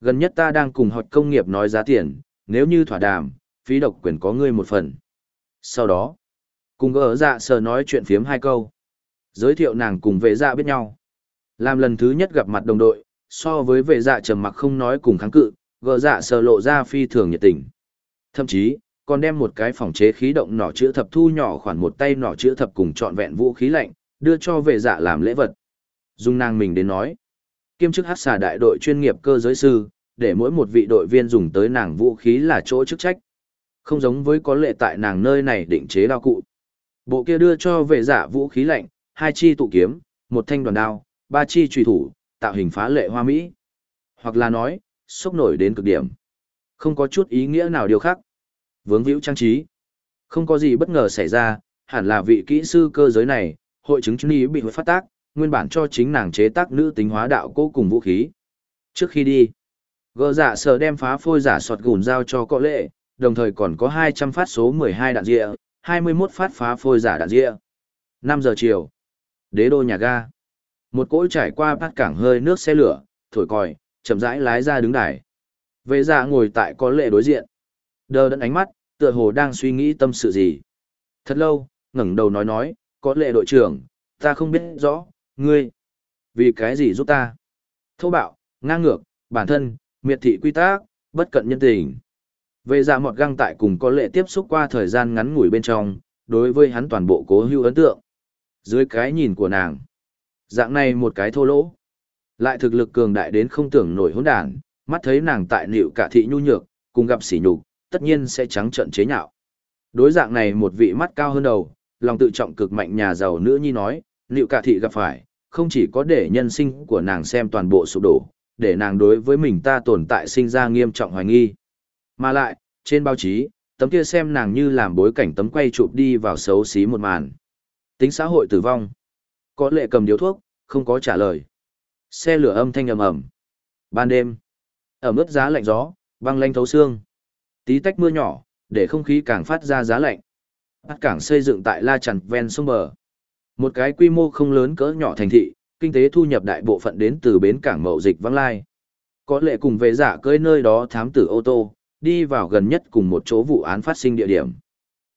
Gần nhất ta đang cùng họt công nghiệp nói giá tiền, nếu như thỏa đàm, phí độc quyền có ngươi một phần. Sau đó, cùng gỡ dạ sờ nói chuyện phiếm hai câu. Giới thiệu nàng cùng vệ dạ biết nhau. Làm lần thứ nhất gặp mặt đồng đội, so với vệ dạ trầm mặc không nói cùng kháng cự, gỡ dạ sờ lộ ra phi thường nhiệt tình. Thậm chí, còn đem một cái phòng chế khí động nỏ chữa thập thu nhỏ khoản một tay nỏ chữa thập cùng trọn vẹn vũ khí lạnh, đưa cho vệ dạ làm lễ vật. Dung nàng mình đến nói. Kiêm chức hát xà đại đội chuyên nghiệp cơ giới sư, để mỗi một vị đội viên dùng tới nàng vũ khí là chỗ chức trách. Không giống với có lệ tại nàng nơi này định chế đao cụ. Bộ kia đưa cho vệ giả vũ khí lạnh, hai chi tụ kiếm, một thanh đoàn đao, ba chi trùy thủ, tạo hình phá lệ hoa mỹ. Hoặc là nói, sốc nổi đến cực điểm. Không có chút ý nghĩa nào điều khác. Vướng víu trang trí. Không có gì bất ngờ xảy ra, hẳn là vị kỹ sư cơ giới này, hội chứng chứng ý bị phát tác, nguyên bản cho chính nàng chế tác nữ tính hóa đạo cố cùng vũ khí. Trước khi đi, gỡ dạ sờ đem phá phôi giả sọt gùn giao cho có lệ, đồng thời còn có 200 phát số 12 đạn rịa, 21 phát phá phôi giả đạn rịa. 5 giờ chiều, đế đô nhà ga. Một cỗ trải qua bát cảng hơi nước xe lửa, thổi còi, chậm rãi lái ra đứng đài. Vệ dạ ngồi tại có lệ đối diện. Đờ đẫn ánh mắt, tựa hồ đang suy nghĩ tâm sự gì. Thật lâu, ngẩng đầu nói nói, có lệ đội trưởng, ta không biết rõ, ngươi, vì cái gì giúp ta? Thô bạo, ngang ngược, bản thân, miệt thị quy tắc, bất cận nhân tình. Về dạ mọt găng tại cùng có lệ tiếp xúc qua thời gian ngắn ngủi bên trong, đối với hắn toàn bộ cố hữu ấn tượng. Dưới cái nhìn của nàng, dạng này một cái thô lỗ, lại thực lực cường đại đến không tưởng nổi hỗn đản, mắt thấy nàng tại nịu cả thị nhu nhược, cùng gặp sỉ nhục, tất nhiên sẽ trắng trợn chế nhạo. Đối dạng này một vị mắt cao hơn đầu, lòng tự trọng cực mạnh nhà giàu nữ nhi nói, nịu cả thị gặp phải, không chỉ có để nhân sinh của nàng xem toàn bộ sụp đổ, để nàng đối với mình ta tồn tại sinh ra nghiêm trọng hoài nghi. Mà lại, trên báo chí, tấm kia xem nàng như làm bối cảnh tấm quay chụp đi vào xấu xí một màn. Tính xã hội tử vong. Có lệ cầm điếu thuốc, không có trả lời. Xe lửa âm thanh ầm ầm. Ban đêm, ở mức giá lạnh gió, băng lanh thấu xương. Tí tách mưa nhỏ, để không khí càng phát ra giá lạnh. Bắt cảng xây dựng tại La Trần ven sông bờ. Một cái quy mô không lớn cỡ nhỏ thành thị, kinh tế thu nhập đại bộ phận đến từ bến cảng mậu dịch vắng lai. Có lệ cùng về dạ giả cưới nơi đó thám tử ô tô, đi vào gần nhất cùng một chỗ vụ án phát sinh địa điểm.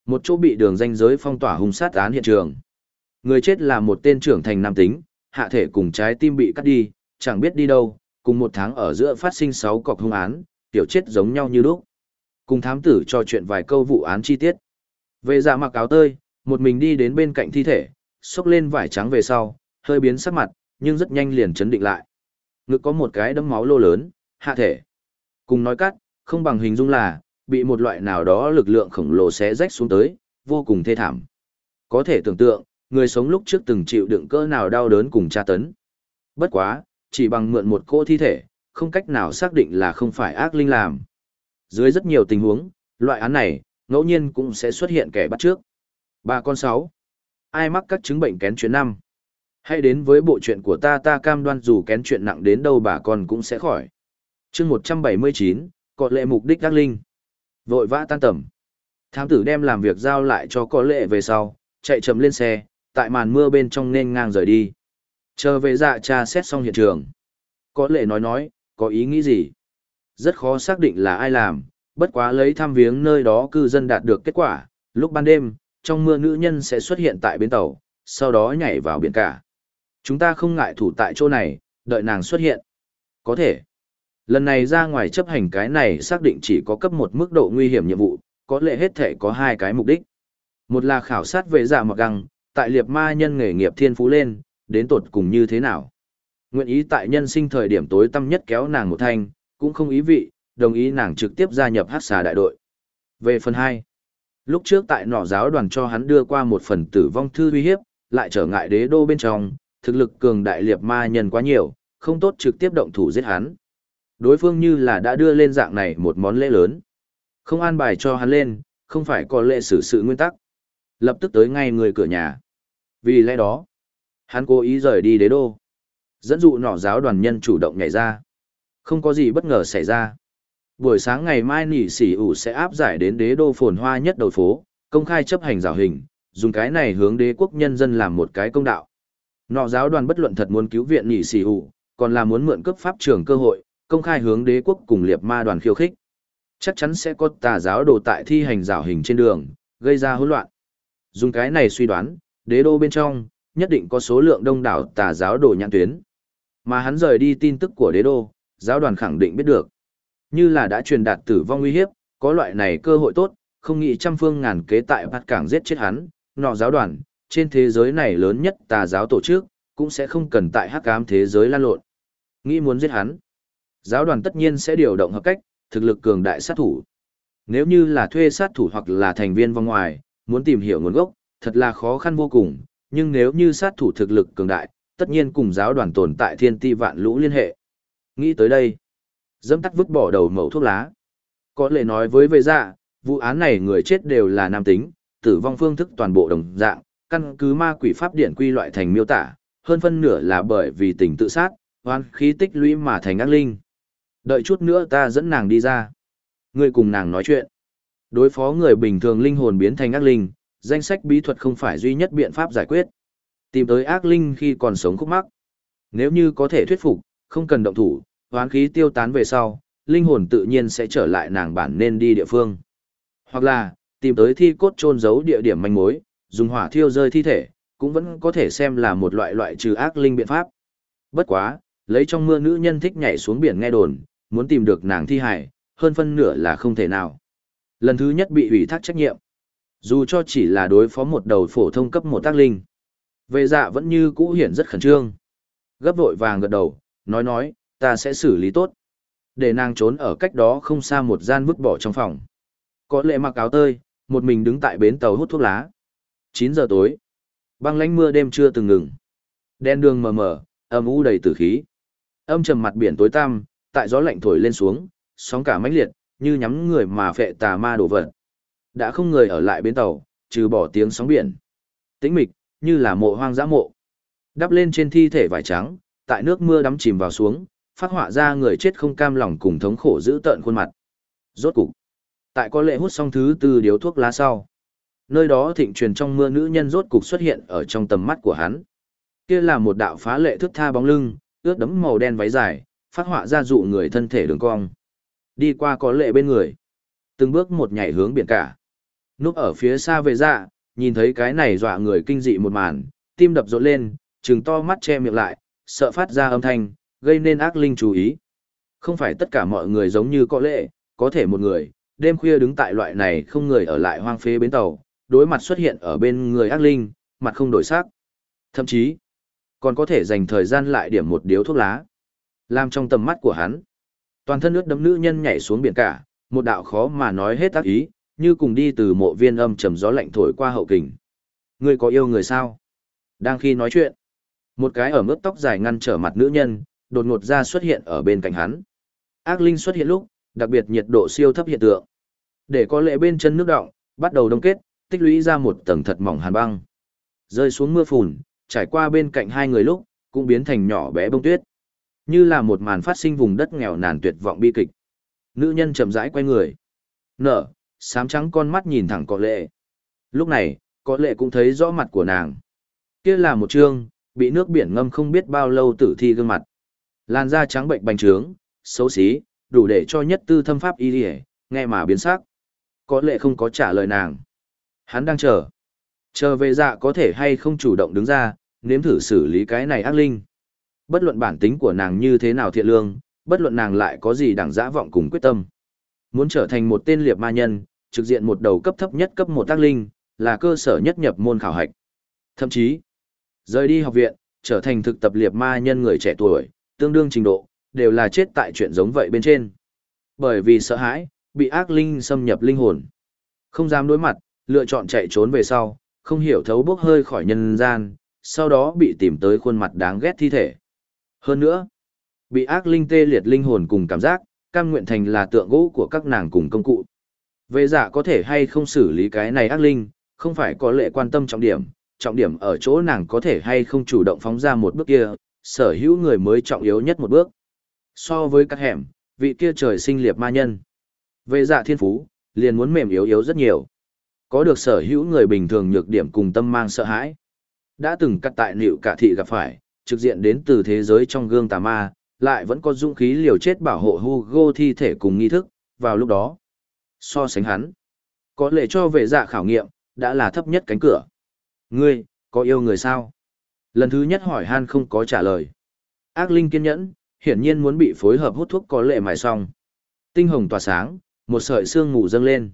Một chỗ bị đường danh giới phong tỏa hung sát án hiện trường. Người chết là một tên trưởng thành nam tính, hạ thể cùng trái tim bị cắt đi, chẳng biết đi đâu, cùng một tháng ở giữa phát sinh 6 cọc hung án, tiểu chết giống nhau như lúc. Cùng thám tử trò chuyện vài câu vụ án chi tiết. Về dạ mặc áo tơi, một mình đi đến bên cạnh thi thể, xốc lên vải trắng về sau, hơi biến sắc mặt, nhưng rất nhanh liền chấn định lại. Ngực có một cái đấm máu lô lớn, hạ thể. Cùng nói cắt, không bằng hình dung là, bị một loại nào đó lực lượng khổng lồ xé rách xuống tới, vô cùng thê thảm. Có thể tưởng tượng, người sống lúc trước từng chịu đựng cỡ nào đau đớn cùng tra tấn. Bất quá, chỉ bằng mượn một cô thi thể, không cách nào xác định là không phải ác linh làm. Dưới rất nhiều tình huống, loại án này, ngẫu nhiên cũng sẽ xuất hiện kẻ bắt trước. Ba con sáu. Ai mắc các chứng bệnh kén chuyến năm? Hãy đến với bộ chuyện của ta ta cam đoan dù kén chuyện nặng đến đâu bà con cũng sẽ khỏi. chương 179, có lệ mục đích đắc linh. Vội vã tan tầm. Thám tử đem làm việc giao lại cho có lệ về sau, chạy chậm lên xe, tại màn mưa bên trong nên ngang rời đi. Chờ về dạ tra xét xong hiện trường. Có lệ nói nói, có ý nghĩ gì? Rất khó xác định là ai làm, bất quá lấy thăm viếng nơi đó cư dân đạt được kết quả, lúc ban đêm, trong mưa nữ nhân sẽ xuất hiện tại bến tàu, sau đó nhảy vào biển cả. Chúng ta không ngại thủ tại chỗ này, đợi nàng xuất hiện. Có thể. Lần này ra ngoài chấp hành cái này xác định chỉ có cấp một mức độ nguy hiểm nhiệm vụ, có lẽ hết thể có hai cái mục đích. Một là khảo sát về giả dạ mặc găng, tại liệt ma nhân nghề nghiệp thiên phú lên, đến tột cùng như thế nào. Nguyện ý tại nhân sinh thời điểm tối tâm nhất kéo nàng một thanh, cũng không ý vị, đồng ý nàng trực tiếp gia nhập hát xà đại đội. Về phần 2, lúc trước tại nọ giáo đoàn cho hắn đưa qua một phần tử vong thư uy hiếp, lại trở ngại đế đô bên trong, thực lực cường đại liệt ma nhân quá nhiều, không tốt trực tiếp động thủ giết hắn. Đối phương như là đã đưa lên dạng này một món lễ lớn. Không an bài cho hắn lên, không phải có lệ xử sự nguyên tắc. Lập tức tới ngay người cửa nhà. Vì lẽ đó, hắn cố ý rời đi đế đô. Dẫn dụ nỏ giáo đoàn nhân chủ động nhảy ra. Không có gì bất ngờ xảy ra. Buổi sáng ngày mai nỉ sỉ ủ sẽ áp giải đến đế đô phồn hoa nhất đầu phố, công khai chấp hành rào hình, dùng cái này hướng đế quốc nhân dân làm một cái công đạo. Nọ giáo đoàn bất luận thật muốn cứu viện nỉ xì ủ, còn là muốn mượn cấp pháp trường cơ hội, công khai hướng đế quốc cùng liệt ma đoàn khiêu khích. Chắc chắn sẽ có tà giáo đồ tại thi hành rào hình trên đường, gây ra hỗn loạn. Dùng cái này suy đoán, đế đô bên trong, nhất định có số lượng đông đảo tà giáo đồ nhãn tuyến. Mà hắn rời đi tin tức của đế đô, giáo đoàn khẳng định biết được. Như là đã truyền đạt tử vong nguy hiếp, có loại này cơ hội tốt, không nghĩ trăm phương ngàn kế tại bát cảng giết chết hắn, nọ giáo đoàn, trên thế giới này lớn nhất tà giáo tổ chức, cũng sẽ không cần tại hắc ám thế giới lan lộn. Nghĩ muốn giết hắn, giáo đoàn tất nhiên sẽ điều động hợp cách, thực lực cường đại sát thủ. Nếu như là thuê sát thủ hoặc là thành viên vòng ngoài, muốn tìm hiểu nguồn gốc, thật là khó khăn vô cùng, nhưng nếu như sát thủ thực lực cường đại, tất nhiên cùng giáo đoàn tồn tại thiên ti vạn lũ liên hệ. Nghĩ tới đây, dẫm tắt vứt bỏ đầu mẩu thuốc lá. Có lẽ nói với vệ dạ, vụ án này người chết đều là nam tính, tử vong phương thức toàn bộ đồng dạng, căn cứ ma quỷ pháp điển quy loại thành miêu tả, hơn phân nửa là bởi vì tình tự sát, oan khí tích lũy mà thành ác linh. Đợi chút nữa ta dẫn nàng đi ra. Ngươi cùng nàng nói chuyện. Đối phó người bình thường linh hồn biến thành ác linh, danh sách bí thuật không phải duy nhất biện pháp giải quyết. Tìm tới ác linh khi còn sống khúc mắc. Nếu như có thể thuyết phục, không cần động thủ, oán khí tiêu tán về sau, linh hồn tự nhiên sẽ trở lại nàng bản nên đi địa phương. Hoặc là, tìm tới thi cốt chôn giấu địa điểm manh mối, dùng hỏa thiêu rơi thi thể, cũng vẫn có thể xem là một loại loại trừ ác linh biện pháp. Bất quá, lấy trong mưa nữ nhân thích nhảy xuống biển nghe đồn, muốn tìm được nàng thi hải, hơn phân nửa là không thể nào. Lần thứ nhất bị ủy thác trách nhiệm. Dù cho chỉ là đối phó một đầu phổ thông cấp một tác linh. Vệ dạ vẫn như cũ hiển rất khẩn trương. Gấp vội vàng gật đầu, nói nói, ta sẽ xử lý tốt. Để nàng trốn ở cách đó không xa một gian vứt bỏ trong phòng. Có lệ mặc áo tơi, một mình đứng tại bến tàu hút thuốc lá. 9 giờ tối. Băng lánh mưa đêm chưa từng ngừng. Đen đường mờ mờ, âm u đầy tử khí. Âm trầm mặt biển tối tăm, tại gió lạnh thổi lên xuống, sóng cả mãnh liệt, như nhắm người mà phệ tà ma đổ vật. Đã không người ở lại bến tàu, trừ bỏ tiếng sóng biển. Tĩnh mịch, như là mộ hoang dã mộ. Đắp lên trên thi thể vải trắng, tại nước mưa đắm chìm vào xuống, phát họa ra người chết không cam lòng cùng thống khổ giữ tợn khuôn mặt. Rốt cục, tại có lệ hút xong thứ tư điếu thuốc lá sau. Nơi đó thịnh truyền trong mưa nữ nhân rốt cục xuất hiện ở trong tầm mắt của hắn. Kia là một đạo phá lệ thức tha bóng lưng, ướt đấm màu đen váy dài, phát họa ra dụ người thân thể đường cong. Đi qua có lệ bên người. Từng bước một nhảy hướng biển cả. Núp ở phía xa về dạ, nhìn thấy cái này dọa người kinh dị một màn, tim đập rộn lên, trừng to mắt che miệng lại, sợ phát ra âm thanh, gây nên ác linh chú ý. Không phải tất cả mọi người giống như có lệ, có thể một người, đêm khuya đứng tại loại này không người ở lại hoang phế bến tàu, đối mặt xuất hiện ở bên người ác linh, mặt không đổi sắc. Thậm chí, còn có thể dành thời gian lại điểm một điếu thuốc lá. Làm trong tầm mắt của hắn, toàn thân ướt đấm nữ nhân nhảy xuống biển cả, một đạo khó mà nói hết tác ý, như cùng đi từ mộ viên âm trầm gió lạnh thổi qua hậu kình. Ngươi có yêu người sao? Đang khi nói chuyện, một cái ở mức tóc dài ngăn trở mặt nữ nhân, đột ngột ra xuất hiện ở bên cạnh hắn. Ác linh xuất hiện lúc, đặc biệt nhiệt độ siêu thấp hiện tượng. Để có lệ bên chân nước động, bắt đầu đông kết, tích lũy ra một tầng thật mỏng hàn băng. Rơi xuống mưa phùn, trải qua bên cạnh hai người lúc, cũng biến thành nhỏ bé bông tuyết. Như là một màn phát sinh vùng đất nghèo nàn tuyệt vọng bi kịch. Nữ nhân chậm rãi quay người. Nở, sám trắng con mắt nhìn thẳng có lệ. Lúc này, có lệ cũng thấy rõ mặt của nàng. Kia là một trương, bị nước biển ngâm không biết bao lâu tử thi gương mặt. Làn da trắng bệnh bành trướng, xấu xí, đủ để cho nhất tư thâm pháp y nghe mà biến sắc. Có lệ không có trả lời nàng. Hắn đang chờ. Chờ về dạ có thể hay không chủ động đứng ra, nếm thử xử lý cái này ác linh. Bất luận bản tính của nàng như thế nào thiện lương, bất luận nàng lại có gì đẳng dã vọng cùng quyết tâm. Muốn trở thành một tên liệp ma nhân, trực diện một đầu cấp thấp nhất cấp một tác linh, là cơ sở nhất nhập môn khảo hạch. Thậm chí, rời đi học viện, trở thành thực tập liệp ma nhân người trẻ tuổi, tương đương trình độ, đều là chết tại chuyện giống vậy bên trên. Bởi vì sợ hãi, bị ác linh xâm nhập linh hồn. Không dám đối mặt, lựa chọn chạy trốn về sau, không hiểu thấu bốc hơi khỏi nhân gian, sau đó bị tìm tới khuôn mặt đáng ghét thi thể. Hơn nữa, bị ác linh tê liệt linh hồn cùng cảm giác, cam nguyện thành là tượng gỗ của các nàng cùng công cụ. Về giả có thể hay không xử lý cái này ác linh, không phải có lệ quan tâm trọng điểm, trọng điểm ở chỗ nàng có thể hay không chủ động phóng ra một bước kia, sở hữu người mới trọng yếu nhất một bước. So với các hẻm, vị kia trời sinh liệt ma nhân. Về dạ thiên phú, liền muốn mềm yếu yếu rất nhiều. Có được sở hữu người bình thường nhược điểm cùng tâm mang sợ hãi. Đã từng cắt tại nịu cả thị gặp phải, trực diện đến từ thế giới trong gương tà ma, lại vẫn có dũng khí liều chết bảo hộ Hugo thi thể cùng nghi thức, vào lúc đó. So sánh hắn, có lệ cho vệ dạ khảo nghiệm, đã là thấp nhất cánh cửa. Ngươi, có yêu người sao? Lần thứ nhất hỏi han không có trả lời. Ác linh kiên nhẫn, hiển nhiên muốn bị phối hợp hút thuốc có lệ mài xong. Tinh hồng tỏa sáng, một sợi xương ngủ dâng lên.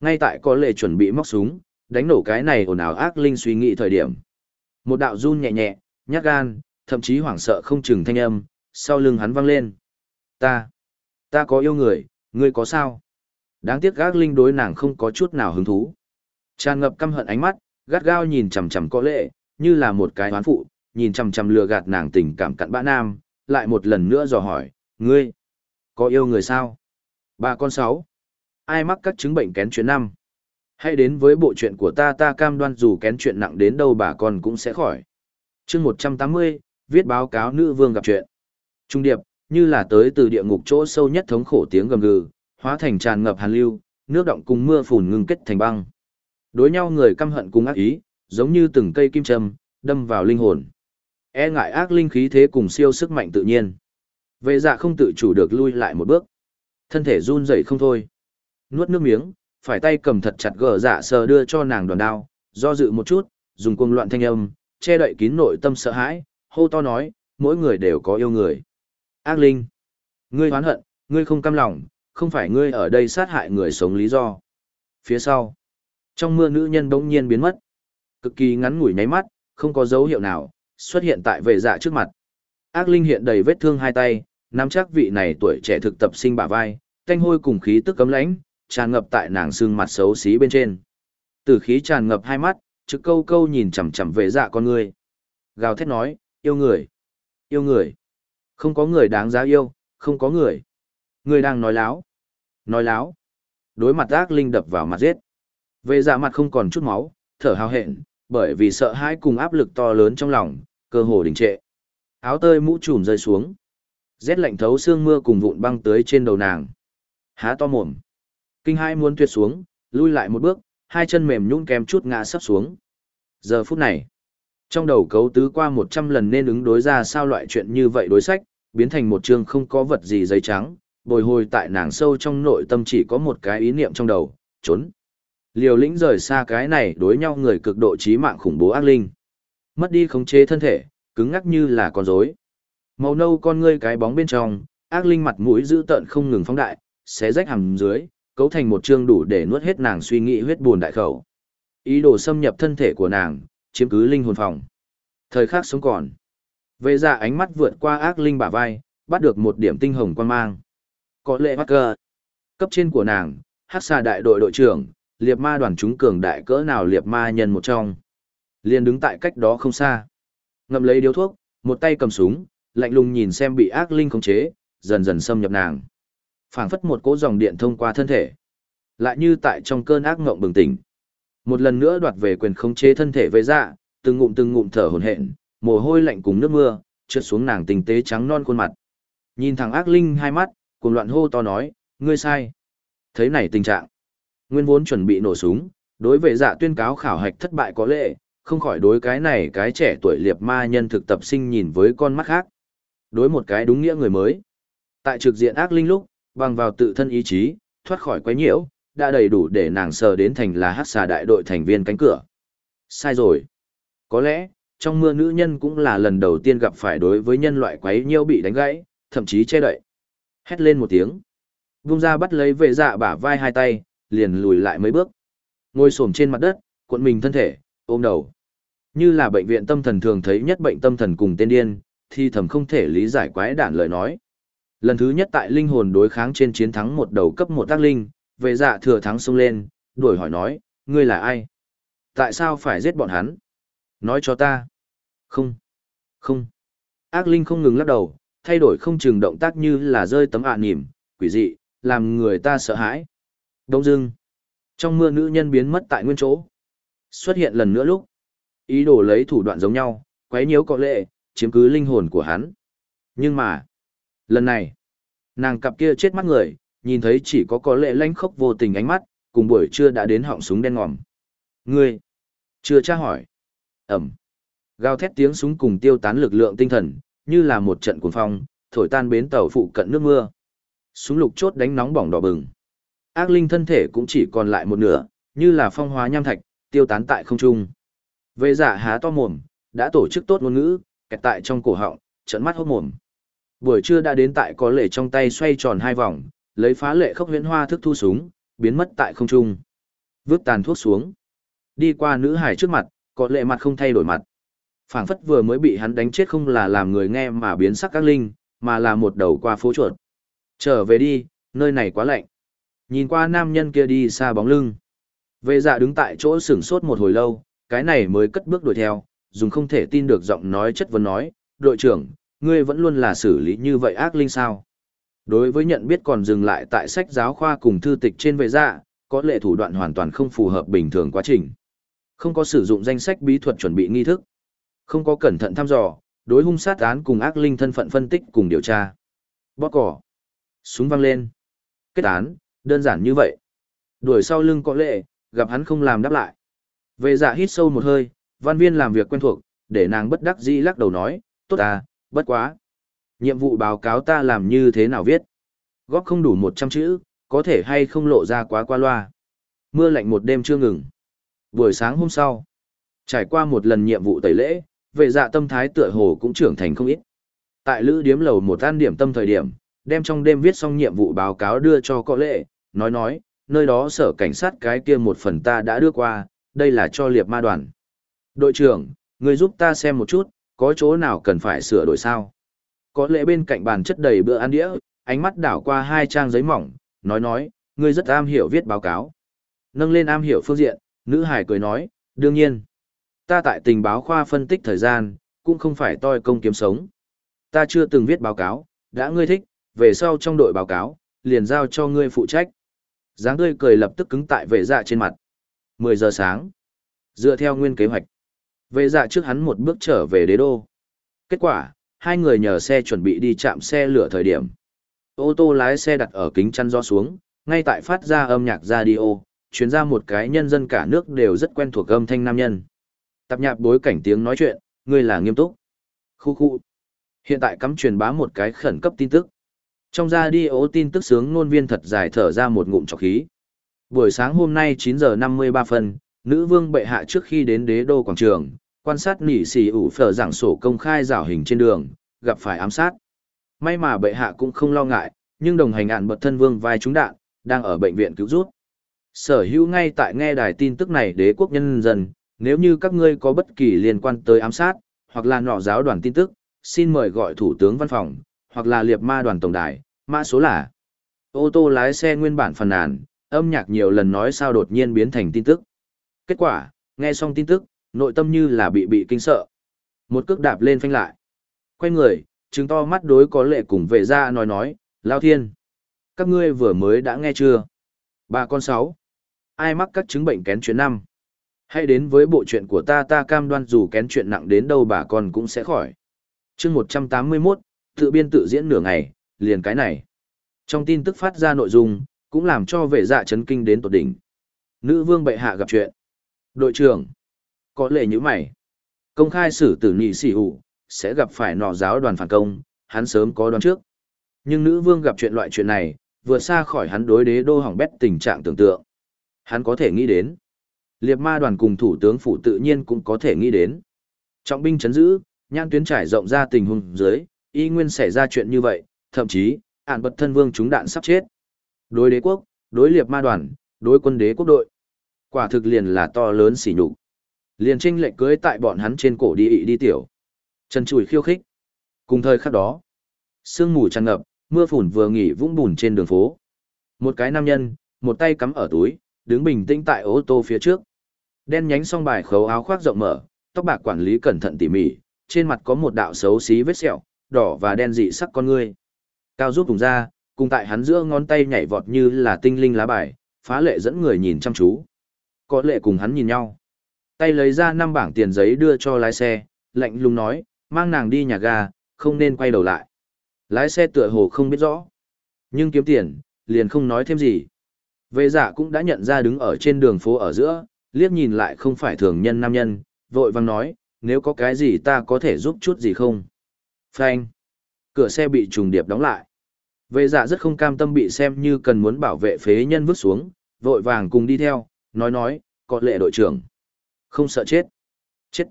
Ngay tại có lệ chuẩn bị móc súng, đánh nổ cái này ồn ào ác linh suy nghĩ thời điểm. Một đạo run nhẹ nhẹ, nhát gan, thậm chí hoảng sợ không chừng thanh âm, sau lưng hắn vang lên. Ta, ta có yêu người, ngươi có sao? Đáng tiếc ác linh đối nàng không có chút nào hứng thú. Tràn ngập căm hận ánh mắt, gắt gao nhìn chằm chằm có lệ, như là một cái hoán phụ, nhìn chằm chằm lừa gạt nàng tình cảm cặn bã nam, lại một lần nữa dò hỏi, ngươi, có yêu người sao? Bà con sáu, ai mắc các chứng bệnh kén chuyện năm? Hãy đến với bộ chuyện của ta ta cam đoan dù kén chuyện nặng đến đâu bà con cũng sẽ khỏi. chương 180, viết báo cáo nữ vương gặp chuyện. Trung điệp, như là tới từ địa ngục chỗ sâu nhất thống khổ tiếng gầm gừ, hóa thành tràn ngập hàn lưu, nước động cùng mưa phùn ngưng kết thành băng. Đối nhau người căm hận cùng ác ý, giống như từng cây kim châm, đâm vào linh hồn. E ngại ác linh khí thế cùng siêu sức mạnh tự nhiên. Vệ dạ không tự chủ được lui lại một bước. Thân thể run rẩy không thôi. Nuốt nước miếng, phải tay cầm thật chặt gờ dạ sờ đưa cho nàng đoàn đao, do dự một chút, dùng cuồng loạn thanh âm, che đậy kín nội tâm sợ hãi, hô to nói, mỗi người đều có yêu người. Ác linh, ngươi hoán hận, ngươi không cam lòng, không phải ngươi ở đây sát hại người sống lý do. Phía sau, trong mưa nữ nhân bỗng nhiên biến mất. Cực kỳ ngắn ngủi nháy mắt, không có dấu hiệu nào, xuất hiện tại vệ dạ trước mặt. Ác linh hiện đầy vết thương hai tay, nắm chắc vị này tuổi trẻ thực tập sinh bả vai, canh hôi cùng khí tức cấm lãnh, tràn ngập tại nàng xương mặt xấu xí bên trên. Tử khí tràn ngập hai mắt, trực câu câu nhìn chằm chằm về dạ con người. Gào thét nói, yêu người, yêu người. Không có người đáng giá yêu, không có người. Người đang nói láo. Nói láo. Đối mặt ác linh đập vào mặt giết. Về dạ mặt không còn chút máu, thở hào hẹn, bởi vì sợ hãi cùng áp lực to lớn trong lòng, cơ hồ đình trệ. Áo tơi mũ trùm rơi xuống. Rét lạnh thấu xương mưa cùng vụn băng tới trên đầu nàng. Há to mồm. Kinh hai muốn tuyệt xuống, lui lại một bước, hai chân mềm nhũn kém chút ngã sắp xuống. Giờ phút này, trong đầu cấu tứ qua một trăm lần nên ứng đối ra sao loại chuyện như vậy đối sách, biến thành một chương không có vật gì giấy trắng, bồi hồi tại nàng sâu trong nội tâm chỉ có một cái ý niệm trong đầu, trốn. Liều lĩnh rời xa cái này đối nhau người cực độ trí mạng khủng bố ác linh. Mất đi khống chế thân thể, cứng ngắc như là con rối. Màu nâu con ngươi cái bóng bên trong, ác linh mặt mũi dữ tợn không ngừng phóng đại, xé rách hàm dưới, cấu thành một chương đủ để nuốt hết nàng suy nghĩ huyết buồn đại khẩu. Ý đồ xâm nhập thân thể của nàng, chiếm cứ linh hồn phòng. Thời khắc sống còn. Vệ ra ánh mắt vượt qua ác linh bả vai, bắt được một điểm tinh hồng quan mang. Có lệ bắt cờ. Cấp trên của nàng, hắc xà đại đội đội trưởng, liệt ma đoàn chúng cường đại cỡ nào liệt ma nhân một trong. Liền đứng tại cách đó không xa. Ngậm lấy điếu thuốc, một tay cầm súng, lạnh lùng nhìn xem bị ác linh khống chế, dần dần xâm nhập nàng phảng phất một cỗ dòng điện thông qua thân thể. Lại như tại trong cơn ác ngộng bừng tỉnh. Một lần nữa đoạt về quyền khống chế thân thể với dạ, từng ngụm từng ngụm thở hổn hển, mồ hôi lạnh cùng nước mưa, trượt xuống nàng tình tế trắng non khuôn mặt. Nhìn thằng ác linh hai mắt, cùng loạn hô to nói, ngươi sai. Thấy này tình trạng, nguyên vốn chuẩn bị nổ súng, đối với dạ tuyên cáo khảo hạch thất bại có lệ, không khỏi đối cái này cái trẻ tuổi liệt ma nhân thực tập sinh nhìn với con mắt khác. Đối một cái đúng nghĩa người mới. Tại trực diện ác linh lúc, bằng vào tự thân ý chí, thoát khỏi quấy nhiễu, đã đầy đủ để nàng sờ đến thành là hát xà đại đội thành viên cánh cửa. Sai rồi. Có lẽ, trong mưa nữ nhân cũng là lần đầu tiên gặp phải đối với nhân loại quấy nhiễu bị đánh gãy, thậm chí che đậy. Hét lên một tiếng. Vung ra bắt lấy vệ dạ bả vai hai tay, liền lùi lại mấy bước. Ngồi xổm trên mặt đất, cuộn mình thân thể, ôm đầu. Như là bệnh viện tâm thần thường thấy nhất bệnh tâm thần cùng tên điên, thì thầm không thể lý giải quái đản lời nói. Lần thứ nhất tại linh hồn đối kháng trên chiến thắng một đầu cấp một tác linh, về dạ thừa thắng xông lên, đuổi hỏi nói, ngươi là ai? Tại sao phải giết bọn hắn? Nói cho ta. Không. Không. Ác linh không ngừng lắc đầu, thay đổi không chừng động tác như là rơi tấm ạ à nỉm, quỷ dị, làm người ta sợ hãi. Đông dưng. Trong mưa nữ nhân biến mất tại nguyên chỗ. Xuất hiện lần nữa lúc. Ý đồ lấy thủ đoạn giống nhau, quấy nhiễu có lệ, chiếm cứ linh hồn của hắn. Nhưng mà, Lần này, nàng cặp kia chết mắt người, nhìn thấy chỉ có có lệ lanh khốc vô tình ánh mắt, cùng buổi trưa đã đến họng súng đen ngòm. Ngươi, chưa tra hỏi. Ẩm. Gào thét tiếng súng cùng tiêu tán lực lượng tinh thần, như là một trận cuồng phong, thổi tan bến tàu phụ cận nước mưa. Súng lục chốt đánh nóng bỏng đỏ bừng. Ác linh thân thể cũng chỉ còn lại một nửa, như là phong hóa nham thạch, tiêu tán tại không trung. Vệ giả há to mồm, đã tổ chức tốt ngôn ngữ, kẹt tại trong cổ họng, trận mắt hốt mồm. Buổi trưa đã đến tại có lệ trong tay xoay tròn hai vòng, lấy phá lệ khốc huyễn hoa thức thu súng, biến mất tại không trung. vứt tàn thuốc xuống. Đi qua nữ hải trước mặt, có lệ mặt không thay đổi mặt. phảng phất vừa mới bị hắn đánh chết không là làm người nghe mà biến sắc các linh, mà là một đầu qua phố chuột. Trở về đi, nơi này quá lạnh. Nhìn qua nam nhân kia đi xa bóng lưng. Vệ dạ đứng tại chỗ sửng sốt một hồi lâu, cái này mới cất bước đuổi theo, dùng không thể tin được giọng nói chất vấn nói, đội trưởng, ngươi vẫn luôn là xử lý như vậy ác linh sao. Đối với nhận biết còn dừng lại tại sách giáo khoa cùng thư tịch trên vệ dạ, có lệ thủ đoạn hoàn toàn không phù hợp bình thường quá trình. Không có sử dụng danh sách bí thuật chuẩn bị nghi thức. Không có cẩn thận thăm dò, đối hung sát án cùng ác linh thân phận phân tích cùng điều tra. Bóp cỏ. Súng văng lên. Kết án, đơn giản như vậy. Đuổi sau lưng có lệ, gặp hắn không làm đáp lại. Vệ dạ hít sâu một hơi, văn viên làm việc quen thuộc, để nàng bất đắc dĩ lắc đầu nói, tốt à, bất quá. Nhiệm vụ báo cáo ta làm như thế nào viết? Góp không đủ 100 chữ, có thể hay không lộ ra quá qua loa. Mưa lạnh một đêm chưa ngừng. Buổi sáng hôm sau, trải qua một lần nhiệm vụ tẩy lễ, về dạ tâm thái tựa hồ cũng trưởng thành không ít. Tại lữ điếm lầu một an điểm tâm thời điểm, đem trong đêm viết xong nhiệm vụ báo cáo đưa cho có lệ, nói nói, nơi đó sở cảnh sát cái kia một phần ta đã đưa qua, đây là cho liệp ma đoàn. Đội trưởng, người giúp ta xem một chút, có chỗ nào cần phải sửa đổi sao? Có lẽ bên cạnh bàn chất đầy bữa ăn đĩa, ánh mắt đảo qua hai trang giấy mỏng, nói nói, ngươi rất am hiểu viết báo cáo. Nâng lên am hiểu phương diện, nữ hải cười nói, đương nhiên. Ta tại tình báo khoa phân tích thời gian, cũng không phải toi công kiếm sống. Ta chưa từng viết báo cáo, đã ngươi thích, về sau trong đội báo cáo, liền giao cho ngươi phụ trách. Giáng tươi cười lập tức cứng tại vệ dạ trên mặt. 10 giờ sáng. Dựa theo nguyên kế hoạch. Về dạ trước hắn một bước trở về đế đô. Kết quả, hai người nhờ xe chuẩn bị đi chạm xe lửa thời điểm. Ô tô lái xe đặt ở kính chăn gió xuống, ngay tại phát ra âm nhạc radio, chuyến ra một cái nhân dân cả nước đều rất quen thuộc âm thanh nam nhân. Tập nhạc bối cảnh tiếng nói chuyện, người là nghiêm túc. Khu khu. Hiện tại cắm truyền bá một cái khẩn cấp tin tức. Trong ra đi ố tin tức sướng ngôn viên thật dài thở ra một ngụm trọc khí. Buổi sáng hôm nay 9 giờ 53 phân, nữ vương bệ hạ trước khi đến đế đô quảng trường, quan sát nỉ xì ủ phở giảng sổ công khai rảo hình trên đường, gặp phải ám sát. May mà bệ hạ cũng không lo ngại, nhưng đồng hành ạn bật thân vương vai trúng đạn, đang ở bệnh viện cứu rút. Sở hữu ngay tại nghe đài tin tức này đế quốc nhân dân, nếu như các ngươi có bất kỳ liên quan tới ám sát, hoặc là nọ giáo đoàn tin tức, xin mời gọi thủ tướng văn phòng, hoặc là liệp ma đoàn tổng đài, mã số là. Ô tô lái xe nguyên bản phàn nàn, âm nhạc nhiều lần nói sao đột nhiên biến thành tin tức. Kết quả, nghe xong tin tức, nội tâm như là bị bị kinh sợ. Một cước đạp lên phanh lại. Quay người, chứng to mắt đối có lệ cùng vệ ra nói nói, Lao Thiên. Các ngươi vừa mới đã nghe chưa? Bà con sáu. Ai mắc các chứng bệnh kén chuyện năm? Hãy đến với bộ chuyện của ta ta cam đoan dù kén chuyện nặng đến đâu bà con cũng sẽ khỏi. chương 181, tự biên tự diễn nửa ngày, liền cái này. Trong tin tức phát ra nội dung, cũng làm cho vệ dạ chấn kinh đến tột đỉnh. Nữ vương bệ hạ gặp chuyện. Đội trưởng, có lệ như mày. Công khai xử tử nhị xỉ hủ, sẽ gặp phải nọ giáo đoàn phản công, hắn sớm có đoán trước. Nhưng nữ vương gặp chuyện loại chuyện này, vừa xa khỏi hắn đối đế đô hỏng bét tình trạng tưởng tượng. Hắn có thể nghĩ đến. Liệt ma đoàn cùng thủ tướng phủ tự nhiên cũng có thể nghĩ đến. Trọng binh chấn giữ, nhan tuyến trải rộng ra tình huống dưới, y nguyên xảy ra chuyện như vậy, thậm chí, ạn bật thân vương chúng đạn sắp chết. Đối đế quốc, đối liệt ma đoàn, đối quân đế quốc đội. Quả thực liền là to lớn xỉ nhục. Liền tranh lệnh cưới tại bọn hắn trên cổ đi ị đi tiểu. Chân chùi khiêu khích. Cùng thời khắc đó, sương mù tràn ngập, mưa phùn vừa nghỉ vũng bùn trên đường phố. Một cái nam nhân, một tay cắm ở túi, đứng bình tĩnh tại ô tô phía trước. Đen nhánh song bài khấu áo khoác rộng mở, tóc bạc quản lý cẩn thận tỉ mỉ, trên mặt có một đạo xấu xí vết sẹo, đỏ và đen dị sắc con ngươi. Cao rút vùng ra, cùng tại hắn giữa ngón tay nhảy vọt như là tinh linh lá bài, phá lệ dẫn người nhìn chăm chú. Có lệ cùng hắn nhìn nhau. Tay lấy ra năm bảng tiền giấy đưa cho lái xe, lạnh lùng nói, mang nàng đi nhà ga, không nên quay đầu lại. Lái xe tựa hồ không biết rõ. Nhưng kiếm tiền, liền không nói thêm gì. Vệ giả cũng đã nhận ra đứng ở trên đường phố ở giữa, liếc nhìn lại không phải thường nhân nam nhân, vội vang nói, nếu có cái gì ta có thể giúp chút gì không? Frank. Cửa xe bị trùng điệp đóng lại. Vệ dạ rất không cam tâm bị xem như cần muốn bảo vệ phế nhân vứt xuống, vội vàng cùng đi theo, nói nói, có lệ đội trưởng. Không sợ chết. Chết.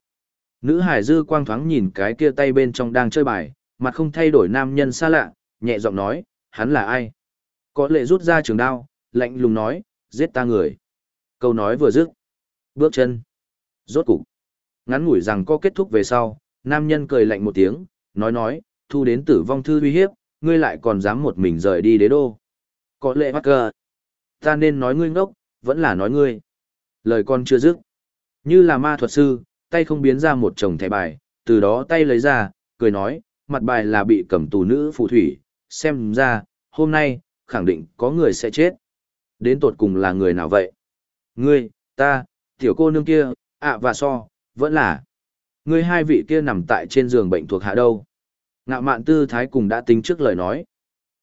Nữ hải dư quang thoáng nhìn cái kia tay bên trong đang chơi bài, mặt không thay đổi nam nhân xa lạ, nhẹ giọng nói, hắn là ai? Có lệ rút ra trường đao, lạnh lùng nói, giết ta người. Câu nói vừa dứt. Bước chân. Rốt cục. Ngắn ngủi rằng có kết thúc về sau, nam nhân cười lạnh một tiếng, nói nói, thu đến tử vong thư uy hiếp, ngươi lại còn dám một mình rời đi đế đô. Có lệ bắt cờ. Ta nên nói ngươi ngốc, vẫn là nói ngươi. Lời con chưa dứt. Như là ma thuật sư, tay không biến ra một chồng thẻ bài, từ đó tay lấy ra, cười nói, mặt bài là bị cầm tù nữ phù thủy, xem ra, hôm nay, khẳng định có người sẽ chết. Đến tột cùng là người nào vậy? Ngươi, ta, tiểu cô nương kia, ạ và so, vẫn là. Ngươi hai vị kia nằm tại trên giường bệnh thuộc hạ đâu? Ngạo mạn tư thái cùng đã tính trước lời nói.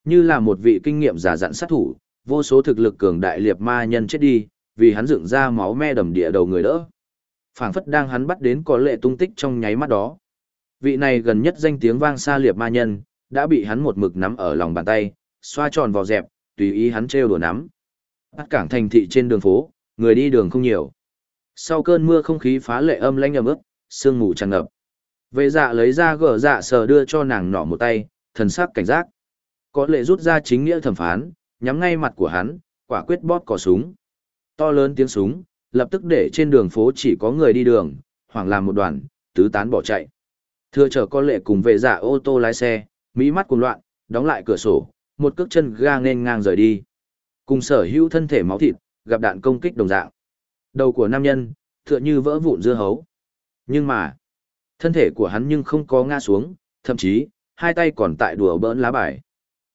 Như là một vị kinh nghiệm giả dặn sát thủ, vô số thực lực cường đại liệt ma nhân chết đi, vì hắn dựng ra máu me đầm địa đầu người đỡ. phảng phất đang hắn bắt đến có lệ tung tích trong nháy mắt đó. Vị này gần nhất danh tiếng vang xa liệt ma nhân, đã bị hắn một mực nắm ở lòng bàn tay, xoa tròn vào dẹp, tùy ý hắn trêu đùa nắm. Bắt cảng thành thị trên đường phố, người đi đường không nhiều. Sau cơn mưa không khí phá lệ âm lãnh ẩm ướt, sương mù tràn ngập. Vệ dạ lấy ra gỡ dạ sờ đưa cho nàng nọ một tay, thần sắc cảnh giác. Có lệ rút ra chính nghĩa thẩm phán, nhắm ngay mặt của hắn, quả quyết bóp cò súng. To lớn tiếng súng, lập tức để trên đường phố chỉ có người đi đường, hoảng làm một đoàn, tứ tán bỏ chạy. Thưa chở có lệ cùng vệ giả ô tô lái xe, mỹ mắt cuồng loạn, đóng lại cửa sổ, một cước chân ga nên ngang rời đi. Cùng sở hữu thân thể máu thịt, gặp đạn công kích đồng dạng. Đầu của nam nhân, tựa như vỡ vụn dưa hấu. Nhưng mà, thân thể của hắn nhưng không có ngã xuống, thậm chí, hai tay còn tại đùa bỡn lá bài.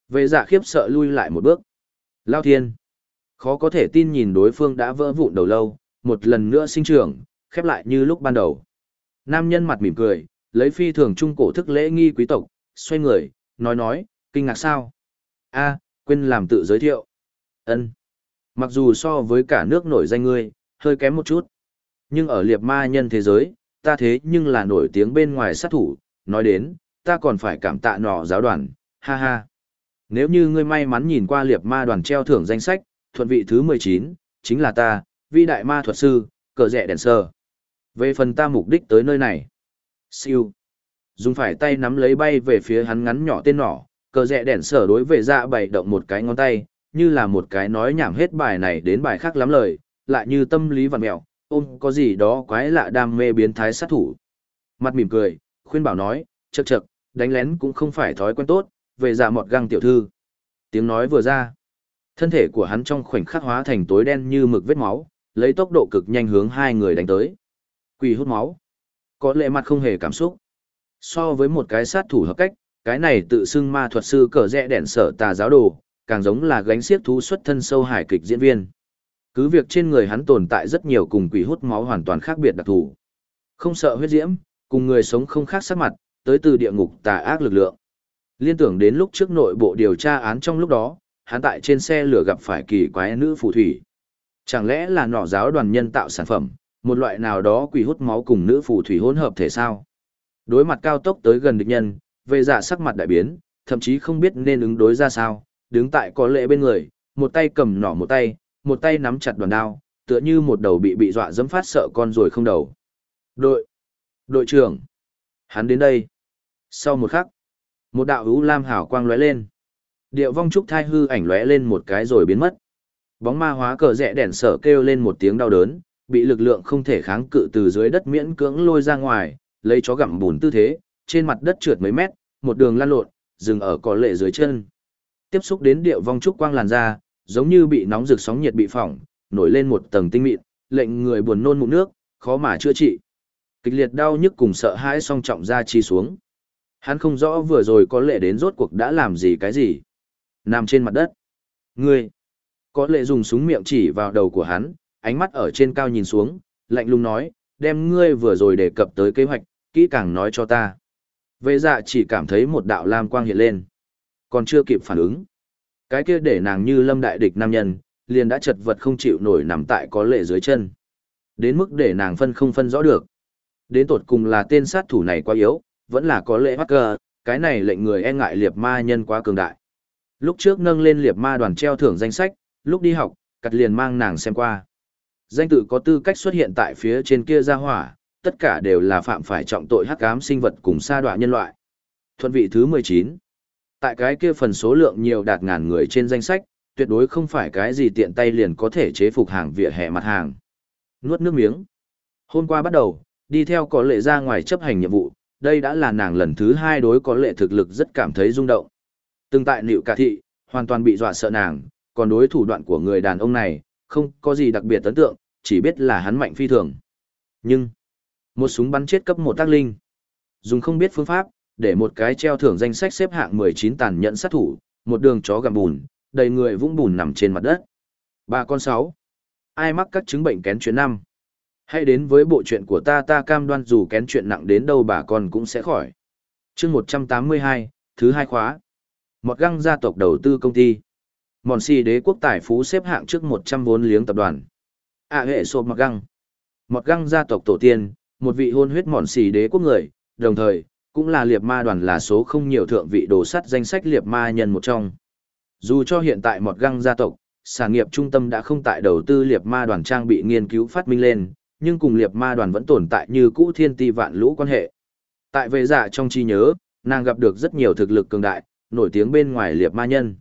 Vệ giả khiếp sợ lui lại một bước. Lao thiên. Khó có thể tin nhìn đối phương đã vỡ vụn đầu lâu, một lần nữa sinh trưởng, khép lại như lúc ban đầu. Nam nhân mặt mỉm cười, lấy phi thường trung cổ thức lễ nghi quý tộc, xoay người, nói nói, kinh ngạc sao? a quên làm tự giới thiệu. ân Mặc dù so với cả nước nổi danh ngươi, hơi kém một chút. Nhưng ở liệt ma nhân thế giới, ta thế nhưng là nổi tiếng bên ngoài sát thủ, nói đến, ta còn phải cảm tạ nọ giáo đoàn, ha ha. Nếu như ngươi may mắn nhìn qua liệt ma đoàn treo thưởng danh sách, thuận vị thứ 19, chính là ta, vi đại ma thuật sư, cờ rẻ đèn sơ. Về phần ta mục đích tới nơi này. Siêu. Dùng phải tay nắm lấy bay về phía hắn ngắn nhỏ tên nỏ, cờ rẻ đèn sở đối về dạ bày động một cái ngón tay, như là một cái nói nhảm hết bài này đến bài khác lắm lời, lại như tâm lý vằn mẹo, ôm có gì đó quái lạ đam mê biến thái sát thủ. Mặt mỉm cười, khuyên bảo nói, chậc chậc, đánh lén cũng không phải thói quen tốt, về dạ mọt găng tiểu thư. Tiếng nói vừa ra, thân thể của hắn trong khoảnh khắc hóa thành tối đen như mực vết máu, lấy tốc độ cực nhanh hướng hai người đánh tới. Quỷ hút máu. Có lệ mặt không hề cảm xúc. So với một cái sát thủ hợp cách, cái này tự xưng ma thuật sư cờ rẽ đèn sở tà giáo đồ, càng giống là gánh xiếc thú xuất thân sâu hải kịch diễn viên. Cứ việc trên người hắn tồn tại rất nhiều cùng quỷ hút máu hoàn toàn khác biệt đặc thù. Không sợ huyết diễm, cùng người sống không khác sắc mặt, tới từ địa ngục tà ác lực lượng. Liên tưởng đến lúc trước nội bộ điều tra án trong lúc đó, hắn tại trên xe lửa gặp phải kỳ quái nữ phù thủy. Chẳng lẽ là nọ giáo đoàn nhân tạo sản phẩm, một loại nào đó quỷ hút máu cùng nữ phù thủy hỗn hợp thể sao? Đối mặt cao tốc tới gần địch nhân, về dạ sắc mặt đại biến, thậm chí không biết nên ứng đối ra sao, đứng tại có lệ bên người, một tay cầm nỏ một tay, một tay nắm chặt đoàn đao, tựa như một đầu bị bị dọa dẫm phát sợ con rồi không đầu. Đội! Đội trưởng! Hắn đến đây! Sau một khắc, một đạo hữu lam hảo quang lóe lên. Điệu vong trúc thai hư ảnh lóe lên một cái rồi biến mất. Bóng ma hóa cờ rẽ đèn sở kêu lên một tiếng đau đớn, bị lực lượng không thể kháng cự từ dưới đất miễn cưỡng lôi ra ngoài, lấy chó gặm bùn tư thế, trên mặt đất trượt mấy mét, một đường lăn lộn, dừng ở cỏ lệ dưới chân. Tiếp xúc đến điệu vong trúc quang làn da, giống như bị nóng rực sóng nhiệt bị phỏng, nổi lên một tầng tinh mịn, lệnh người buồn nôn mụn nước, khó mà chữa trị. Kịch liệt đau nhức cùng sợ hãi song trọng ra chi xuống. Hắn không rõ vừa rồi có lệ đến rốt cuộc đã làm gì cái gì. Nằm trên mặt đất. Ngươi. Có lệ dùng súng miệng chỉ vào đầu của hắn, ánh mắt ở trên cao nhìn xuống, lạnh lùng nói, đem ngươi vừa rồi đề cập tới kế hoạch, kỹ càng nói cho ta. Vệ dạ chỉ cảm thấy một đạo lam quang hiện lên. Còn chưa kịp phản ứng. Cái kia để nàng như lâm đại địch nam nhân, liền đã chật vật không chịu nổi nằm tại có lệ dưới chân. Đến mức để nàng phân không phân rõ được. Đến tột cùng là tên sát thủ này quá yếu, vẫn là có lệ bắt cờ, cái này lệnh người e ngại liệt ma nhân quá cường đại. Lúc trước nâng lên liệt ma đoàn treo thưởng danh sách, lúc đi học, cắt liền mang nàng xem qua. Danh tự có tư cách xuất hiện tại phía trên kia ra hỏa, tất cả đều là phạm phải trọng tội hắc ám sinh vật cùng sa đọa nhân loại. Thuận vị thứ 19. Tại cái kia phần số lượng nhiều đạt ngàn người trên danh sách, tuyệt đối không phải cái gì tiện tay liền có thể chế phục hàng vỉa hè mặt hàng. Nuốt nước miếng. Hôm qua bắt đầu, đi theo có lệ ra ngoài chấp hành nhiệm vụ, đây đã là nàng lần thứ hai đối có lệ thực lực rất cảm thấy rung động. Từng tại nịu cả thị, hoàn toàn bị dọa sợ nàng, còn đối thủ đoạn của người đàn ông này, không có gì đặc biệt ấn tượng, chỉ biết là hắn mạnh phi thường. Nhưng, một súng bắn chết cấp một tác linh. Dùng không biết phương pháp, để một cái treo thưởng danh sách xếp hạng 19 tàn nhẫn sát thủ, một đường chó gặm bùn, đầy người vũng bùn nằm trên mặt đất. Ba con sáu. Ai mắc các chứng bệnh kén chuyến năm? Hãy đến với bộ chuyện của ta ta cam đoan dù kén chuyện nặng đến đâu bà con cũng sẽ khỏi. chương 182, thứ hai khóa. Một găng gia tộc đầu tư công ty. Mòn si đế quốc tài phú xếp hạng trước 100 vốn liếng tập đoàn. À hệ sộp mọt găng. Một găng gia tộc tổ tiên, một vị hôn huyết mòn xì đế quốc người, đồng thời, cũng là liệt ma đoàn là số không nhiều thượng vị đồ sắt danh sách liệt ma nhân một trong. Dù cho hiện tại một găng gia tộc, sản nghiệp trung tâm đã không tại đầu tư liệt ma đoàn trang bị nghiên cứu phát minh lên, nhưng cùng liệt ma đoàn vẫn tồn tại như cũ thiên ti vạn lũ quan hệ. Tại về giả dạ trong trí nhớ, nàng gặp được rất nhiều thực lực cường đại, nổi tiếng bên ngoài liệt ma nhân.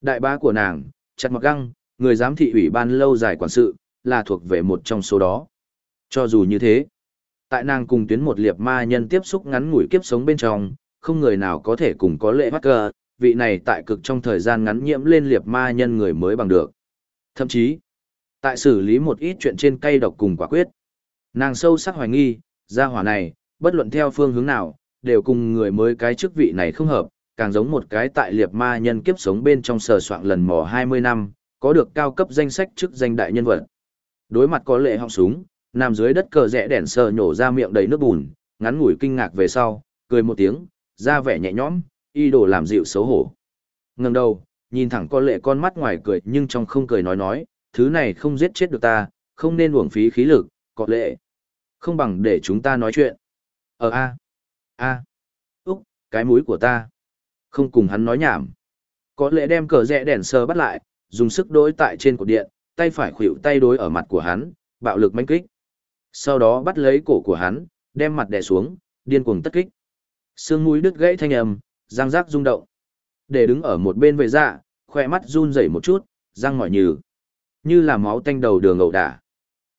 Đại bá của nàng, chặt mặc găng, người giám thị ủy ban lâu dài quản sự, là thuộc về một trong số đó. Cho dù như thế, tại nàng cùng tuyến một liệt ma nhân tiếp xúc ngắn ngủi kiếp sống bên trong, không người nào có thể cùng có lệ cờ vị này tại cực trong thời gian ngắn nhiễm lên liệt ma nhân người mới bằng được. Thậm chí, tại xử lý một ít chuyện trên cây độc cùng quả quyết, nàng sâu sắc hoài nghi, gia hỏa này, bất luận theo phương hướng nào, đều cùng người mới cái chức vị này không hợp, càng giống một cái tại liệt ma nhân kiếp sống bên trong sờ soạn lần mò 20 năm, có được cao cấp danh sách chức danh đại nhân vật. Đối mặt có lệ họng súng, nằm dưới đất cờ rẽ đèn sờ nhổ ra miệng đầy nước bùn, ngắn ngủi kinh ngạc về sau, cười một tiếng, ra vẻ nhẹ nhõm, y đồ làm dịu xấu hổ. Ngẩng đầu, nhìn thẳng con lệ con mắt ngoài cười nhưng trong không cười nói nói, thứ này không giết chết được ta, không nên uổng phí khí lực, có lệ. Không bằng để chúng ta nói chuyện. Ờ a, a, úc, cái mũi của ta. Không cùng hắn nói nhảm. Có lệ đem cờ rẽ đèn sờ bắt lại, dùng sức đối tại trên cột điện, tay phải khuỷu tay đối ở mặt của hắn, bạo lực manh kích. Sau đó bắt lấy cổ của hắn, đem mặt đè xuống, điên cuồng tất kích. Xương mũi đứt gãy thanh âm, răng rác rung động. Để đứng ở một bên về dạ, khỏe mắt run rẩy một chút, răng mỏi nhừ. Như là máu tanh đầu đường ẩu đả.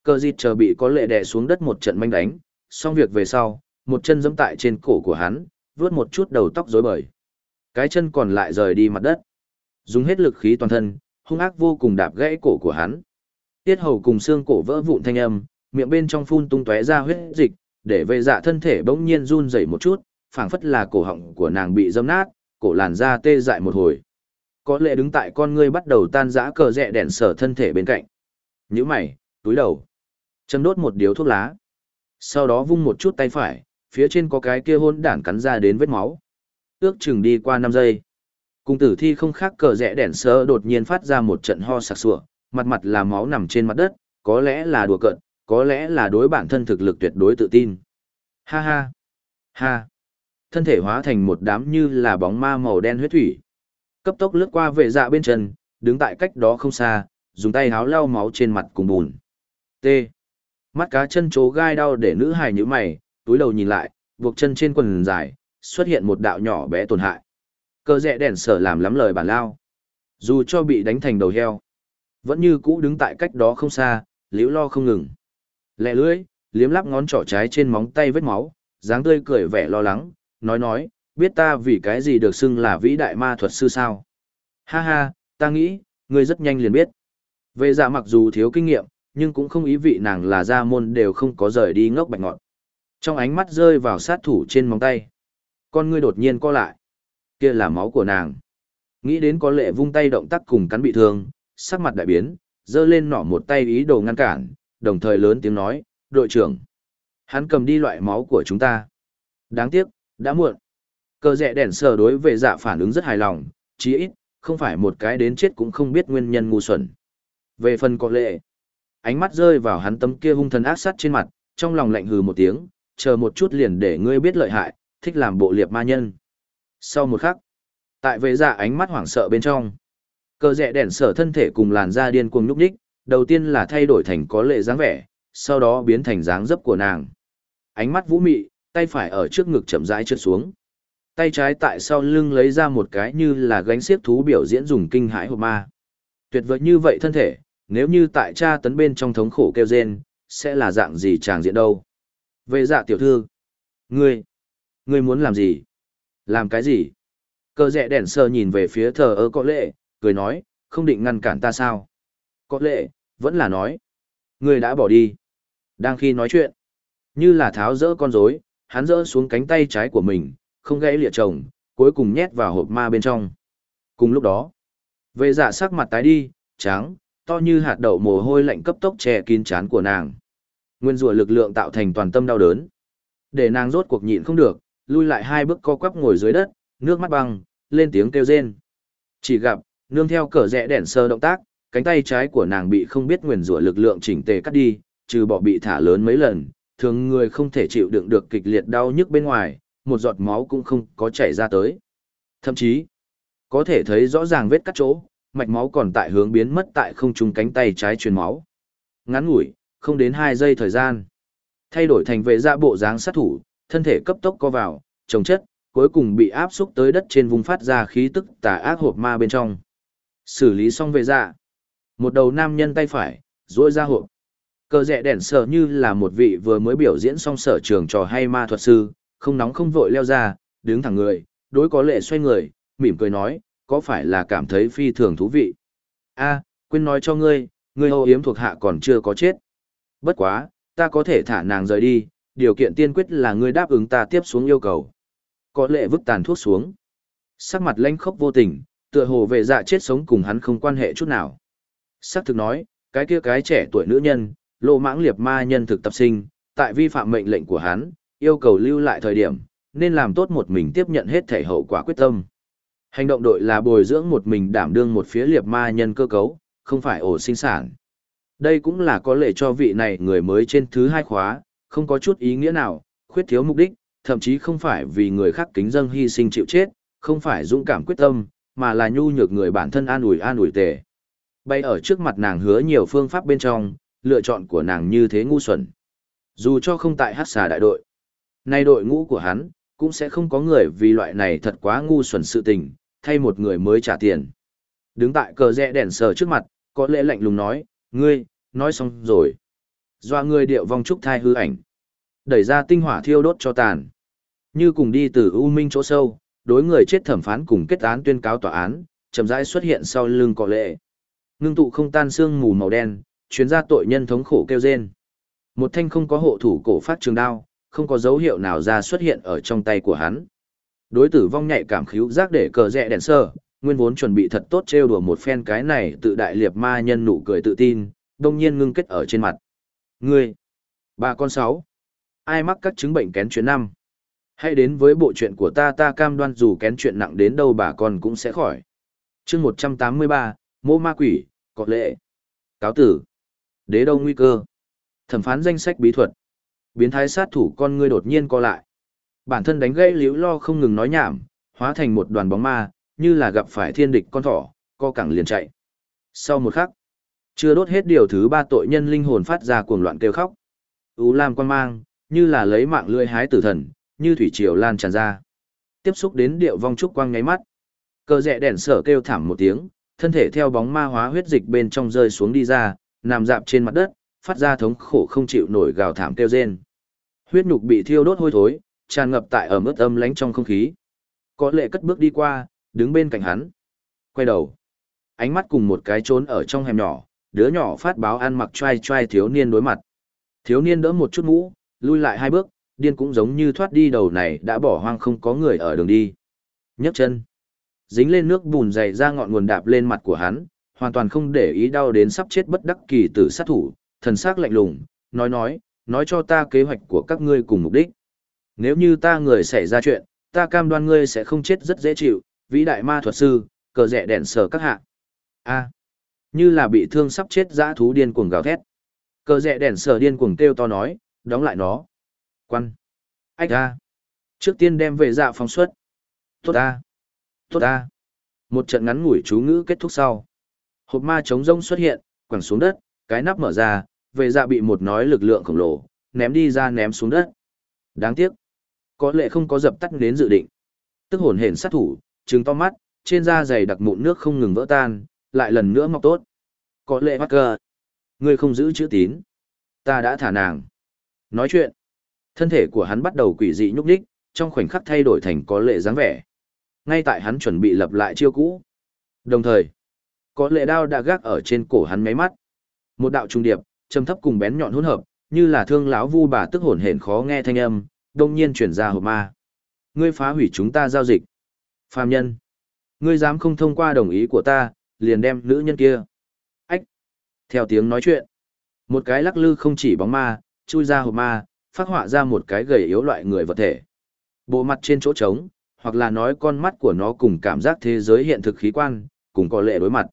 Cơ dịt chờ bị có lệ đè xuống đất một trận manh đánh, xong việc về sau, một chân giẫm tại trên cổ của hắn, vướt một chút đầu tóc rối bời. Cái chân còn lại rời đi mặt đất. Dùng hết lực khí toàn thân, hung ác vô cùng đạp gãy cổ của hắn. Tiết hầu cùng xương cổ vỡ vụn thanh âm, miệng bên trong phun tung tóe ra huyết dịch, để vệ dạ thân thể bỗng nhiên run rẩy một chút, phảng phất là cổ họng của nàng bị dâm nát, cổ làn da tê dại một hồi. Có lẽ đứng tại con ngươi bắt đầu tan rã cờ rẽ đèn sở thân thể bên cạnh. Nhữ mày, túi đầu. Châm đốt một điếu thuốc lá. Sau đó vung một chút tay phải, phía trên có cái kia hôn đản cắn ra đến vết máu. Ước chừng đi qua năm giây. Cùng tử thi không khác cờ rẽ đèn sơ đột nhiên phát ra một trận ho sặc sụa, mặt mặt là máu nằm trên mặt đất, có lẽ là đùa cợt, có lẽ là đối bản thân thực lực tuyệt đối tự tin. Ha ha, ha. Thân thể hóa thành một đám như là bóng ma màu đen huyết thủy. Cấp tốc lướt qua vệ dạ bên chân, đứng tại cách đó không xa, dùng tay háo lau máu trên mặt cùng bùn. T. Mắt cá chân chố gai đau để nữ hài như mày, túi đầu nhìn lại, buộc chân trên quần dài, xuất hiện một đạo nhỏ bé tổn hại. Cơ rẽ đèn sở làm lắm lời bản lao. Dù cho bị đánh thành đầu heo, vẫn như cũ đứng tại cách đó không xa, liễu lo không ngừng. Lẹ lưỡi, liếm lắp ngón trỏ trái trên móng tay vết máu, dáng tươi cười vẻ lo lắng, nói nói, biết ta vì cái gì được xưng là vĩ đại ma thuật sư sao. Ha ha, ta nghĩ, ngươi rất nhanh liền biết. Vệ dạ mặc dù thiếu kinh nghiệm, nhưng cũng không ý vị nàng là gia môn đều không có rời đi ngốc bạch ngọt. Trong ánh mắt rơi vào sát thủ trên móng tay. Con ngươi đột nhiên co lại. Kia là máu của nàng. Nghĩ đến có lệ vung tay động tác cùng cắn bị thương, sắc mặt đại biến, giơ lên nỏ một tay ý đồ ngăn cản, đồng thời lớn tiếng nói, đội trưởng. Hắn cầm đi loại máu của chúng ta. Đáng tiếc, đã muộn. Cờ rẽ đèn sờ đối về dạ phản ứng rất hài lòng, chí ít, không phải một cái đến chết cũng không biết nguyên nhân ngu xuẩn. Về phần có lệ, ánh mắt rơi vào hắn tấm kia hung thần ác sát trên mặt, trong lòng lạnh hừ một tiếng, chờ một chút liền để ngươi biết lợi hại, thích làm bộ liệp ma nhân. Sau một khắc, tại vệ dạ ánh mắt hoảng sợ bên trong, cờ rẽ đèn sở thân thể cùng làn da điên cuồng nhúc nhích, đầu tiên là thay đổi thành có lệ dáng vẻ, sau đó biến thành dáng dấp của nàng. Ánh mắt vũ mị, tay phải ở trước ngực chậm rãi trượt xuống. Tay trái tại sau lưng lấy ra một cái như là gánh xiếc thú biểu diễn dùng kinh hãi hộp ma. Tuyệt vời như vậy thân thể, nếu như tại cha tấn bên trong thống khổ kêu rên, sẽ là dạng gì chàng diện đâu. Về dạ tiểu thư, ngươi, ngươi muốn làm gì? Làm cái gì? Cơ rẽ đèn sơ nhìn về phía thờ ơ có lệ, cười nói, không định ngăn cản ta sao? Có lệ, vẫn là nói. Ngươi đã bỏ đi. Đang khi nói chuyện, như là tháo rỡ con rối, hắn rỡ xuống cánh tay trái của mình, không gãy lịa chồng, cuối cùng nhét vào hộp ma bên trong. Cùng lúc đó, vệ dạ sắc mặt tái đi, trắng, to như hạt đậu mồ hôi lạnh cấp tốc che kín chán của nàng. Nguyên rủa lực lượng tạo thành toàn tâm đau đớn. Để nàng rốt cuộc nhịn không được, lui lại hai bước co quắp ngồi dưới đất, nước mắt băng, lên tiếng kêu rên. Chỉ gặp, nương theo cờ rẽ đèn sơ động tác, cánh tay trái của nàng bị không biết nguyền rủa lực lượng chỉnh tề cắt đi, trừ bỏ bị thả lớn mấy lần, thường người không thể chịu đựng được kịch liệt đau nhức bên ngoài, một giọt máu cũng không có chảy ra tới. Thậm chí, có thể thấy rõ ràng vết cắt chỗ, mạch máu còn tại hướng biến mất tại không trung cánh tay trái truyền máu. Ngắn ngủi, không đến 2 giây thời gian. Thay đổi thành vệ dạ bộ dáng sát thủ, thân thể cấp tốc co vào, chống chất, cuối cùng bị áp xúc tới đất trên vùng phát ra khí tức tà ác hộp ma bên trong. Xử lý xong vệ dạ. Một đầu nam nhân tay phải, duỗi ra hộp. Cờ rẽ đèn sở như là một vị vừa mới biểu diễn xong sở trường trò hay ma thuật sư, không nóng không vội leo ra, đứng thẳng người, đối có lệ xoay người, mỉm cười nói, có phải là cảm thấy phi thường thú vị? a quên nói cho ngươi, ngươi hầu yếm thuộc hạ còn chưa có chết. Bất quá, ta có thể thả nàng rời đi, điều kiện tiên quyết là ngươi đáp ứng ta tiếp xuống yêu cầu. Có lệ vứt tàn thuốc xuống. Sắc mặt lanh khốc vô tình, tựa hồ về dạ chết sống cùng hắn không quan hệ chút nào. Sắc thực nói, cái kia cái trẻ tuổi nữ nhân, lộ mãng liệt ma nhân thực tập sinh, tại vi phạm mệnh lệnh của hắn, yêu cầu lưu lại thời điểm, nên làm tốt một mình tiếp nhận hết thể hậu quả quyết tâm. Hành động đội là bồi dưỡng một mình đảm đương một phía liệt ma nhân cơ cấu, không phải ổ sinh sản. Đây cũng là có lệ cho vị này người mới trên thứ hai khóa, không có chút ý nghĩa nào, khuyết thiếu mục đích, thậm chí không phải vì người khác kính dâng hy sinh chịu chết, không phải dũng cảm quyết tâm, mà là nhu nhược người bản thân an ủi an ủi tề. Bay ở trước mặt nàng hứa nhiều phương pháp bên trong, lựa chọn của nàng như thế ngu xuẩn. Dù cho không tại hát xà đại đội, nay đội ngũ của hắn, cũng sẽ không có người vì loại này thật quá ngu xuẩn sự tình, thay một người mới trả tiền. Đứng tại cờ rẽ đèn sờ trước mặt, có lẽ lạnh lùng nói, ngươi, nói xong rồi. Doa ngươi điệu vong trúc thai hư ảnh. Đẩy ra tinh hỏa thiêu đốt cho tàn. Như cùng đi từ U Minh chỗ sâu, đối người chết thẩm phán cùng kết án tuyên cáo tòa án, chậm rãi xuất hiện sau lưng cọ lệ. Ngưng tụ không tan xương mù màu đen, chuyến ra tội nhân thống khổ kêu rên. Một thanh không có hộ thủ cổ phát trường đao, không có dấu hiệu nào ra xuất hiện ở trong tay của hắn. Đối tử vong nhạy cảm khíu giác để cờ rẽ đèn sơ, nguyên vốn chuẩn bị thật tốt trêu đùa một phen cái này tự đại liệt ma nhân nụ cười tự tin, đông nhiên ngưng kết ở trên mặt. Ngươi, bà con sáu, ai mắc các chứng bệnh kén chuyện năm? Hãy đến với bộ chuyện của ta ta cam đoan dù kén chuyện nặng đến đâu bà con cũng sẽ khỏi. chương 183, mô ma quỷ, có lệ. Cáo tử. Đế đâu nguy cơ. Thẩm phán danh sách bí thuật. Biến thái sát thủ con ngươi đột nhiên co lại. Bản thân đánh gãy liễu lo không ngừng nói nhảm, hóa thành một đoàn bóng ma, như là gặp phải thiên địch con thỏ, co cẳng liền chạy. Sau một khắc, chưa đốt hết điều thứ ba tội nhân linh hồn phát ra cuồng loạn kêu khóc. U Lam quan mang, như là lấy mạng lưỡi hái tử thần, như thủy triều lan tràn ra. Tiếp xúc đến điệu vong trúc quang nháy mắt. Cờ rẽ đèn sở kêu thảm một tiếng, thân thể theo bóng ma hóa huyết dịch bên trong rơi xuống đi ra, nằm dạp trên mặt đất, phát ra thống khổ không chịu nổi gào thảm kêu rên. Huyết nhục bị thiêu đốt hôi thối, tràn ngập tại ở mức âm lánh trong không khí. Có lệ cất bước đi qua, đứng bên cạnh hắn. Quay đầu. Ánh mắt cùng một cái trốn ở trong hẻm nhỏ, đứa nhỏ phát báo ăn mặc trai trai thiếu niên đối mặt. Thiếu niên đỡ một chút mũ, lui lại hai bước, điên cũng giống như thoát đi đầu này đã bỏ hoang không có người ở đường đi. nhấc chân. Dính lên nước bùn dày ra ngọn nguồn đạp lên mặt của hắn, hoàn toàn không để ý đau đến sắp chết bất đắc kỳ tử sát thủ, thần sắc lạnh lùng, nói nói, nói cho ta kế hoạch của các ngươi cùng mục đích. Nếu như ta người xảy ra chuyện, ta cam đoan ngươi sẽ không chết rất dễ chịu, vĩ đại ma thuật sư, cờ rẻ đèn sở các hạ. A. như là bị thương sắp chết dã thú điên cuồng gào thét. Cờ rẻ đèn sở điên cuồng kêu to nói, đóng lại nó. Quan. Ách a. Trước tiên đem về dạ phóng xuất. Tốt ta! Tốt ta! Một trận ngắn ngủi chú ngữ kết thúc sau. Hộp ma trống rông xuất hiện, quẳng xuống đất, cái nắp mở ra, về dạ bị một nói lực lượng khổng lồ, ném đi ra ném xuống đất. Đáng tiếc. Có lệ không có dập tắt đến dự định. Tức hồn hển sát thủ, trừng to mắt, trên da dày đặc mụn nước không ngừng vỡ tan, lại lần nữa mọc tốt. Có lệ mắc cờ. Ngươi không giữ chữ tín. Ta đã thả nàng. Nói chuyện. Thân thể của hắn bắt đầu quỷ dị nhúc nhích, trong khoảnh khắc thay đổi thành có lệ dáng vẻ. Ngay tại hắn chuẩn bị lập lại chiêu cũ. Đồng thời, có lệ đao đã gác ở trên cổ hắn mấy mắt. Một đạo trung điệp, trầm thấp cùng bén nhọn hỗn hợp, như là thương lão vu bà tức hồn hển khó nghe thanh âm, đông nhiên chuyển ra hộp ma. Ngươi phá hủy chúng ta giao dịch. Phàm nhân. Ngươi dám không thông qua đồng ý của ta, liền đem nữ nhân kia. Ách. Theo tiếng nói chuyện. Một cái lắc lư không chỉ bóng ma, chui ra hộp ma, phát họa ra một cái gầy yếu loại người vật thể. Bộ mặt trên chỗ trống, hoặc là nói con mắt của nó cùng cảm giác thế giới hiện thực khí quan, cùng có lệ đối mặt.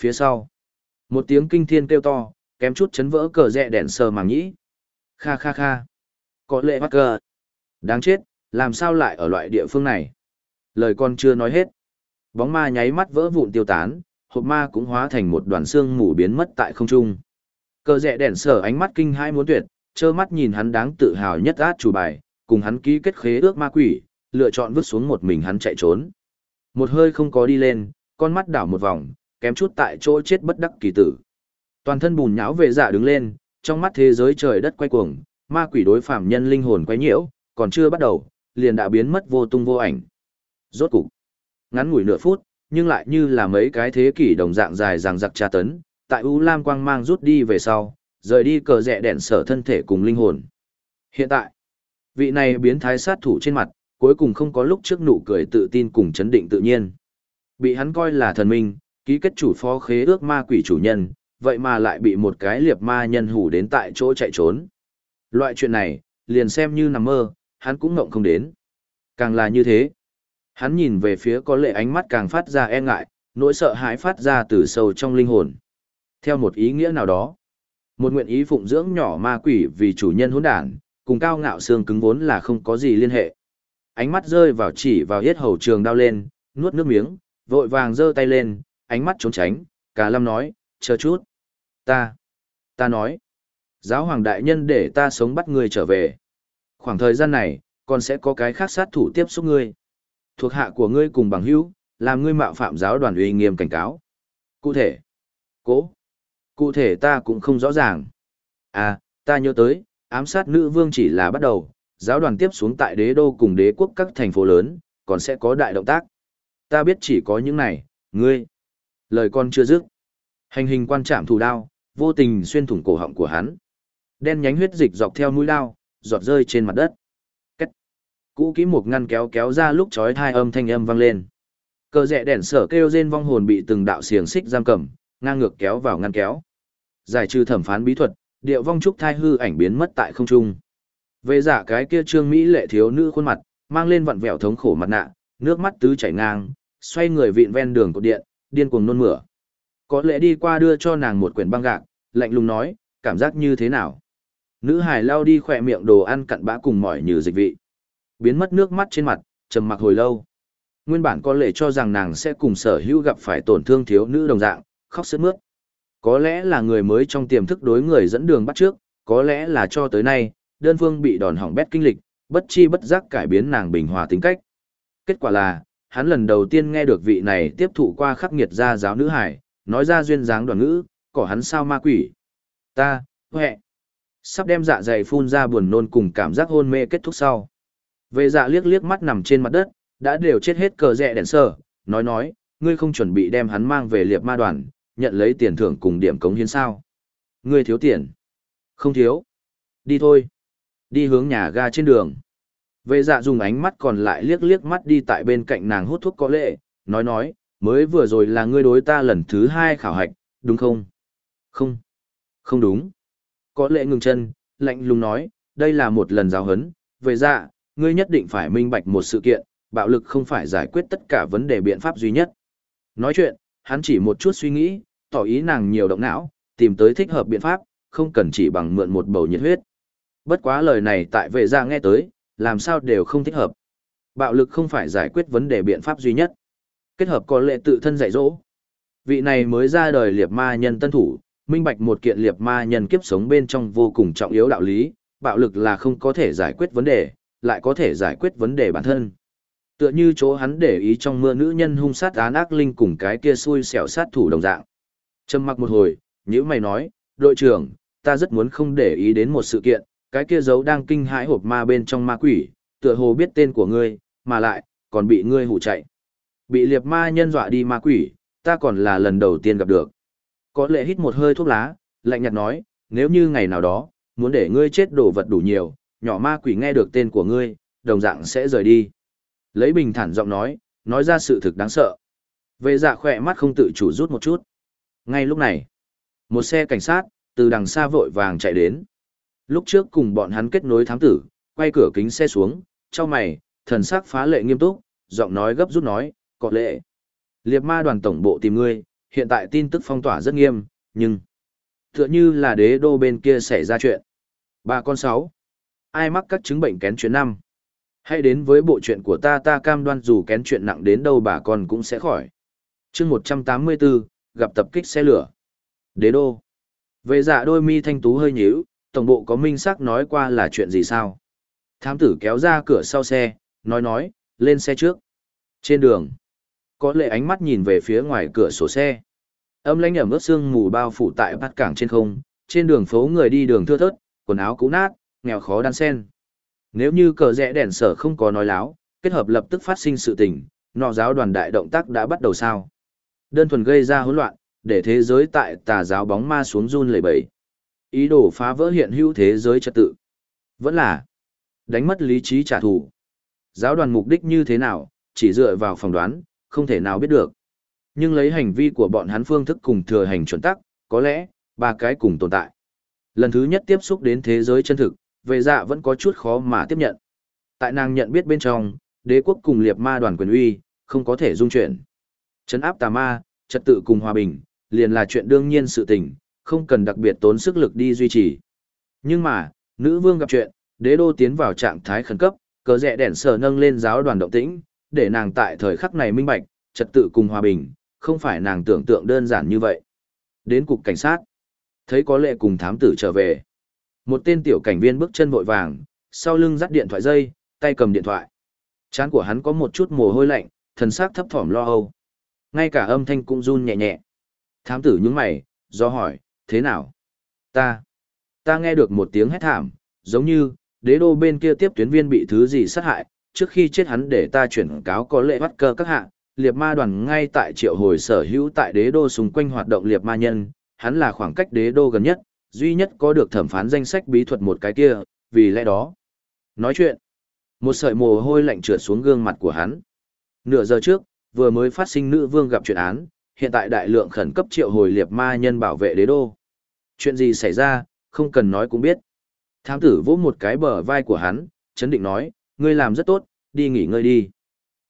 Phía sau, một tiếng kinh thiên kêu to, kém chút chấn vỡ cờ rẽ đèn sờ màng nhĩ. Kha kha kha. Có lệ bắt cờ. Đáng chết, làm sao lại ở loại địa phương này? Lời con chưa nói hết. Bóng ma nháy mắt vỡ vụn tiêu tán, hộp ma cũng hóa thành một đoàn xương mù biến mất tại không trung. Cờ rẽ đèn sờ ánh mắt kinh hai muốn tuyệt, trơ mắt nhìn hắn đáng tự hào nhất át chủ bài, cùng hắn ký kết khế ước ma quỷ, lựa chọn vứt xuống một mình hắn chạy trốn. Một hơi không có đi lên, con mắt đảo một vòng, kém chút tại chỗ chết bất đắc kỳ tử. Toàn thân bùn nhão về dạ đứng lên, trong mắt thế giới trời đất quay cuồng, ma quỷ đối phạm nhân linh hồn quay nhiễu, còn chưa bắt đầu, liền đã biến mất vô tung vô ảnh. Rốt cục, ngắn ngủi nửa phút, nhưng lại như là mấy cái thế kỷ đồng dạng dài dằng dặc tra tấn, tại U Lam quang mang rút đi về sau, rời đi cờ rẽ đèn sở thân thể cùng linh hồn. Hiện tại, vị này biến thái sát thủ trên mặt, cuối cùng không có lúc trước nụ cười tự tin cùng chấn định tự nhiên. Bị hắn coi là thần minh, ký kết chủ phó khế ước ma quỷ chủ nhân, vậy mà lại bị một cái liệp ma nhân hủ đến tại chỗ chạy trốn. Loại chuyện này, liền xem như nằm mơ, hắn cũng ngộng không đến. Càng là như thế, hắn nhìn về phía có lệ ánh mắt càng phát ra e ngại, nỗi sợ hãi phát ra từ sâu trong linh hồn. Theo một ý nghĩa nào đó, một nguyện ý phụng dưỡng nhỏ ma quỷ vì chủ nhân hỗn đản, cùng cao ngạo xương cứng vốn là không có gì liên hệ. Ánh mắt rơi vào chỉ vào hết hầu trường đau lên, nuốt nước miếng, vội vàng giơ tay lên, ánh mắt trốn tránh, cả lâm nói, chờ chút. Ta, ta nói, giáo hoàng đại nhân để ta sống bắt ngươi trở về. Khoảng thời gian này, còn sẽ có cái khác sát thủ tiếp xúc ngươi. Thuộc hạ của ngươi cùng bằng hữu, làm ngươi mạo phạm giáo đoàn uy nghiêm cảnh cáo. Cụ thể, cố, cụ thể ta cũng không rõ ràng. À, ta nhớ tới, ám sát nữ vương chỉ là bắt đầu, giáo đoàn tiếp xuống tại đế đô cùng đế quốc các thành phố lớn, còn sẽ có đại động tác. Ta biết chỉ có những này, ngươi. Lời con chưa dứt. Hành hình quan trạm thủ đao, vô tình xuyên thủng cổ họng của hắn. Đen nhánh huyết dịch dọc theo mũi đao, giọt rơi trên mặt đất. Cách. Cũ kỹ một ngăn kéo kéo ra lúc chói thai âm thanh âm vang lên. Cờ rẽ đèn sở kêu rên vong hồn bị từng đạo xiềng xích giam cầm, ngang ngược kéo vào ngăn kéo. Giải trừ thẩm phán bí thuật, điệu vong trúc thai hư ảnh biến mất tại không trung. Về giả cái kia trương Mỹ lệ thiếu nữ khuôn mặt, mang lên vặn vẹo thống khổ mặt nạ, nước mắt tứ chảy ngang, xoay người vịn ven đường cột điện, điên cuồng nôn mửa. Có lẽ đi qua đưa cho nàng một quyển băng gạc, lạnh lùng nói, cảm giác như thế nào? Nữ hải lao đi khỏe miệng đồ ăn cặn bã cùng mỏi như dịch vị. Biến mất nước mắt trên mặt, trầm mặc hồi lâu. Nguyên bản có lẽ cho rằng nàng sẽ cùng sở hữu gặp phải tổn thương thiếu nữ đồng dạng, khóc sướt mướt. Có lẽ là người mới trong tiềm thức đối người dẫn đường bắt trước, có lẽ là cho tới nay, đơn phương bị đòn hỏng bét kinh lịch, bất chi bất giác cải biến nàng bình hòa tính cách. Kết quả là, hắn lần đầu tiên nghe được vị này tiếp thụ qua khắc nghiệt gia giáo nữ hải, nói ra duyên dáng đoàn ngữ, cỏ hắn sao ma quỷ. Ta, huệ. Sắp đem dạ dày phun ra buồn nôn cùng cảm giác hôn mê kết thúc sau. Vệ dạ liếc liếc mắt nằm trên mặt đất, đã đều chết hết cờ rẽ đèn sơ, nói nói, ngươi không chuẩn bị đem hắn mang về liệp ma đoàn, nhận lấy tiền thưởng cùng điểm cống hiến sao. Ngươi thiếu tiền. Không thiếu. Đi thôi. Đi hướng nhà ga trên đường. Vệ dạ dùng ánh mắt còn lại liếc liếc mắt đi tại bên cạnh nàng hút thuốc có lệ, nói nói, mới vừa rồi là ngươi đối ta lần thứ hai khảo hạch, đúng không? Không. Không đúng. Có lệ ngừng chân, lạnh lùng nói, đây là một lần giáo hấn, về dạ, ngươi nhất định phải minh bạch một sự kiện, bạo lực không phải giải quyết tất cả vấn đề biện pháp duy nhất. Nói chuyện, hắn chỉ một chút suy nghĩ, tỏ ý nàng nhiều động não, tìm tới thích hợp biện pháp, không cần chỉ bằng mượn một bầu nhiệt huyết. Bất quá lời này tại vệ Gia dạ nghe tới, làm sao đều không thích hợp. Bạo lực không phải giải quyết vấn đề biện pháp duy nhất. Kết hợp có lệ tự thân dạy dỗ. Vị này mới ra đời liệt ma nhân tân thủ, minh bạch một kiện liệt ma nhân kiếp sống bên trong vô cùng trọng yếu đạo lý, bạo lực là không có thể giải quyết vấn đề, lại có thể giải quyết vấn đề bản thân. Tựa như chỗ hắn để ý trong mưa nữ nhân hung sát án ác linh cùng cái kia xui xẻo sát thủ đồng dạng. Trầm mặc một hồi, nhữ mày nói, đội trưởng, ta rất muốn không để ý đến một sự kiện, cái kia giấu đang kinh hãi hộp ma bên trong ma quỷ, tựa hồ biết tên của ngươi, mà lại, còn bị ngươi hủ chạy. Bị liệt ma nhân dọa đi ma quỷ, ta còn là lần đầu tiên gặp được. Có lệ hít một hơi thuốc lá, lạnh nhạt nói, nếu như ngày nào đó, muốn để ngươi chết đổ vật đủ nhiều, nhỏ ma quỷ nghe được tên của ngươi, đồng dạng sẽ rời đi. Lấy bình thản giọng nói, nói ra sự thực đáng sợ. Vệ dạ khỏe mắt không tự chủ rút một chút. Ngay lúc này, một xe cảnh sát, từ đằng xa vội vàng chạy đến. Lúc trước cùng bọn hắn kết nối thám tử, quay cửa kính xe xuống, cho mày, thần sắc phá lệ nghiêm túc, giọng nói gấp rút nói, có lệ. Liệt ma đoàn tổng bộ tìm ngươi, hiện tại tin tức phong tỏa rất nghiêm, nhưng... Tựa như là đế đô bên kia xảy ra chuyện. Ba con sáu. Ai mắc các chứng bệnh kén chuyện năm? Hãy đến với bộ chuyện của ta ta cam đoan dù kén chuyện nặng đến đâu bà con cũng sẽ khỏi. chương 184, gặp tập kích xe lửa. Đế đô. Về dạ đôi mi thanh tú hơi nhíu, tổng bộ có minh xác nói qua là chuyện gì sao? Thám tử kéo ra cửa sau xe, nói nói, lên xe trước. Trên đường, có lệ ánh mắt nhìn về phía ngoài cửa sổ xe. Âm lãnh ẩm ướt sương mù bao phủ tại bát cảng trên không, trên đường phố người đi đường thưa thớt, quần áo cũ nát, nghèo khó đan sen. Nếu như cờ rẽ đèn sở không có nói láo, kết hợp lập tức phát sinh sự tình, nọ giáo đoàn đại động tác đã bắt đầu sao. Đơn thuần gây ra hỗn loạn, để thế giới tại tà giáo bóng ma xuống run lẩy bẩy. Ý đồ phá vỡ hiện hữu thế giới trật tự. Vẫn là đánh mất lý trí trả thù. Giáo đoàn mục đích như thế nào, chỉ dựa vào phỏng đoán, không thể nào biết được. Nhưng lấy hành vi của bọn hắn phương thức cùng thừa hành chuẩn tắc, có lẽ, ba cái cùng tồn tại. Lần thứ nhất tiếp xúc đến thế giới chân thực, về dạ vẫn có chút khó mà tiếp nhận. Tại nàng nhận biết bên trong, đế quốc cùng liệt ma đoàn quyền uy, không có thể dung chuyển. Chấn áp tà ma, trật tự cùng hòa bình, liền là chuyện đương nhiên sự tình, không cần đặc biệt tốn sức lực đi duy trì. Nhưng mà, nữ vương gặp chuyện, đế đô tiến vào trạng thái khẩn cấp, cờ rẽ đèn sở nâng lên giáo đoàn động tĩnh, để nàng tại thời khắc này minh bạch, trật tự cùng hòa bình, không phải nàng tưởng tượng đơn giản như vậy. Đến cục cảnh sát, thấy có lệ cùng thám tử trở về. Một tên tiểu cảnh viên bước chân vội vàng, sau lưng dắt điện thoại dây, tay cầm điện thoại. Chán của hắn có một chút mồ hôi lạnh, thần sắc thấp thỏm lo âu. Ngay cả âm thanh cũng run nhẹ nhẹ. Thám tử nhướng mày, do hỏi, thế nào? Ta, ta nghe được một tiếng hét thảm, giống như, đế đô bên kia tiếp tuyến viên bị thứ gì sát hại, trước khi chết hắn để ta chuyển cáo có lệ bắt cơ các hạ, liệt ma đoàn ngay tại triệu hồi sở hữu tại đế đô xung quanh hoạt động liệt ma nhân, hắn là khoảng cách đế đô gần nhất, duy nhất có được thẩm phán danh sách bí thuật một cái kia, vì lẽ đó. Nói chuyện, một sợi mồ hôi lạnh trượt xuống gương mặt của hắn. Nửa giờ trước, vừa mới phát sinh nữ vương gặp chuyện án, hiện tại đại lượng khẩn cấp triệu hồi liệt ma nhân bảo vệ đế đô. Chuyện gì xảy ra, không cần nói cũng biết. Thám tử vỗ một cái bờ vai của hắn, chấn định nói, ngươi làm rất tốt, đi nghỉ ngơi đi.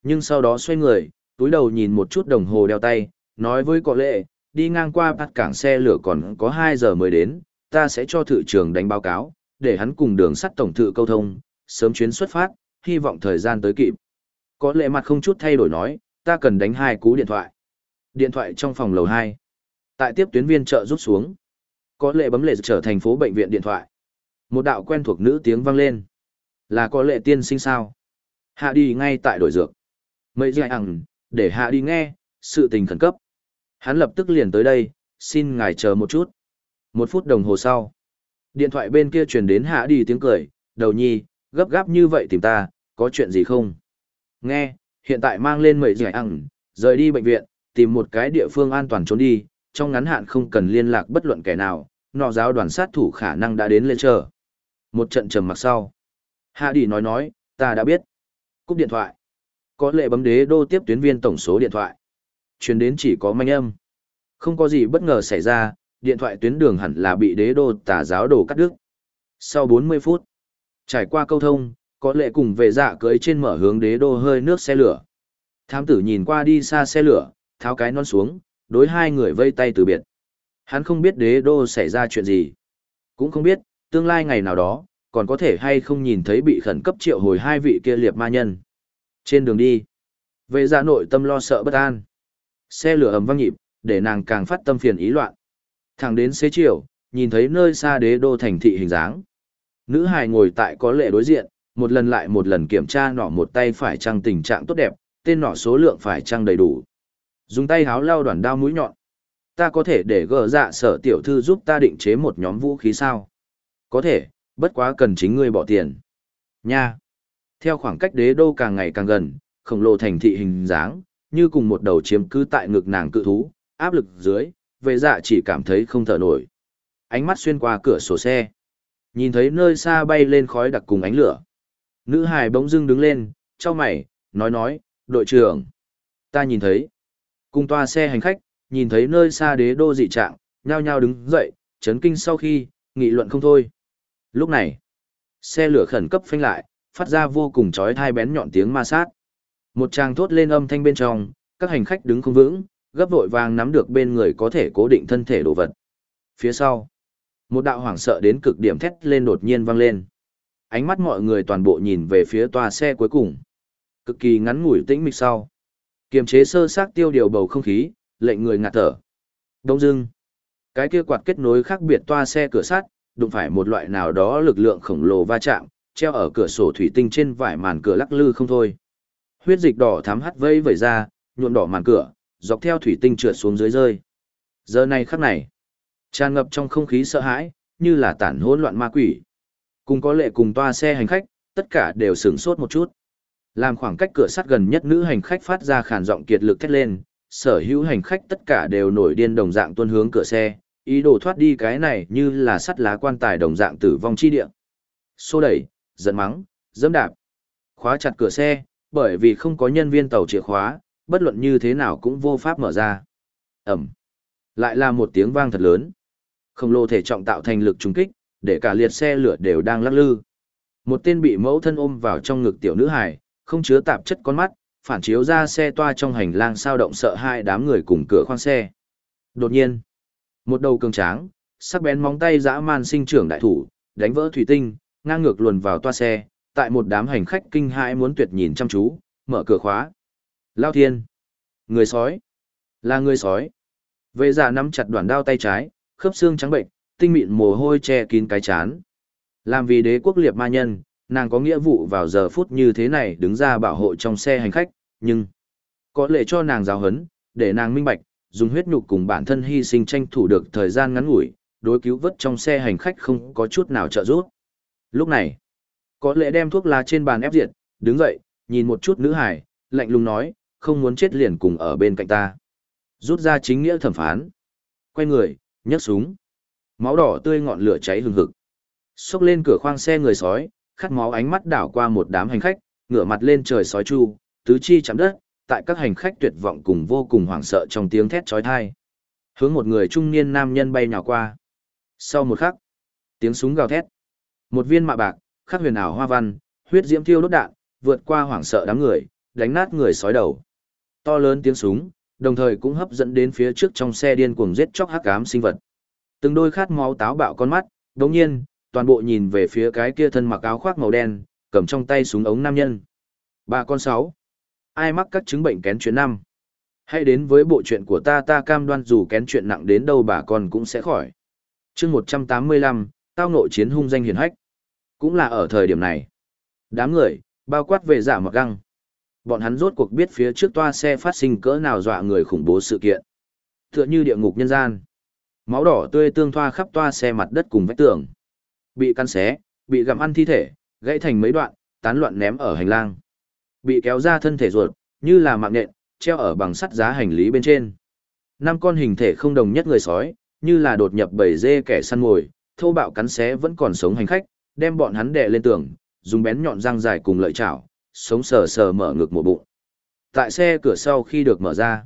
Nhưng sau đó xoay người, túi đầu nhìn một chút đồng hồ đeo tay, nói với có lệ, đi ngang qua bát cảng xe lửa còn có 2 giờ mới đến, ta sẽ cho thự trưởng đánh báo cáo, để hắn cùng đường sắt tổng thự câu thông, sớm chuyến xuất phát, hy vọng thời gian tới kịp. Có lệ mặt không chút thay đổi nói, ta cần đánh hai cú điện thoại. Điện thoại trong phòng lầu 2. Tại tiếp tuyến viên trợ rút xuống. Có lệ bấm lệ trở thành phố bệnh viện điện thoại. Một đạo quen thuộc nữ tiếng vang lên. Là có lệ tiên sinh sao? Hạ đi ngay tại đổi dược. Mấy dạy ẳng, để hạ đi nghe, sự tình khẩn cấp. Hắn lập tức liền tới đây, xin ngài chờ một chút. Một phút đồng hồ sau. Điện thoại bên kia truyền đến hạ đi tiếng cười, đầu nhi, gấp gáp như vậy tìm ta, có chuyện gì không? Nghe, hiện tại mang lên mấy dạy ẳng, rời đi bệnh viện, tìm một cái địa phương an toàn trốn đi, trong ngắn hạn không cần liên lạc bất luận kẻ nào, nọ giáo đoàn sát thủ khả năng đã đến lên chờ. Một trận trầm mặc sau. Hạ đi nói nói, ta đã biết. Cúp điện thoại. Có lệ bấm đế đô tiếp tuyến viên tổng số điện thoại. Chuyến đến chỉ có manh âm. Không có gì bất ngờ xảy ra, điện thoại tuyến đường hẳn là bị đế đô tà giáo đổ cắt đứt. Sau 40 phút, trải qua câu thông, có lệ cùng về dạ cưới trên mở hướng đế đô hơi nước xe lửa. Thám tử nhìn qua đi xa xe lửa, tháo cái non xuống, đối hai người vây tay từ biệt. Hắn không biết đế đô xảy ra chuyện gì. Cũng không biết, tương lai ngày nào đó, còn có thể hay không nhìn thấy bị khẩn cấp triệu hồi hai vị kia liệt ma nhân. Trên đường đi, vệ gia nội tâm lo sợ bất an. Xe lửa ầm vang nhịp, để nàng càng phát tâm phiền ý loạn. Thẳng đến xế chiều, nhìn thấy nơi xa đế đô thành thị hình dáng. Nữ hài ngồi tại có lệ đối diện, một lần lại một lần kiểm tra nỏ một tay phải trăng tình trạng tốt đẹp, tên nỏ số lượng phải trăng đầy đủ. Dùng tay háo lao đoàn đao mũi nhọn. Ta có thể để gỡ dạ sở tiểu thư giúp ta định chế một nhóm vũ khí sao? Có thể, bất quá cần chính ngươi bỏ tiền. Nha! Theo khoảng cách đế đô càng ngày càng gần, khổng lồ thành thị hình dáng, như cùng một đầu chiếm cứ tại ngực nàng cự thú, áp lực dưới, vệ dạ chỉ cảm thấy không thở nổi. Ánh mắt xuyên qua cửa sổ xe. Nhìn thấy nơi xa bay lên khói đặc cùng ánh lửa. Nữ hài bỗng dưng đứng lên, cho mày, nói nói, đội trưởng. Ta nhìn thấy. Cùng toa xe hành khách, nhìn thấy nơi xa đế đô dị trạng, nhao nhao đứng dậy, chấn kinh sau khi, nghị luận không thôi. Lúc này, xe lửa khẩn cấp phanh lại, phát ra vô cùng chói thai bén nhọn tiếng ma sát. Một tràng thốt lên âm thanh bên trong, các hành khách đứng không vững, gấp vội vàng nắm được bên người có thể cố định thân thể đồ vật. Phía sau, một đạo hoảng sợ đến cực điểm thét lên đột nhiên vang lên. Ánh mắt mọi người toàn bộ nhìn về phía toa xe cuối cùng. Cực kỳ ngắn ngủi tĩnh mịch sau. Kiềm chế sơ xác tiêu điều bầu không khí, lệnh người ngạt thở. Đông dưng, cái kia quạt kết nối khác biệt toa xe cửa sắt, đụng phải một loại nào đó lực lượng khổng lồ va chạm, treo ở cửa sổ thủy tinh trên vải màn cửa lắc lư không thôi. Huyết dịch đỏ thắm hắt vây vẩy ra, nhuộm đỏ màn cửa, dọc theo thủy tinh trượt xuống dưới rơi. Giờ này khắc này, tràn ngập trong không khí sợ hãi, như là tản hỗn loạn ma quỷ. Cùng có lệ cùng toa xe hành khách, tất cả đều sửng sốt một chút. Làm khoảng cách cửa sắt gần nhất nữ hành khách phát ra khàn giọng kiệt lực thét lên, sở hữu hành khách tất cả đều nổi điên đồng dạng tuân hướng cửa xe, ý đồ thoát đi cái này như là sắt lá quan tài đồng dạng tử vong chi địa. Xô đẩy, giận mắng, dẫm đạp, khóa chặt cửa xe, bởi vì không có nhân viên tàu chìa khóa, bất luận như thế nào cũng vô pháp mở ra. Ẩm. Lại là một tiếng vang thật lớn. Khổng lồ thể trọng tạo thành lực trùng kích, để cả liệt xe lửa đều đang lắc lư. Một tên bị mẫu thân ôm vào trong ngực tiểu nữ hài, không chứa tạp chất con mắt, phản chiếu ra xe toa trong hành lang sao động sợ hai đám người cùng cửa khoang xe. Đột nhiên, một đầu cường tráng, sắc bén móng tay dã man sinh trưởng đại thủ, đánh vỡ thủy tinh, ngang ngược luồn vào toa xe, tại một đám hành khách kinh hãi muốn tuyệt nhìn chăm chú, mở cửa khóa. Lao thiên! Người sói! Là người sói! Vệ giả nắm chặt đoạn đao tay trái, khớp xương trắng bệnh, tinh mịn mồ hôi che kín cái chán. Làm vì đế quốc liệt ma nhân, nàng có nghĩa vụ vào giờ phút như thế này đứng ra bảo hộ trong xe hành khách, nhưng có lệ cho nàng giáo hấn, để nàng minh bạch, dùng huyết nhục cùng bản thân hy sinh tranh thủ được thời gian ngắn ngủi, đối cứu vớt trong xe hành khách không có chút nào trợ giúp. Lúc này, có lẽ đem thuốc lá trên bàn ép diệt, đứng dậy, nhìn một chút nữ hải, lạnh lùng nói, không muốn chết liền cùng ở bên cạnh ta. Rút ra chính nghĩa thẩm phán. Quay người, nhấc súng. Máu đỏ tươi ngọn lửa cháy hừng hực. Xốc lên cửa khoang xe người sói, khát máu ánh mắt đảo qua một đám hành khách, ngửa mặt lên trời sói chu, tứ chi chạm đất, tại các hành khách tuyệt vọng cùng vô cùng hoảng sợ trong tiếng thét chói tai. Hướng một người trung niên nam nhân bay nhào qua. Sau một khắc, tiếng súng gào thét. Một viên mạ bạc, khắc huyền ảo hoa văn, huyết diễm thiêu đốt đạn, vượt qua hoảng sợ đám người, đánh nát người sói đầu. To lớn tiếng súng, đồng thời cũng hấp dẫn đến phía trước trong xe điên cuồng giết chóc hắc ám sinh vật. Từng đôi khát máu táo bạo con mắt, đồng nhiên, toàn bộ nhìn về phía cái kia thân mặc áo khoác màu đen, cầm trong tay súng ống nam nhân. Ba con sáu. Ai mắc các chứng bệnh kén chuyện năm? Hãy đến với bộ chuyện của ta ta cam đoan dù kén chuyện nặng đến đâu bà con cũng sẽ khỏi. chương 185, tao nội chiến hung danh hiền hách. Cũng là ở thời điểm này. Đám người, bao quát về giả mặc găng. Bọn hắn rốt cuộc biết phía trước toa xe phát sinh cỡ nào dọa người khủng bố sự kiện. Tựa như địa ngục nhân gian. Máu đỏ tươi tương thoa khắp toa xe mặt đất cùng vách tường. Bị căn xé, bị gặm ăn thi thể, gãy thành mấy đoạn, tán loạn ném ở hành lang. Bị kéo ra thân thể ruột, như là mạng nện treo ở bằng sắt giá hành lý bên trên. Năm con hình thể không đồng nhất người sói, như là đột nhập bầy dê kẻ săn mồi, thô bạo cắn xé vẫn còn sống hành khách, đem bọn hắn đè lên tường, dùng bén nhọn răng dài cùng lợi chảo, sống sờ sờ mở ngực một bụng. Tại xe cửa sau khi được mở ra,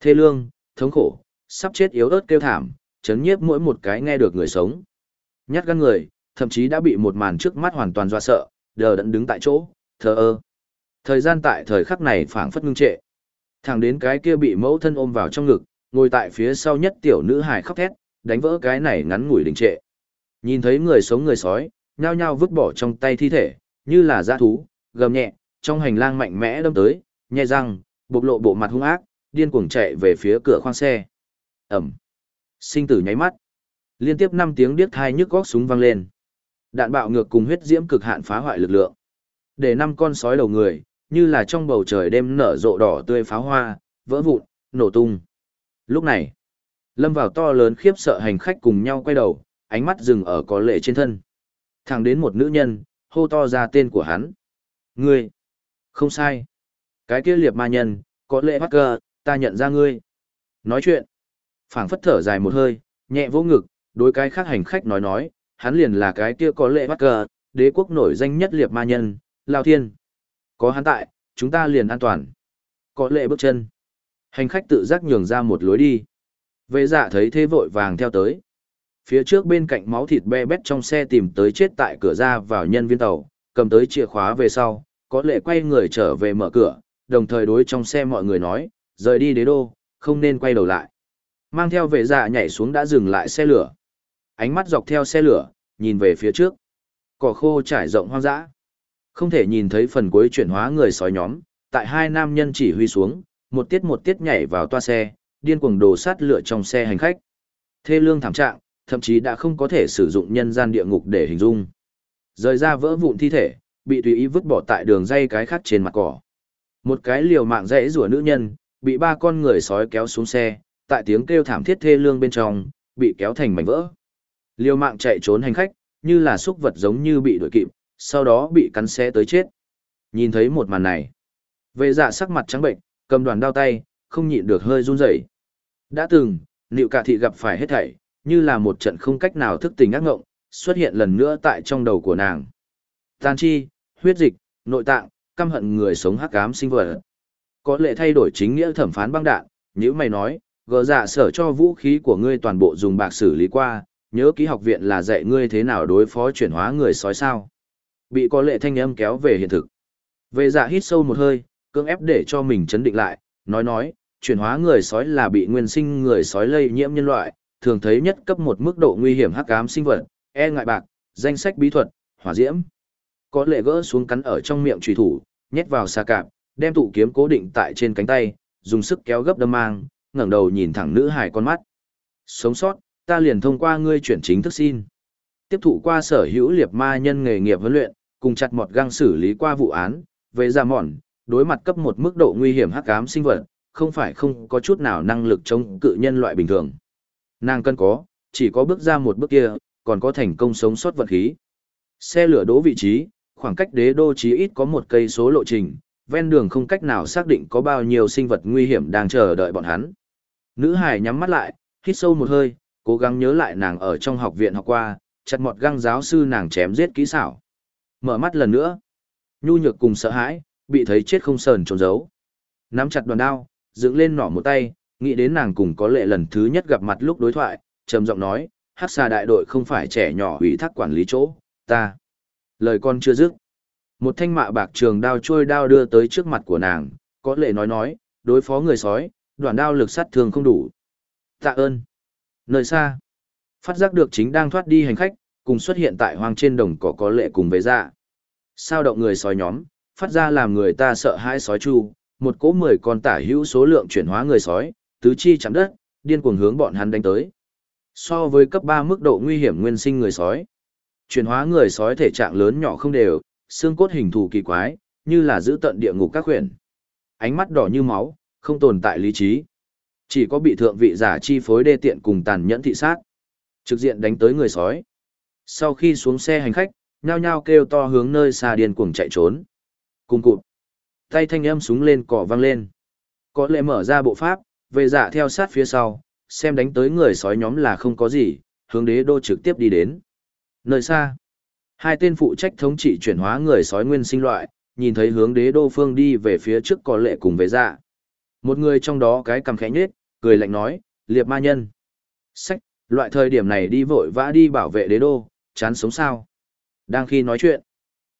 thê lương, thống khổ, sắp chết yếu ớt kêu thảm, chấn nhiếp mỗi một cái nghe được người sống. Nhát gan người, thậm chí đã bị một màn trước mắt hoàn toàn dọa sợ, đờ đẫn đứng tại chỗ, thờ ơ. Thời gian tại thời khắc này phảng phất ngưng trệ. Thẳng đến cái kia bị mẫu thân ôm vào trong ngực, ngồi tại phía sau nhất tiểu nữ hài khóc thét, đánh vỡ cái này ngắn ngủi đình trệ. Nhìn thấy người sống người sói, nhao nhao vứt bỏ trong tay thi thể, như là dã thú, gầm nhẹ, trong hành lang mạnh mẽ đâm tới, nhai răng, bộc lộ bộ mặt hung ác, điên cuồng chạy về phía cửa khoang xe. Ẩm. Sinh tử nháy mắt. Liên tiếp năm tiếng điếc thai nhức góc súng vang lên. Đạn bạo ngược cùng huyết diễm cực hạn phá hoại lực lượng. Để năm con sói đầu người, như là trong bầu trời đêm nở rộ đỏ tươi pháo hoa, vỡ vụn, nổ tung. Lúc này, lâm vào to lớn khiếp sợ hành khách cùng nhau quay đầu, ánh mắt dừng ở có lệ trên thân. Thẳng đến một nữ nhân, hô to ra tên của hắn. Ngươi! Không sai. Cái kia liệp ma nhân, có lệ bắt cờ, ta nhận ra ngươi. Nói chuyện. phảng phất thở dài một hơi, nhẹ vô ngực, đối cái khác hành khách nói nói, hắn liền là cái kia có lệ bắt cờ, đế quốc nổi danh nhất liệp ma nhân, Lao Thiên. Có hắn tại, chúng ta liền an toàn. Có lệ bước chân. Hành khách tự giác nhường ra một lối đi. Vệ dạ thấy thế vội vàng theo tới. Phía trước bên cạnh máu thịt be bét trong xe tìm tới chết tại cửa ra vào nhân viên tàu, cầm tới chìa khóa về sau, có lệ quay người trở về mở cửa, đồng thời đối trong xe mọi người nói, rời đi đế đô, không nên quay đầu lại. Mang theo vệ dạ nhảy xuống đã dừng lại xe lửa. Ánh mắt dọc theo xe lửa, nhìn về phía trước. Cỏ khô trải rộng hoang dã. Không thể nhìn thấy phần cuối chuyển hóa người sói nhóm, tại hai nam nhân chỉ huy xuống, một tiết một tiết nhảy vào toa xe, điên cuồng đồ sát lửa trong xe hành khách. Thê lương thảm trạng, thậm chí đã không có thể sử dụng nhân gian địa ngục để hình dung. Rời ra vỡ vụn thi thể, bị tùy ý vứt bỏ tại đường dây cái khác trên mặt cỏ. Một cái liều mạng rẽ rủa nữ nhân, bị ba con người sói kéo xuống xe, tại tiếng kêu thảm thiết thê lương bên trong, bị kéo thành mảnh vỡ. Liều mạng chạy trốn hành khách, như là xúc vật giống như bị đuổi kịp, sau đó bị cắn xé tới chết. Nhìn thấy một màn này, vệ dạ sắc mặt trắng bệnh, cầm đoàn đao tay, không nhịn được hơi run rẩy. Đã từng, nịu cả thị gặp phải hết thảy, như là một trận không cách nào thức tỉnh ác ngộng, xuất hiện lần nữa tại trong đầu của nàng. Tàn chi, huyết dịch, nội tạng, căm hận người sống hắc ám sinh vật. Có lệ thay đổi chính nghĩa thẩm phán băng đạn, nếu mày nói, gỡ dạ sở cho vũ khí của ngươi toàn bộ dùng bạc xử lý qua, nhớ ký học viện là dạy ngươi thế nào đối phó chuyển hóa người sói sao. Bị có lệ thanh âm kéo về hiện thực. Về dạ hít sâu một hơi, cưỡng ép để cho mình chấn định lại, nói nói, chuyển hóa người sói là bị nguyên sinh người sói lây nhiễm nhân loại, thường thấy nhất cấp một mức độ nguy hiểm hắc ám sinh vật, e ngại bạc, danh sách bí thuật, hỏa diễm. Có lệ gỡ xuống cắn ở trong miệng trùy thủ, nhét vào xa cạp, đem tụ kiếm cố định tại trên cánh tay, dùng sức kéo gấp đâm mang, ngẩng đầu nhìn thẳng nữ hài con mắt. Sống sót, ta liền thông qua ngươi chuyển chính thức xin. Tiếp thụ qua sở hữu liệt ma nhân nghề nghiệp huấn luyện, cùng chặt mọt găng xử lý qua vụ án, về ra mòn, đối mặt cấp một mức độ nguy hiểm hắc ám sinh vật, không phải không có chút nào năng lực chống cự nhân loại bình thường. Nàng cân có, chỉ có bước ra một bước kia, còn có thành công sống sót vật khí. Xe lửa đỗ vị trí, khoảng cách đế đô chí ít có một cây số lộ trình, ven đường không cách nào xác định có bao nhiêu sinh vật nguy hiểm đang chờ đợi bọn hắn. Nữ hải nhắm mắt lại, hít sâu một hơi, cố gắng nhớ lại nàng ở trong học viện học qua, chặt một găng giáo sư nàng chém giết kỹ xảo. Mở mắt lần nữa, nhu nhược cùng sợ hãi, bị thấy chết không sờn trốn giấu. Nắm chặt đoàn đao, dựng lên nỏ một tay, nghĩ đến nàng cùng có lệ lần thứ nhất gặp mặt lúc đối thoại, trầm giọng nói, hắc xà đại đội không phải trẻ nhỏ ủy thác quản lý chỗ, ta. Lời con chưa dứt. Một thanh mạ bạc trường đao trôi đao đưa tới trước mặt của nàng, có lệ nói nói, đối phó người sói, đoạn đao lực sát thường không đủ. Tạ ơn. Nơi xa, phát giác được chính đang thoát đi hành khách, cùng xuất hiện tại hoang trên đồng cỏ có lệ cùng với dạ. Sao động người sói nhóm, phát ra làm người ta sợ hãi sói chu, một cỗ mười con tả hữu số lượng chuyển hóa người sói, tứ chi chạm đất, điên cuồng hướng bọn hắn đánh tới. So với cấp 3 mức độ nguy hiểm nguyên sinh người sói, chuyển hóa người sói thể trạng lớn nhỏ không đều, xương cốt hình thù kỳ quái, như là giữ tận địa ngục các huyền. Ánh mắt đỏ như máu, không tồn tại lý trí. Chỉ có bị thượng vị giả chi phối đê tiện cùng tàn nhẫn thị sát. Trực diện đánh tới người sói. Sau khi xuống xe hành khách, nhao nhao kêu to hướng nơi xa điên cuồng chạy trốn. Cùng cụt. Tay thanh âm súng lên cỏ vang lên. Có lệ mở ra bộ pháp, về dạ theo sát phía sau, xem đánh tới người sói nhóm là không có gì, hướng đế đô trực tiếp đi đến. Nơi xa, hai tên phụ trách thống trị chuyển hóa người sói nguyên sinh loại, nhìn thấy hướng đế đô phương đi về phía trước có lệ cùng về dạ. Một người trong đó cái cầm khẽ nhết, cười lạnh nói, liệp ma nhân. Sách, loại thời điểm này đi vội vã đi bảo vệ đế đô, chán sống sao. Đang khi nói chuyện,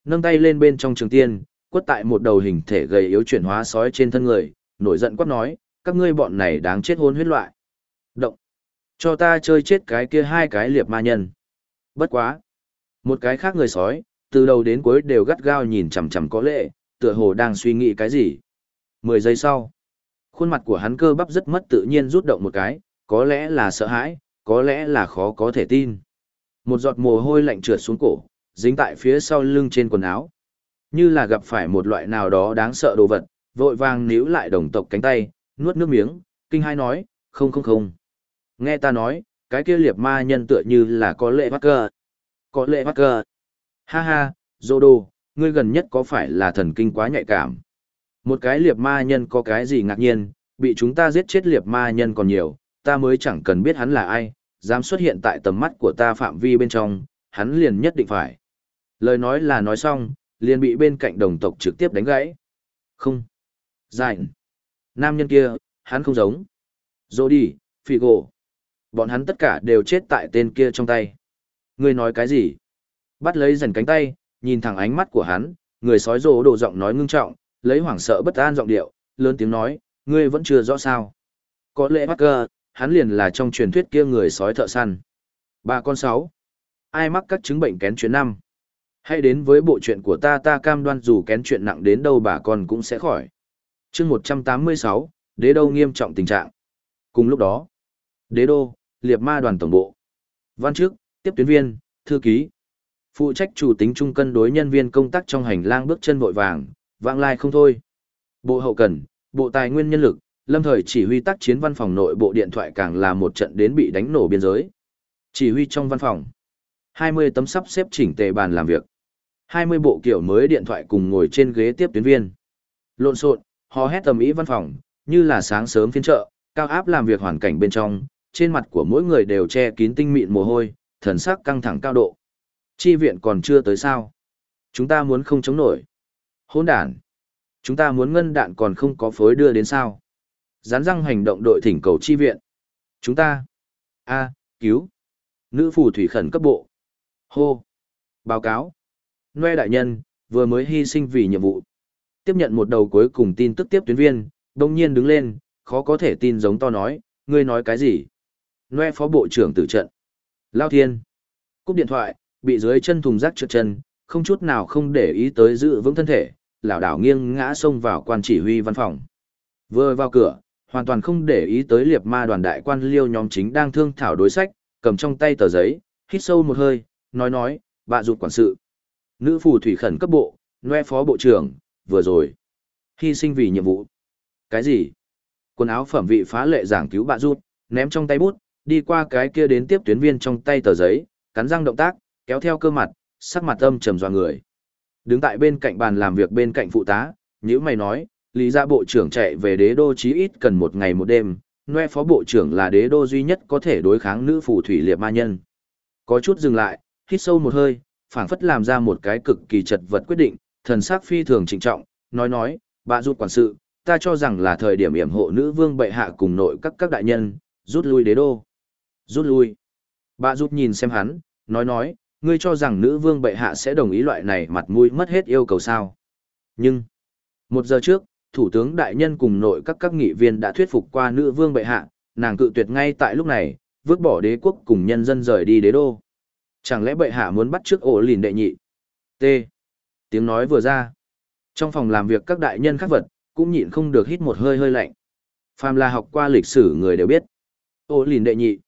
nâng tay lên bên trong trường tiên, quất tại một đầu hình thể gầy yếu chuyển hóa sói trên thân người, nổi giận quát nói, các ngươi bọn này đáng chết hôn huyết loại. Động. Cho ta chơi chết cái kia hai cái liệp ma nhân. Bất quá. Một cái khác người sói, từ đầu đến cuối đều gắt gao nhìn chằm chằm có lệ, tựa hồ đang suy nghĩ cái gì. Mười giây sau, khuôn mặt của hắn cơ bắp rất mất tự nhiên rút động một cái, có lẽ là sợ hãi, có lẽ là khó có thể tin. Một giọt mồ hôi lạnh trượt xuống cổ, dính tại phía sau lưng trên quần áo. Như là gặp phải một loại nào đó đáng sợ đồ vật, vội vàng níu lại đồng tộc cánh tay, nuốt nước miếng, kinh hai nói, không không không. Nghe ta nói, cái kia liệt ma nhân tựa như là có lệ bắt cơ. Có lệ bắt cơ. Ha ha, dô đồ, ngươi gần nhất có phải là thần kinh quá nhạy cảm? Một cái liệt ma nhân có cái gì ngạc nhiên, bị chúng ta giết chết liệt ma nhân còn nhiều, ta mới chẳng cần biết hắn là ai, dám xuất hiện tại tầm mắt của ta phạm vi bên trong, hắn liền nhất định phải. Lời nói là nói xong, liền bị bên cạnh đồng tộc trực tiếp đánh gãy. Không. Giải. Nam nhân kia, hắn không giống. Dô đi, Figo. Bọn hắn tất cả đều chết tại tên kia trong tay. Ngươi nói cái gì? Bắt lấy dần cánh tay, nhìn thẳng ánh mắt của hắn, người sói rồ đồ giọng nói ngưng trọng, lấy hoảng sợ bất an giọng điệu, lớn tiếng nói, ngươi vẫn chưa rõ sao. Có lẽ Parker, hắn liền là trong truyền thuyết kia người sói thợ săn. Ba con sáu. Ai mắc các chứng bệnh kén chuyện năm? Hãy đến với bộ chuyện của ta ta cam đoan dù kén chuyện nặng đến đâu bà con cũng sẽ khỏi. chương 186, đế đô nghiêm trọng tình trạng. Cùng lúc đó, đế đô, liệt ma đoàn tổng bộ. Văn trước, tiếp tuyến viên, thư ký. Phụ trách chủ tính trung cân đối nhân viên công tác trong hành lang bước chân vội vàng, vãng lai không thôi. Bộ hậu cần, bộ tài nguyên nhân lực, lâm thời chỉ huy tác chiến văn phòng nội bộ điện thoại càng là một trận đến bị đánh nổ biên giới. Chỉ huy trong văn phòng. 20 tấm sắp xếp chỉnh tề bàn làm việc. 20 bộ kiểu mới điện thoại cùng ngồi trên ghế tiếp tuyến viên. Lộn xộn, hò hét tầm ý văn phòng, như là sáng sớm phiên chợ, cao áp làm việc hoàn cảnh bên trong, trên mặt của mỗi người đều che kín tinh mịn mồ hôi, thần sắc căng thẳng cao độ. Chi viện còn chưa tới sao? Chúng ta muốn không chống nổi. Hỗn đản. Chúng ta muốn ngân đạn còn không có phối đưa đến sao? Gián răng hành động đội thỉnh cầu chi viện. Chúng ta. A, cứu. Nữ phù thủy khẩn cấp bộ. Hô. Báo cáo. Noe đại nhân, vừa mới hy sinh vì nhiệm vụ. Tiếp nhận một đầu cuối cùng tin tức tiếp tuyến viên, đông nhiên đứng lên, khó có thể tin giống to nói, ngươi nói cái gì? Noe phó bộ trưởng tử trận. Lao thiên. Cúp điện thoại, bị dưới chân thùng rác trượt chân, không chút nào không để ý tới giữ vững thân thể, lảo đảo nghiêng ngã xông vào quan chỉ huy văn phòng. Vừa vào cửa, hoàn toàn không để ý tới liệt ma đoàn đại quan liêu nhóm chính đang thương thảo đối sách, cầm trong tay tờ giấy, hít sâu một hơi, nói nói, bạ dục quản sự. Nữ phù thủy khẩn cấp bộ, noe phó bộ trưởng, vừa rồi. Hy sinh vì nhiệm vụ. Cái gì? Quần áo phẩm vị phá lệ giảng cứu bạ rụt, ném trong tay bút, đi qua cái kia đến tiếp tuyến viên trong tay tờ giấy, cắn răng động tác, kéo theo cơ mặt, sắc mặt âm trầm dò người. Đứng tại bên cạnh bàn làm việc bên cạnh phụ tá, nhữ mày nói, lý ra bộ trưởng chạy về đế đô chí ít cần một ngày một đêm, noe phó bộ trưởng là đế đô duy nhất có thể đối kháng nữ phù thủy liệt ma nhân. Có chút dừng lại, hít sâu một hơi, phảng phất làm ra một cái cực kỳ chật vật quyết định, thần sắc phi thường trịnh trọng, nói nói, bà rút quản sự, ta cho rằng là thời điểm yểm hộ nữ vương bệ hạ cùng nội các các đại nhân, rút lui đế đô. Rút lui. Bà rút nhìn xem hắn, nói nói, ngươi cho rằng nữ vương bệ hạ sẽ đồng ý loại này mặt mũi mất hết yêu cầu sao. Nhưng, một giờ trước, thủ tướng đại nhân cùng nội các các nghị viên đã thuyết phục qua nữ vương bệ hạ, nàng cự tuyệt ngay tại lúc này, vứt bỏ đế quốc cùng nhân dân rời đi đế đô. Chẳng lẽ bệ hạ muốn bắt trước ổ lìn đệ nhị? T. Tiếng nói vừa ra. Trong phòng làm việc các đại nhân khác vật, cũng nhịn không được hít một hơi hơi lạnh. Phàm là học qua lịch sử người đều biết. Ổ lìn đệ nhị.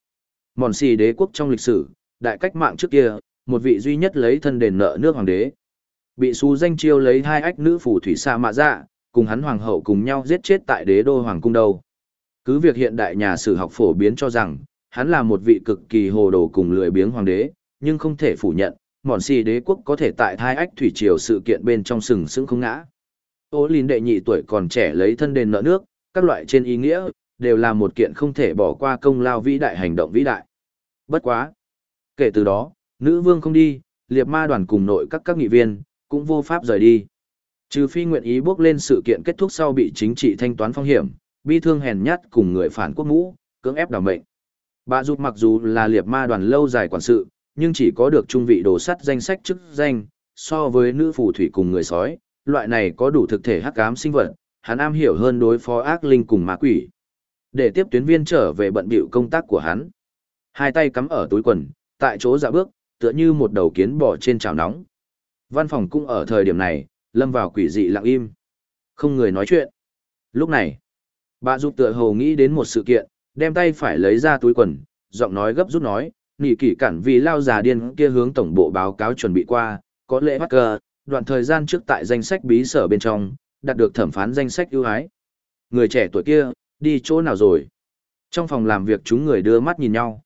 Mòn xì đế quốc trong lịch sử, đại cách mạng trước kia, một vị duy nhất lấy thân đền nợ nước hoàng đế. Bị xú danh chiêu lấy hai ách nữ phủ thủy sa mạ dạ, cùng hắn hoàng hậu cùng nhau giết chết tại đế đô hoàng cung đâu. Cứ việc hiện đại nhà sử học phổ biến cho rằng, hắn là một vị cực kỳ hồ đồ cùng lười biếng hoàng đế, nhưng không thể phủ nhận, mòn xì đế quốc có thể tại thai ách thủy triều sự kiện bên trong sừng sững không ngã. Ô Linh đệ nhị tuổi còn trẻ lấy thân đền nợ nước, các loại trên ý nghĩa, đều là một kiện không thể bỏ qua công lao vĩ đại hành động vĩ đại. Bất quá. Kể từ đó, nữ vương không đi, liệt ma đoàn cùng nội các các nghị viên, cũng vô pháp rời đi. Trừ phi nguyện ý bước lên sự kiện kết thúc sau bị chính trị thanh toán phong hiểm, bi thương hèn nhát cùng người phản quốc ngũ, cưỡng ép đảo mệnh. Bà Dục mặc dù là liệt ma đoàn lâu dài quản sự, nhưng chỉ có được trung vị đồ sắt danh sách chức danh, so với nữ phù thủy cùng người sói, loại này có đủ thực thể hắc ám sinh vật, hắn am hiểu hơn đối phó ác linh cùng ma quỷ. Để tiếp tuyến viên trở về bận bịu công tác của hắn. Hai tay cắm ở túi quần, tại chỗ dạ bước, tựa như một đầu kiến bò trên chảo nóng. Văn phòng cũng ở thời điểm này, lâm vào quỷ dị lặng im. Không người nói chuyện. Lúc này, bà giúp tựa hồ nghĩ đến một sự kiện, đem tay phải lấy ra túi quần, giọng nói gấp rút nói, nghỉ kỷ cản vì lao già điên kia hướng tổng bộ báo cáo chuẩn bị qua, có lẽ bắt cờ, đoạn thời gian trước tại danh sách bí sở bên trong, đạt được thẩm phán danh sách ưu ái. Người trẻ tuổi kia, đi chỗ nào rồi? Trong phòng làm việc chúng người đưa mắt nhìn nhau.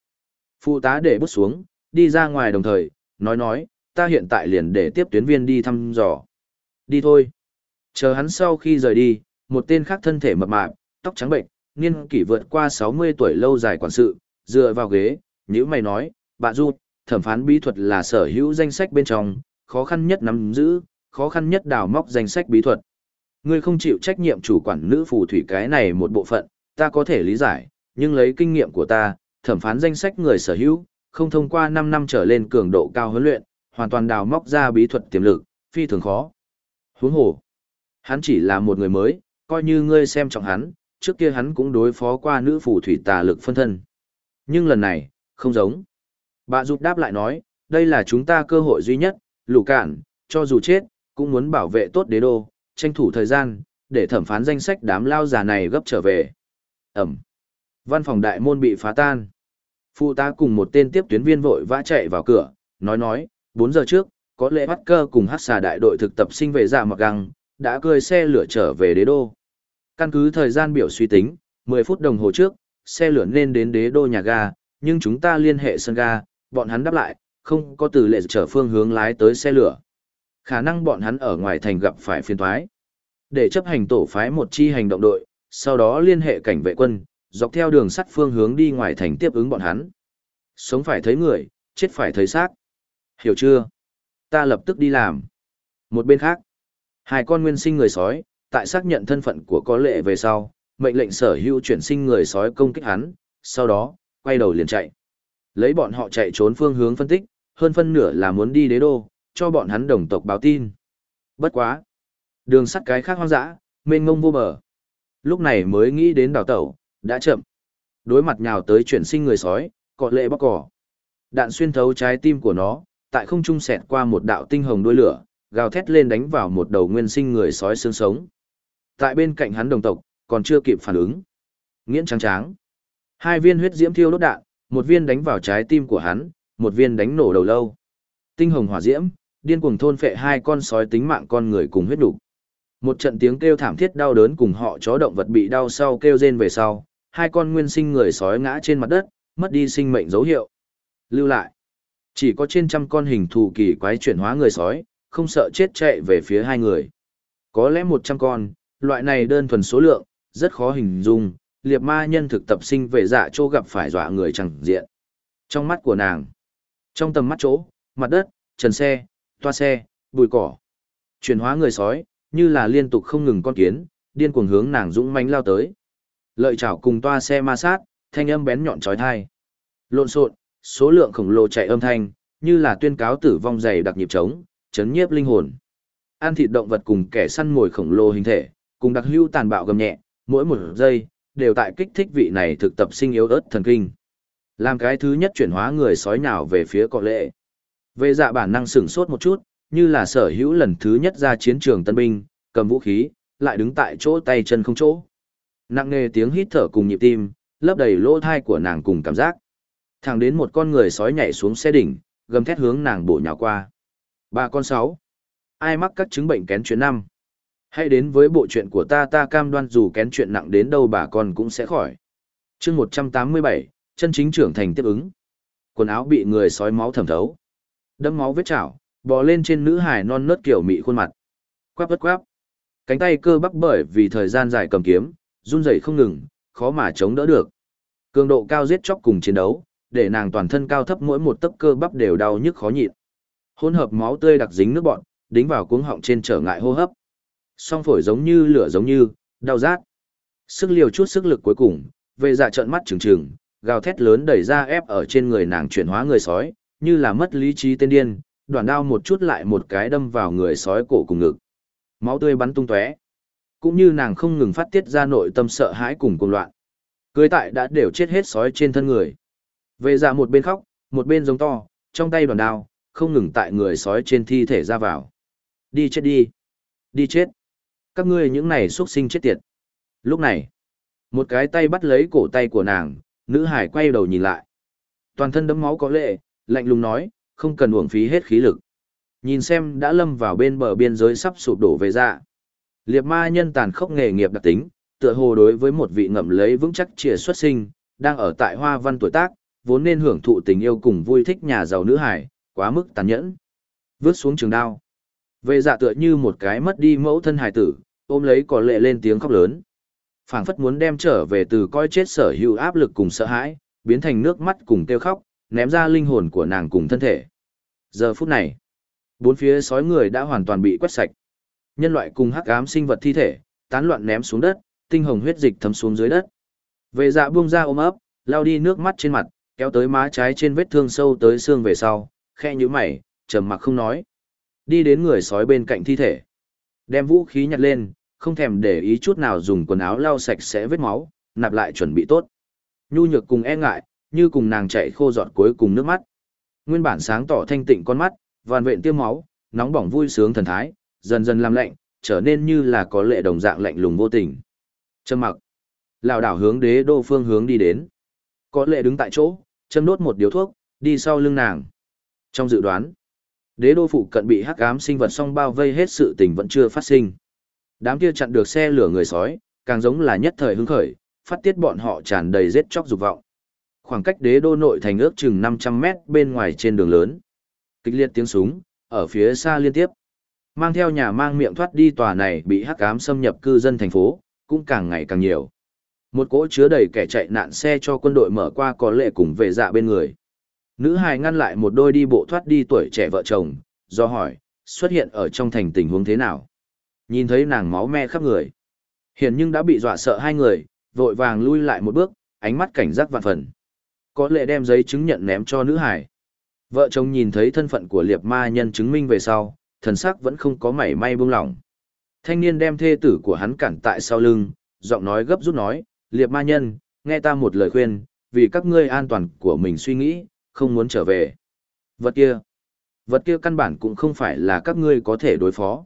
Phụ tá để bút xuống, đi ra ngoài đồng thời, nói nói, ta hiện tại liền để tiếp tuyến viên đi thăm dò. Đi thôi. Chờ hắn sau khi rời đi, một tên khác thân thể mập mạp, tóc trắng bệnh, niên kỷ vượt qua 60 tuổi lâu dài quản sự, dựa vào ghế, nhữ mày nói, bạn du, thẩm phán bí thuật là sở hữu danh sách bên trong, khó khăn nhất nắm giữ, khó khăn nhất đào móc danh sách bí thuật. Ngươi không chịu trách nhiệm chủ quản nữ phù thủy cái này một bộ phận, ta có thể lý giải, nhưng lấy kinh nghiệm của ta, thẩm phán danh sách người sở hữu, không thông qua 5 năm trở lên cường độ cao huấn luyện, hoàn toàn đào móc ra bí thuật tiềm lực, phi thường khó. Huống hồ, hắn chỉ là một người mới, coi như ngươi xem trọng hắn, trước kia hắn cũng đối phó qua nữ phù thủy tà lực phân thân. Nhưng lần này, không giống. Bà giúp đáp lại nói, đây là chúng ta cơ hội duy nhất, lũ cản, cho dù chết, cũng muốn bảo vệ tốt đế đô, tranh thủ thời gian, để thẩm phán danh sách đám lao già này gấp trở về. Ẩm. Văn phòng đại môn bị phá tan. Phụ tá cùng một tên tiếp tuyến viên vội vã chạy vào cửa, nói nói, 4 giờ trước, có lẽ bắt cơ cùng hát xà đại đội thực tập sinh về dạ mặc găng, đã cười xe lửa trở về đế đô. Căn cứ thời gian biểu suy tính, 10 phút đồng hồ trước, xe lửa nên đến đế đô nhà ga, nhưng chúng ta liên hệ sân ga, bọn hắn đáp lại, không có từ lệ trở phương hướng lái tới xe lửa. Khả năng bọn hắn ở ngoài thành gặp phải phiên thoái. Để chấp hành tổ phái một chi hành động đội, sau đó liên hệ cảnh vệ quân, dọc theo đường sắt phương hướng đi ngoài thành tiếp ứng bọn hắn. Sống phải thấy người, chết phải thấy xác. Hiểu chưa? Ta lập tức đi làm. Một bên khác, hai con nguyên sinh người sói, tại xác nhận thân phận của có lệ về sau, mệnh lệnh sở hữu chuyển sinh người sói công kích hắn, sau đó, quay đầu liền chạy. Lấy bọn họ chạy trốn phương hướng phân tích, hơn phân nửa là muốn đi đế đô, cho bọn hắn đồng tộc báo tin. Bất quá. Đường sắt cái khác hoang dã, mênh ngông vô bờ. Lúc này mới nghĩ đến đào tẩu, đã chậm. Đối mặt nhào tới chuyển sinh người sói, cọ lệ bóc cỏ. Đạn xuyên thấu trái tim của nó, tại không trung xẹt qua một đạo tinh hồng đuôi lửa, gào thét lên đánh vào một đầu nguyên sinh người sói xương sống. Tại bên cạnh hắn đồng tộc, còn chưa kịp phản ứng. Nghiễn trắng tráng. Hai viên huyết diễm thiêu đốt đạn, một viên đánh vào trái tim của hắn, một viên đánh nổ đầu lâu. Tinh hồng hỏa diễm, điên cuồng thôn phệ hai con sói tính mạng con người cùng huyết đủ. Một trận tiếng kêu thảm thiết đau đớn cùng họ chó động vật bị đau sau kêu rên về sau, hai con nguyên sinh người sói ngã trên mặt đất, mất đi sinh mệnh dấu hiệu. Lưu lại, chỉ có trên trăm con hình thù kỳ quái chuyển hóa người sói, không sợ chết chạy về phía hai người. Có lẽ một trăm con, loại này đơn thuần số lượng, rất khó hình dung, liệt ma nhân thực tập sinh về dạ chỗ gặp phải dọa người chẳng diện. Trong mắt của nàng, trong tầm mắt chỗ, mặt đất, trần xe, toa xe, bụi cỏ. Chuyển hóa người sói, như là liên tục không ngừng con kiến, điên cuồng hướng nàng dũng mãnh lao tới. Lợi chảo cùng toa xe ma sát, thanh âm bén nhọn chói tai. Lộn xộn, số lượng khổng lồ chạy âm thanh, như là tuyên cáo tử vong dày đặc nhịp trống, chấn nhiếp linh hồn. Ăn thịt động vật cùng kẻ săn mồi khổng lồ hình thể, cùng đặc hữu tàn bạo gầm nhẹ, mỗi một giây đều tại kích thích vị này thực tập sinh yếu ớt thần kinh. Làm cái thứ nhất chuyển hóa người sói nhào về phía cọ lệ. Vệ dạ bản năng sửng sốt một chút, như là sở hữu lần thứ nhất ra chiến trường tân binh, cầm vũ khí, lại đứng tại chỗ tay chân không chỗ. Nặng nề tiếng hít thở cùng nhịp tim, lấp đầy lỗ thai của nàng cùng cảm giác. Thẳng đến một con người sói nhảy xuống xe đỉnh, gầm thét hướng nàng bổ nhào qua. Ba con sáu. Ai mắc các chứng bệnh kén chuyện năm? Hãy đến với bộ chuyện của ta ta cam đoan dù kén chuyện nặng đến đâu bà con cũng sẽ khỏi. chương 187, chân chính trưởng thành tiếp ứng. Quần áo bị người sói máu thẩm thấu. Đâm máu vết chảo, bò lên trên nữ hải non nớt kiểu mị khuôn mặt. Quáp bất quáp. Cánh tay cơ bắp bởi vì thời gian dài cầm kiếm, run rẩy không ngừng, khó mà chống đỡ được. Cường độ cao giết chóc cùng chiến đấu, để nàng toàn thân cao thấp mỗi một tấc cơ bắp đều đau nhức khó nhịn. Hỗn hợp máu tươi đặc dính nước bọt đính vào cuống họng trên trở ngại hô hấp. Song phổi giống như lửa giống như, đau rát. Sức liều chút sức lực cuối cùng, về dạ trợn mắt trừng trừng, gào thét lớn đẩy ra ép ở trên người nàng chuyển hóa người sói, như là mất lý trí tên điên, đoạn đao một chút lại một cái đâm vào người sói cổ cùng ngực. Máu tươi bắn tung tóe. Cũng như nàng không ngừng phát tiết ra nội tâm sợ hãi cùng cuồng loạn. Cưới tại đã đều chết hết sói trên thân người. Về dạ một bên khóc, một bên giống to, trong tay đoàn đao, không ngừng tại người sói trên thi thể ra vào. Đi chết đi. Đi chết. Các ngươi những này xuất sinh chết tiệt. Lúc này, một cái tay bắt lấy cổ tay của nàng, nữ hải quay đầu nhìn lại. Toàn thân đấm máu có lệ, lạnh lùng nói, không cần uổng phí hết khí lực. Nhìn xem đã lâm vào bên bờ biên giới sắp sụp đổ về dạ. Liệt ma nhân tàn khốc nghề nghiệp đặc tính, tựa hồ đối với một vị ngậm lấy vững chắc trịa xuất sinh, đang ở tại hoa văn tuổi tác, vốn nên hưởng thụ tình yêu cùng vui thích nhà giàu nữ hải, quá mức tàn nhẫn. Vướt xuống trường đao. Về dạ tựa như một cái mất đi mẫu thân hải tử, ôm lấy có lệ lên tiếng khóc lớn. phảng phất muốn đem trở về từ coi chết sở hữu áp lực cùng sợ hãi, biến thành nước mắt cùng kêu khóc, ném ra linh hồn của nàng cùng thân thể. Giờ phút này, bốn phía sói người đã hoàn toàn bị quét sạch. Nhân loại cùng hắc ám sinh vật thi thể, tán loạn ném xuống đất, tinh hồng huyết dịch thấm xuống dưới đất. Về dạ buông ra ôm ấp, lao đi nước mắt trên mặt, kéo tới má trái trên vết thương sâu tới xương về sau, khe như mày, trầm mặc không nói. Đi đến người sói bên cạnh thi thể. Đem vũ khí nhặt lên, không thèm để ý chút nào dùng quần áo lau sạch sẽ vết máu, nạp lại chuẩn bị tốt. Nhu nhược cùng e ngại, như cùng nàng chạy khô giọt cuối cùng nước mắt. Nguyên bản sáng tỏ thanh tịnh con mắt, vàn vện tiêm máu, nóng bỏng vui sướng thần thái, dần dần làm lạnh, trở nên như là có lệ đồng dạng lạnh lùng vô tình. Trầm mặc, lão đảo hướng đế đô phương hướng đi đến. Có lệ đứng tại chỗ, châm đốt một điếu thuốc, đi sau lưng nàng. Trong dự đoán, đế đô phụ cận bị hắc ám sinh vật song bao vây hết sự tình vẫn chưa phát sinh. Đám kia chặn được xe lửa người sói, càng giống là nhất thời hứng khởi, phát tiết bọn họ tràn đầy giết chóc dục vọng. Khoảng cách đế đô nội thành ước chừng 500 mét bên ngoài trên đường lớn. Kịch liệt tiếng súng, ở phía xa liên tiếp. Mang theo nhà mang miệng thoát đi tòa này bị hắc ám xâm nhập cư dân thành phố, cũng càng ngày càng nhiều. Một cỗ chứa đầy kẻ chạy nạn xe cho quân đội mở qua có lệ cùng về dạ bên người. Nữ hài ngăn lại một đôi đi bộ thoát đi tuổi trẻ vợ chồng, do hỏi, xuất hiện ở trong thành tình huống thế nào. Nhìn thấy nàng máu me khắp người. Hiền nhưng đã bị dọa sợ hai người, vội vàng lui lại một bước, ánh mắt cảnh giác vạn phần. Có lệ đem giấy chứng nhận ném cho nữ hải. Vợ chồng nhìn thấy thân phận của liệt ma nhân chứng minh về sau, thần sắc vẫn không có mảy may buông lỏng. Thanh niên đem thê tử của hắn cản tại sau lưng, giọng nói gấp rút nói, liệp ma nhân, nghe ta một lời khuyên, vì các ngươi an toàn của mình suy nghĩ, không muốn trở về. Vật kia, vật kia căn bản cũng không phải là các ngươi có thể đối phó.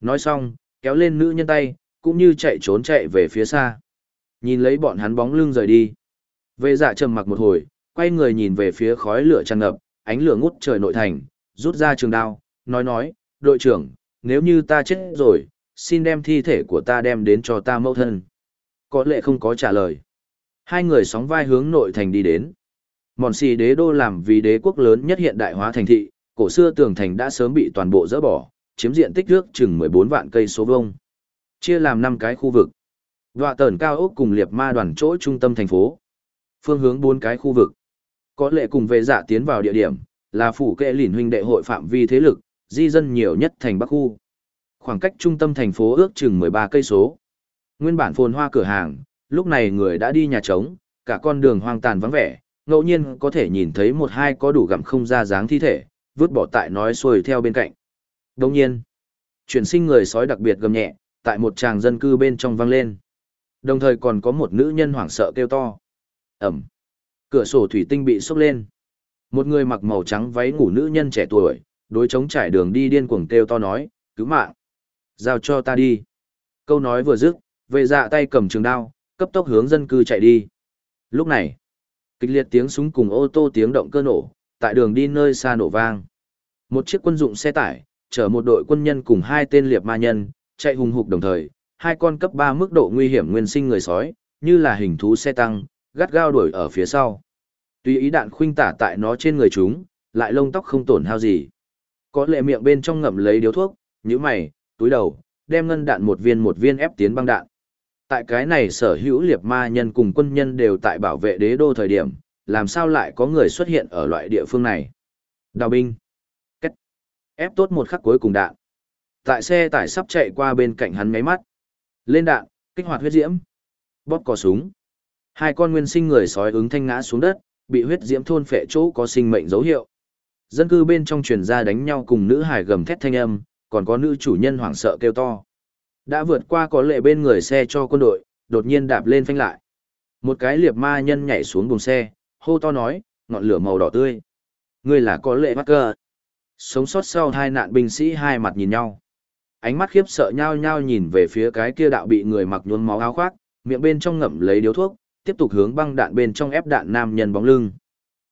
Nói xong, kéo lên nữ nhân tay, cũng như chạy trốn chạy về phía xa. Nhìn lấy bọn hắn bóng lưng rời đi. Vệ dạ trầm mặc một hồi, quay người nhìn về phía khói lửa tràn ngập, ánh lửa ngút trời nội thành, rút ra trường đao, nói nói, đội trưởng, nếu như ta chết rồi, xin đem thi thể của ta đem đến cho ta mẫu thân. Có lẽ không có trả lời. Hai người sóng vai hướng nội thành đi đến. Mòn xì đế đô làm vì đế quốc lớn nhất hiện đại hóa thành thị, cổ xưa tường thành đã sớm bị toàn bộ dỡ bỏ, chiếm diện tích nước chừng 14 vạn cây số vuông. Chia làm 5 cái khu vực. Đoạ tờn cao ốc cùng liệp ma đoàn chỗ trung tâm thành phố. Phương hướng 4 cái khu vực. Có lệ cùng về dạ tiến vào địa điểm, là phủ kệ lỉn huynh đệ hội phạm vi thế lực, di dân nhiều nhất thành Bắc khu. Khoảng cách trung tâm thành phố ước chừng 13 cây số. Nguyên bản phồn hoa cửa hàng, lúc này người đã đi nhà trống, cả con đường hoang tàn vắng vẻ, ngẫu nhiên có thể nhìn thấy một hai có đủ gặm không ra dáng thi thể, vứt bỏ tại nói xuôi theo bên cạnh. Đồng nhiên, chuyển sinh người sói đặc biệt gầm nhẹ, tại một tràng dân cư bên trong vang lên. Đồng thời còn có một nữ nhân hoảng sợ kêu to. Ẩm. Cửa sổ thủy tinh bị sốc lên. Một người mặc màu trắng váy ngủ nữ nhân trẻ tuổi, đối chống trải đường đi điên cuồng kêu to nói, cứu mạng. Giao cho ta đi. Câu nói vừa dứt, vệ dạ tay cầm trường đao, cấp tốc hướng dân cư chạy đi. Lúc này, kịch liệt tiếng súng cùng ô tô tiếng động cơ nổ, tại đường đi nơi xa nổ vang. Một chiếc quân dụng xe tải, chở một đội quân nhân cùng hai tên liệp ma nhân, chạy hùng hục đồng thời, hai con cấp 3 mức độ nguy hiểm nguyên sinh người sói, như là hình thú xe tăng, gắt gao đuổi ở phía sau. Tuy ý đạn khuynh tả tại nó trên người chúng, lại lông tóc không tổn hao gì. Có lệ miệng bên trong ngậm lấy điếu thuốc, như mày, túi đầu, đem ngân đạn một viên một viên ép tiến băng đạn. Tại cái này sở hữu liệt ma nhân cùng quân nhân đều tại bảo vệ đế đô thời điểm, làm sao lại có người xuất hiện ở loại địa phương này? Đào binh. Cách. Ép tốt một khắc cuối cùng đạn. Tại xe tải sắp chạy qua bên cạnh hắn máy mắt. Lên đạn, kích hoạt huyết diễm. Bóp cò súng. Hai con nguyên sinh người sói ứng thanh ngã xuống đất, bị huyết diễm thôn phệ chỗ có sinh mệnh dấu hiệu. Dân cư bên trong truyền ra đánh nhau cùng nữ hải gầm thét thanh âm, còn có nữ chủ nhân hoảng sợ kêu to. Đã vượt qua có lệ bên người xe cho quân đội, đột nhiên đạp lên phanh lại. Một cái liệp ma nhân nhảy xuống buồng xe, hô to nói, ngọn lửa màu đỏ tươi. Ngươi là có lệ mắc cơ. Sống sót sau hai nạn binh sĩ hai mặt nhìn nhau. ánh mắt khiếp sợ nhao nhao nhìn về phía cái kia đạo bị người mặc nhuốm máu áo khoác, miệng bên trong ngậm lấy điếu thuốc, tiếp tục hướng băng đạn bên trong ép đạn nam nhân bóng lưng.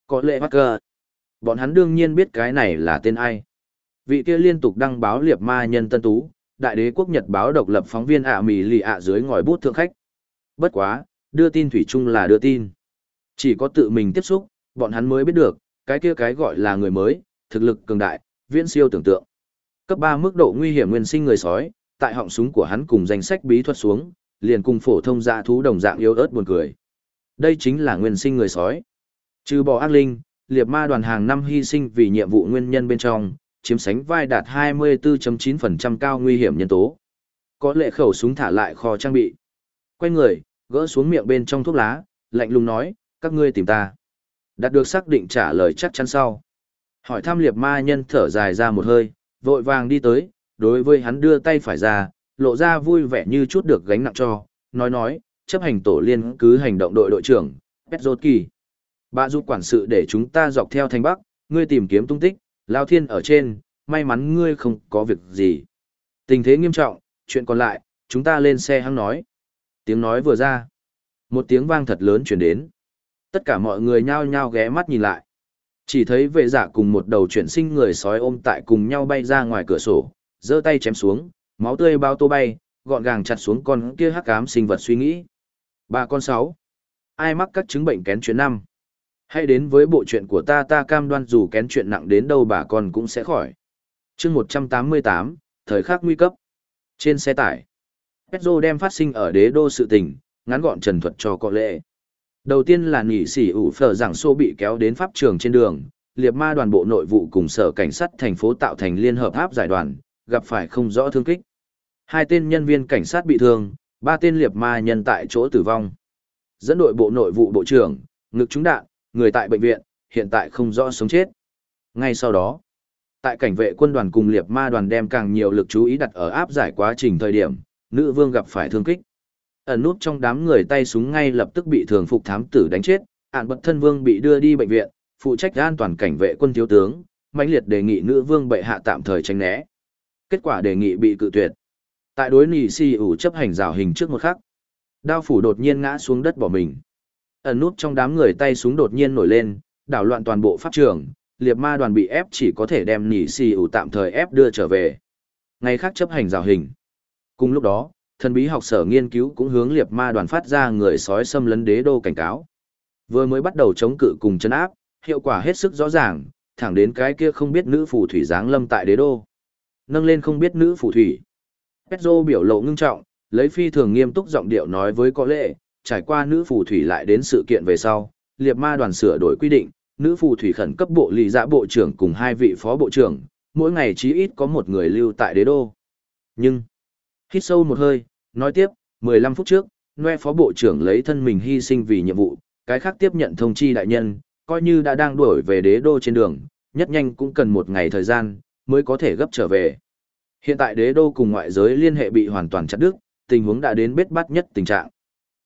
Có lệ mắc cơ. Bọn hắn đương nhiên biết cái này là tên ai. Vị kia liên tục đăng báo liệp ma nhân tân tú, đại đế quốc Nhật báo độc lập phóng viên ạ mì lì ạ dưới ngòi bút thượng khách. Bất quá, đưa tin thủy chung là đưa tin. Chỉ có tự mình tiếp xúc, bọn hắn mới biết được, cái kia cái gọi là người mới, thực lực cường đại, viễn siêu tưởng tượng. Cấp ba mức độ nguy hiểm nguyên sinh người sói, tại họng súng của hắn cùng danh sách bí thuật xuống, liền cùng phổ thông dạ thú đồng dạng yếu ớt buồn cười. Đây chính là nguyên sinh người sói. Trừ bỏ ác linh, liệt ma đoàn hàng năm hy sinh vì nhiệm vụ nguyên nhân bên trong, chiếm sánh vai đạt 24.9% cao nguy hiểm nhân tố. Có lệ khẩu súng thả lại kho trang bị. Quay người, gỡ xuống miệng bên trong thuốc lá, lạnh lùng nói, các ngươi tìm ta. Đạt được xác định trả lời chắc chắn sau. Hỏi thăm liệt ma nhân thở dài ra một hơi, vội vàng đi tới, đối với hắn đưa tay phải ra, lộ ra vui vẻ như chút được gánh nặng cho, nói nói, chấp hành tổ liên cứ hành động đội đội trưởng, Petrotki. Bà giúp quản sự để chúng ta dọc theo thành Bắc, ngươi tìm kiếm tung tích, Lao Thiên ở trên, may mắn ngươi không có việc gì. Tình thế nghiêm trọng, chuyện còn lại, chúng ta lên xe hăng nói. Tiếng nói vừa ra. Một tiếng vang thật lớn chuyển đến. Tất cả mọi người nhao nhao ghé mắt nhìn lại. Chỉ thấy vệ giả cùng một đầu chuyển sinh người sói ôm tại cùng nhau bay ra ngoài cửa sổ, giơ tay chém xuống, máu tươi bao tô bay, gọn gàng chặt xuống con kia hắc ám sinh vật suy nghĩ. Ba con sáu. Ai mắc các chứng bệnh kén chuyến năm? Hãy đến với bộ chuyện của ta ta cam đoan dù kén chuyện nặng đến đâu bà con cũng sẽ khỏi. chương 188, thời khắc nguy cấp. Trên xe tải, Petro đem phát sinh ở đế đô sự tình, ngắn gọn trần thuật cho có lệ. Đầu tiên là nỉ sỉ ủ phở giảng xô bị kéo đến pháp trường trên đường, liệt ma đoàn bộ nội vụ cùng sở cảnh sát thành phố tạo thành liên hợp áp giải đoàn, gặp phải không rõ thương kích. Hai tên nhân viên cảnh sát bị thương, ba tên liệt ma nhân tại chỗ tử vong. Dẫn đội bộ nội vụ bộ trưởng, ngực trúng đạn, người tại bệnh viện, hiện tại không rõ sống chết. Ngay sau đó, tại cảnh vệ quân đoàn cùng liệt ma đoàn đem càng nhiều lực chú ý đặt ở áp giải quá trình thời điểm, nữ vương gặp phải thương kích. Ẩn nút trong đám người tay súng ngay lập tức bị thường phục thám tử đánh chết, ạn bật thân vương bị đưa đi bệnh viện, phụ trách an toàn cảnh vệ quân thiếu tướng, mãnh liệt đề nghị nữ vương bệ hạ tạm thời tránh né. Kết quả đề nghị bị cự tuyệt. Tại đối nỉ si ủ chấp hành rào hình trước một khắc, đao phủ đột nhiên ngã xuống đất bỏ mình. Ẩn nút trong đám người tay súng đột nhiên nổi lên, đảo loạn toàn bộ pháp trường, liệt ma đoàn bị ép chỉ có thể đem nỉ xì ủ tạm thời ép đưa trở về. Ngày khác chấp hành rào hình. Cùng lúc đó, thần bí học sở nghiên cứu cũng hướng liệt ma đoàn phát ra người sói xâm lấn đế đô cảnh cáo. Vừa mới bắt đầu chống cự cùng chân áp, hiệu quả hết sức rõ ràng, thẳng đến cái kia không biết nữ phù thủy giáng lâm tại đế đô. Nâng lên không biết nữ phù thủy. Petro biểu lộ ngưng trọng, lấy phi thường nghiêm túc giọng điệu nói với có lệ, trải qua nữ phù thủy lại đến sự kiện về sau, liệt ma đoàn sửa đổi quy định, nữ phù thủy khẩn cấp bộ lý dạ bộ trưởng cùng hai vị phó bộ trưởng, mỗi ngày chí ít có một người lưu tại đế đô. Nhưng, hít sâu một hơi, nói tiếp, 15 phút trước, Noe phó bộ trưởng lấy thân mình hy sinh vì nhiệm vụ, cái khác tiếp nhận thông chi đại nhân, coi như đã đang đuổi về đế đô trên đường, nhất nhanh cũng cần một ngày thời gian, mới có thể gấp trở về. Hiện tại đế đô cùng ngoại giới liên hệ bị hoàn toàn chặt đứt, tình huống đã đến bết bắt nhất tình trạng.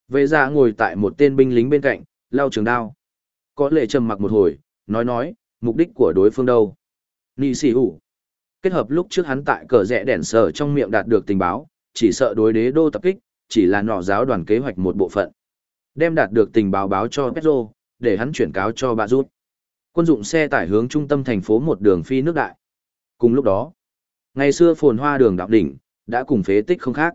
Vệ ra ngồi tại một tên binh lính bên cạnh, lao trường đao. Có lệ trầm mặc một hồi, nói nói, mục đích của đối phương đâu. Nị xì hủ. Kết hợp lúc trước hắn tại cờ rẽ đèn sở trong miệng đạt được tình báo, chỉ sợ đối đế đô tập kích, chỉ là nọ giáo đoàn kế hoạch một bộ phận. Đem đạt được tình báo báo cho Petro, để hắn chuyển cáo cho bà rút. Quân dụng xe tải hướng trung tâm thành phố một đường phi nước đại. Cùng lúc đó, ngày xưa phồn hoa đường đạo đỉnh, đã cùng phế tích không khác.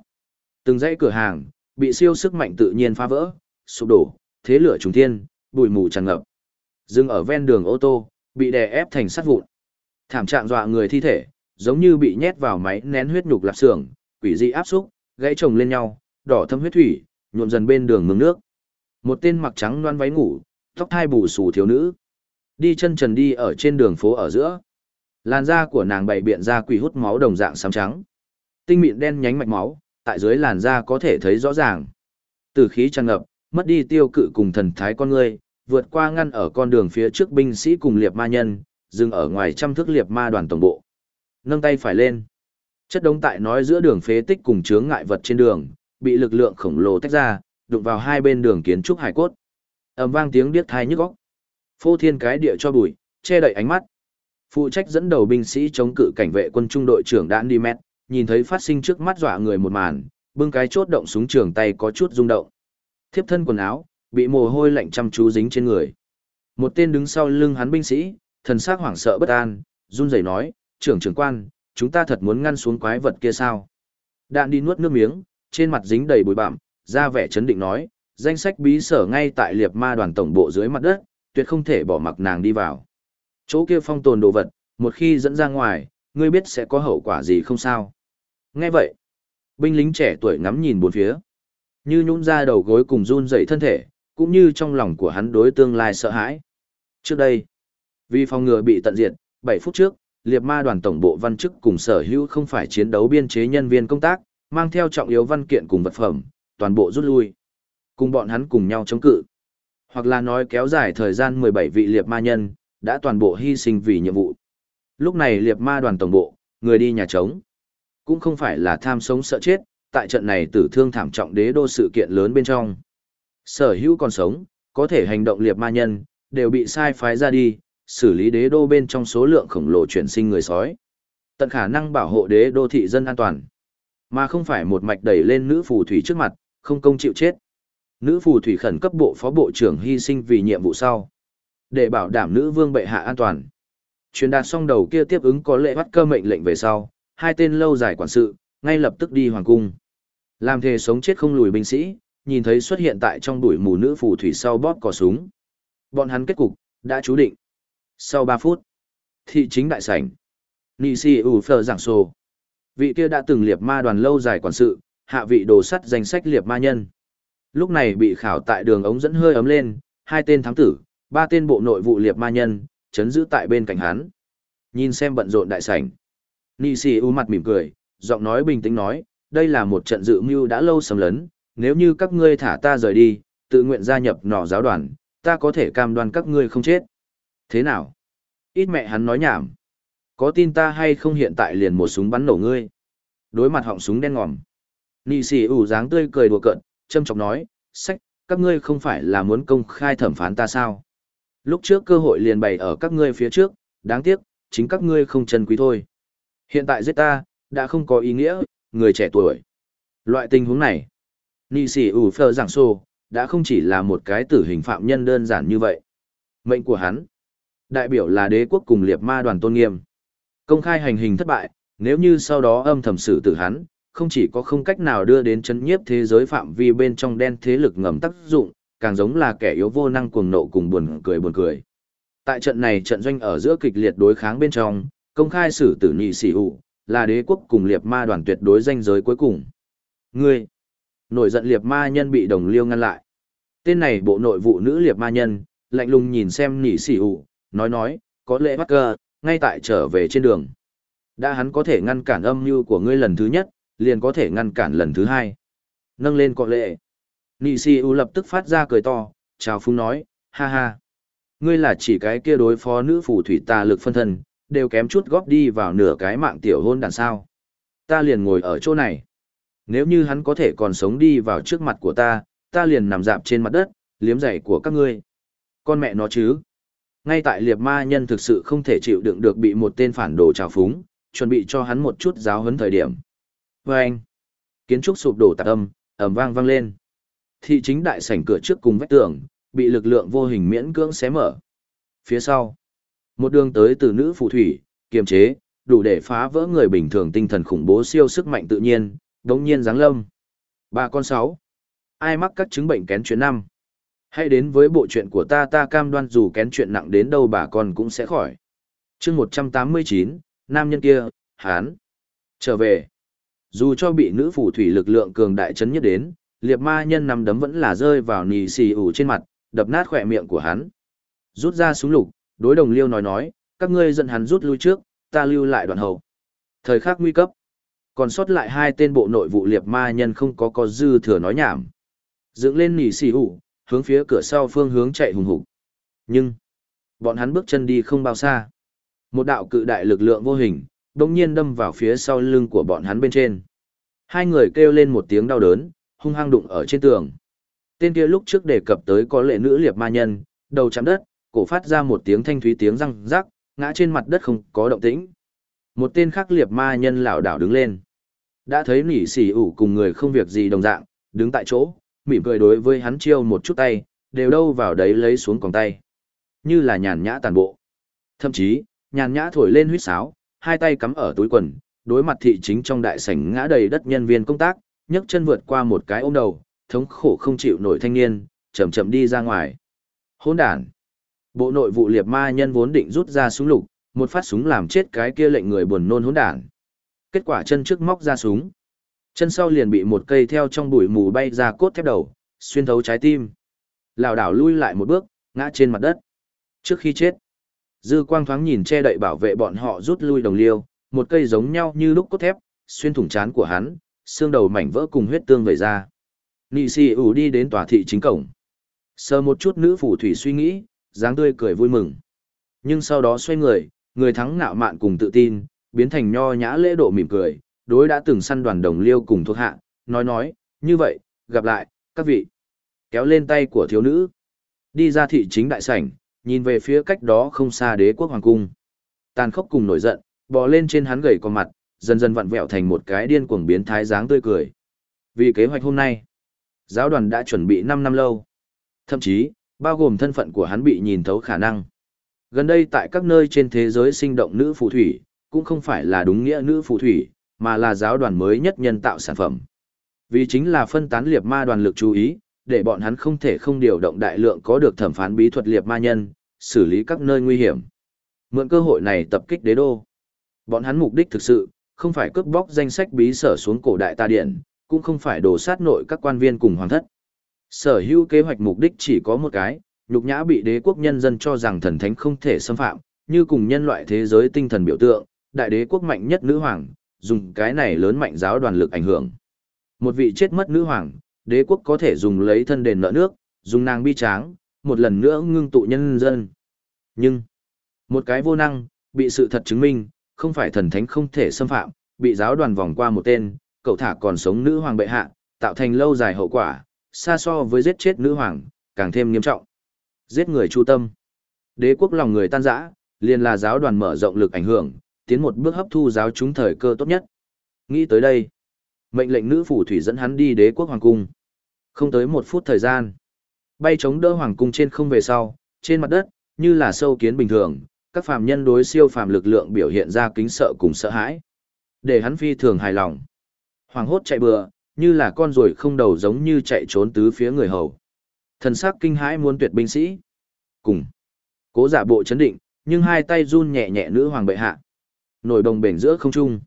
Từng dãy cửa hàng, bị siêu sức mạnh tự nhiên phá vỡ, sụp đổ, thế lửa trùng thiên, bụi mù tràn ngập. Dừng ở ven đường ô tô, bị đè ép thành sắt vụn. Thảm trạng dọa người thi thể, giống như bị nhét vào máy nén huyết nhục lạp xưởng, quỷ dị áp xúc, gãy chồng lên nhau, đỏ thâm huyết thủy, nhuộm dần bên đường mương nước. Một tên mặc trắng loan váy ngủ, tóc thai bù xù thiếu nữ. Đi chân trần đi ở trên đường phố ở giữa. Làn da của nàng bày biện ra quỷ hút máu đồng dạng xám trắng. Tinh mịn đen nhánh mạch máu, tại dưới làn da có thể thấy rõ ràng. Từ khí tràn ngập, mất đi tiêu cự cùng thần thái con người, vượt qua ngăn ở con đường phía trước binh sĩ cùng liệp ma nhân, dừng ở ngoài trăm thước liệp ma đoàn tổng bộ. Nâng tay phải lên. Chất đống tại nói giữa đường phế tích cùng chướng ngại vật trên đường, bị lực lượng khổng lồ tách ra, đụng vào hai bên đường kiến trúc hải cốt. ầm vang tiếng điếc thai nhức óc. Phô thiên cái địa cho bụi, che đậy ánh mắt. Phụ trách dẫn đầu binh sĩ chống cự cảnh vệ quân trung đội trưởng Đan Đi Mét, nhìn thấy phát sinh trước mắt dọa người một màn, bưng cái chốt động súng trường tay có chút rung động. Thiếp thân quần áo, bị mồ hôi lạnh chăm chú dính trên người. Một tên đứng sau lưng hắn binh sĩ, thần sắc hoảng sợ bất an, run rẩy nói, trưởng trưởng quan, chúng ta thật muốn ngăn xuống quái vật kia sao? Đạn đi nuốt nước miếng, trên mặt dính đầy bụi bặm, ra vẻ chấn định nói, danh sách bí sở ngay tại liệt ma đoàn tổng bộ dưới mặt đất, tuyệt không thể bỏ mặc nàng đi vào. Chỗ kia phong tồn đồ vật, một khi dẫn ra ngoài, ngươi biết sẽ có hậu quả gì không sao? Nghe vậy, binh lính trẻ tuổi ngắm nhìn bốn phía. Như nhũn ra đầu gối cùng run rẩy thân thể, cũng như trong lòng của hắn đối tương lai sợ hãi. Trước đây, vì phòng ngừa bị tận diệt, 7 phút trước, liệt ma đoàn tổng bộ văn chức cùng sở hữu không phải chiến đấu biên chế nhân viên công tác, mang theo trọng yếu văn kiện cùng vật phẩm, toàn bộ rút lui. Cùng bọn hắn cùng nhau chống cự. Hoặc là nói kéo dài thời gian 17 vị liệt ma nhân, đã toàn bộ hy sinh vì nhiệm vụ. Lúc này liệt ma đoàn tổng bộ, người đi nhà trống. Cũng không phải là tham sống sợ chết, tại trận này tử thương thảm trọng đế đô sự kiện lớn bên trong. Sở hữu còn sống, có thể hành động liệp ma nhân, đều bị sai phái ra đi, xử lý đế đô bên trong số lượng khổng lồ chuyển sinh người sói. Tận khả năng bảo hộ đế đô thị dân an toàn, mà không phải một mạch đẩy lên nữ phù thủy trước mặt, không công chịu chết. Nữ phù thủy khẩn cấp bộ phó bộ trưởng hy sinh vì nhiệm vụ sau. Để bảo đảm nữ vương bệ hạ an toàn. Truyền đạt xong đầu kia tiếp ứng có lệ bắt cơ mệnh lệnh về sau, hai tên lâu dài quản sự, ngay lập tức đi hoàng cung. Làm thề sống chết không lùi binh sĩ, nhìn thấy xuất hiện tại trong bụi mù nữ phù thủy sau bóp cò súng. Bọn hắn kết cục, đã chú định. Sau 3 phút, thị chính đại sảnh. Nì si ủ phở giảng sô. Vị kia đã từng liệp ma đoàn lâu dài quản sự, hạ vị đồ sắt danh sách liệp ma nhân. Lúc này bị khảo tại đường ống dẫn hơi ấm lên, hai tên thám tử, ba tên bộ nội vụ liệp ma nhân, chấn giữ tại bên cạnh hắn. Nhìn xem bận rộn đại sảnh. Nị Sĩ u mặt mỉm cười, giọng nói bình tĩnh nói, đây là một trận dự mưu đã lâu sầm lấn, nếu như các ngươi thả ta rời đi, tự nguyện gia nhập nọ giáo đoàn, ta có thể cam đoan các ngươi không chết. Thế nào? Ít mẹ hắn nói nhảm. Có tin ta hay không hiện tại liền một súng bắn nổ ngươi? Đối mặt họng súng đen ngòm. Nị sĩ ủ dáng tươi cười đùa cợt, châm chọc nói, sách, các ngươi không phải là muốn công khai thẩm phán ta sao? Lúc trước cơ hội liền bày ở các ngươi phía trước, đáng tiếc, chính các ngươi không chân quý thôi. Hiện tại giết ta, đã không có ý nghĩa, người trẻ tuổi. Loại tình huống này, Nị sĩ ủ phơ giảng sô, đã không chỉ là một cái tử hình phạm nhân đơn giản như vậy. Mệnh của hắn, đại biểu là đế quốc cùng liệt ma đoàn tôn nghiêm. Công khai hành hình thất bại, nếu như sau đó âm thầm xử tử hắn, không chỉ có không cách nào đưa đến chấn nhiếp thế giới phạm vi bên trong đen thế lực ngầm tác dụng, càng giống là kẻ yếu vô năng cuồng nộ cùng buồn cười buồn cười. Tại trận này trận doanh ở giữa kịch liệt đối kháng bên trong, công khai xử tử nhị sĩ hụ, là đế quốc cùng liệt ma đoàn tuyệt đối danh giới cuối cùng. Ngươi, nổi giận liệt ma nhân bị đồng liêu ngăn lại. Tên này bộ nội vụ nữ liệt ma nhân, lạnh lùng nhìn xem nhị sĩ hụ, nói nói, có lẽ bắc cơ, ngay tại trở về trên đường. Đã hắn có thể ngăn cản âm mưu của ngươi lần thứ nhất, liền có thể ngăn cản lần thứ hai. Nâng lên cọ lệ. Nị si u lập tức phát ra cười to, chào phung nói, ha ha. Ngươi là chỉ cái kia đối phó nữ phù thủy tà lực phân thân, đều kém chút góp đi vào nửa cái mạng tiểu hôn đàn sao. Ta liền ngồi ở chỗ này. Nếu như hắn có thể còn sống đi vào trước mặt của ta, ta liền nằm dạp trên mặt đất, liếm giày của các ngươi. Con mẹ nó chứ. Ngay tại liệt ma nhân thực sự không thể chịu đựng được bị một tên phản đồ trào phúng, chuẩn bị cho hắn một chút giáo huấn thời điểm. Và anh, kiến trúc sụp đổ tạc âm, ầm vang vang lên. Thị chính đại sảnh cửa trước cùng vách tường, bị lực lượng vô hình miễn cưỡng xé mở. Phía sau, một đường tới từ nữ phù thủy, kiềm chế, đủ để phá vỡ người bình thường tinh thần khủng bố siêu sức mạnh tự nhiên, đống nhiên giáng lâm. Ba con sáu. Ai mắc các chứng bệnh kén chuyện năm? Hãy đến với bộ chuyện của ta ta cam đoan dù kén chuyện nặng đến đâu bà con cũng sẽ khỏi. chương 189, nam nhân kia, hán. Trở về. Dù cho bị nữ phù thủy lực lượng cường đại chấn nhất đến, liệt ma nhân nằm đấm vẫn là rơi vào nì xì ủ trên mặt, đập nát khỏe miệng của hắn. Rút ra súng lục, đối đồng liêu nói nói, các ngươi dẫn hắn rút lui trước, ta lưu lại đoạn hậu. Thời khắc nguy cấp. Còn sót lại hai tên bộ nội vụ liệt ma nhân không có có dư thừa nói nhảm. Dựng lên nỉ xì ủ, hướng phía cửa sau phương hướng chạy hùng hục. Nhưng, bọn hắn bước chân đi không bao xa. Một đạo cự đại lực lượng vô hình, đồng nhiên đâm vào phía sau lưng của bọn hắn bên trên. Hai người kêu lên một tiếng đau đớn, hung hăng đụng ở trên tường. Tên kia lúc trước đề cập tới có lệ nữ liệt ma nhân, đầu chạm đất, cổ phát ra một tiếng thanh thúy tiếng răng rắc, ngã trên mặt đất không có động tĩnh. Một tên khác liệp ma nhân lảo đảo đứng lên. Đã thấy nỉ xỉ ủ cùng người không việc gì đồng dạng, đứng tại chỗ, mỉm cười đối với hắn chiêu một chút tay, đều đâu vào đấy lấy xuống còng tay. Như là nhàn nhã tàn bộ. Thậm chí, nhàn nhã thổi lên huyết sáo, hai tay cắm ở túi quần, đối mặt thị chính trong đại sảnh ngã đầy đất nhân viên công tác, nhấc chân vượt qua một cái ôm đầu, thống khổ không chịu nổi thanh niên, chậm chậm đi ra ngoài. Hỗn đản. Bộ nội vụ liệt ma nhân vốn định rút ra súng lục, một phát súng làm chết cái kia lệnh người buồn nôn hỗn đản. Kết quả chân trước móc ra súng. Chân sau liền bị một cây theo trong bụi mù bay ra cốt thép đầu, xuyên thấu trái tim. Lão đảo lui lại một bước, ngã trên mặt đất. Trước khi chết, dư quang thoáng nhìn che đậy bảo vệ bọn họ rút lui đồng liêu, một cây giống nhau như lúc cốt thép, xuyên thủng chán của hắn, xương đầu mảnh vỡ cùng huyết tương vẩy ra. Nị xì ủ đi đến tòa thị chính cổng. Sờ một chút nữ phủ thủy suy nghĩ, dáng tươi cười vui mừng. Nhưng sau đó xoay người, người thắng ngạo mạn cùng tự tin, biến thành nho nhã lễ độ mỉm cười, đối đã từng săn đoàn đồng liêu cùng thuộc hạ, nói nói, như vậy, gặp lại, các vị. Kéo lên tay của thiếu nữ, đi ra thị chính đại sảnh, nhìn về phía cách đó không xa đế quốc hoàng cung. Tàn khốc cùng nổi giận, bò lên trên hắn gầy con mặt, dần dần vặn vẹo thành một cái điên cuồng biến thái dáng tươi cười. Vì kế hoạch hôm nay, giáo đoàn đã chuẩn bị 5 năm lâu. Thậm chí, bao gồm thân phận của hắn bị nhìn thấu khả năng. Gần đây tại các nơi trên thế giới sinh động nữ phù thủy, cũng không phải là đúng nghĩa nữ phù thủy, mà là giáo đoàn mới nhất nhân tạo sản phẩm. Vì chính là phân tán liệt ma đoàn lực chú ý, để bọn hắn không thể không điều động đại lượng có được thẩm phán bí thuật liệt ma nhân, xử lý các nơi nguy hiểm. Mượn cơ hội này tập kích đế đô. Bọn hắn mục đích thực sự, không phải cướp bóc danh sách bí sở xuống cổ đại ta điện, cũng không phải đổ sát nội các quan viên cùng hoàng thất. Sở hữu kế hoạch mục đích chỉ có một cái, nhục nhã bị đế quốc nhân dân cho rằng thần thánh không thể xâm phạm, như cùng nhân loại thế giới tinh thần biểu tượng, đại đế quốc mạnh nhất nữ hoàng, dùng cái này lớn mạnh giáo đoàn lực ảnh hưởng. Một vị chết mất nữ hoàng, đế quốc có thể dùng lấy thân đền nợ nước, dùng nàng bi tráng, một lần nữa ngưng tụ nhân dân. Nhưng, một cái vô năng, bị sự thật chứng minh, không phải thần thánh không thể xâm phạm, bị giáo đoàn vòng qua một tên, cậu thả còn sống nữ hoàng bệ hạ, tạo thành lâu dài hậu quả, xa so với giết chết nữ hoàng, càng thêm nghiêm trọng. Giết người chu tâm. Đế quốc lòng người tan rã, liền là giáo đoàn mở rộng lực ảnh hưởng, tiến một bước hấp thu giáo chúng thời cơ tốt nhất. Nghĩ tới đây, mệnh lệnh nữ phủ thủy dẫn hắn đi đế quốc hoàng cung. Không tới một phút thời gian, bay chống đỡ hoàng cung trên không về sau, trên mặt đất, như là sâu kiến bình thường, các phàm nhân đối siêu phàm lực lượng biểu hiện ra kính sợ cùng sợ hãi. Để hắn phi thường hài lòng. Hoàng hốt chạy bừa, như là con ruồi không đầu giống như chạy trốn tứ phía người hầu. Thần sắc kinh hãi muốn tuyệt binh sĩ. Cùng. Cố giả bộ chấn định, nhưng hai tay run nhẹ nhẹ nữ hoàng bệ hạ. Nổi đồng bền giữa không trung.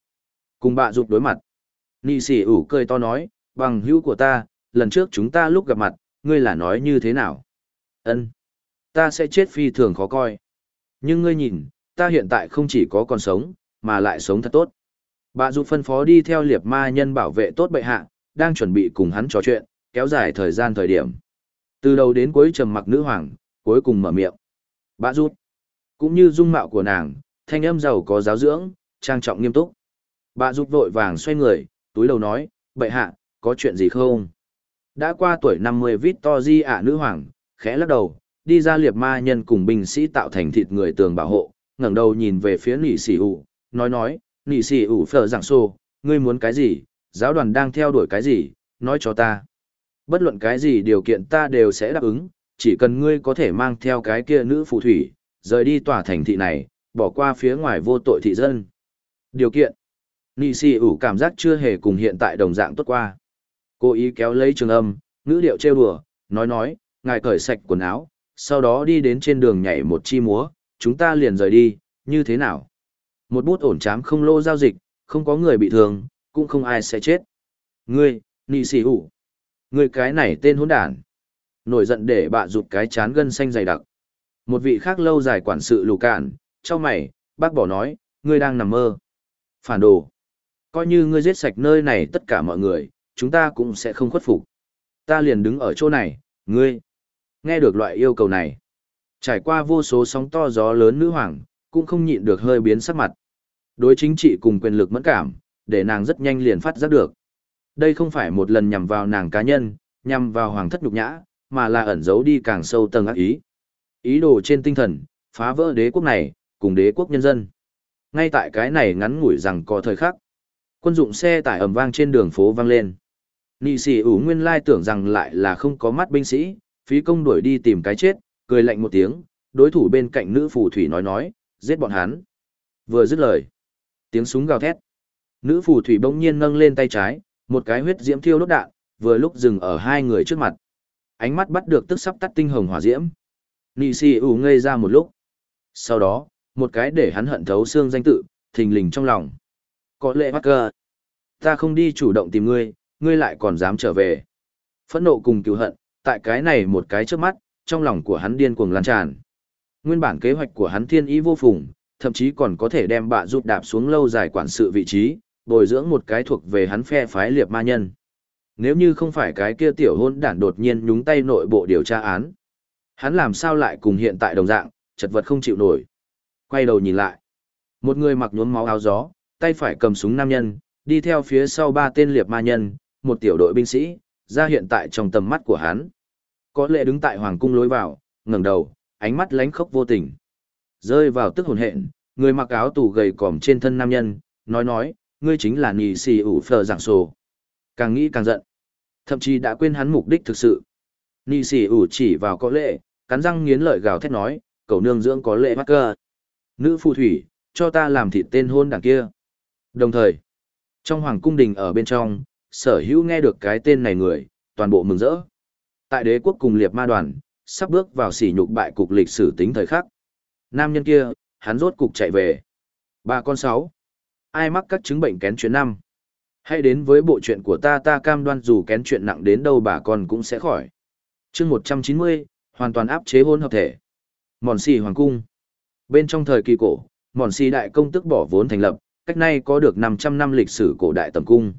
Cùng bạ dục đối mặt. Nị sỉ ủ cười to nói, bằng hữu của ta, lần trước chúng ta lúc gặp mặt, ngươi là nói như thế nào? Ân, Ta sẽ chết phi thường khó coi. Nhưng ngươi nhìn, ta hiện tại không chỉ có còn sống, mà lại sống thật tốt. Bạ dục phân phó đi theo liệp ma nhân bảo vệ tốt bệ hạ, đang chuẩn bị cùng hắn trò chuyện, kéo dài thời gian thời điểm. Từ đầu đến cuối trầm mặc nữ hoàng, cuối cùng mở miệng. bà rút. Cũng như dung mạo của nàng, thanh âm giàu có giáo dưỡng, trang trọng nghiêm túc. bà rút vội vàng xoay người, túi đầu nói, bệ hạ, có chuyện gì không? Đã qua tuổi 50 Victory ạ nữ hoàng, khẽ lắc đầu, đi ra liệp ma nhân cùng binh sĩ tạo thành thịt người tường bảo hộ, ngẩng đầu nhìn về phía nỉ sỉ ủ, nói nói, nỉ sỉ ủ phở giảng xô, ngươi muốn cái gì, giáo đoàn đang theo đuổi cái gì, nói cho ta. Bất luận cái gì điều kiện ta đều sẽ đáp ứng, chỉ cần ngươi có thể mang theo cái kia nữ phù thủy, rời đi tòa thành thị này, bỏ qua phía ngoài vô tội thị dân. Điều kiện. Nị si ủ cảm giác chưa hề cùng hiện tại đồng dạng tốt qua. Cô ý kéo lấy trường âm, ngữ điệu trêu đùa, nói nói, ngài cởi sạch quần áo, sau đó đi đến trên đường nhảy một chi múa, chúng ta liền rời đi, như thế nào? Một bút ổn chám không lô giao dịch, không có người bị thương, cũng không ai sẽ chết. Ngươi, nị xì hủ. Ngươi cái này tên hỗn đản. Nổi giận để bạ rụt cái chán gân xanh dày đặc. Một vị khác lâu dài quản sự lù cạn, cho mày, bác bỏ nói, ngươi đang nằm mơ. Phản đồ. Coi như ngươi giết sạch nơi này tất cả mọi người, chúng ta cũng sẽ không khuất phục. Ta liền đứng ở chỗ này, ngươi. Nghe được loại yêu cầu này. Trải qua vô số sóng to gió lớn nữ hoàng, cũng không nhịn được hơi biến sắc mặt. Đối chính trị cùng quyền lực mẫn cảm, để nàng rất nhanh liền phát giác được. Đây không phải một lần nhằm vào nàng cá nhân, nhằm vào hoàng thất nhục nhã, mà là ẩn giấu đi càng sâu tầng ác ý. Ý đồ trên tinh thần, phá vỡ đế quốc này, cùng đế quốc nhân dân. Ngay tại cái này ngắn ngủi rằng có thời khắc. Quân dụng xe tải ầm vang trên đường phố vang lên. Nị sĩ ủ nguyên lai tưởng rằng lại là không có mắt binh sĩ, phí công đuổi đi tìm cái chết, cười lạnh một tiếng, đối thủ bên cạnh nữ phù thủy nói nói, giết bọn hắn. Vừa dứt lời, tiếng súng gào thét. Nữ phù thủy bỗng nhiên nâng lên tay trái, một cái huyết diễm thiêu đốt đạn, vừa lúc dừng ở hai người trước mặt. Ánh mắt bắt được tức sắp tắt tinh hồng hỏa diễm. Nị si ủ ngây ra một lúc. Sau đó, một cái để hắn hận thấu xương danh tự, thình lình trong lòng. Có lệ bắt cờ, Ta không đi chủ động tìm ngươi, ngươi lại còn dám trở về. Phẫn nộ cùng cứu hận, tại cái này một cái trước mắt, trong lòng của hắn điên cuồng lan tràn. Nguyên bản kế hoạch của hắn thiên ý vô phùng, thậm chí còn có thể đem bạ giúp đạp xuống lâu dài quản sự vị trí, bồi dưỡng một cái thuộc về hắn phe phái liệp ma nhân. Nếu như không phải cái kia tiểu hôn đản đột nhiên nhúng tay nội bộ điều tra án, hắn làm sao lại cùng hiện tại đồng dạng, chật vật không chịu nổi. Quay đầu nhìn lại, một người mặc nhuốm máu áo gió, tay phải cầm súng nam nhân, đi theo phía sau ba tên liệp ma nhân, một tiểu đội binh sĩ, ra hiện tại trong tầm mắt của hắn. Có lệ đứng tại hoàng cung lối vào, ngẩng đầu, ánh mắt lánh khốc vô tình. Rơi vào tức hồn hện, người mặc áo tù gầy còm trên thân nam nhân, nói nói, ngươi chính là nì xì ủ phờ giảng sổ. Càng nghĩ càng giận. Thậm chí đã quên hắn mục đích thực sự. Nì xì ủ chỉ vào có lệ, cắn răng nghiến lợi gào thét nói, cầu nương dưỡng có lệ mắc cơ. Nữ phù thủy, cho ta làm thịt tên hôn đảng kia. Đồng thời, trong hoàng cung đình ở bên trong, sở hữu nghe được cái tên này người, toàn bộ mừng rỡ. Tại đế quốc cùng liệt ma đoàn, sắp bước vào sỉ nhục bại cục lịch sử tính thời khắc. Nam nhân kia, hắn rốt cục chạy về. Bà con sáu. Ai mắc các chứng bệnh kén chuyện năm? Hãy đến với bộ chuyện của ta ta cam đoan dù kén chuyện nặng đến đâu bà con cũng sẽ khỏi. chương 190, hoàn toàn áp chế hôn hợp thể. Mòn xì hoàng cung. Bên trong thời kỳ cổ, mòn xì đại công tức bỏ vốn thành lập, cách nay có được 500 năm lịch sử cổ đại tầm cung.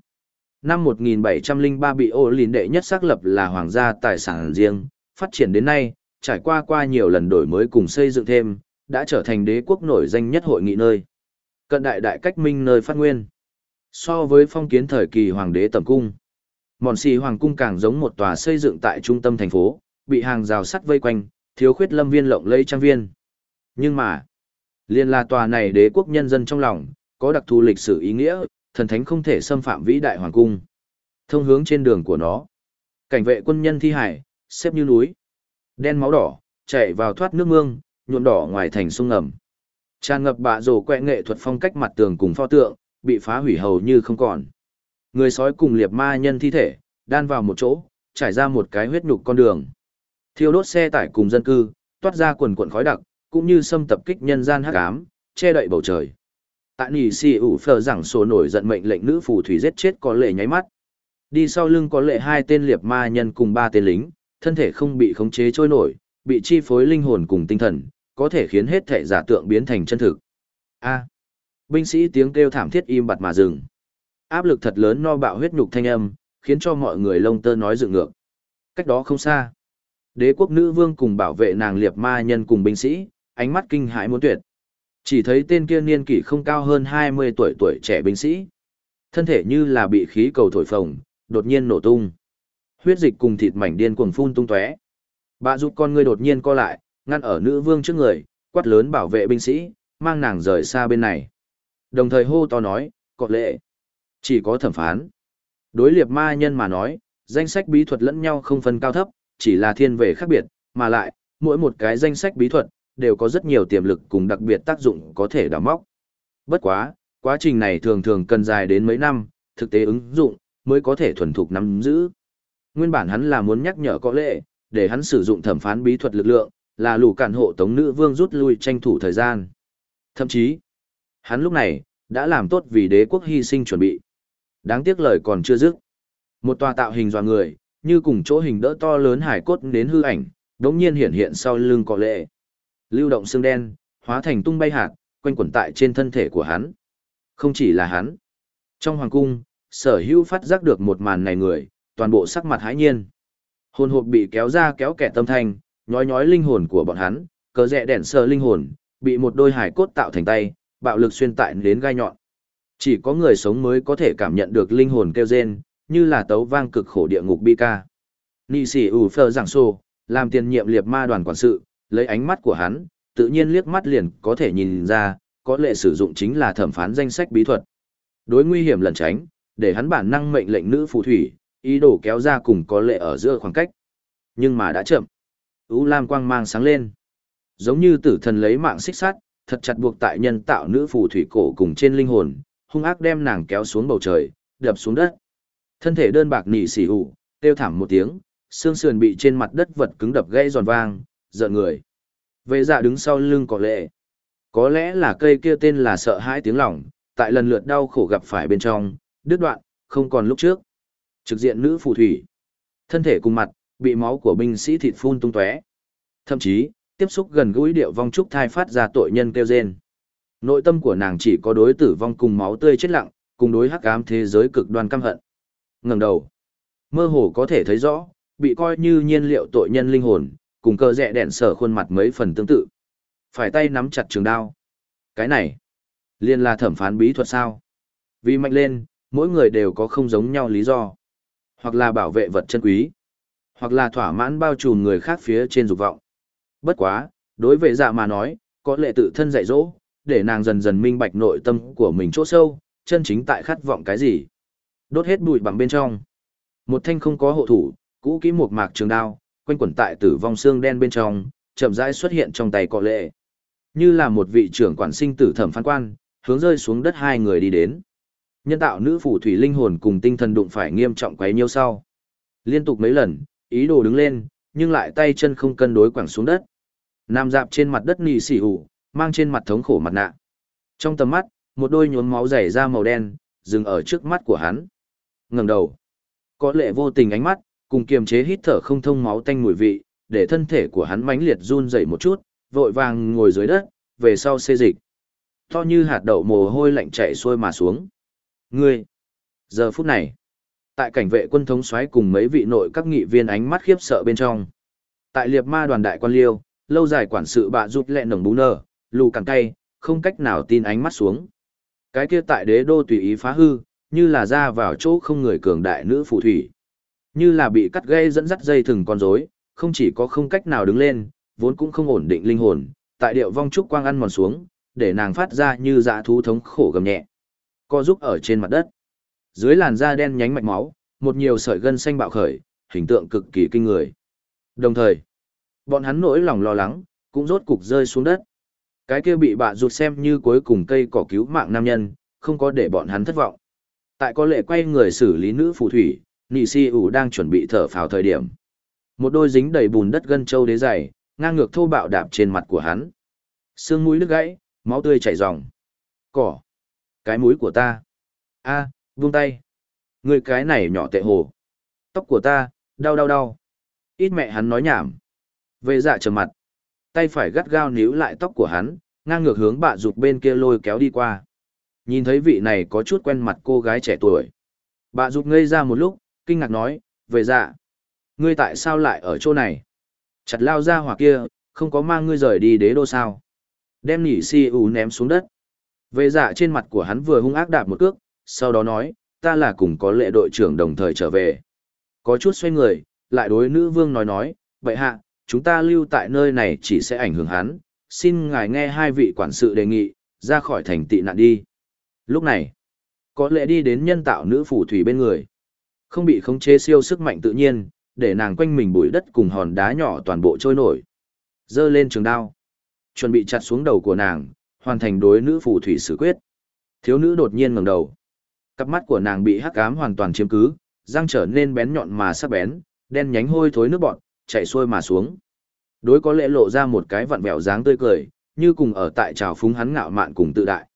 Năm 1703 bị ô lìn đệ nhất xác lập là hoàng gia tài sản riêng, phát triển đến nay, trải qua qua nhiều lần đổi mới cùng xây dựng thêm, đã trở thành đế quốc nổi danh nhất hội nghị nơi. Cận đại đại cách minh nơi phát nguyên. So với phong kiến thời kỳ hoàng đế tầm cung, mòn xì hoàng cung càng giống một tòa xây dựng tại trung tâm thành phố, bị hàng rào sắt vây quanh, thiếu khuyết lâm viên lộng lẫy trang viên. Nhưng mà, liên là tòa này đế quốc nhân dân trong lòng, có đặc thù lịch sử ý nghĩa, thần thánh không thể xâm phạm vĩ đại hoàng cung. Thông hướng trên đường của nó, cảnh vệ quân nhân thi hải, xếp như núi, đen máu đỏ, chạy vào thoát nước mương, nhuộm đỏ ngoài thành sông ngầm. Tràn ngập bạ rổ quẹ nghệ thuật phong cách mặt tường cùng pho tượng, bị phá hủy hầu như không còn. Người sói cùng liệp ma nhân thi thể, đan vào một chỗ, trải ra một cái huyết nhục con đường. Thiêu đốt xe tải cùng dân cư, toát ra quần quần khói đặc, cũng như xâm tập kích nhân gian hắc ám, che đậy bầu trời. Tại nỉ xì ủ phờ rằng sổ nổi giận mệnh lệnh nữ phù thủy giết chết có lệ nháy mắt. Đi sau lưng có lệ hai tên liệp ma nhân cùng ba tên lính, thân thể không bị khống chế trôi nổi, bị chi phối linh hồn cùng tinh thần, có thể khiến hết thể giả tượng biến thành chân thực. A. binh sĩ tiếng kêu thảm thiết im bặt mà dừng. Áp lực thật lớn no bạo huyết nhục thanh âm, khiến cho mọi người lông tơ nói dựng ngược. Cách đó không xa. Đế quốc nữ vương cùng bảo vệ nàng liệp ma nhân cùng binh sĩ, ánh mắt kinh hãi muốn tuyệt. Chỉ thấy tên kia niên kỷ không cao hơn 20 tuổi tuổi trẻ binh sĩ. Thân thể như là bị khí cầu thổi phồng, đột nhiên nổ tung. Huyết dịch cùng thịt mảnh điên cuồng phun tung tóe. Bà rút con ngươi đột nhiên co lại, ngăn ở nữ vương trước người, quát lớn bảo vệ binh sĩ, mang nàng rời xa bên này. Đồng thời hô to nói, có lệ. Chỉ có thẩm phán. Đối liệp ma nhân mà nói, danh sách bí thuật lẫn nhau không phân cao thấp, chỉ là thiên về khác biệt, mà lại, mỗi một cái danh sách bí thuật, đều có rất nhiều tiềm lực cùng đặc biệt tác dụng có thể đào móc. Bất quá, quá trình này thường thường cần dài đến mấy năm, thực tế ứng dụng, mới có thể thuần thục nắm giữ. Nguyên bản hắn là muốn nhắc nhở có lệ, để hắn sử dụng thẩm phán bí thuật lực lượng, là lù cản hộ tống nữ vương rút lui tranh thủ thời gian. Thậm chí, hắn lúc này, đã làm tốt vì đế quốc hy sinh chuẩn bị. Đáng tiếc lời còn chưa dứt. Một tòa tạo hình dò người, như cùng chỗ hình đỡ to lớn hải cốt đến hư ảnh, đống nhiên hiện hiện sau lưng có lệ. Lưu động xương đen, hóa thành tung bay hạt, quanh quẩn tại trên thân thể của hắn. Không chỉ là hắn. Trong hoàng cung, sở hữu phát giác được một màn này người, toàn bộ sắc mặt hãi nhiên. Hồn hộp bị kéo ra kéo kẻ tâm thanh, nhói nhói linh hồn của bọn hắn, cờ rẽ đèn sờ linh hồn, bị một đôi hải cốt tạo thành tay, bạo lực xuyên tại đến gai nhọn. Chỉ có người sống mới có thể cảm nhận được linh hồn kêu rên, như là tấu vang cực khổ địa ngục bi ca. Nị sĩ ủ phờ giảng xô, làm tiền nhiệm liệt ma đoàn quản sự, lấy ánh mắt của hắn, tự nhiên liếc mắt liền có thể nhìn ra, có lệ sử dụng chính là thẩm phán danh sách bí thuật. Đối nguy hiểm lẩn tránh, để hắn bản năng mệnh lệnh nữ phù thủy, ý đồ kéo ra cùng có lệ ở giữa khoảng cách. Nhưng mà đã chậm. U Lam quang mang sáng lên. Giống như tử thần lấy mạng xích sắt, thật chặt buộc tại nhân tạo nữ phù thủy cổ cùng trên linh hồn, hung ác đem nàng kéo xuống bầu trời, đập xuống đất. Thân thể đơn bạc nỉ xỉ hủ, kêu thảm một tiếng, xương sườn bị trên mặt đất vật cứng đập gãy giòn vang, giận người. Vệ dạ đứng sau lưng cọ lệ. Có lẽ là cây kia tên là sợ hãi tiếng lòng, tại lần lượt đau khổ gặp phải bên trong, đứt đoạn, không còn lúc trước. Trực diện nữ phù thủy. Thân thể cùng mặt, bị máu của binh sĩ thịt phun tung tóe. Thậm chí, tiếp xúc gần gũi điệu vong trúc thai phát ra tội nhân kêu rên. Nội tâm của nàng chỉ có đối tử vong cùng máu tươi chết lặng, cùng đối hắc ám thế giới cực đoan căm hận. Ngẩng đầu, mơ hồ có thể thấy rõ, bị coi như nhiên liệu tội nhân linh hồn, cùng cơ rẽ đèn sở khuôn mặt mấy phần tương tự. Phải tay nắm chặt trường đao. Cái này, liên là thẩm phán bí thuật sao? Vì mạnh lên, mỗi người đều có không giống nhau lý do. Hoặc là bảo vệ vật chân quý, hoặc là thỏa mãn bao trùm người khác phía trên dục vọng. Bất quá, đối với dạ mà nói, có lệ tự thân dạy dỗ, để nàng dần dần minh bạch nội tâm của mình chỗ sâu, chân chính tại khát vọng cái gì. Đốt hết bụi bằng bên trong. Một thanh không có hộ thủ, cũ kỹ một mạc trường đao, quanh quẩn tại tử vong xương đen bên trong, chậm rãi xuất hiện trong tay có lệ. Như là một vị trưởng quản sinh tử thẩm phán quan, hướng rơi xuống đất hai người đi đến. Nhân tạo nữ phù thủy linh hồn cùng tinh thần đụng phải nghiêm trọng quấy nhiêu sau. Liên tục mấy lần, ý đồ đứng lên, nhưng lại tay chân không cân đối quẳng xuống đất. Nam dạp trên mặt đất nì xỉ hủ, mang trên mặt thống khổ mặt nạ. Trong tầm mắt, một đôi nhuốm máu dày ra màu đen, dừng ở trước mắt của hắn. ngẩng đầu. Có lệ vô tình ánh mắt, cùng kiềm chế hít thở không thông máu tanh mùi vị, để thân thể của hắn mãnh liệt run rẩy một chút, vội vàng ngồi dưới đất, về sau xê dịch. To như hạt đậu mồ hôi lạnh chảy xuôi mà xuống. Ngươi! Giờ phút này, tại cảnh vệ quân thống soái cùng mấy vị nội các nghị viên ánh mắt khiếp sợ bên trong. Tại liệt ma đoàn đại quan liêu, lâu dài quản sự bạ rụt lẹ nồng bú nở, lù cẳng tay, không cách nào tin ánh mắt xuống. Cái kia tại đế đô tùy ý phá hư, như là ra vào chỗ không người cường đại nữ phù thủy. Như là bị cắt gây dẫn dắt dây thừng con rối, không chỉ có không cách nào đứng lên, vốn cũng không ổn định linh hồn, tại điệu vong trúc quang ăn mòn xuống, để nàng phát ra như dạ thú thống khổ gầm nhẹ. Co giúp ở trên mặt đất. Dưới làn da đen nhánh mạch máu, một nhiều sợi gân xanh bạo khởi, hình tượng cực kỳ kinh người. Đồng thời, bọn hắn nỗi lòng lo lắng, cũng rốt cục rơi xuống đất. Cái kia bị bạ rụt xem như cuối cùng cây cỏ cứu mạng nam nhân, không có để bọn hắn thất vọng. Tại có lệ quay người xử lý nữ phù thủy, nị si ủ đang chuẩn bị thở phào thời điểm. Một đôi dính đầy bùn đất gân châu đế dày, ngang ngược thô bạo đạp trên mặt của hắn. Xương mũi đứt gãy, máu tươi chảy ròng. Cỏ. Cái mũi của ta. a à, buông tay. Người cái này nhỏ tệ hồ. Tóc của ta, đau đau đau. Ít mẹ hắn nói nhảm. Về dạ trầm mặt. Tay phải gắt gao níu lại tóc của hắn, ngang ngược hướng bạ dục bên kia lôi kéo đi qua. Nhìn thấy vị này có chút quen mặt cô gái trẻ tuổi. Bạ dục ngây ra một lúc, kinh ngạc nói, về dạ. Ngươi tại sao lại ở chỗ này? Chặt lao ra hoặc kia, không có mang ngươi rời đi đế đô sao? Đem nhỉ si ủ ném xuống đất. Về dạ trên mặt của hắn vừa hung ác đạp một cước, sau đó nói, ta là cùng có lệ đội trưởng đồng thời trở về. Có chút xoay người, lại đối nữ vương nói nói, vậy hạ, chúng ta lưu tại nơi này chỉ sẽ ảnh hưởng hắn, xin ngài nghe hai vị quản sự đề nghị, ra khỏi thành tị nạn đi. Lúc này, có lệ đi đến nhân tạo nữ phù thủy bên người. Không bị khống chế siêu sức mạnh tự nhiên, để nàng quanh mình bụi đất cùng hòn đá nhỏ toàn bộ trôi nổi. Dơ lên trường đao. Chuẩn bị chặt xuống đầu của nàng, hoàn thành đối nữ phù thủy xử quyết. Thiếu nữ đột nhiên ngẩng đầu. Cặp mắt của nàng bị hắc ám hoàn toàn chiếm cứ, răng trở nên bén nhọn mà sắc bén, đen nhánh hôi thối nước bọn, chạy xuôi mà xuống. Đối có lẽ lộ ra một cái vặn vẹo dáng tươi cười, như cùng ở tại trào phúng hắn ngạo mạn cùng tự đại.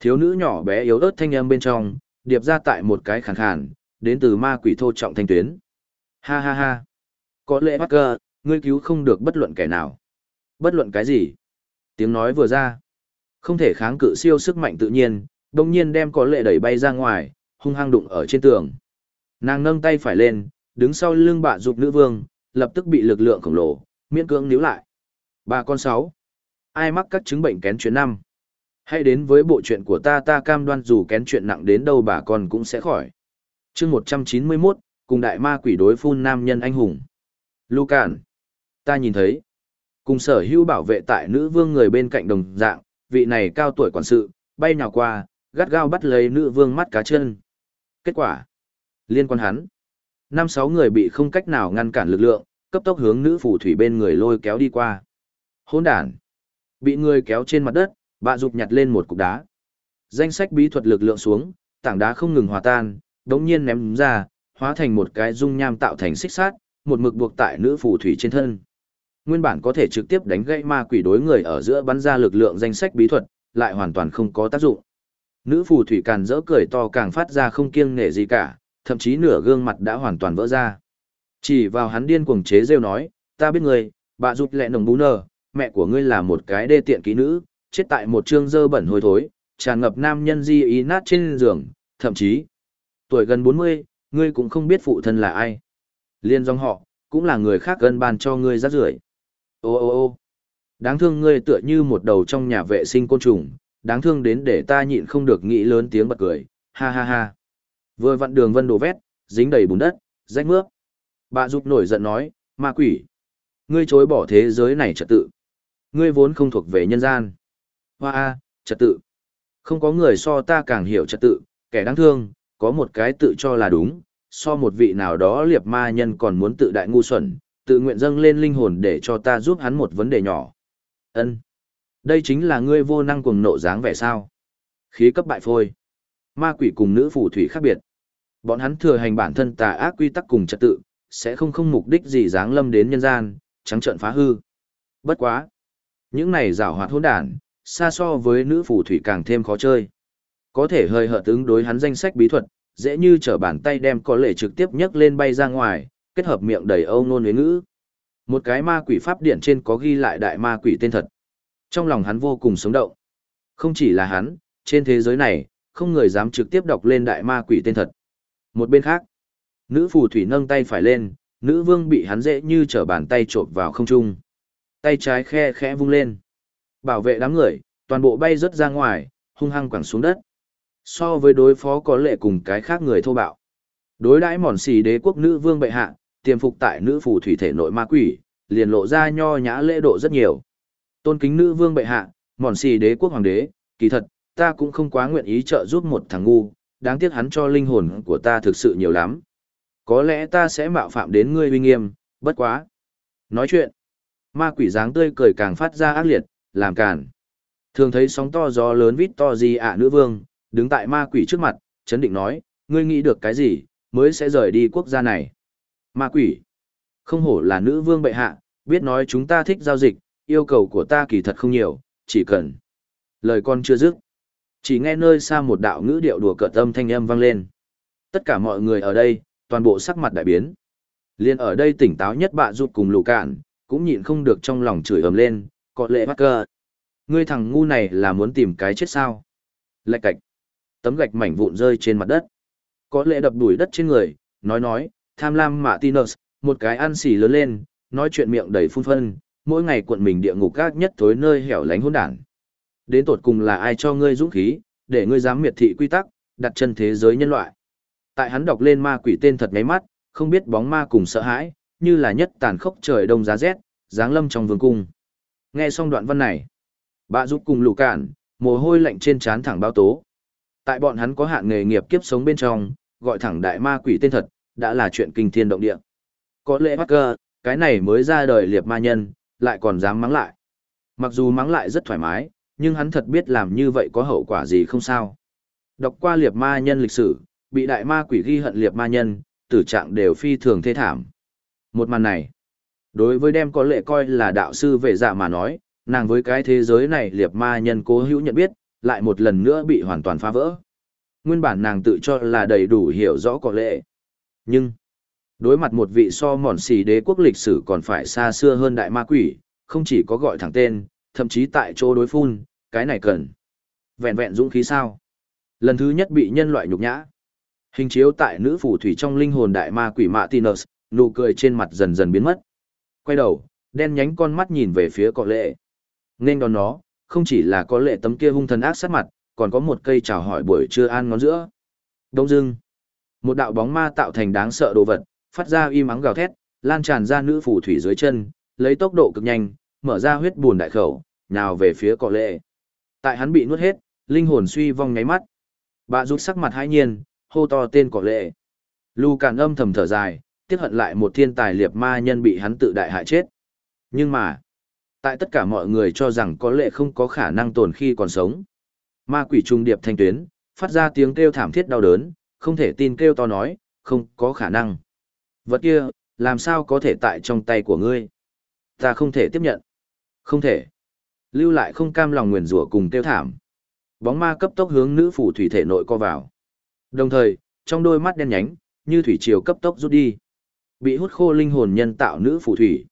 Thiếu nữ nhỏ bé yếu ớt thanh âm bên trong, điệp ra tại một cái khàn khàn, đến từ ma quỷ thô trọng thanh tuyến. Ha ha ha. Có lẽ Parker, ngươi cứu không được bất luận kẻ nào. Bất luận cái gì? Tiếng nói vừa ra. Không thể kháng cự siêu sức mạnh tự nhiên, đồng nhiên đem có lệ đẩy bay ra ngoài, hung hăng đụng ở trên tường. Nàng nâng tay phải lên, đứng sau lưng bạ dục nữ vương, lập tức bị lực lượng khổng lồ, miễn cưỡng níu lại. Bà con sáu. Ai mắc các chứng bệnh kén chuyện năm? Hãy đến với bộ chuyện của ta ta cam đoan dù kén chuyện nặng đến đâu bà con cũng sẽ khỏi. chương 191, cùng đại ma quỷ đối phun nam nhân anh hùng. Lucan. Ta nhìn thấy. Cùng sở hữu bảo vệ tại nữ vương người bên cạnh đồng dạng, vị này cao tuổi quản sự, bay nhào qua, gắt gao bắt lấy nữ vương mắt cá chân. Kết quả, liên quan hắn. Năm sáu người bị không cách nào ngăn cản lực lượng, cấp tốc hướng nữ phù thủy bên người lôi kéo đi qua. Hỗn đản. Bị người kéo trên mặt đất, bạ dục nhặt lên một cục đá. Danh sách bí thuật lực lượng xuống, tảng đá không ngừng hòa tan, đống nhiên ném ra, hóa thành một cái dung nham tạo thành xích sát, một mực buộc tại nữ phù thủy trên thân. Nguyên bản có thể trực tiếp đánh gãy ma quỷ đối người ở giữa bắn ra lực lượng danh sách bí thuật, lại hoàn toàn không có tác dụng. Nữ phù thủy càn rỡ cười to càng phát ra không kiêng nể gì cả, thậm chí nửa gương mặt đã hoàn toàn vỡ ra. Chỉ vào hắn điên cuồng chế rêu nói, ta biết người, bà rụt lẹ nồng bú nờ, mẹ của ngươi là một cái đê tiện kỹ nữ, chết tại một trương dơ bẩn hôi thối, tràn ngập nam nhân di ý nát trên giường, thậm chí, tuổi gần 40, ngươi cũng không biết phụ thân là ai. Liên dòng họ, cũng là người khác gần bàn cho ngươi rác rưởi. Ô ô ô đáng thương ngươi tựa như một đầu trong nhà vệ sinh côn trùng, đáng thương đến để ta nhịn không được nghĩ lớn tiếng bật cười, ha ha ha. Vừa vặn đường vân đổ vét, dính đầy bùn đất, rách mướp. Bà giúp nổi giận nói, ma quỷ. Ngươi chối bỏ thế giới này trật tự. Ngươi vốn không thuộc về nhân gian. Hoa a, trật tự. Không có người so ta càng hiểu trật tự, kẻ đáng thương, có một cái tự cho là đúng, so một vị nào đó liệp ma nhân còn muốn tự đại ngu xuẩn, tự nguyện dâng lên linh hồn để cho ta giúp hắn một vấn đề nhỏ. Ân, đây chính là ngươi vô năng cuồng nộ dáng vẻ sao. Khí cấp bại phôi. Ma quỷ cùng nữ phù thủy khác biệt. Bọn hắn thừa hành bản thân tà ác quy tắc cùng trật tự, sẽ không không mục đích gì dáng lâm đến nhân gian, trắng trợn phá hư. Bất quá. Những này rào hoạt hỗn đản, xa so với nữ phù thủy càng thêm khó chơi. Có thể hơi hợt ứng đối hắn danh sách bí thuật, dễ như trở bàn tay đem có lệ trực tiếp nhấc lên bay ra ngoài, kết hợp miệng đầy âu nôn với ngữ. Một cái ma quỷ pháp điện trên có ghi lại đại ma quỷ tên thật. Trong lòng hắn vô cùng sống động. Không chỉ là hắn, trên thế giới này, không người dám trực tiếp đọc lên đại ma quỷ tên thật. Một bên khác, nữ phù thủy nâng tay phải lên, nữ vương bị hắn dễ như trở bàn tay trộm vào không trung. Tay trái khe khẽ vung lên. Bảo vệ đám người, toàn bộ bay rớt ra ngoài, hung hăng quẳng xuống đất. So với đối phó có lệ cùng cái khác người thô bạo. Đối đãi mòn xì đế quốc nữ vương bệ hạ, tiềm phục tại nữ phù thủy thể nội ma quỷ, liền lộ ra nho nhã lễ độ rất nhiều. Tôn kính nữ vương bệ hạ, mòn xì đế quốc hoàng đế, kỳ thật, ta cũng không quá nguyện ý trợ giúp một thằng ngu, đáng tiếc hắn cho linh hồn của ta thực sự nhiều lắm. Có lẽ ta sẽ mạo phạm đến ngươi uy nghiêm, bất quá. Nói chuyện, ma quỷ dáng tươi cười càng phát ra ác liệt, làm càn. Thường thấy sóng to gió lớn vít to gì ạ nữ vương, đứng tại ma quỷ trước mặt, chấn định nói, ngươi nghĩ được cái gì, mới sẽ rời đi quốc gia này. Ma quỷ, không hổ là nữ vương bệ hạ, biết nói chúng ta thích giao dịch, yêu cầu của ta kỳ thật không nhiều, chỉ cần. Lời con chưa dứt. Chỉ nghe nơi xa một đạo ngữ điệu đùa cợt âm thanh âm vang lên. Tất cả mọi người ở đây, toàn bộ sắc mặt đại biến. Liên ở đây tỉnh táo nhất bạ rụt cùng lù cạn, cũng nhịn không được trong lòng chửi ầm lên, có lệ bắt cơ. Ngươi thằng ngu này là muốn tìm cái chết sao? Lạch cạch. Tấm gạch mảnh vụn rơi trên mặt đất. Có lệ đập đuổi đất trên người, nói nói, tham lam mạ tinus, một cái ăn xỉ lớn lên, nói chuyện miệng đầy phun phân, mỗi ngày cuộn mình địa ngục các nhất tối nơi hẻo lánh hỗn đản. Đến tột cùng là ai cho ngươi dũng khí, để ngươi dám miệt thị quy tắc, đặt chân thế giới nhân loại. Tại hắn đọc lên ma quỷ tên thật ngáy mắt, không biết bóng ma cùng sợ hãi, như là nhất tàn khốc trời đông giá rét, giáng lâm trong vương cung. Nghe xong đoạn văn này, bà giúp cùng lù cản, mồ hôi lạnh trên trán thẳng bao tố. Tại bọn hắn có hạn nghề nghiệp kiếp sống bên trong, gọi thẳng đại ma quỷ tên thật, đã là chuyện kinh thiên động địa. Có lẽ Parker, cái này mới ra đời liệp ma nhân, lại còn dám mắng lại. Mặc dù mắng lại rất thoải mái, nhưng hắn thật biết làm như vậy có hậu quả gì không sao. Đọc qua liệp ma nhân lịch sử, bị đại ma quỷ ghi hận liệp ma nhân, tử trạng đều phi thường thê thảm. Một màn này, đối với đem có lệ coi là đạo sư về dạ mà nói, nàng với cái thế giới này liệp ma nhân cố hữu nhận biết, lại một lần nữa bị hoàn toàn phá vỡ. Nguyên bản nàng tự cho là đầy đủ hiểu rõ có lệ. Nhưng, đối mặt một vị so mòn xì đế quốc lịch sử còn phải xa xưa hơn đại ma quỷ, không chỉ có gọi thẳng tên, thậm chí tại chỗ đối phun, cái này cần. Vẹn vẹn dũng khí sao? Lần thứ nhất bị nhân loại nhục nhã. Hình chiếu tại nữ phù thủy trong linh hồn đại ma quỷ Martinus, nụ cười trên mặt dần dần biến mất. Quay đầu, đen nhánh con mắt nhìn về phía cọ lệ. Nên đón nó, không chỉ là có lệ tấm kia hung thần ác sát mặt, còn có một cây chào hỏi buổi trưa an ngón giữa. Đông dưng, một đạo bóng ma tạo thành đáng sợ đồ vật, phát ra y mắng gào thét, lan tràn ra nữ phù thủy dưới chân, lấy tốc độ cực nhanh, mở ra huyết buồn đại khẩu, nào về phía cọ lệ. Tại hắn bị nuốt hết, linh hồn suy vong ngáy mắt. Bà rút sắc mặt hãi nhiên, hô to tên cọ lệ. Lu càn âm thầm thở dài, tiếc hận lại một thiên tài liệt ma nhân bị hắn tự đại hại chết. Nhưng mà, tại tất cả mọi người cho rằng có lệ không có khả năng tồn khi còn sống. Ma quỷ trung điệp thanh tuyến, phát ra tiếng kêu thảm thiết đau đớn, không thể tin kêu to nói, không có khả năng. Vật kia, làm sao có thể tại trong tay của ngươi? Ta không thể tiếp nhận. Không thể. Lưu lại không cam lòng nguyền rủa cùng tiêu thảm. Bóng ma cấp tốc hướng nữ phủ thủy thể nội co vào. Đồng thời, trong đôi mắt đen nhánh, như thủy triều cấp tốc rút đi. Bị hút khô linh hồn nhân tạo nữ phủ thủy.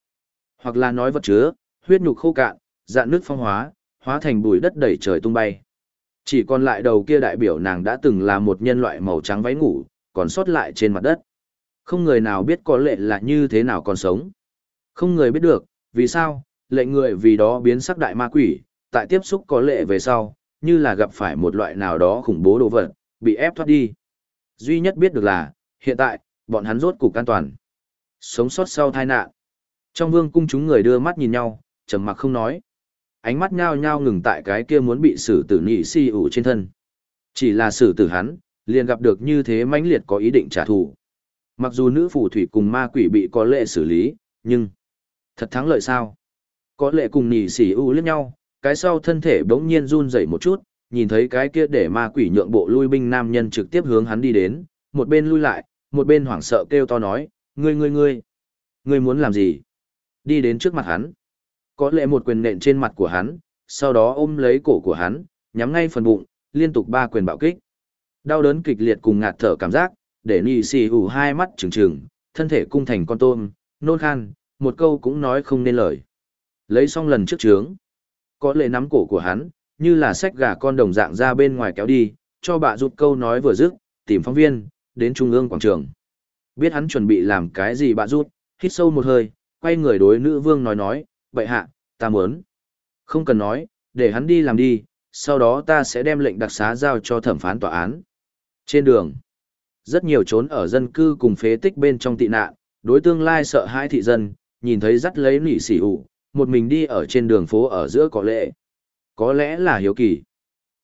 Hoặc là nói vật chứa, huyết nhục khô cạn, dạn nước phong hóa, hóa thành bụi đất đẩy trời tung bay. Chỉ còn lại đầu kia đại biểu nàng đã từng là một nhân loại màu trắng váy ngủ, còn sót lại trên mặt đất. Không người nào biết có lệ là như thế nào còn sống. Không người biết được, vì sao, lệ người vì đó biến sắc đại ma quỷ, tại tiếp xúc có lệ về sau, như là gặp phải một loại nào đó khủng bố đồ vật, bị ép thoát đi. Duy nhất biết được là, hiện tại, bọn hắn rốt cục an toàn. Sống sót sau tai nạn. Trong vương cung chúng người đưa mắt nhìn nhau, trầm mặc không nói. Ánh mắt nhao nhao ngừng tại cái kia muốn bị xử tử nhị si ủ trên thân. Chỉ là xử tử hắn, liền gặp được như thế mãnh liệt có ý định trả thù. Mặc dù nữ phù thủy cùng ma quỷ bị có lệ xử lý, nhưng thật thắng lợi sao? Có lệ cùng nhì xỉ u liếc nhau, cái sau thân thể bỗng nhiên run rẩy một chút, nhìn thấy cái kia để ma quỷ nhượng bộ lui binh nam nhân trực tiếp hướng hắn đi đến, một bên lui lại, một bên hoảng sợ kêu to nói, ngươi ngươi ngươi, ngươi muốn làm gì? Đi đến trước mặt hắn. Có lệ một quyền nện trên mặt của hắn, sau đó ôm lấy cổ của hắn, nhắm ngay phần bụng, liên tục ba quyền bạo kích. Đau đớn kịch liệt cùng ngạt thở cảm giác, để nị xì ủ hai mắt trừng trừng, thân thể cung thành con tôm, nôn khan, một câu cũng nói không nên lời. Lấy xong lần trước trướng, có lệ nắm cổ của hắn, như là sách gà con đồng dạng ra bên ngoài kéo đi, cho bà rụt câu nói vừa dứt, tìm phóng viên, đến trung ương quảng trường. Biết hắn chuẩn bị làm cái gì bà rút, hít sâu một hơi, quay người đối nữ vương nói nói, vậy hạ, ta muốn. Không cần nói, để hắn đi làm đi, sau đó ta sẽ đem lệnh đặc xá giao cho thẩm phán tòa án. Trên đường, rất nhiều trốn ở dân cư cùng phế tích bên trong tị nạn, đối tương lai sợ hai thị dân, nhìn thấy dắt lấy nỉ xỉ ủ, một mình đi ở trên đường phố ở giữa có lệ Có lẽ là hiếu kỳ.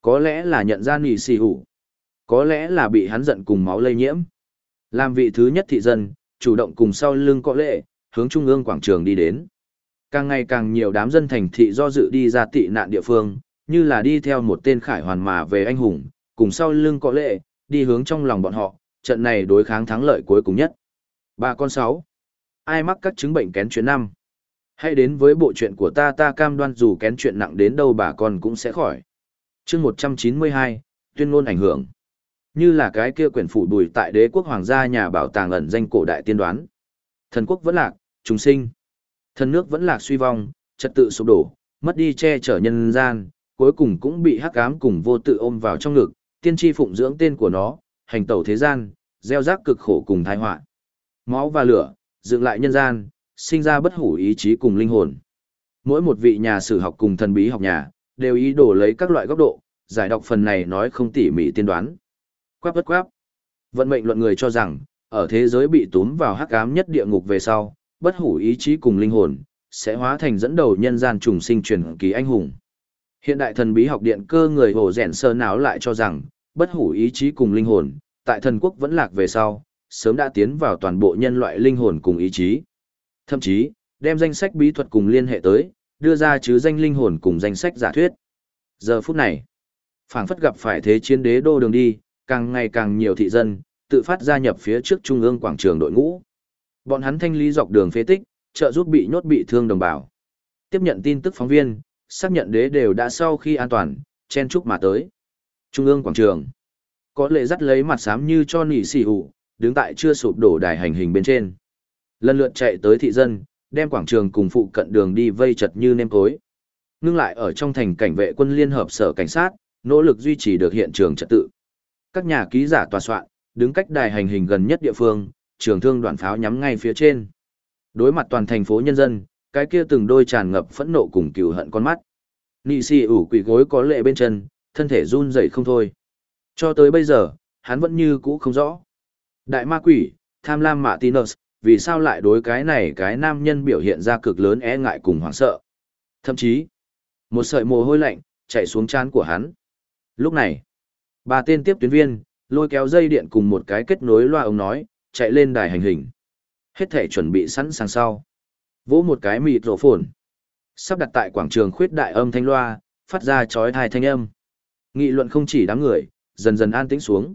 Có lẽ là nhận ra nỉ xỉ ủ. Có lẽ là bị hắn giận cùng máu lây nhiễm. Làm vị thứ nhất thị dân, chủ động cùng sau lưng có lệ, hướng trung ương quảng trường đi đến. Càng ngày càng nhiều đám dân thành thị do dự đi ra tị nạn địa phương, như là đi theo một tên khải hoàn mà về anh hùng, cùng sau lưng có lệ, đi hướng trong lòng bọn họ, trận này đối kháng thắng lợi cuối cùng nhất. Ba con sáu. Ai mắc các chứng bệnh kén chuyện năm? Hãy đến với bộ chuyện của ta ta cam đoan dù kén chuyện nặng đến đâu bà con cũng sẽ khỏi. chương 192, tuyên ngôn ảnh hưởng. Như là cái kia quyển phủ bùi tại đế quốc hoàng gia nhà bảo tàng ẩn danh cổ đại tiên đoán. Thần quốc vẫn lạc, chúng sinh. Thần nước vẫn lạc suy vong, trật tự sụp đổ, mất đi che chở nhân gian, cuối cùng cũng bị hắc ám cùng vô tự ôm vào trong ngực, tiên tri phụng dưỡng tên của nó, hành tẩu thế gian, gieo rác cực khổ cùng tai họa. Máu và lửa, dựng lại nhân gian, sinh ra bất hủ ý chí cùng linh hồn. Mỗi một vị nhà sử học cùng thần bí học nhà, đều ý đồ lấy các loại góc độ, giải đọc phần này nói không tỉ mỉ tiên đoán. Quáp bất quáp. Vận mệnh luận người cho rằng, ở thế giới bị túm vào hắc ám nhất địa ngục về sau, bất hủ ý chí cùng linh hồn, sẽ hóa thành dẫn đầu nhân gian trùng sinh truyền kỳ anh hùng. Hiện đại thần bí học điện cơ người hồ rèn sơ não lại cho rằng, bất hủ ý chí cùng linh hồn, tại thần quốc vẫn lạc về sau, sớm đã tiến vào toàn bộ nhân loại linh hồn cùng ý chí. Thậm chí, đem danh sách bí thuật cùng liên hệ tới, đưa ra chứ danh linh hồn cùng danh sách giả thuyết. Giờ phút này, phảng phất gặp phải thế chiến đế đô đường đi, càng ngày càng nhiều thị dân, tự phát gia nhập phía trước trung ương quảng trường đội ngũ. Bọn hắn thanh lý dọc đường phế tích, trợ giúp bị nhốt bị thương đồng bào. Tiếp nhận tin tức phóng viên, xác nhận đế đều đã sau khi an toàn, chen chúc mà tới. Trung ương quảng trường. Có lệ dắt lấy mặt xám như cho nỉ xì ủ, đứng tại chưa sụp đổ đài hành hình bên trên. Lần lượt chạy tới thị dân, đem quảng trường cùng phụ cận đường đi vây chật như nêm tối. Ngưng lại ở trong thành cảnh vệ quân liên hợp sở cảnh sát, nỗ lực duy trì được hiện trường trật tự. Các nhà ký giả tòa soạn, đứng cách đài hành hình gần nhất địa phương, trường thương đoạn pháo nhắm ngay phía trên. Đối mặt toàn thành phố nhân dân, cái kia từng đôi tràn ngập phẫn nộ cùng cừu hận con mắt. Nị xì ủ quỷ gối có lệ bên chân, thân thể run rẩy không thôi. Cho tới bây giờ, hắn vẫn như cũ không rõ. Đại ma quỷ, tham lam mạ Tinus, vì sao lại đối cái này cái nam nhân biểu hiện ra cực lớn e ngại cùng hoảng sợ. Thậm chí, một sợi mồ hôi lạnh, chạy xuống trán của hắn. Lúc này, Ba tên tiếp tuyến viên, lôi kéo dây điện cùng một cái kết nối loa ống nói, chạy lên đài hành hình. Hết thể chuẩn bị sẵn sàng sau. Vỗ một cái mịt rổ phồn. Sắp đặt tại quảng trường khuyết đại âm thanh loa, phát ra chói thai thanh âm. Nghị luận không chỉ đám người, dần dần an tĩnh xuống.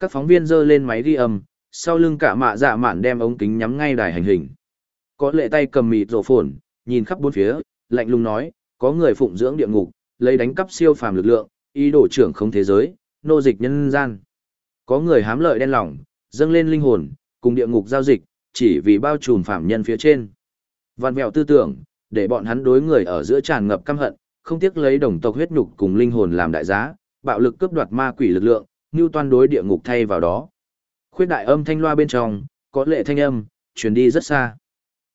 Các phóng viên giơ lên máy ghi âm, sau lưng cả mạ dạ mạn đem ống kính nhắm ngay đài hành hình. Có lệ tay cầm mịt rổ phồn, nhìn khắp bốn phía, lạnh lùng nói, có người phụng dưỡng địa ngục, lấy đánh cắp siêu phàm lực lượng, ý đồ trưởng không thế giới, nô dịch nhân gian. Có người hám lợi đen lòng, dâng lên linh hồn, cùng địa ngục giao dịch, chỉ vì bao trùm phạm nhân phía trên. Vạn vẹo tư tưởng, để bọn hắn đối người ở giữa tràn ngập căm hận, không tiếc lấy đồng tộc huyết nhục cùng linh hồn làm đại giá, bạo lực cướp đoạt ma quỷ lực lượng, như toan đối địa ngục thay vào đó. Khuyết đại âm thanh loa bên trong, có lệ thanh âm, truyền đi rất xa.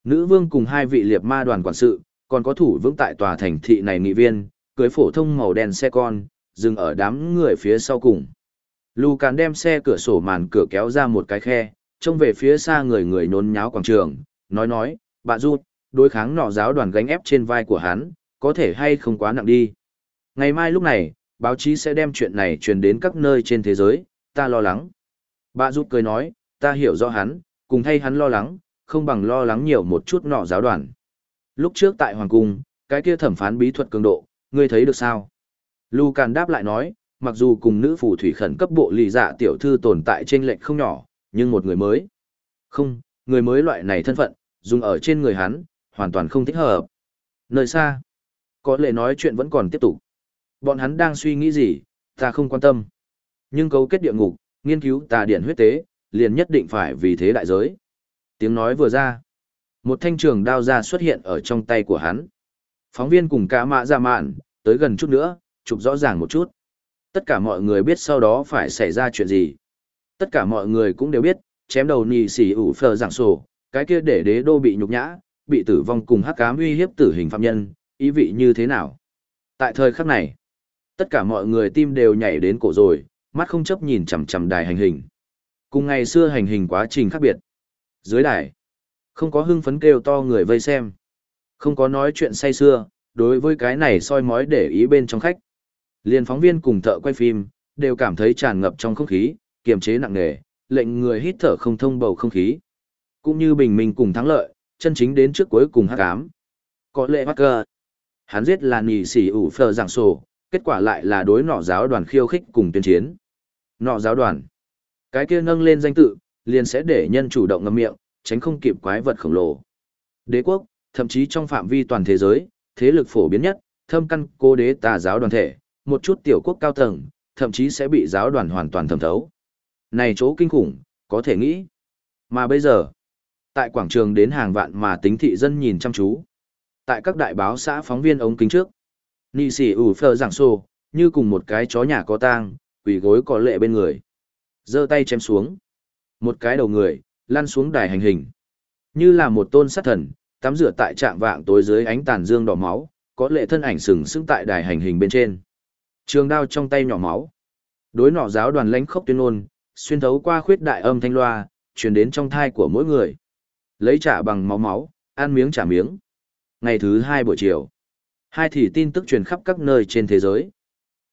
Nữ vương cùng hai vị liệt ma đoàn quản sự, còn có thủ vững tại tòa thành thị này nghị viên, cưới phổ thông màu đen xe con, dừng ở đám người phía sau cùng. Lù Càn đem xe cửa sổ màn cửa kéo ra một cái khe, trông về phía xa người người nôn nháo quảng trường, nói nói, bà rút, đối kháng nọ giáo đoàn gánh ép trên vai của hắn, có thể hay không quá nặng đi. Ngày mai lúc này, báo chí sẽ đem chuyện này truyền đến các nơi trên thế giới, ta lo lắng. Bà rút cười nói, ta hiểu rõ hắn, cùng thay hắn lo lắng, không bằng lo lắng nhiều một chút nọ giáo đoàn. Lúc trước tại Hoàng Cung, cái kia thẩm phán bí thuật cường độ, ngươi thấy được sao? Lu Càn đáp lại nói, mặc dù cùng nữ phù thủy khẩn cấp bộ lì dạ tiểu thư tồn tại trên lệnh không nhỏ, nhưng một người mới. Không, người mới loại này thân phận, dùng ở trên người hắn, hoàn toàn không thích hợp. Nơi xa, có lẽ nói chuyện vẫn còn tiếp tục. Bọn hắn đang suy nghĩ gì, ta không quan tâm. Nhưng cấu kết địa ngục, nghiên cứu tà điển huyết tế, liền nhất định phải vì thế đại giới. Tiếng nói vừa ra. Một thanh trường đao ra xuất hiện ở trong tay của hắn. Phóng viên cùng cả mạ ra mạn, tới gần chút nữa, chụp rõ ràng một chút. Tất cả mọi người biết sau đó phải xảy ra chuyện gì. Tất cả mọi người cũng đều biết, chém đầu nì xỉ ủ phờ giảng sổ, cái kia để đế đô bị nhục nhã, bị tử vong cùng hắc ám uy hiếp tử hình phạm nhân, ý vị như thế nào. Tại thời khắc này, tất cả mọi người tim đều nhảy đến cổ rồi, mắt không chấp nhìn chằm chằm đài hành hình. Cùng ngày xưa hành hình quá trình khác biệt. Dưới đài, không có hưng phấn kêu to người vây xem. Không có nói chuyện say xưa, đối với cái này soi mói để ý bên trong khách. Liên phóng viên cùng thợ quay phim, đều cảm thấy tràn ngập trong không khí, kiềm chế nặng nề, lệnh người hít thở không thông bầu không khí. Cũng như bình minh cùng thắng lợi, chân chính đến trước cuối cùng hắc ám. Có lệ mắc. Hắn giết là nì xỉ ủ phờ giảng sổ, kết quả lại là đối nọ giáo đoàn khiêu khích cùng tuyên chiến. Nọ giáo đoàn. Cái kia nâng lên danh tự, liền sẽ để nhân chủ động ngậm miệng, tránh không kịp quái vật khổng lồ. Đế quốc, thậm chí trong phạm vi toàn thế giới, thế lực phổ biến nhất, thâm căn cố đế tà giáo đoàn thể, một chút tiểu quốc cao tầng, thậm chí sẽ bị giáo đoàn hoàn toàn thẩm thấu. Này chỗ kinh khủng, có thể nghĩ. Mà bây giờ, tại quảng trường đến hàng vạn mà tính thị dân nhìn chăm chú. Tại các đại báo xã phóng viên ống kính trước, nị sĩ ủ phờ giảng xô, như cùng một cái chó nhà có tang, quỳ gối có lệ bên người. giơ tay chém xuống. Một cái đầu người, lăn xuống đài hành hình. Như là một tôn sát thần, tắm rửa tại trạng vạng tối dưới ánh tàn dương đỏ máu, có lệ thân ảnh sừng sững tại đài hành hình bên trên. Trường đao trong tay nhỏ máu. Đối nọ giáo đoàn lãnh khốc tuyên ngôn, xuyên thấu qua khuyết đại âm thanh loa, truyền đến trong thai của mỗi người. Lấy trả bằng máu máu, ăn miếng trả miếng. Ngày thứ hai buổi chiều. Hai thì tin tức truyền khắp các nơi trên thế giới.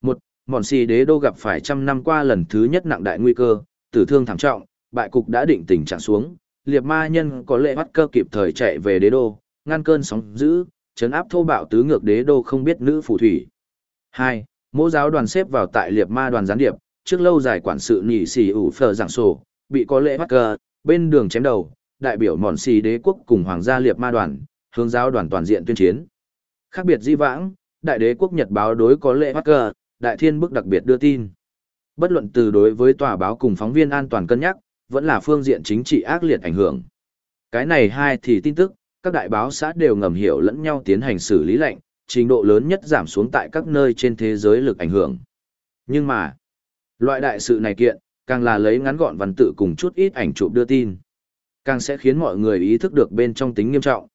Một, mòn xì đế đô gặp phải trăm năm qua lần thứ nhất nặng đại nguy cơ, tử thương thảm trọng, bại cục đã định tình trạng xuống, liệt ma nhân có lệ bắt cơ kịp thời chạy về đế đô, ngăn cơn sóng dữ, chấn áp thô bạo tứ ngược đế đô không biết nữ phù thủy. Hai, Mỗ giáo đoàn xếp vào tại liệt ma đoàn gián điệp, trước lâu dài quản sự nhị xì ủ phờ giảng sổ, bị có lệ bắt cơ, bên đường chém đầu, đại biểu mòn xì đế quốc cùng hoàng gia liệt ma đoàn, hướng giáo đoàn toàn diện tuyên chiến. Khác biệt di vãng, đại đế quốc Nhật báo đối có lệ bắt cờ đại thiên bức đặc biệt đưa tin. Bất luận từ đối với tòa báo cùng phóng viên an toàn cân nhắc, vẫn là phương diện chính trị ác liệt ảnh hưởng. Cái này hai thì tin tức, các đại báo xã đều ngầm hiểu lẫn nhau tiến hành xử lý lệnh, trình độ lớn nhất giảm xuống tại các nơi trên thế giới lực ảnh hưởng. Nhưng mà, loại đại sự này kiện, càng là lấy ngắn gọn văn tự cùng chút ít ảnh chụp đưa tin, càng sẽ khiến mọi người ý thức được bên trong tính nghiêm trọng.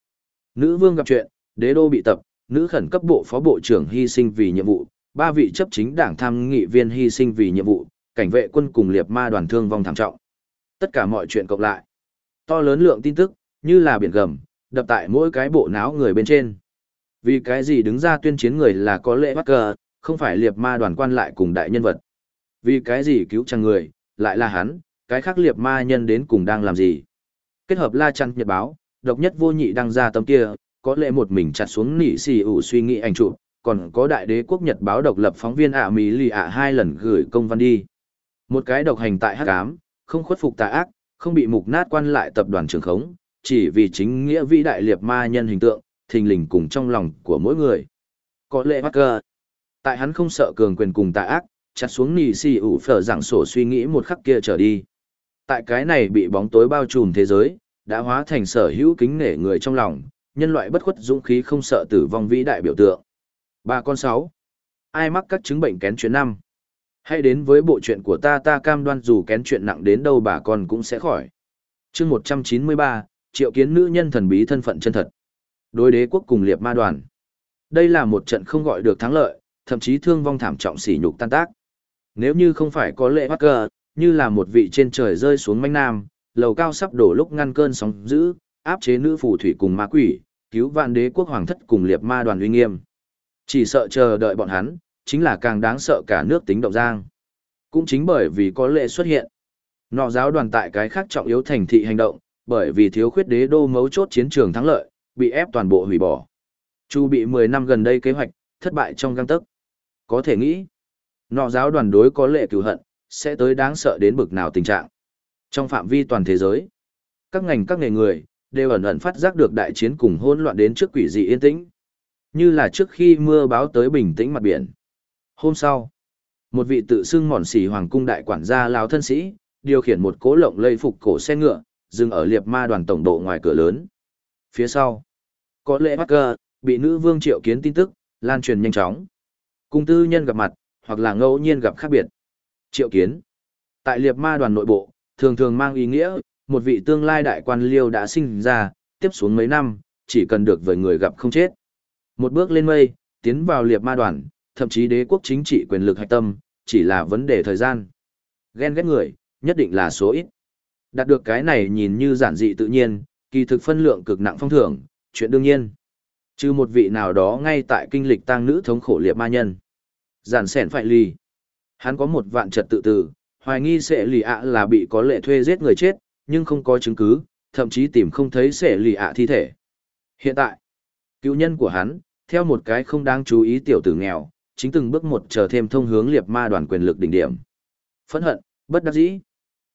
Nữ vương gặp chuyện, đế đô bị tập, nữ khẩn cấp bộ phó bộ trưởng hy sinh vì nhiệm vụ, ba vị chấp chính đảng tham nghị viên hy sinh vì nhiệm vụ, cảnh vệ quân cùng liệt ma đoàn thương vong thảm trọng. Tất cả mọi chuyện cộng lại. To lớn lượng tin tức, như là biển gầm, đập tại mỗi cái bộ não người bên trên. Vì cái gì đứng ra tuyên chiến người là có lệ bắt cờ, không phải liệt ma đoàn quan lại cùng đại nhân vật. Vì cái gì cứu chàng người, lại là hắn, cái khác liệt ma nhân đến cùng đang làm gì. Kết hợp la chăn nhật báo, độc nhất vô nhị đăng ra tấm kia, có lẽ một mình chặt xuống nỉ xì ủ suy nghĩ ảnh chụp, còn có đại đế quốc nhật báo độc lập phóng viên ạ mỹ lì ạ hai lần gửi công văn đi. Một cái độc hành tại hắc ám, không khuất phục tà ác, không bị mục nát quan lại tập đoàn trường khống, chỉ vì chính nghĩa vĩ đại liệt ma nhân hình tượng, thình lình cùng trong lòng của mỗi người. Có lẽ Parker, tại hắn không sợ cường quyền cùng tà ác, chặt xuống nỉ xì ủ phở giảng sổ suy nghĩ một khắc kia trở đi. Tại cái này bị bóng tối bao trùm thế giới, đã hóa thành sở hữu kính nể người trong lòng, nhân loại bất khuất dũng khí không sợ tử vong vĩ đại biểu tượng. Ba con sáu. Ai mắc các chứng bệnh kén chuyện năm? Hãy đến với bộ chuyện của ta ta cam đoan dù kén chuyện nặng đến đâu bà con cũng sẽ khỏi. chương 193, triệu kiến nữ nhân thần bí thân phận chân thật. Đối đế quốc cùng liệt ma đoàn. Đây là một trận không gọi được thắng lợi, thậm chí thương vong thảm trọng sỉ nhục tan tác. Nếu như không phải có lệ bắt cờ, như là một vị trên trời rơi xuống manh nam, lầu cao sắp đổ lúc ngăn cơn sóng dữ, áp chế nữ phù thủy cùng ma quỷ, cứu vạn đế quốc hoàng thất cùng liệt ma đoàn uy nghiêm. Chỉ sợ chờ đợi bọn hắn, chính là càng đáng sợ cả nước tính động giang. Cũng chính bởi vì có lệ xuất hiện. Nọ giáo đoàn tại cái khác trọng yếu thành thị hành động, bởi vì thiếu khuyết đế đô mấu chốt chiến trường thắng lợi, bị ép toàn bộ hủy bỏ. Chu bị 10 năm gần đây kế hoạch, thất bại trong găng tấc. Có thể nghĩ, nọ giáo đoàn đối có lệ cửu hận, sẽ tới đáng sợ đến bực nào tình trạng. Trong phạm vi toàn thế giới, các ngành các nghề người, đều ẩn ẩn phát giác được đại chiến cùng hỗn loạn đến trước quỷ dị yên tĩnh. Như là trước khi mưa báo tới bình tĩnh mặt biển. Hôm sau, một vị tự xưng mòn xỉ hoàng cung đại quản gia lao thân sĩ, điều khiển một cố lộng lây phục cổ xe ngựa, dừng ở liệp ma đoàn tổng độ ngoài cửa lớn. Phía sau, có lẽ Parker, bị nữ vương triệu kiến tin tức, lan truyền nhanh chóng. Cùng tư nhân gặp mặt, hoặc là ngẫu nhiên gặp khác biệt. Triệu kiến. Tại liệp ma đoàn nội bộ, thường thường mang ý nghĩa, một vị tương lai đại quan liêu đã sinh ra, tiếp xuống mấy năm, chỉ cần được với người gặp không chết. Một bước lên mây, tiến vào liệp ma đoàn, thậm chí đế quốc chính trị quyền lực hạch tâm, chỉ là vấn đề thời gian. Ghen ghét người, nhất định là số ít. Đạt được cái này nhìn như giản dị tự nhiên, kỳ thực phân lượng cực nặng phong thưởng, chuyện đương nhiên. Trừ một vị nào đó ngay tại kinh lịch tang nữ thống khổ liệp ma nhân. Giản sẻn phải lì. Hắn có một vạn trật tự tử, hoài nghi sẽ lì ạ là bị có lệ thuê giết người chết, nhưng không có chứng cứ, thậm chí tìm không thấy sẽ lì ạ thi thể. Hiện tại, cựu nhân của hắn, theo một cái không đáng chú ý tiểu tử nghèo, chính từng bước một chờ thêm thông hướng liệt ma đoàn quyền lực đỉnh điểm. Phẫn hận, bất đắc dĩ.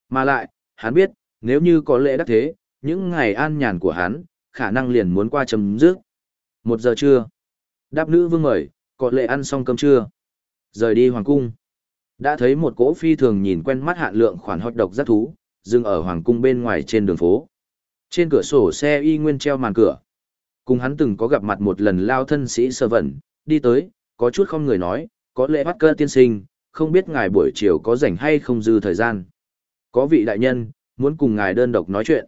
Mà lại, hắn biết, nếu như có lệ đắc thế, những ngày an nhàn của hắn, khả năng liền muốn qua chấm dứt. Một giờ trưa. Đáp nữ vương mời, có lệ ăn xong cơm trưa. Rời đi hoàng cung. Đã thấy một cỗ phi thường nhìn quen mắt hạn lượng khoản hot độc rất thú, dừng ở hoàng cung bên ngoài trên đường phố. Trên cửa sổ xe y nguyên treo màn cửa. Cùng hắn từng có gặp mặt một lần lao thân sĩ sơ vẩn, đi tới, có chút không người nói, có lẽ bắt cơ tiên sinh, không biết ngài buổi chiều có rảnh hay không dư thời gian. Có vị đại nhân, muốn cùng ngài đơn độc nói chuyện.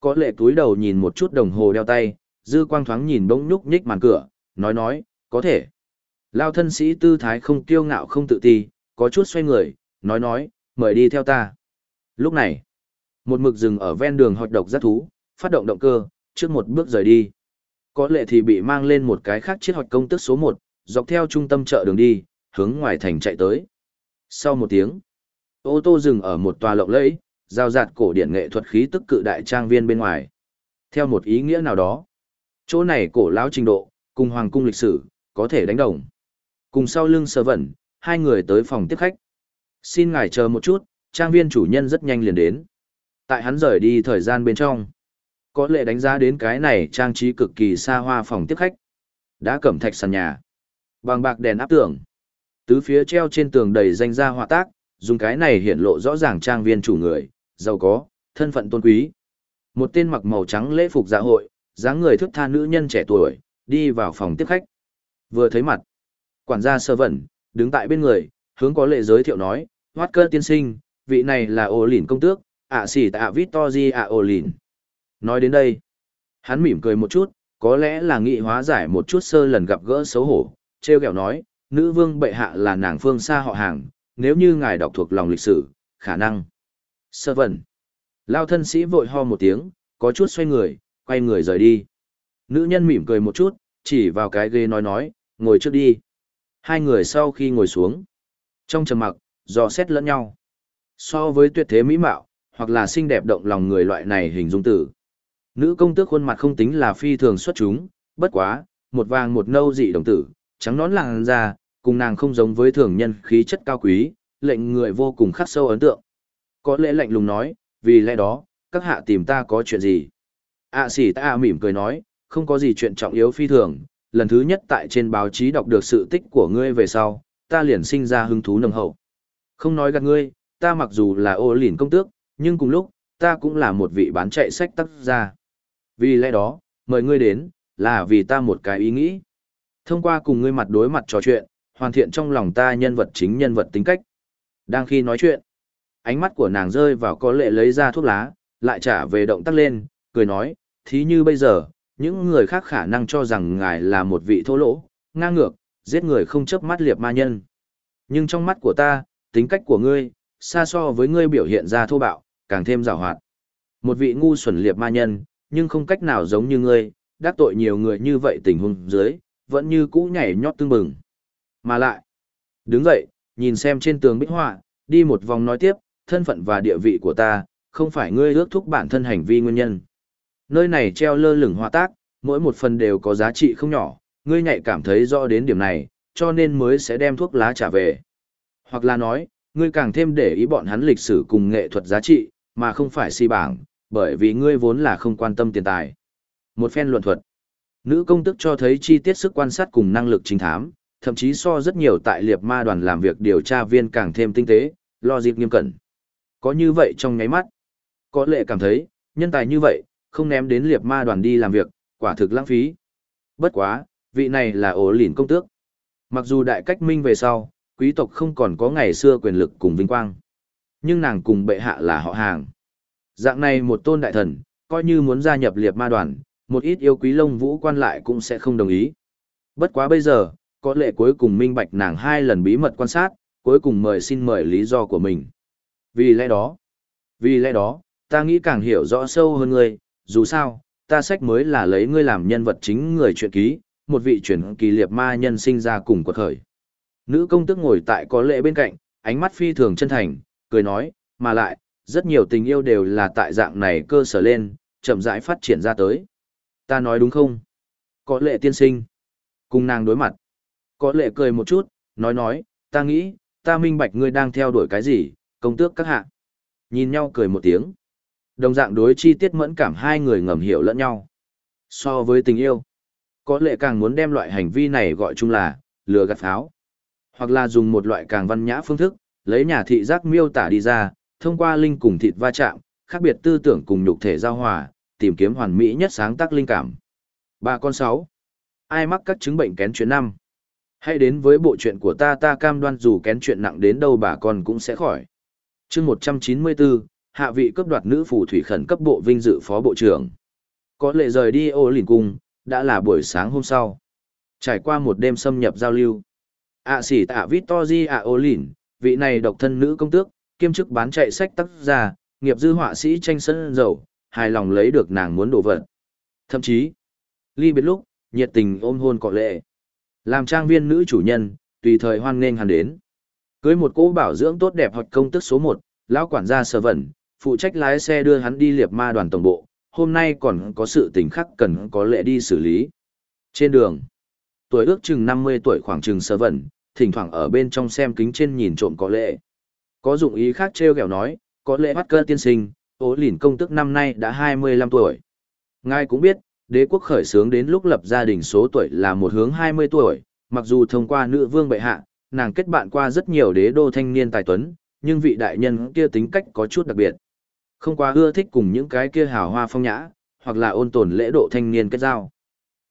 Có lệ túi đầu nhìn một chút đồng hồ đeo tay, dư quang thoáng nhìn bỗng nhúc nhích màn cửa, nói nói, có thể. Lao thân sĩ tư thái không kiêu ngạo không tự ti, có chút xoay người, nói nói, mời đi theo ta. Lúc này, một mực rừng ở ven đường hoạt độc giác thú, phát động động cơ, trước một bước rời đi. Có lệ thì bị mang lên một cái khác chiếc hoạt công tức số 1, dọc theo trung tâm chợ đường đi, hướng ngoài thành chạy tới. Sau một tiếng, ô tô dừng ở một tòa lộng lẫy, giao giạt cổ điển nghệ thuật khí tức cự đại trang viên bên ngoài. Theo một ý nghĩa nào đó, chỗ này cổ lão trình độ, cùng hoàng cung lịch sử, có thể đánh đồng. Cùng sau lưng sơ vẩn, hai người tới phòng tiếp khách. Xin ngài chờ một chút, trang viên chủ nhân rất nhanh liền đến. Tại hắn rời đi thời gian bên trong. Có lệ đánh giá đến cái này trang trí cực kỳ xa hoa phòng tiếp khách. Đã cẩm thạch sàn nhà. Bằng bạc đèn áp tường. Tứ phía treo trên tường đầy danh gia họa tác, dùng cái này hiện lộ rõ ràng trang viên chủ người, giàu có, thân phận tôn quý. Một tên mặc màu trắng lễ phục dạ hội, dáng người thức tha nữ nhân trẻ tuổi, đi vào phòng tiếp khách. Vừa thấy mặt, quản gia sơ vẩn, đứng tại bên người, hướng có lệ giới thiệu nói, hoát cơ tiên sinh, vị này là ổ lìn công tước, ạ xỉ tạ Victory ạ ổ lìn. Nói đến đây, hắn mỉm cười một chút, có lẽ là nghị hóa giải một chút sơ lần gặp gỡ xấu hổ, treo kẹo nói, nữ vương bệ hạ là nàng phương xa họ hàng, nếu như ngài đọc thuộc lòng lịch sử, khả năng. Sơ vẩn. Lao thân sĩ vội ho một tiếng, có chút xoay người, quay người rời đi. Nữ nhân mỉm cười một chút, chỉ vào cái ghế nói nói, ngồi trước đi. Hai người sau khi ngồi xuống, trong trầm mặc, do xét lẫn nhau. So với tuyệt thế mỹ mạo, hoặc là xinh đẹp động lòng người loại này hình dung tử. Nữ công tước khuôn mặt không tính là phi thường xuất chúng, bất quá, một vàng một nâu dị đồng tử, trắng nón làn da, cùng nàng không giống với thường nhân khí chất cao quý, lệnh người vô cùng khắc sâu ấn tượng. Có lẽ lạnh lùng nói, vì lẽ đó, các hạ tìm ta có chuyện gì? ạ à, xỉ ta mỉm cười nói, không có gì chuyện trọng yếu phi thường, lần thứ nhất tại trên báo chí đọc được sự tích của ngươi về sau, ta liền sinh ra hứng thú nồng hậu. Không nói gạt ngươi, ta mặc dù là ô lìn công tước, nhưng cùng lúc, ta cũng là một vị bán chạy sách tác gia. Vì lẽ đó, mời ngươi đến, là vì ta một cái ý nghĩ. Thông qua cùng ngươi mặt đối mặt trò chuyện, hoàn thiện trong lòng ta nhân vật chính nhân vật tính cách. Đang khi nói chuyện, ánh mắt của nàng rơi vào có lệ lấy ra thuốc lá, lại trả về động tác lên, cười nói, thí như bây giờ, những người khác khả năng cho rằng ngài là một vị thô lỗ, ngang ngược, giết người không chớp mắt liệp ma nhân. Nhưng trong mắt của ta, tính cách của ngươi, xa so với ngươi biểu hiện ra thô bạo, càng thêm rào hoạt. Một vị ngu xuẩn liệp ma nhân, nhưng không cách nào giống như ngươi, đắc tội nhiều người như vậy tình huống dưới, vẫn như cũ nhảy nhót tương bừng. Mà lại, đứng dậy, nhìn xem trên tường bích họa, đi một vòng nói tiếp, thân phận và địa vị của ta, không phải ngươi ước thúc bản thân hành vi nguyên nhân. Nơi này treo lơ lửng hoa tác, mỗi một phần đều có giá trị không nhỏ, ngươi nhạy cảm thấy rõ đến điểm này, cho nên mới sẽ đem thuốc lá trả về. Hoặc là nói, ngươi càng thêm để ý bọn hắn lịch sử cùng nghệ thuật giá trị, mà không phải si bảng, bởi vì ngươi vốn là không quan tâm tiền tài. Một phen luận thuật. Nữ công tức cho thấy chi tiết sức quan sát cùng năng lực chính thám, thậm chí so rất nhiều tại liệp ma đoàn làm việc điều tra viên càng thêm tinh tế, lo dịp nghiêm cẩn. Có như vậy trong nháy mắt. Có lệ cảm thấy, nhân tài như vậy, không ném đến liệt ma đoàn đi làm việc, quả thực lãng phí. Bất quá, vị này là ổ lỉn công tước. Mặc dù đại cách minh về sau, quý tộc không còn có ngày xưa quyền lực cùng vinh quang. Nhưng nàng cùng bệ hạ là họ hàng. Dạng này một tôn đại thần, coi như muốn gia nhập liệt ma đoàn, một ít yêu quý lông vũ quan lại cũng sẽ không đồng ý. Bất quá bây giờ, có lệ cuối cùng minh bạch nàng hai lần bí mật quan sát, cuối cùng mời xin mời lý do của mình. Vì lẽ đó, vì lẽ đó, ta nghĩ càng hiểu rõ sâu hơn ngươi, dù sao, ta sách mới là lấy ngươi làm nhân vật chính người truyện ký, một vị truyền kỳ liệt ma nhân sinh ra cùng quật khởi. Nữ công tước ngồi tại có lệ bên cạnh, ánh mắt phi thường chân thành, cười nói, mà lại, rất nhiều tình yêu đều là tại dạng này cơ sở lên, chậm rãi phát triển ra tới. Ta nói đúng không? Có lệ tiên sinh. Cùng nàng đối mặt. Có lệ cười một chút, nói nói, ta nghĩ, ta minh bạch ngươi đang theo đuổi cái gì, công tước các hạ. Nhìn nhau cười một tiếng. Đồng dạng đối chi tiết mẫn cảm hai người ngầm hiểu lẫn nhau. So với tình yêu, có lẽ càng muốn đem loại hành vi này gọi chung là lừa gạt pháo. Hoặc là dùng một loại càng văn nhã phương thức, lấy nhà thị giác miêu tả đi ra, thông qua linh cùng thịt va chạm, khác biệt tư tưởng cùng nhục thể giao hòa, tìm kiếm hoàn mỹ nhất sáng tác linh cảm. Ba con sáu. Ai mắc các chứng bệnh kén chuyện năm? Hãy đến với bộ chuyện của ta ta cam đoan dù kén chuyện nặng đến đâu bà con cũng sẽ khỏi. chương 194, hạ vị cấp đoạt nữ phù thủy khẩn cấp bộ vinh dự phó bộ trưởng. Có lệ rời đi ô lìn cung, đã là buổi sáng hôm sau. Trải qua một đêm xâm nhập giao lưu. ạ xỉ tạ Vít Toji ạ ô lìn, vị này độc thân nữ công tước, kiêm chức bán chạy sách tác giả, nghiệp dư họa sĩ tranh sân dầu, hài lòng lấy được nàng muốn đổ vật. Thậm chí, ly biệt lúc, nhiệt tình ôm hôn cọ lệ. Làm trang viên nữ chủ nhân, tùy thời hoan nghênh hắn đến. Cưới một cô bảo dưỡng tốt đẹp hoặc công tức số 1, lão quản gia sở vẩn, phụ trách lái xe đưa hắn đi liệp ma đoàn tổng bộ, hôm nay còn có sự tình khác cần có lệ đi xử lý. Trên đường, tuổi ước chừng 50 tuổi khoảng chừng sơ vẩn, thỉnh thoảng ở bên trong xem kính trên nhìn trộm có lệ. Có dụng ý khác treo kẹo nói, có lệ bắt cơ tiên sinh, ố lìn công tức năm nay đã 25 tuổi. Ngài cũng biết, đế quốc khởi xướng đến lúc lập gia đình số tuổi là một hướng 20 tuổi, mặc dù thông qua nữ vương bệ hạ, nàng kết bạn qua rất nhiều đế đô thanh niên tài tuấn, nhưng vị đại nhân kia tính cách có chút đặc biệt. Không quá ưa thích cùng những cái kia hào hoa phong nhã, hoặc là ôn tồn lễ độ thanh niên kết giao.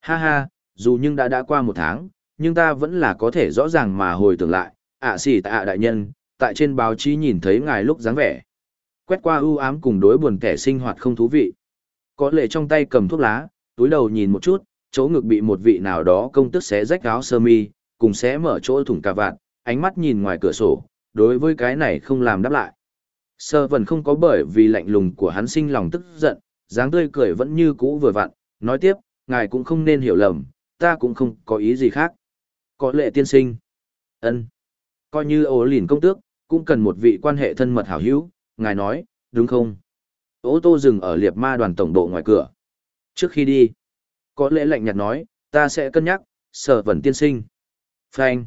Ha ha, dù nhưng đã đã qua một tháng, nhưng ta vẫn là có thể rõ ràng mà hồi tưởng lại, ạ xỉ tạ đại nhân, tại trên báo chí nhìn thấy ngài lúc dáng vẻ. Quét qua ưu ám cùng đối buồn kẻ sinh hoạt không thú vị. Có lệ trong tay cầm thuốc lá, túi đầu nhìn một chút, chỗ ngực bị một vị nào đó công tức xé rách áo sơ mi, cùng xé mở chỗ thủng cà vạt, ánh mắt nhìn ngoài cửa sổ, đối với cái này không làm đáp lại. Sơ vần không có bởi vì lạnh lùng của hắn sinh lòng tức giận, dáng tươi cười vẫn như cũ vừa vặn, nói tiếp, ngài cũng không nên hiểu lầm, ta cũng không có ý gì khác. Có lệ tiên sinh. ân Coi như ổ lìn công tước, cũng cần một vị quan hệ thân mật hảo hữu, ngài nói, đúng không? Ô tô dừng ở liệp ma đoàn tổng bộ ngoài cửa. Trước khi đi, có lẽ lạnh nhạt nói, ta sẽ cân nhắc, sở vẩn tiên sinh. Phanh.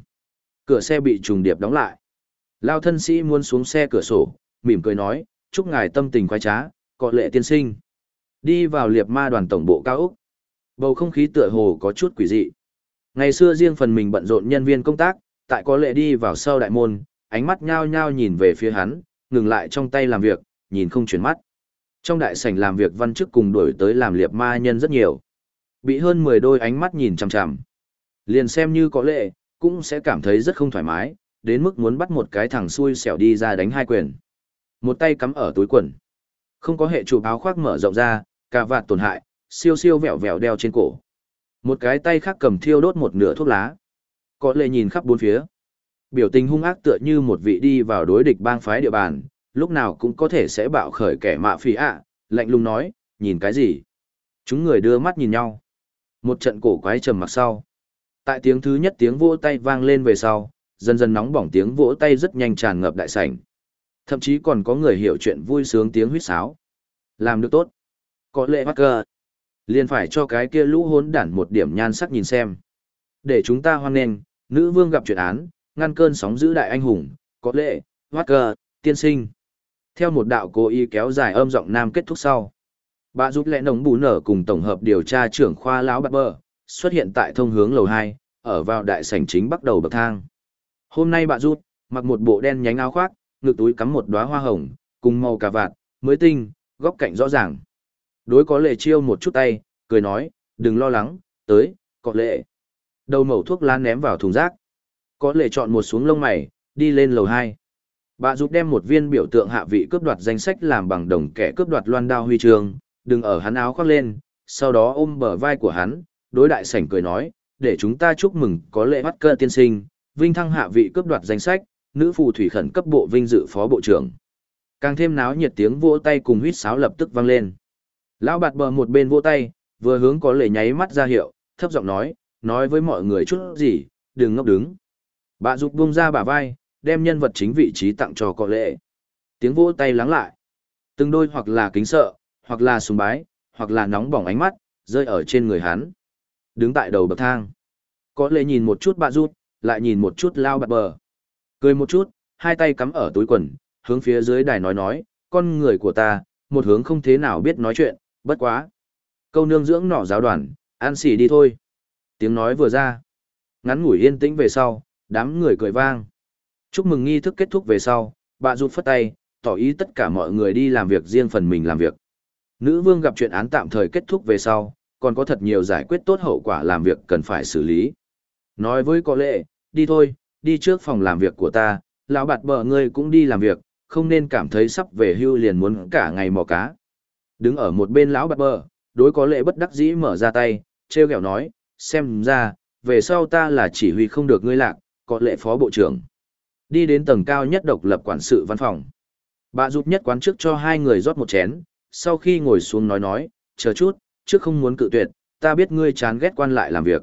Cửa xe bị trùng điệp đóng lại. Lao thân sĩ muốn xuống xe cửa sổ, mỉm cười nói, chúc ngài tâm tình khoái trá, có lệ tiên sinh. Đi vào liệp ma đoàn tổng bộ cao Úc. Bầu không khí tựa hồ có chút quỷ dị. Ngày xưa riêng phần mình bận rộn nhân viên công tác, tại có lệ đi vào sau đại môn, ánh mắt nhao nhao nhìn về phía hắn, ngừng lại trong tay làm việc, nhìn không chuyển mắt. Trong đại sảnh làm việc văn chức cùng đuổi tới làm liệp ma nhân rất nhiều. Bị hơn 10 đôi ánh mắt nhìn chằm chằm. Liền xem như có lệ, cũng sẽ cảm thấy rất không thoải mái, đến mức muốn bắt một cái thằng xui xẻo đi ra đánh hai quyền. Một tay cắm ở túi quần. Không có hệ chụp áo khoác mở rộng ra, cà vạt tổn hại, siêu siêu vẹo vẹo đeo trên cổ. Một cái tay khác cầm thiêu đốt một nửa thuốc lá. Có lệ nhìn khắp bốn phía. Biểu tình hung ác tựa như một vị đi vào đối địch bang phái địa bàn, lúc nào cũng có thể sẽ bạo khởi kẻ mạ phỉ ạ, lạnh lùng nói, nhìn cái gì? Chúng người đưa mắt nhìn nhau. Một trận cổ quái trầm mặc sau. Tại tiếng thứ nhất tiếng vỗ tay vang lên về sau, dần dần nóng bỏng tiếng vỗ tay rất nhanh tràn ngập đại sảnh. Thậm chí còn có người hiểu chuyện vui sướng tiếng huýt sáo. Làm được tốt. Có lệ bắt cờ. Liền phải cho cái kia lũ hốn đản một điểm nhan sắc nhìn xem. Để chúng ta hoan nghênh, nữ vương gặp chuyện án, ngăn cơn sóng giữ đại anh hùng, có lệ, bắt cờ, tiên sinh. Theo một đạo cố ý kéo dài âm giọng nam kết thúc sau. Bà giúp lẽ nồng bù nở cùng tổng hợp điều tra trưởng khoa lão bạc bờ, xuất hiện tại thông hướng lầu 2, ở vào đại sảnh chính bắt đầu bậc thang. Hôm nay bà rút, mặc một bộ đen nhánh áo khoác, ngực túi cắm một đóa hoa hồng, cùng màu cà vạt, mới tinh, góc cạnh rõ ràng. Đối có lệ chiêu một chút tay, cười nói, đừng lo lắng, tới, có lệ. Đầu mẩu thuốc lá ném vào thùng rác. Có lệ chọn một xuống lông mày, đi lên lầu 2. Bà giúp đem một viên biểu tượng hạ vị cướp đoạt danh sách làm bằng đồng kẻ cướp đoạt loan đao huy chương, đừng ở hắn áo khoác lên, sau đó ôm bờ vai của hắn, đối đại sảnh cười nói, để chúng ta chúc mừng có lệ bắt cơ tiên sinh, vinh thăng hạ vị cướp đoạt danh sách, nữ phù thủy khẩn cấp bộ vinh dự phó bộ trưởng. Càng thêm náo nhiệt tiếng vỗ tay cùng huýt sáo lập tức vang lên. Lão bạt bờ một bên vỗ tay, vừa hướng có lệ nháy mắt ra hiệu, thấp giọng nói, nói với mọi người chút gì, đừng ngốc đứng. Bà dục buông ra bả vai, đem nhân vật chính vị trí tặng cho có lệ. Tiếng vỗ tay lắng lại. Từng đôi hoặc là kính sợ, hoặc là sùng bái, hoặc là nóng bỏng ánh mắt, rơi ở trên người hắn. Đứng tại đầu bậc thang. Có lệ nhìn một chút bà rút, lại nhìn một chút lao bạt bờ. Cười một chút, hai tay cắm ở túi quần, hướng phía dưới đài nói nói, con người của ta, một hướng không thế nào biết nói chuyện, bất quá. Câu nương dưỡng nọ giáo đoàn, an xỉ đi thôi. Tiếng nói vừa ra. Ngắn ngủi yên tĩnh về sau, đám người cười vang. Chúc mừng nghi thức kết thúc về sau, bà rút phất tay, tỏ ý tất cả mọi người đi làm việc riêng phần mình làm việc. Nữ vương gặp chuyện án tạm thời kết thúc về sau, còn có thật nhiều giải quyết tốt hậu quả làm việc cần phải xử lý. Nói với có lệ, đi thôi, đi trước phòng làm việc của ta, lão bạt bờ ngươi cũng đi làm việc, không nên cảm thấy sắp về hưu liền muốn cả ngày mò cá. Đứng ở một bên lão bạt bờ, đối có lệ bất đắc dĩ mở ra tay, treo kẹo nói, xem ra, về sau ta là chỉ huy không được ngươi lạc, có lệ phó bộ trưởng. Đi đến tầng cao nhất độc lập quản sự văn phòng. Bà giúp nhất quán trước cho hai người rót một chén, sau khi ngồi xuống nói nói, chờ chút, trước không muốn cự tuyệt, ta biết ngươi chán ghét quan lại làm việc.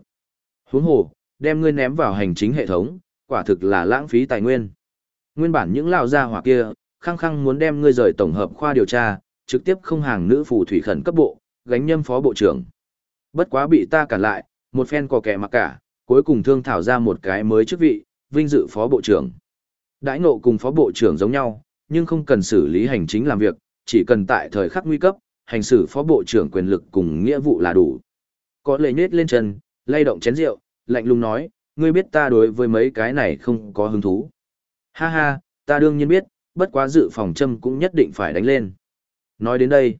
Huống hồ, đem ngươi ném vào hành chính hệ thống, quả thực là lãng phí tài nguyên. Nguyên bản những lão gia hỏa kia, khăng khăng muốn đem ngươi rời tổng hợp khoa điều tra, trực tiếp không hàng nữ phù thủy khẩn cấp bộ, gánh nhâm phó bộ trưởng. Bất quá bị ta cản lại, một phen có kẻ mặc cả, cuối cùng thương thảo ra một cái mới chức vị, vinh dự phó bộ trưởng. Đãi ngộ cùng phó bộ trưởng giống nhau, nhưng không cần xử lý hành chính làm việc, chỉ cần tại thời khắc nguy cấp, hành xử phó bộ trưởng quyền lực cùng nghĩa vụ là đủ. Có lệ nết lên chân, lay động chén rượu, lạnh lùng nói, ngươi biết ta đối với mấy cái này không có hứng thú. Ha ha, ta đương nhiên biết, bất quá dự phòng châm cũng nhất định phải đánh lên. Nói đến đây,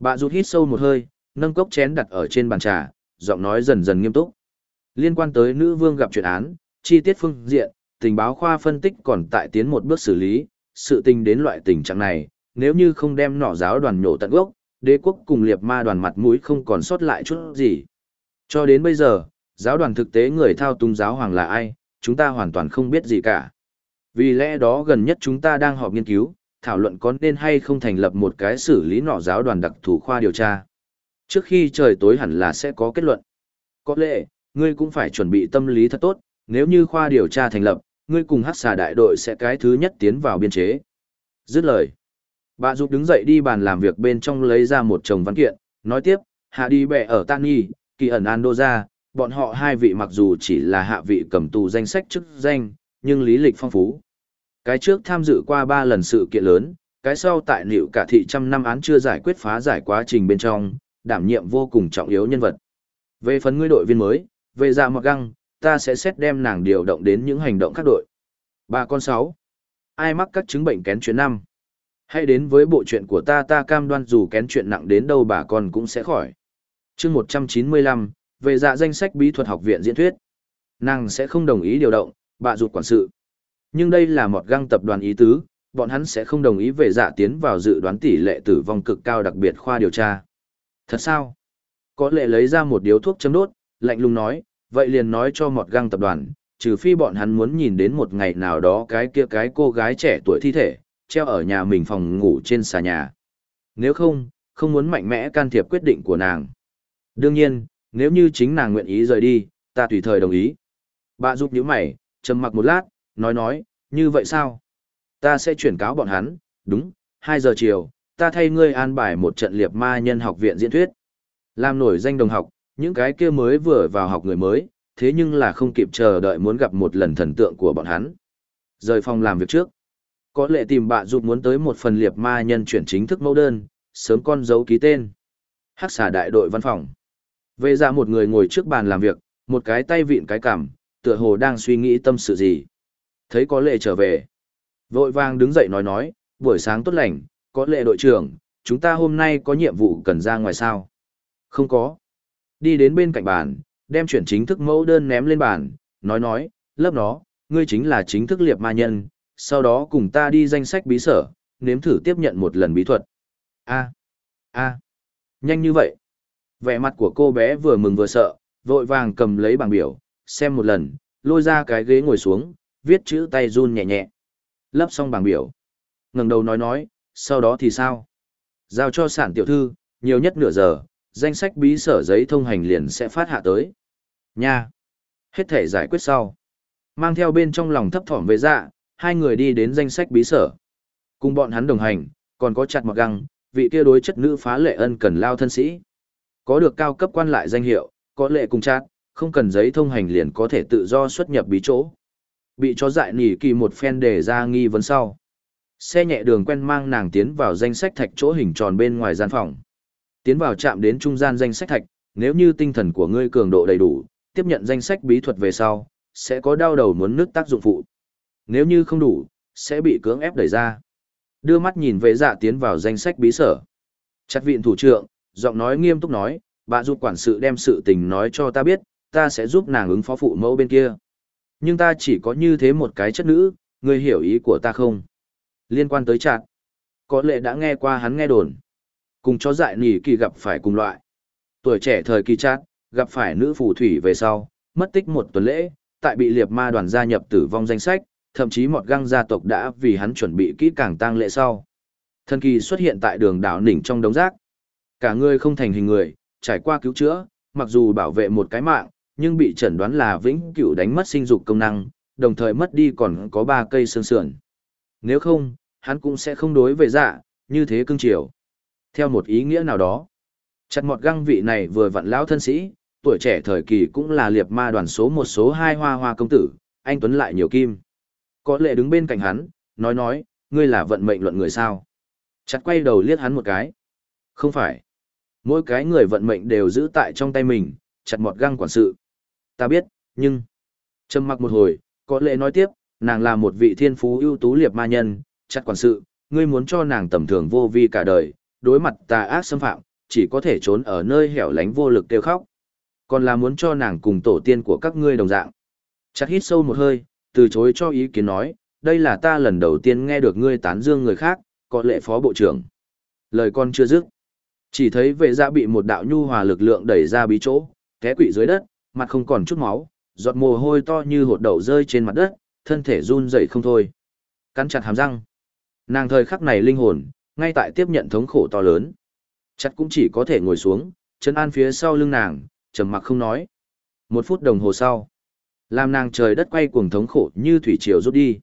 bà rút hít sâu một hơi, nâng cốc chén đặt ở trên bàn trà, giọng nói dần dần nghiêm túc. Liên quan tới nữ vương gặp chuyện án, chi tiết phương diện, tình báo khoa phân tích còn tại tiến một bước xử lý, sự tình đến loại tình trạng này, nếu như không đem nỏ giáo đoàn nhổ tận gốc, đế quốc cùng liệt ma đoàn mặt mũi không còn sót lại chút gì. Cho đến bây giờ, giáo đoàn thực tế người thao túng giáo hoàng là ai, chúng ta hoàn toàn không biết gì cả. Vì lẽ đó gần nhất chúng ta đang họp nghiên cứu, thảo luận có nên hay không thành lập một cái xử lý nọ giáo đoàn đặc thù khoa điều tra. Trước khi trời tối hẳn là sẽ có kết luận. Có lẽ, ngươi cũng phải chuẩn bị tâm lý thật tốt, nếu như khoa điều tra thành lập, ngươi cùng hắc xà đại đội sẽ cái thứ nhất tiến vào biên chế. Dứt lời. Bà giúp đứng dậy đi bàn làm việc bên trong lấy ra một chồng văn kiện, nói tiếp, hạ đi bẻ ở Tani, kỳ ẩn Andoja, bọn họ hai vị mặc dù chỉ là hạ vị cầm tù danh sách chức danh, nhưng lý lịch phong phú. Cái trước tham dự qua ba lần sự kiện lớn, cái sau tại liệu cả thị trăm năm án chưa giải quyết phá giải quá trình bên trong, đảm nhiệm vô cùng trọng yếu nhân vật. Về phần ngươi đội viên mới, về dạ mặc găng, ta sẽ xét đem nàng điều động đến những hành động khác đội. Ba con sáu. Ai mắc các chứng bệnh kén chuyện năm? Hãy đến với bộ chuyện của ta ta cam đoan dù kén chuyện nặng đến đâu bà con cũng sẽ khỏi. chương 195, về dạ danh sách bí thuật học viện diễn thuyết. Nàng sẽ không đồng ý điều động, bạ rụt quản sự. Nhưng đây là một găng tập đoàn ý tứ, bọn hắn sẽ không đồng ý về dạ tiến vào dự đoán tỷ lệ tử vong cực cao đặc biệt khoa điều tra. Thật sao? Có lệ lấy ra một điếu thuốc chấm đốt, lạnh lùng nói, vậy liền nói cho một găng tập đoàn, trừ phi bọn hắn muốn nhìn đến một ngày nào đó cái kia cái cô gái trẻ tuổi thi thể, treo ở nhà mình phòng ngủ trên xà nhà. Nếu không, không muốn mạnh mẽ can thiệp quyết định của nàng. Đương nhiên, nếu như chính nàng nguyện ý rời đi, ta tùy thời đồng ý. Bà giúp những mày, trầm mặc một lát, nói nói, như vậy sao? Ta sẽ chuyển cáo bọn hắn, đúng, 2 giờ chiều, ta thay ngươi an bài một trận liệp ma nhân học viện diễn thuyết. Làm nổi danh đồng học, những cái kia mới vừa vào học người mới, thế nhưng là không kịp chờ đợi muốn gặp một lần thần tượng của bọn hắn. Rời phòng làm việc trước. Có lệ tìm bạn giúp muốn tới một phần liệp ma nhân chuyển chính thức mẫu đơn, sớm con dấu ký tên. Hắc xà đại đội văn phòng. Về ra một người ngồi trước bàn làm việc, một cái tay vịn cái cằm, tựa hồ đang suy nghĩ tâm sự gì. Thấy có lệ trở về. Vội vàng đứng dậy nói nói, buổi sáng tốt lành, có lệ đội trưởng, chúng ta hôm nay có nhiệm vụ cần ra ngoài sao? Không có. Đi đến bên cạnh bàn, đem chuyển chính thức mẫu đơn ném lên bàn, nói nói, lớp nó, ngươi chính là chính thức liệp ma nhân, sau đó cùng ta đi danh sách bí sở, nếm thử tiếp nhận một lần bí thuật. A, a, nhanh như vậy. Vẻ mặt của cô bé vừa mừng vừa sợ, vội vàng cầm lấy bảng biểu, xem một lần, lôi ra cái ghế ngồi xuống, viết chữ tay run nhẹ nhẹ. Lấp xong bảng biểu. ngẩng đầu nói nói, sau đó thì sao? Giao cho sản tiểu thư, nhiều nhất nửa giờ, danh sách bí sở giấy thông hành liền sẽ phát hạ tới. Nha! Hết thể giải quyết sau. Mang theo bên trong lòng thấp thỏm về dạ, hai người đi đến danh sách bí sở. Cùng bọn hắn đồng hành, còn có chặt mặc găng, vị kia đối chất nữ phá lệ ân cần lao thân sĩ. Có được cao cấp quan lại danh hiệu, có lệ cùng chát, không cần giấy thông hành liền có thể tự do xuất nhập bí chỗ. Bị chó dại nỉ kỳ một phen để ra nghi vấn sau. Xe nhẹ đường quen mang nàng tiến vào danh sách thạch chỗ hình tròn bên ngoài gian phòng. Tiến vào chạm đến trung gian danh sách thạch, nếu như tinh thần của ngươi cường độ đầy đủ, tiếp nhận danh sách bí thuật về sau, sẽ có đau đầu muốn nước tác dụng phụ. Nếu như không đủ, sẽ bị cưỡng ép đẩy ra. Đưa mắt nhìn về dạ tiến vào danh sách bí sở. Chặt viện thủ trưởng, giọng nói nghiêm túc nói, bà giúp quản sự đem sự tình nói cho ta biết, ta sẽ giúp nàng ứng phó phụ mẫu bên kia. Nhưng ta chỉ có như thế một cái chất nữ, ngươi hiểu ý của ta không? Liên quan tới chặt, có lẽ đã nghe qua hắn nghe đồn. Cùng chó dại nỉ kỳ gặp phải cùng loại. Tuổi trẻ thời kỳ chát, gặp phải nữ phù thủy về sau, mất tích một tuần lễ, tại bị liệt ma đoàn gia nhập tử vong danh sách, thậm chí một găng gia tộc đã vì hắn chuẩn bị kỹ càng tang lễ sau. Thần kỳ xuất hiện tại đường đảo nỉnh trong đống rác. Cả người không thành hình người, trải qua cứu chữa, mặc dù bảo vệ một cái mạng, nhưng bị chẩn đoán là vĩnh cửu đánh mất sinh dục công năng, đồng thời mất đi còn có ba cây xương sườn. Nếu không, hắn cũng sẽ không đối về dạ, như thế cưng chiều. Theo một ý nghĩa nào đó, chặt mọt găng vị này vừa vặn lão thân sĩ, tuổi trẻ thời kỳ cũng là liệt ma đoàn số một số hai hoa hoa công tử, anh Tuấn lại nhiều kim. Có lệ đứng bên cạnh hắn, nói nói, ngươi là vận mệnh luận người sao. Chặt quay đầu liếc hắn một cái. Không phải. Mỗi cái người vận mệnh đều giữ tại trong tay mình, chặt mọt găng quản sự. Ta biết, nhưng... Trầm mặc một hồi, có lẽ nói tiếp, nàng là một vị thiên phú ưu tú liệt ma nhân, chặt quản sự, ngươi muốn cho nàng tầm thường vô vi cả đời, đối mặt tà ác xâm phạm, chỉ có thể trốn ở nơi hẻo lánh vô lực kêu khóc. Còn là muốn cho nàng cùng tổ tiên của các ngươi đồng dạng. Chặt hít sâu một hơi, từ chối cho ý kiến nói, đây là ta lần đầu tiên nghe được ngươi tán dương người khác, có lệ phó bộ trưởng. Lời con chưa dứt. Chỉ thấy vệ dạ bị một đạo nhu hòa lực lượng đẩy ra bí chỗ, té quỵ dưới đất, mặt không còn chút máu, giọt mồ hôi to như hột đậu rơi trên mặt đất, thân thể run rẩy không thôi. Cắn chặt hàm răng. Nàng thời khắc này linh hồn, ngay tại tiếp nhận thống khổ to lớn. Chặt cũng chỉ có thể ngồi xuống, chân an phía sau lưng nàng, trầm mặc không nói. Một phút đồng hồ sau, Làm nàng trời đất quay cuồng thống khổ như thủy triều rút đi.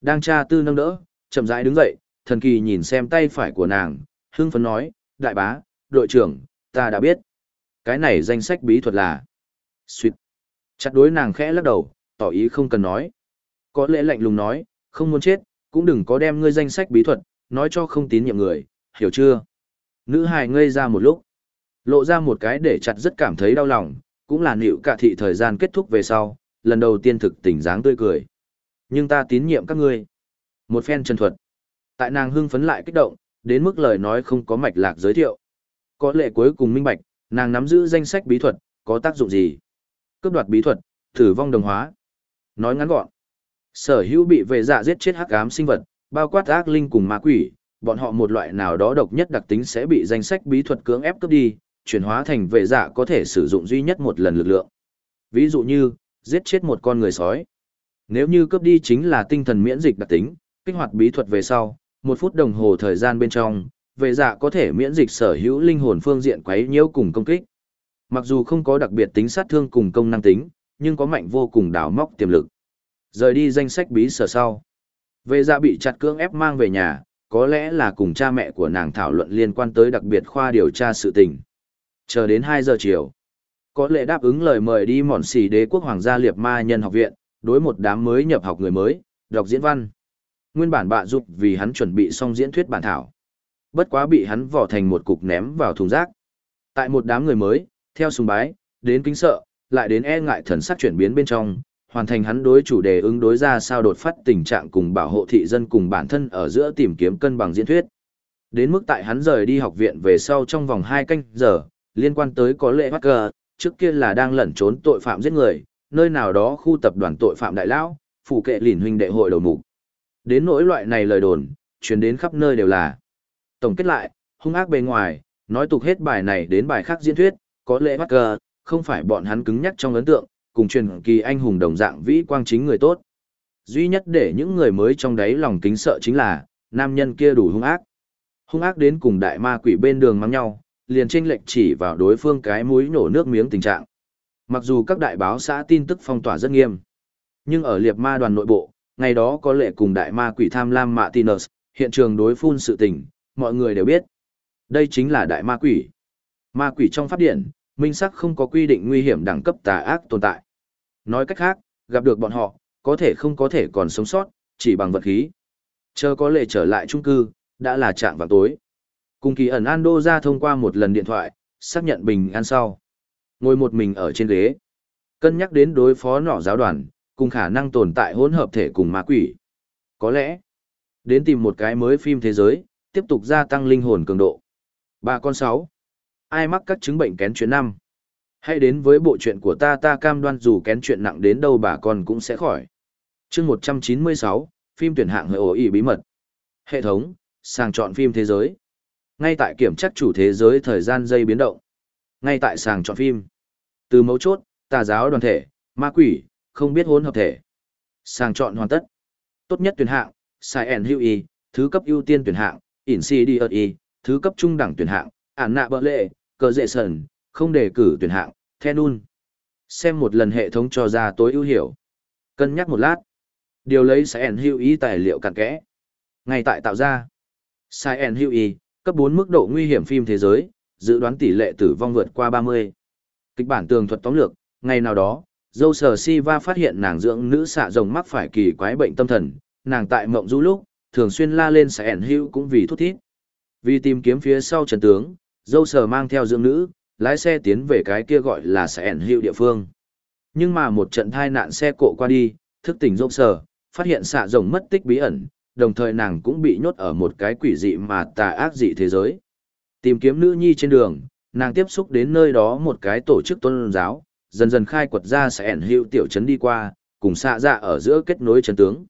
Đang tra tư nâng đỡ, chậm rãi đứng dậy, thần kỳ nhìn xem tay phải của nàng, hưng phấn nói, đại bá, đội trưởng, ta đã biết. Cái này danh sách bí thuật là... Xuyệt. Chặt đối nàng khẽ lắc đầu, tỏ ý không cần nói. Có lẽ lạnh lùng nói, không muốn chết, cũng đừng có đem ngươi danh sách bí thuật, nói cho không tín nhiệm người, hiểu chưa? Nữ hài ngây ra một lúc, lộ ra một cái để chặt rất cảm thấy đau lòng, cũng là nịu cả thị thời gian kết thúc về sau, lần đầu tiên thực tỉnh dáng tươi cười. Nhưng ta tín nhiệm các ngươi. Một phen chân thuật. Tại nàng hưng phấn lại kích động, đến mức lời nói không có mạch lạc giới thiệu. Có lệ cuối cùng minh bạch, nàng nắm giữ danh sách bí thuật, có tác dụng gì? Cướp đoạt bí thuật, thử vong đồng hóa. Nói ngắn gọn. Sở hữu bị vệ dạ giết chết hắc ám sinh vật, bao quát ác linh cùng ma quỷ, bọn họ một loại nào đó độc nhất đặc tính sẽ bị danh sách bí thuật cưỡng ép cướp đi, chuyển hóa thành vệ dạ có thể sử dụng duy nhất một lần lực lượng. Ví dụ như, giết chết một con người sói. Nếu như cướp đi chính là tinh thần miễn dịch đặc tính, kích hoạt bí thuật về sau, một phút đồng hồ thời gian bên trong, vệ dạ có thể miễn dịch sở hữu linh hồn phương diện quấy nhiễu cùng công kích. Mặc dù không có đặc biệt tính sát thương cùng công năng tính, nhưng có mạnh vô cùng đảo móc tiềm lực. Rời đi danh sách bí sở sau. Vệ dạ bị chặt cưỡng ép mang về nhà, có lẽ là cùng cha mẹ của nàng thảo luận liên quan tới đặc biệt khoa điều tra sự tình. Chờ đến 2 giờ chiều. Có lẽ đáp ứng lời mời đi mòn xì đế quốc hoàng gia liệt ma nhân học viện, đối một đám mới nhập học người mới, đọc diễn văn. Nguyên bản bạ dục vì hắn chuẩn bị xong diễn thuyết bản thảo. Bất quá bị hắn vỏ thành một cục ném vào thùng rác. Tại một đám người mới, theo sùng bái, đến kính sợ, lại đến e ngại thần sắc chuyển biến bên trong, hoàn thành hắn đối chủ đề ứng đối ra sao đột phát tình trạng cùng bảo hộ thị dân cùng bản thân ở giữa tìm kiếm cân bằng diễn thuyết. Đến mức tại hắn rời đi học viện về sau trong vòng 2 canh giờ, liên quan tới có lệ Hacker, trước kia là đang lẩn trốn tội phạm giết người, nơi nào đó khu tập đoàn tội phạm đại lão, phủ kệ lìn huynh đệ hội đầu mục. Đến nỗi loại này lời đồn, truyền đến khắp nơi đều là. Tổng kết lại, hung ác bề ngoài, nói tục hết bài này đến bài khác diễn thuyết, có lẽ cờ không phải bọn hắn cứng nhắc trong ấn tượng, cùng truyền kỳ anh hùng đồng dạng vĩ quang chính người tốt. Duy nhất để những người mới trong đấy lòng kính sợ chính là, nam nhân kia đủ hung ác. Hung ác đến cùng đại ma quỷ bên đường mắng nhau, liền tranh lệch chỉ vào đối phương cái mũi nổ nước miếng tình trạng. Mặc dù các đại báo xã tin tức phong tỏa rất nghiêm, nhưng ở liệt ma đoàn nội bộ, ngày đó có lệ cùng đại ma quỷ tham lam mạ Tinus, hiện trường đối phun sự tình, mọi người đều biết. Đây chính là đại ma quỷ. Ma quỷ trong pháp điện, minh sắc không có quy định nguy hiểm đẳng cấp tà ác tồn tại. Nói cách khác, gặp được bọn họ, có thể không có thể còn sống sót, chỉ bằng vật khí. Chờ có lệ trở lại trung cư, đã là trạng vào tối. Cùng kỳ ẩn An Đô ra thông qua một lần điện thoại, xác nhận bình an sau. Ngồi một mình ở trên ghế. Cân nhắc đến đối phó nọ giáo đoàn, cùng khả năng tồn tại hỗn hợp thể cùng ma quỷ. Có lẽ, đến tìm một cái mới phim thế giới, tiếp tục gia tăng linh hồn cường độ. bà con sáu. Ai mắc các chứng bệnh kén chuyện năm? Hãy đến với bộ chuyện của ta ta cam đoan dù kén chuyện nặng đến đâu bà con cũng sẽ khỏi. chương 196, phim tuyển hạng hơi ổ ý bí mật. Hệ thống, sàng chọn phim thế giới. Ngay tại kiểm chắc chủ thế giới thời gian dây biến động. Ngay tại sàng chọn phim. Từ mấu chốt, tà giáo đoàn thể, ma quỷ, không biết hỗn hợp thể. Sàng chọn hoàn tất. Tốt nhất tuyển hạng, sai ẻn hữu y, thứ cấp ưu tiên tuyển hạng, ỉn si đi y, thứ cấp trung đẳng tuyển hạng, ản nạ bợ lệ, cờ dệ sần, không đề cử tuyển hạng, Thenun. Xem một lần hệ thống cho ra tối ưu hiểu. Cân nhắc một lát. Điều lấy sai ẻn hữu Y tài liệu cặn kẽ. Ngay tại tạo ra. Sai ẻn hữu Y, cấp 4 mức độ nguy hiểm phim thế giới, dự đoán tỷ lệ tử vong vượt qua 30. Kịch bản tường thuật tóm lược, ngày nào đó, dâu sờ si va phát hiện nàng dưỡng nữ xạ rồng mắc phải kỳ quái bệnh tâm thần, nàng tại mộng du lúc, thường xuyên la lên sẽ ẻn hữu cũng vì thút thít. Vì tìm kiếm phía sau trần tướng, dâu sờ mang theo dưỡng nữ, lái xe tiến về cái kia gọi là sẽ ẻn hữu địa phương. Nhưng mà một trận thai nạn xe cộ qua đi, thức tỉnh dâu sờ, phát hiện xạ rồng mất tích bí ẩn, đồng thời nàng cũng bị nhốt ở một cái quỷ dị mà tà ác dị thế giới. Tìm kiếm nữ nhi trên đường, nàng tiếp xúc đến nơi đó một cái tổ chức tôn giáo, dần dần khai quật ra sẽ ẩn hữu tiểu trấn đi qua, cùng xạ dạ ở giữa kết nối trấn tướng.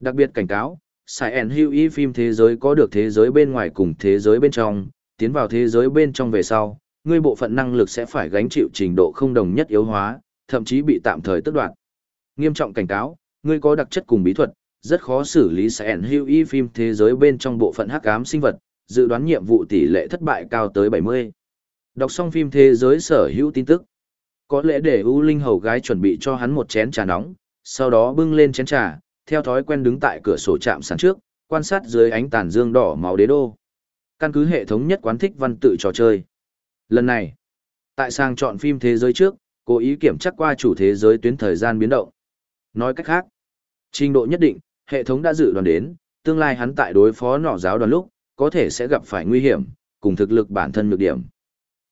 Đặc biệt cảnh cáo, Sai ẩn hữu y phim thế giới có được thế giới bên ngoài cùng thế giới bên trong, tiến vào thế giới bên trong về sau, ngươi bộ phận năng lực sẽ phải gánh chịu trình độ không đồng nhất yếu hóa, thậm chí bị tạm thời tước đoạt. Nghiêm trọng cảnh cáo, ngươi có đặc chất cùng bí thuật, rất khó xử lý sẽ ẩn hữu y phim thế giới bên trong bộ phận hắc ám sinh vật, dự đoán nhiệm vụ tỷ lệ thất bại cao tới 70. Đọc xong phim thế giới sở hữu tin tức. Có lẽ để U Linh hầu gái chuẩn bị cho hắn một chén trà nóng, sau đó bưng lên chén trà, theo thói quen đứng tại cửa sổ chạm sẵn trước, quan sát dưới ánh tàn dương đỏ máu đế đô. Căn cứ hệ thống nhất quán thích văn tự trò chơi. Lần này, tại sang chọn phim thế giới trước, cố ý kiểm chắc qua chủ thế giới tuyến thời gian biến động. Nói cách khác, trình độ nhất định, hệ thống đã dự đoán đến, tương lai hắn tại đối phó nọ giáo đoàn lúc, có thể sẽ gặp phải nguy hiểm, cùng thực lực bản thân nhược điểm.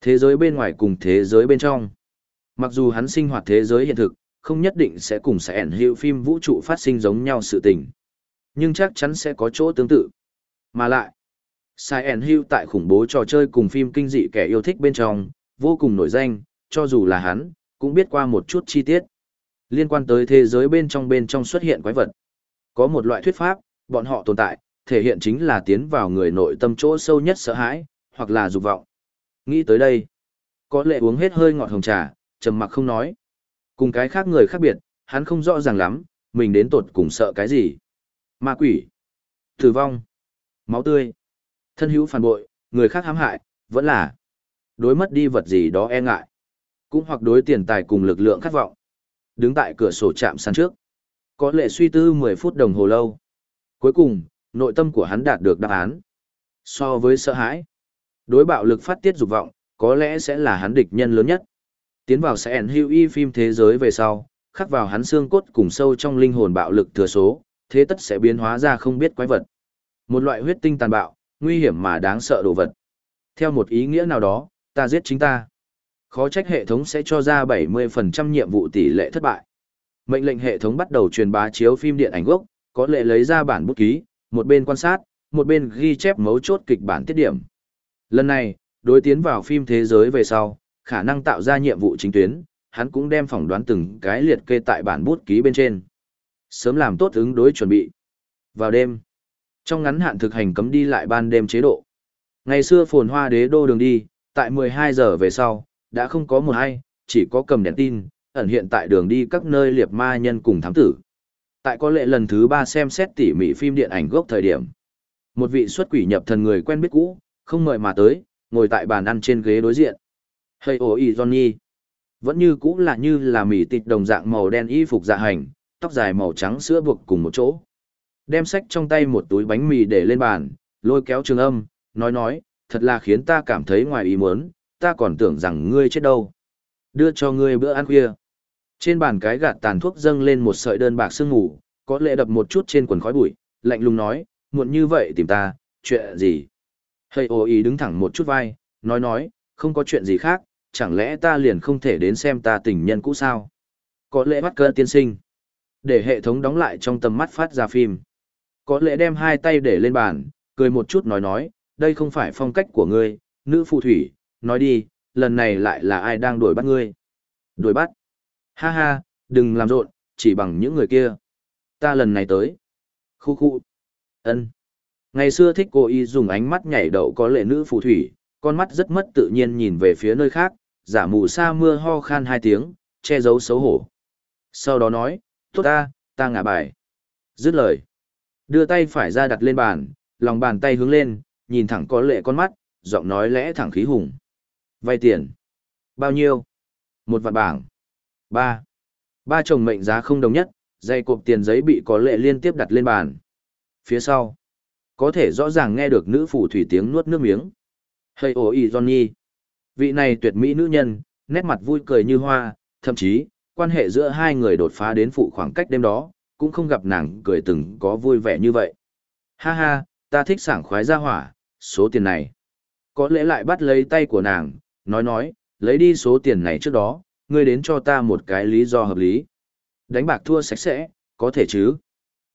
Thế giới bên ngoài cùng thế giới bên trong. Mặc dù hắn sinh hoạt thế giới hiện thực, không nhất định sẽ cùng sẽ ẩn hiệu phim vũ trụ phát sinh giống nhau sự tình. Nhưng chắc chắn sẽ có chỗ tương tự. Mà lại, Silent Hill tại khủng bố trò chơi cùng phim kinh dị kẻ yêu thích bên trong, vô cùng nổi danh, cho dù là hắn, cũng biết qua một chút chi tiết. Liên quan tới thế giới bên trong bên trong xuất hiện quái vật. Có một loại thuyết pháp, bọn họ tồn tại, thể hiện chính là tiến vào người nội tâm chỗ sâu nhất sợ hãi, hoặc là dục vọng. Nghĩ tới đây, có lệ uống hết hơi ngọt hồng trà, trầm mặc không nói. Cùng cái khác người khác biệt, hắn không rõ ràng lắm, mình đến tột cùng sợ cái gì. Ma quỷ, tử vong, máu tươi, thân hữu phản bội, người khác hãm hại, vẫn là đối mất đi vật gì đó e ngại. Cũng hoặc đối tiền tài cùng lực lượng khát vọng. Đứng tại cửa sổ chạm sàn trước. Có lệ suy tư 10 phút đồng hồ lâu. Cuối cùng, nội tâm của hắn đạt được đáp án. So với sợ hãi, đối bạo lực phát tiết dục vọng, có lẽ sẽ là hắn địch nhân lớn nhất. Tiến vào sẽ ẩn hữu y phim thế giới về sau, khắc vào hắn xương cốt cùng sâu trong linh hồn bạo lực thừa số, thế tất sẽ biến hóa ra không biết quái vật. Một loại huyết tinh tàn bạo, nguy hiểm mà đáng sợ đồ vật. Theo một ý nghĩa nào đó, ta giết chính ta. Khó trách hệ thống sẽ cho ra 70% nhiệm vụ tỷ lệ thất bại. Mệnh lệnh hệ thống bắt đầu truyền bá chiếu phim điện ảnh gốc, có lệ lấy ra bản bút ký, một bên quan sát, một bên ghi chép mấu chốt kịch bản tiết điểm. Lần này, đối tiến vào phim thế giới về sau, khả năng tạo ra nhiệm vụ chính tuyến, hắn cũng đem phỏng đoán từng cái liệt kê tại bản bút ký bên trên. Sớm làm tốt ứng đối chuẩn bị. Vào đêm, trong ngắn hạn thực hành cấm đi lại ban đêm chế độ. Ngày xưa phồn hoa đế đô đường đi, tại 12 giờ về sau, đã không có một ai, chỉ có cầm đèn tin, ẩn hiện tại đường đi các nơi liệt ma nhân cùng thám tử. Tại có lệ lần thứ ba xem xét tỉ mỉ phim điện ảnh gốc thời điểm. Một vị xuất quỷ nhập thần người quen biết cũ, không mời mà tới, ngồi tại bàn ăn trên ghế đối diện. Hey ồ y Johnny. Vẫn như cũ là như là mỉ tịt đồng dạng màu đen y phục dạ hành, tóc dài màu trắng sữa buộc cùng một chỗ. Đem sách trong tay một túi bánh mì để lên bàn, lôi kéo trường âm, nói nói, thật là khiến ta cảm thấy ngoài ý muốn, ta còn tưởng rằng ngươi chết đâu. Đưa cho ngươi bữa ăn khuya. Trên bàn cái gạt tàn thuốc dâng lên một sợi đơn bạc sương ngủ, có lệ đập một chút trên quần khói bụi, lạnh lùng nói, muộn như vậy tìm ta, chuyện gì? Hơi ô ý đứng thẳng một chút vai, nói nói, không có chuyện gì khác, chẳng lẽ ta liền không thể đến xem ta tình nhân cũ sao? Có lẽ bắt cơ tiên sinh. Để hệ thống đóng lại trong tầm mắt phát ra phim. Có lẽ đem hai tay để lên bàn, cười một chút nói nói, đây không phải phong cách của ngươi, nữ phù thủy, nói đi, lần này lại là ai đang đuổi bắt ngươi? Đuổi bắt? Ha ha, đừng làm rộn, chỉ bằng những người kia. Ta lần này tới. Khu khu. ân Ngày xưa thích cô y dùng ánh mắt nhảy đậu có lệ nữ phù thủy, con mắt rất mất tự nhiên nhìn về phía nơi khác, giả mù sa mưa ho khan hai tiếng, che giấu xấu hổ. Sau đó nói, tốt ta, ta ngả bài. Dứt lời. Đưa tay phải ra đặt lên bàn, lòng bàn tay hướng lên, nhìn thẳng có lệ con mắt, giọng nói lẽ thẳng khí hùng. Vay tiền. Bao nhiêu? Một vạn bảng. Ba. Ba chồng mệnh giá không đồng nhất, dây cộp tiền giấy bị có lệ liên tiếp đặt lên bàn. Phía sau. Có thể rõ ràng nghe được nữ phù thủy tiếng nuốt nước miếng. Hey ồ y Johnny. Vị này tuyệt mỹ nữ nhân, nét mặt vui cười như hoa, thậm chí, quan hệ giữa hai người đột phá đến phụ khoảng cách đêm đó, cũng không gặp nàng cười từng có vui vẻ như vậy. Ha ha, ta thích sảng khoái ra hỏa, số tiền này. Có lẽ lại bắt lấy tay của nàng, nói nói, lấy đi số tiền này trước đó, ngươi đến cho ta một cái lý do hợp lý. Đánh bạc thua sạch sẽ, có thể chứ.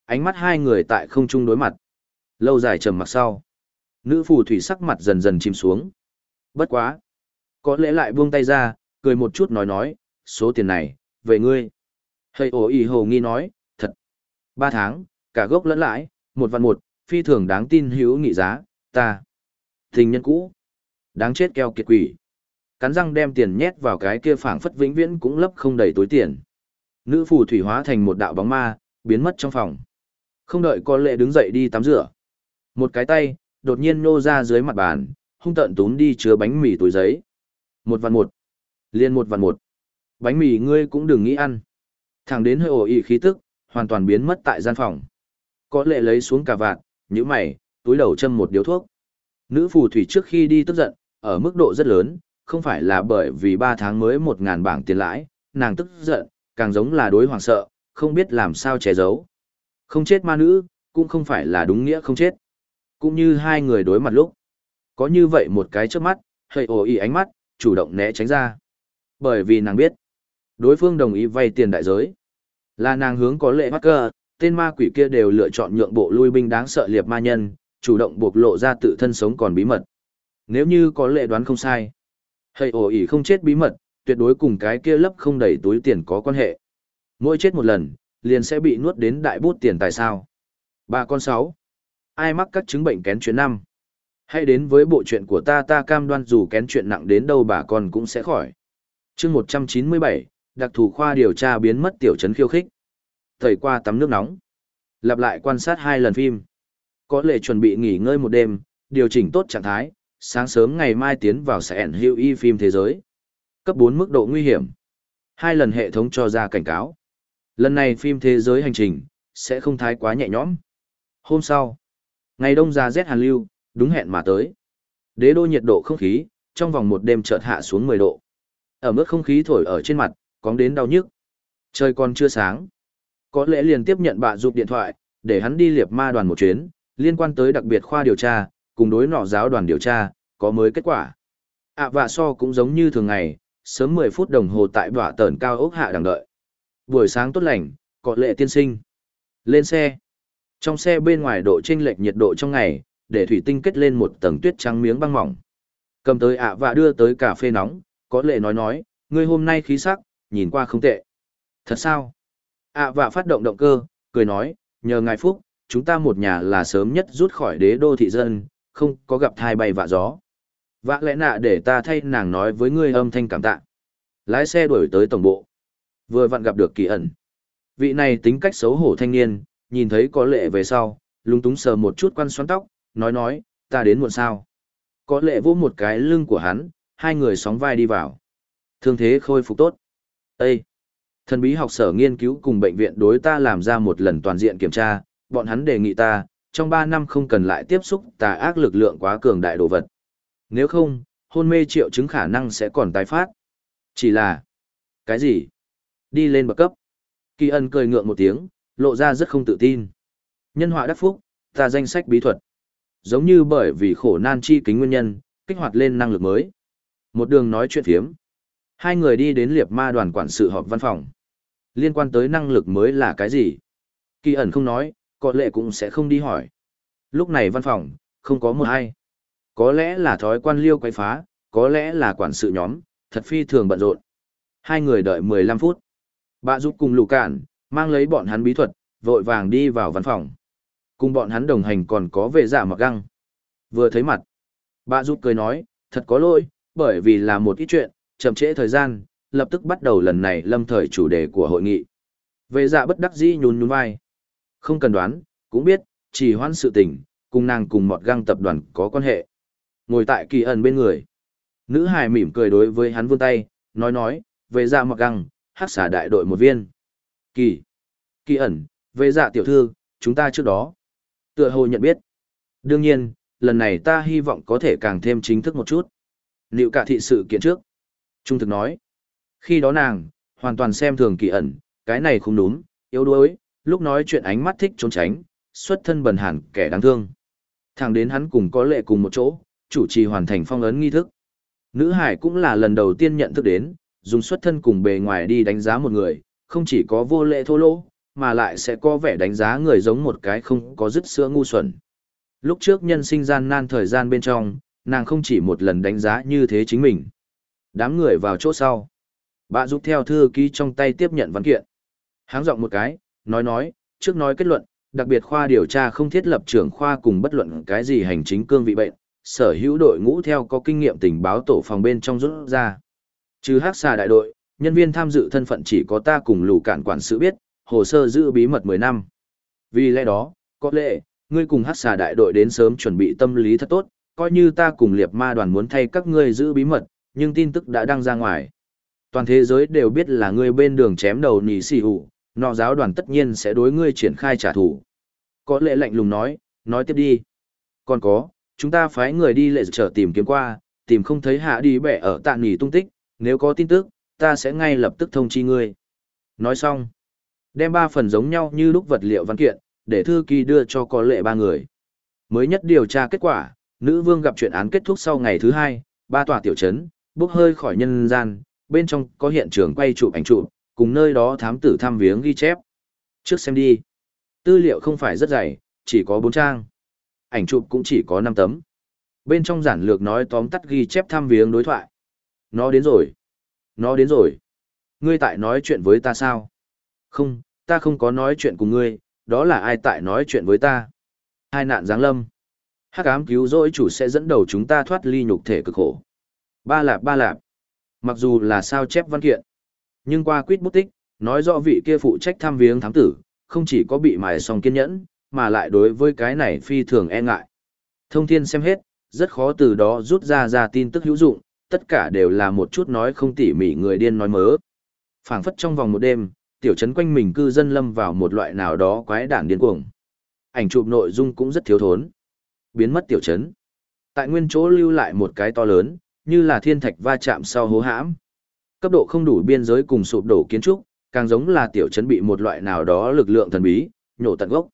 Ánh mắt hai người tại không chung đối mặt. Lâu dài trầm mặc sau. Nữ phù thủy sắc mặt dần dần chìm xuống. Bất quá. Có lẽ lại buông tay ra, cười một chút nói nói, số tiền này, về ngươi. Hơi ổ ý hồ nghi nói, thật. Ba tháng, cả gốc lẫn lãi, một vạn một, phi thường đáng tin hữu nghị giá, ta. Tình nhân cũ. Đáng chết keo kiệt quỷ. Cắn răng đem tiền nhét vào cái kia phảng phất vĩnh viễn cũng lấp không đầy túi tiền. Nữ phù thủy hóa thành một đạo bóng ma, biến mất trong phòng. Không đợi con lệ đứng dậy đi tắm rửa. Một cái tay, đột nhiên nô ra dưới mặt bàn, hung tận túm đi chứa bánh mì túi giấy. Một vạn một. Liên một vạn một. Bánh mì ngươi cũng đừng nghĩ ăn. Thẳng đến hơi ổ ị khí tức, hoàn toàn biến mất tại gian phòng. Có lệ lấy xuống cà vạt, như mày, túi đầu châm một điếu thuốc. Nữ phù thủy trước khi đi tức giận, ở mức độ rất lớn, không phải là bởi vì 3 tháng mới 1.000 bảng tiền lãi, nàng tức giận, càng giống là đối hoàng sợ, không biết làm sao che giấu. Không chết ma nữ, cũng không phải là đúng nghĩa không chết. Cũng như hai người đối mặt lúc. Có như vậy một cái trước mắt, hơi ồ ý ánh mắt, chủ động né tránh ra. Bởi vì nàng biết, đối phương đồng ý vay tiền đại giới. Là nàng hướng có lệ mắc cơ, tên ma quỷ kia đều lựa chọn nhượng bộ lui binh đáng sợ liệp ma nhân, chủ động buộc lộ ra tự thân sống còn bí mật. Nếu như có lệ đoán không sai, hơi ồ ý không chết bí mật, tuyệt đối cùng cái kia lấp không đầy túi tiền có quan hệ. Mỗi chết một lần, liền sẽ bị nuốt đến đại bút tiền tại sao. Ba con sáu. Ai mắc các chứng bệnh kén chuyện năm? Hãy đến với bộ chuyện của ta ta cam đoan dù kén chuyện nặng đến đâu bà con cũng sẽ khỏi. chương 197, đặc thù khoa điều tra biến mất tiểu trấn khiêu khích. Thời qua tắm nước nóng. Lặp lại quan sát hai lần phim. Có lệ chuẩn bị nghỉ ngơi một đêm, điều chỉnh tốt trạng thái, sáng sớm ngày mai tiến vào sẽ ẩn hữu y phim thế giới. Cấp 4 mức độ nguy hiểm. Hai lần hệ thống cho ra cảnh cáo. Lần này phim thế giới hành trình, sẽ không thái quá nhẹ nhõm. Hôm sau, ngày đông ra rét hàn lưu, đúng hẹn mà tới. Đế đô nhiệt độ không khí, trong vòng một đêm chợt hạ xuống 10 độ. Ở mức không khí thổi ở trên mặt, có đến đau nhức. Trời còn chưa sáng. Có lẽ liền tiếp nhận bà giúp điện thoại, để hắn đi liệp ma đoàn một chuyến, liên quan tới đặc biệt khoa điều tra, cùng đối nọ giáo đoàn điều tra, có mới kết quả. ạ à, và so cũng giống như thường ngày, sớm 10 phút đồng hồ tại bỏa tờn cao ốc hạ đang đợi. Buổi sáng tốt lành, có lệ tiên sinh. Lên xe. Trong xe bên ngoài độ chênh lệch nhiệt độ trong ngày, để thủy tinh kết lên một tầng tuyết trắng miếng băng mỏng. Cầm tới ạ và đưa tới cà phê nóng, có lệ nói nói, ngươi hôm nay khí sắc, nhìn qua không tệ. Thật sao? ạ và phát động động cơ, cười nói, nhờ ngài phúc, chúng ta một nhà là sớm nhất rút khỏi đế đô thị dân, không có gặp thai bay vạ gió. Vạ lẽ nạ để ta thay nàng nói với ngươi âm thanh cảm tạ. Lái xe đuổi tới tổng bộ. Vừa vặn gặp được kỳ ẩn. Vị này tính cách xấu hổ thanh niên, nhìn thấy có lệ về sau, lúng túng sờ một chút quăn xoắn tóc, nói nói, ta đến muộn sao. Có lệ vỗ một cái lưng của hắn, hai người sóng vai đi vào. Thương thế khôi phục tốt. Ê! Thần bí học sở nghiên cứu cùng bệnh viện đối ta làm ra một lần toàn diện kiểm tra, bọn hắn đề nghị ta, trong 3 năm không cần lại tiếp xúc tà ác lực lượng quá cường đại đồ vật. Nếu không, hôn mê triệu chứng khả năng sẽ còn tái phát. Chỉ là... Cái gì? Đi lên bậc cấp. Kỳ ân cười ngượng một tiếng, lộ ra rất không tự tin. Nhân họa đắc phúc, ta danh sách bí thuật. Giống như bởi vì khổ nan chi kính nguyên nhân, kích hoạt lên năng lực mới. Một đường nói chuyện phiếm. Hai người đi đến liệp ma đoàn quản sự họp văn phòng. Liên quan tới năng lực mới là cái gì? Kỳ ẩn không nói, có lẽ cũng sẽ không đi hỏi. Lúc này văn phòng, không có một ai. Có lẽ là thói quan liêu quay phá, có lẽ là quản sự nhóm, thật phi thường bận rộn. Hai người đợi 15 phút. Bà giúp cùng lù cản, mang lấy bọn hắn bí thuật, vội vàng đi vào văn phòng. Cùng bọn hắn đồng hành còn có vệ giả mặc găng. Vừa thấy mặt, bà giúp cười nói, thật có lỗi, bởi vì là một ít chuyện, chậm trễ thời gian, lập tức bắt đầu lần này lâm thời chủ đề của hội nghị. Vệ dạ bất đắc dĩ nhún nhún vai. Không cần đoán, cũng biết, chỉ hoan sự tình, cùng nàng cùng mọt găng tập đoàn có quan hệ. Ngồi tại kỳ ẩn bên người. Nữ hài mỉm cười đối với hắn vươn tay, nói nói, về dạ một găng, hát xả đại đội một viên. Kỳ. Kỳ ẩn, về dạ tiểu thư, chúng ta trước đó. Tựa hồ nhận biết. Đương nhiên, lần này ta hy vọng có thể càng thêm chính thức một chút. Liệu cả thị sự kiện trước. Trung thực nói. Khi đó nàng, hoàn toàn xem thường kỳ ẩn, cái này không đúng, yếu đuối, lúc nói chuyện ánh mắt thích trốn tránh, xuất thân bần hàn kẻ đáng thương. Thẳng đến hắn cùng có lệ cùng một chỗ, chủ trì hoàn thành phong ấn nghi thức. Nữ hải cũng là lần đầu tiên nhận thức đến, dùng xuất thân cùng bề ngoài đi đánh giá một người, không chỉ có vô lệ thô lỗ, mà lại sẽ có vẻ đánh giá người giống một cái không có dứt sữa ngu xuẩn. Lúc trước nhân sinh gian nan thời gian bên trong, nàng không chỉ một lần đánh giá như thế chính mình. Đám người vào chỗ sau. Bà giúp theo thư ký trong tay tiếp nhận văn kiện. Háng giọng một cái, nói nói, trước nói kết luận, đặc biệt khoa điều tra không thiết lập trưởng khoa cùng bất luận cái gì hành chính cương vị bệnh, sở hữu đội ngũ theo có kinh nghiệm tình báo tổ phòng bên trong rút ra. Trừ hắc xà đại đội, nhân viên tham dự thân phận chỉ có ta cùng lù cản quản sự biết, hồ sơ giữ bí mật 10 năm. Vì lẽ đó, có lẽ, ngươi cùng hát xà đại đội đến sớm chuẩn bị tâm lý thật tốt, coi như ta cùng liệp ma đoàn muốn thay các ngươi giữ bí mật, nhưng tin tức đã đăng ra ngoài. Toàn thế giới đều biết là ngươi bên đường chém đầu nỉ xì hủ, nọ giáo đoàn tất nhiên sẽ đối ngươi triển khai trả thù. Có lẽ lạnh lùng nói, nói tiếp đi. Còn có, chúng ta phái người đi lệ trở tìm kiếm qua, tìm không thấy hạ đi bẻ ở tạ nỉ tung tích, nếu có tin tức, ta sẽ ngay lập tức thông chi ngươi. Nói xong, đem ba phần giống nhau như lúc vật liệu văn kiện, để thư ký đưa cho có lệ ba người. Mới nhất điều tra kết quả, nữ vương gặp chuyện án kết thúc sau ngày thứ hai, ba tòa tiểu trấn, bốc hơi khỏi nhân gian, bên trong có hiện trường quay chụp ảnh chụp, cùng nơi đó thám tử thăm viếng ghi chép. Trước xem đi. Tư liệu không phải rất dày, chỉ có 4 trang. Ảnh chụp cũng chỉ có 5 tấm. Bên trong giản lược nói tóm tắt ghi chép thăm viếng đối thoại. Nó đến rồi. Nó đến rồi. Ngươi tại nói chuyện với ta sao? Không, ta không có nói chuyện cùng ngươi, đó là ai tại nói chuyện với ta? Hai nạn giáng lâm. Hắc ám cứu rỗi chủ sẽ dẫn đầu chúng ta thoát ly nhục thể cực khổ. Ba lạp ba lạp. Mặc dù là sao chép văn kiện, nhưng qua quýt bút tích, nói rõ vị kia phụ trách thăm viếng thám tử, không chỉ có bị mài song kiên nhẫn, mà lại đối với cái này phi thường e ngại. Thông thiên xem hết, rất khó từ đó rút ra ra tin tức hữu dụng, tất cả đều là một chút nói không tỉ mỉ người điên nói mớ. phảng phất trong vòng một đêm, tiểu trấn quanh mình cư dân lâm vào một loại nào đó quái đản điên cuồng. Ảnh chụp nội dung cũng rất thiếu thốn. Biến mất tiểu trấn. Tại nguyên chỗ lưu lại một cái to lớn, như là thiên thạch va chạm sau hố hãm. Cấp độ không đủ biên giới cùng sụp đổ kiến trúc, càng giống là tiểu trấn bị một loại nào đó lực lượng thần bí, nhổ tận gốc.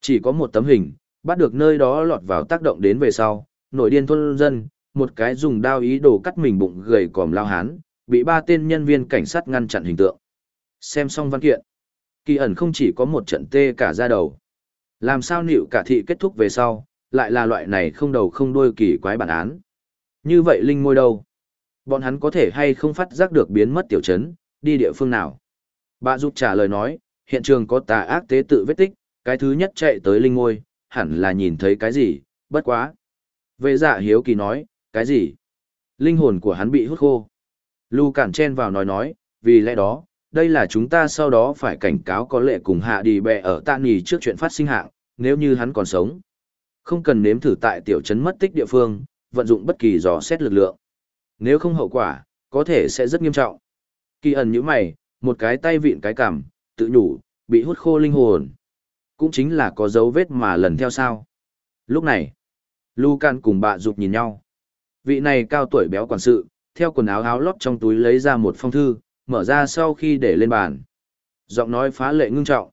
Chỉ có một tấm hình, bắt được nơi đó lọt vào tác động đến về sau, nội điên thôn dân, một cái dùng đao ý đồ cắt mình bụng gầy còm lao hán, bị ba tên nhân viên cảnh sát ngăn chặn hình tượng. Xem xong văn kiện, kỳ ẩn không chỉ có một trận tê cả ra đầu. Làm sao nịu cả thị kết thúc về sau, lại là loại này không đầu không đuôi kỳ quái bản án. Như vậy linh môi đâu? Bọn hắn có thể hay không phát giác được biến mất tiểu trấn, đi địa phương nào? Bà giúp trả lời nói, hiện trường có tà ác tế tự vết tích, cái thứ nhất chạy tới linh ngôi, hẳn là nhìn thấy cái gì, bất quá. Vệ dạ hiếu kỳ nói, cái gì? Linh hồn của hắn bị hút khô. Lu cản chen vào nói nói, vì lẽ đó, đây là chúng ta sau đó phải cảnh cáo có lệ cùng hạ đi bè ở tạ nghỉ trước chuyện phát sinh hạng, nếu như hắn còn sống. Không cần nếm thử tại tiểu trấn mất tích địa phương, vận dụng bất kỳ dò xét lực lượng. Nếu không hậu quả, có thể sẽ rất nghiêm trọng. Kỳ ẩn như mày, một cái tay vịn cái cằm, tự nhủ, bị hút khô linh hồn. Cũng chính là có dấu vết mà lần theo sao. Lúc này, Lucan cùng bà dục nhìn nhau. Vị này cao tuổi béo quản sự, theo quần áo áo lót trong túi lấy ra một phong thư, mở ra sau khi để lên bàn. Giọng nói phá lệ ngưng trọng.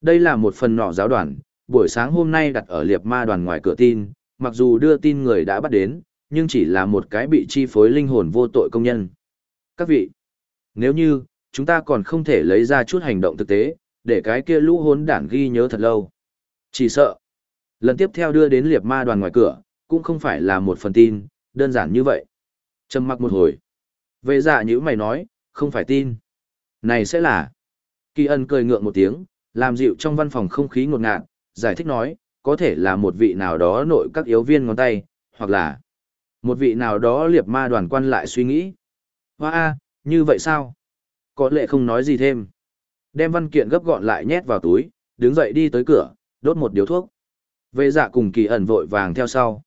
Đây là một phần nọ giáo đoàn, buổi sáng hôm nay đặt ở liệp ma đoàn ngoài cửa tin, mặc dù đưa tin người đã bắt đến, nhưng chỉ là một cái bị chi phối linh hồn vô tội công nhân. Các vị, nếu như, chúng ta còn không thể lấy ra chút hành động thực tế, để cái kia lũ hốn đản ghi nhớ thật lâu. Chỉ sợ, lần tiếp theo đưa đến liệp ma đoàn ngoài cửa, cũng không phải là một phần tin, đơn giản như vậy. Trầm mặc một hồi. Vệ dạ như mày nói, không phải tin. Này sẽ là. Kỳ ân cười ngượng một tiếng, làm dịu trong văn phòng không khí ngột ngạt, giải thích nói, có thể là một vị nào đó nội các yếu viên ngón tay, hoặc là một vị nào đó liệp ma đoàn quan lại suy nghĩ. Hoa a, như vậy sao? Có lệ không nói gì thêm. Đem văn kiện gấp gọn lại nhét vào túi, đứng dậy đi tới cửa, đốt một điếu thuốc. Vệ dạ cùng kỳ ẩn vội vàng theo sau.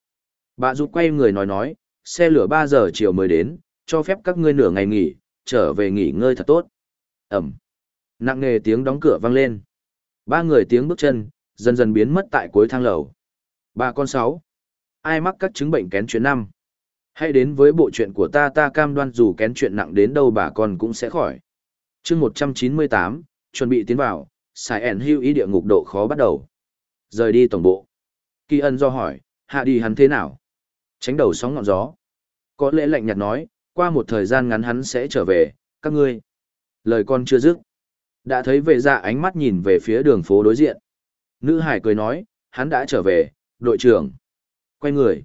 Bà rút quay người nói nói, xe lửa 3 giờ chiều mới đến, cho phép các ngươi nửa ngày nghỉ, trở về nghỉ ngơi thật tốt. Ẩm. Nặng nghề tiếng đóng cửa vang lên. Ba người tiếng bước chân, dần dần biến mất tại cuối thang lầu. Ba con sáu. Ai mắc các chứng bệnh kén chuyện năm? Hãy đến với bộ chuyện của ta ta cam đoan dù kén chuyện nặng đến đâu bà con cũng sẽ khỏi. chương 198, chuẩn bị tiến vào, xài ẻn hưu ý địa ngục độ khó bắt đầu. Rời đi tổng bộ. Kỳ ân do hỏi, hạ đi hắn thế nào? Tránh đầu sóng ngọn gió. Có lẽ lạnh nhạt nói, qua một thời gian ngắn hắn sẽ trở về, các ngươi. Lời con chưa dứt. Đã thấy vệ dạ ánh mắt nhìn về phía đường phố đối diện. Nữ hải cười nói, hắn đã trở về, đội trưởng. Quay người.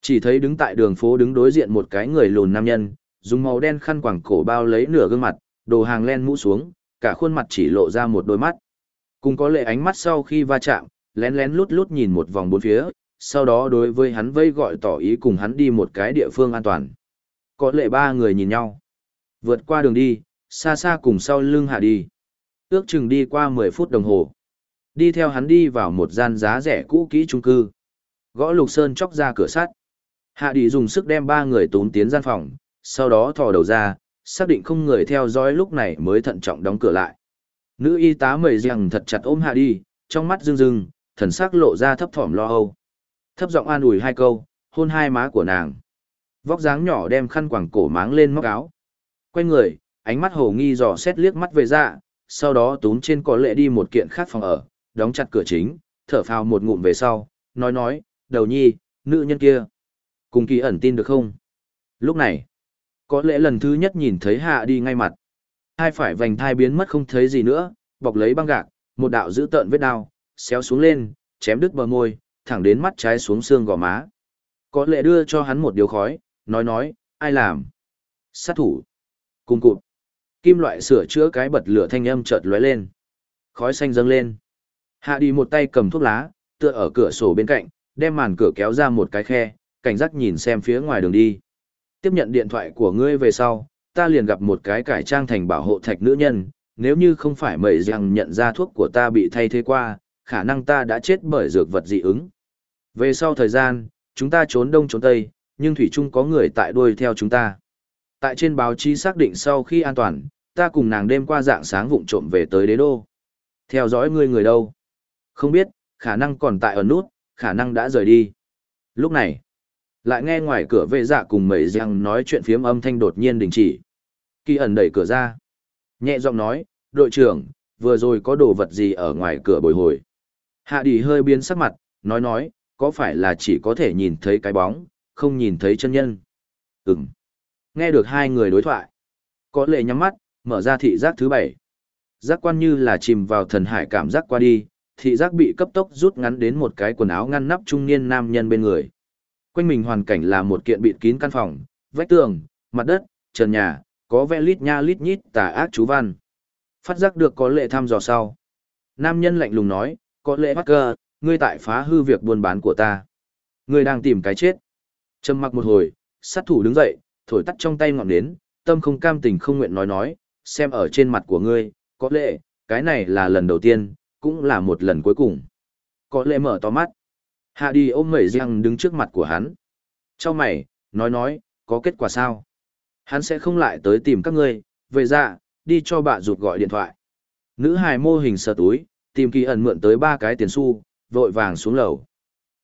Chỉ thấy đứng tại đường phố đứng đối diện một cái người lùn nam nhân, dùng màu đen khăn quàng cổ bao lấy nửa gương mặt, đồ hàng len mũ xuống, cả khuôn mặt chỉ lộ ra một đôi mắt. Cùng có lệ ánh mắt sau khi va chạm, lén lén lút lút nhìn một vòng bốn phía, sau đó đối với hắn vây gọi tỏ ý cùng hắn đi một cái địa phương an toàn. Có lệ ba người nhìn nhau. Vượt qua đường đi, xa xa cùng sau lưng hạ đi. Ước chừng đi qua 10 phút đồng hồ. Đi theo hắn đi vào một gian giá rẻ cũ kỹ trung cư. Gõ lục sơn chóc ra cửa sắt. Hạ đi dùng sức đem ba người tốn tiến gian phòng, sau đó thò đầu ra, xác định không người theo dõi lúc này mới thận trọng đóng cửa lại. Nữ y tá mời rằng thật chặt ôm hạ đi, trong mắt rưng rưng, thần sắc lộ ra thấp thỏm lo âu. Thấp giọng an ủi hai câu, hôn hai má của nàng. Vóc dáng nhỏ đem khăn quàng cổ máng lên móc áo. Quay người, ánh mắt hồ nghi dò xét liếc mắt về dạ, sau đó túm trên có lệ đi một kiện khác phòng ở, đóng chặt cửa chính, thở phào một ngụm về sau, nói nói, đầu nhi, nữ nhân kia. Cùng kỳ ẩn tin được không? Lúc này, có lẽ lần thứ nhất nhìn thấy hạ đi ngay mặt. Hai phải vành thai biến mất không thấy gì nữa, bọc lấy băng gạc, một đạo giữ tợn vết đao, xéo xuống lên, chém đứt bờ môi, thẳng đến mắt trái xuống xương gò má. Có lẽ đưa cho hắn một điều khói, nói nói, ai làm? Sát thủ. Cùng cụt. Kim loại sửa chữa cái bật lửa thanh âm chợt lóe lên. Khói xanh dâng lên. Hạ đi một tay cầm thuốc lá, tựa ở cửa sổ bên cạnh, đem màn cửa kéo ra một cái khe, cảnh giác nhìn xem phía ngoài đường đi. Tiếp nhận điện thoại của ngươi về sau, ta liền gặp một cái cải trang thành bảo hộ thạch nữ nhân, nếu như không phải mẩy rằng nhận ra thuốc của ta bị thay thế qua, khả năng ta đã chết bởi dược vật dị ứng. Về sau thời gian, chúng ta trốn đông trốn tây, nhưng thủy Trung có người tại đuôi theo chúng ta. Tại trên báo chí xác định sau khi an toàn, ta cùng nàng đêm qua dạng sáng vụng trộm về tới đế đô. Theo dõi ngươi người đâu? Không biết, khả năng còn tại ở nút, khả năng đã rời đi. Lúc này, lại nghe ngoài cửa vệ dạ cùng mấy giang nói chuyện phiếm âm thanh đột nhiên đình chỉ. Kỳ ẩn đẩy cửa ra. Nhẹ giọng nói, đội trưởng, vừa rồi có đồ vật gì ở ngoài cửa bồi hồi. Hạ đi hơi biến sắc mặt, nói nói, có phải là chỉ có thể nhìn thấy cái bóng, không nhìn thấy chân nhân. Ừm. Nghe được hai người đối thoại. Có lệ nhắm mắt, mở ra thị giác thứ bảy. Giác quan như là chìm vào thần hải cảm giác qua đi, thị giác bị cấp tốc rút ngắn đến một cái quần áo ngăn nắp trung niên nam nhân bên người. Quanh mình hoàn cảnh là một kiện bịt kín căn phòng, vách tường, mặt đất, trần nhà, có vẽ lít nha lít nhít tà ác chú văn. Phát giác được có lệ thăm dò sau. Nam nhân lạnh lùng nói, có lệ bắt cơ, ngươi tại phá hư việc buôn bán của ta. Ngươi đang tìm cái chết. Trầm mặc một hồi, sát thủ đứng dậy, thổi tắt trong tay ngọn nến, tâm không cam tình không nguyện nói nói, xem ở trên mặt của ngươi, có lẽ, cái này là lần đầu tiên, cũng là một lần cuối cùng. Có lẽ mở to mắt. Hạ đi ôm mẩy răng đứng trước mặt của hắn. Cho mày, nói nói, có kết quả sao? Hắn sẽ không lại tới tìm các ngươi, về ra, đi cho bà rụt gọi điện thoại. Nữ hài mô hình sờ túi, tìm kỳ ẩn mượn tới ba cái tiền xu, vội vàng xuống lầu.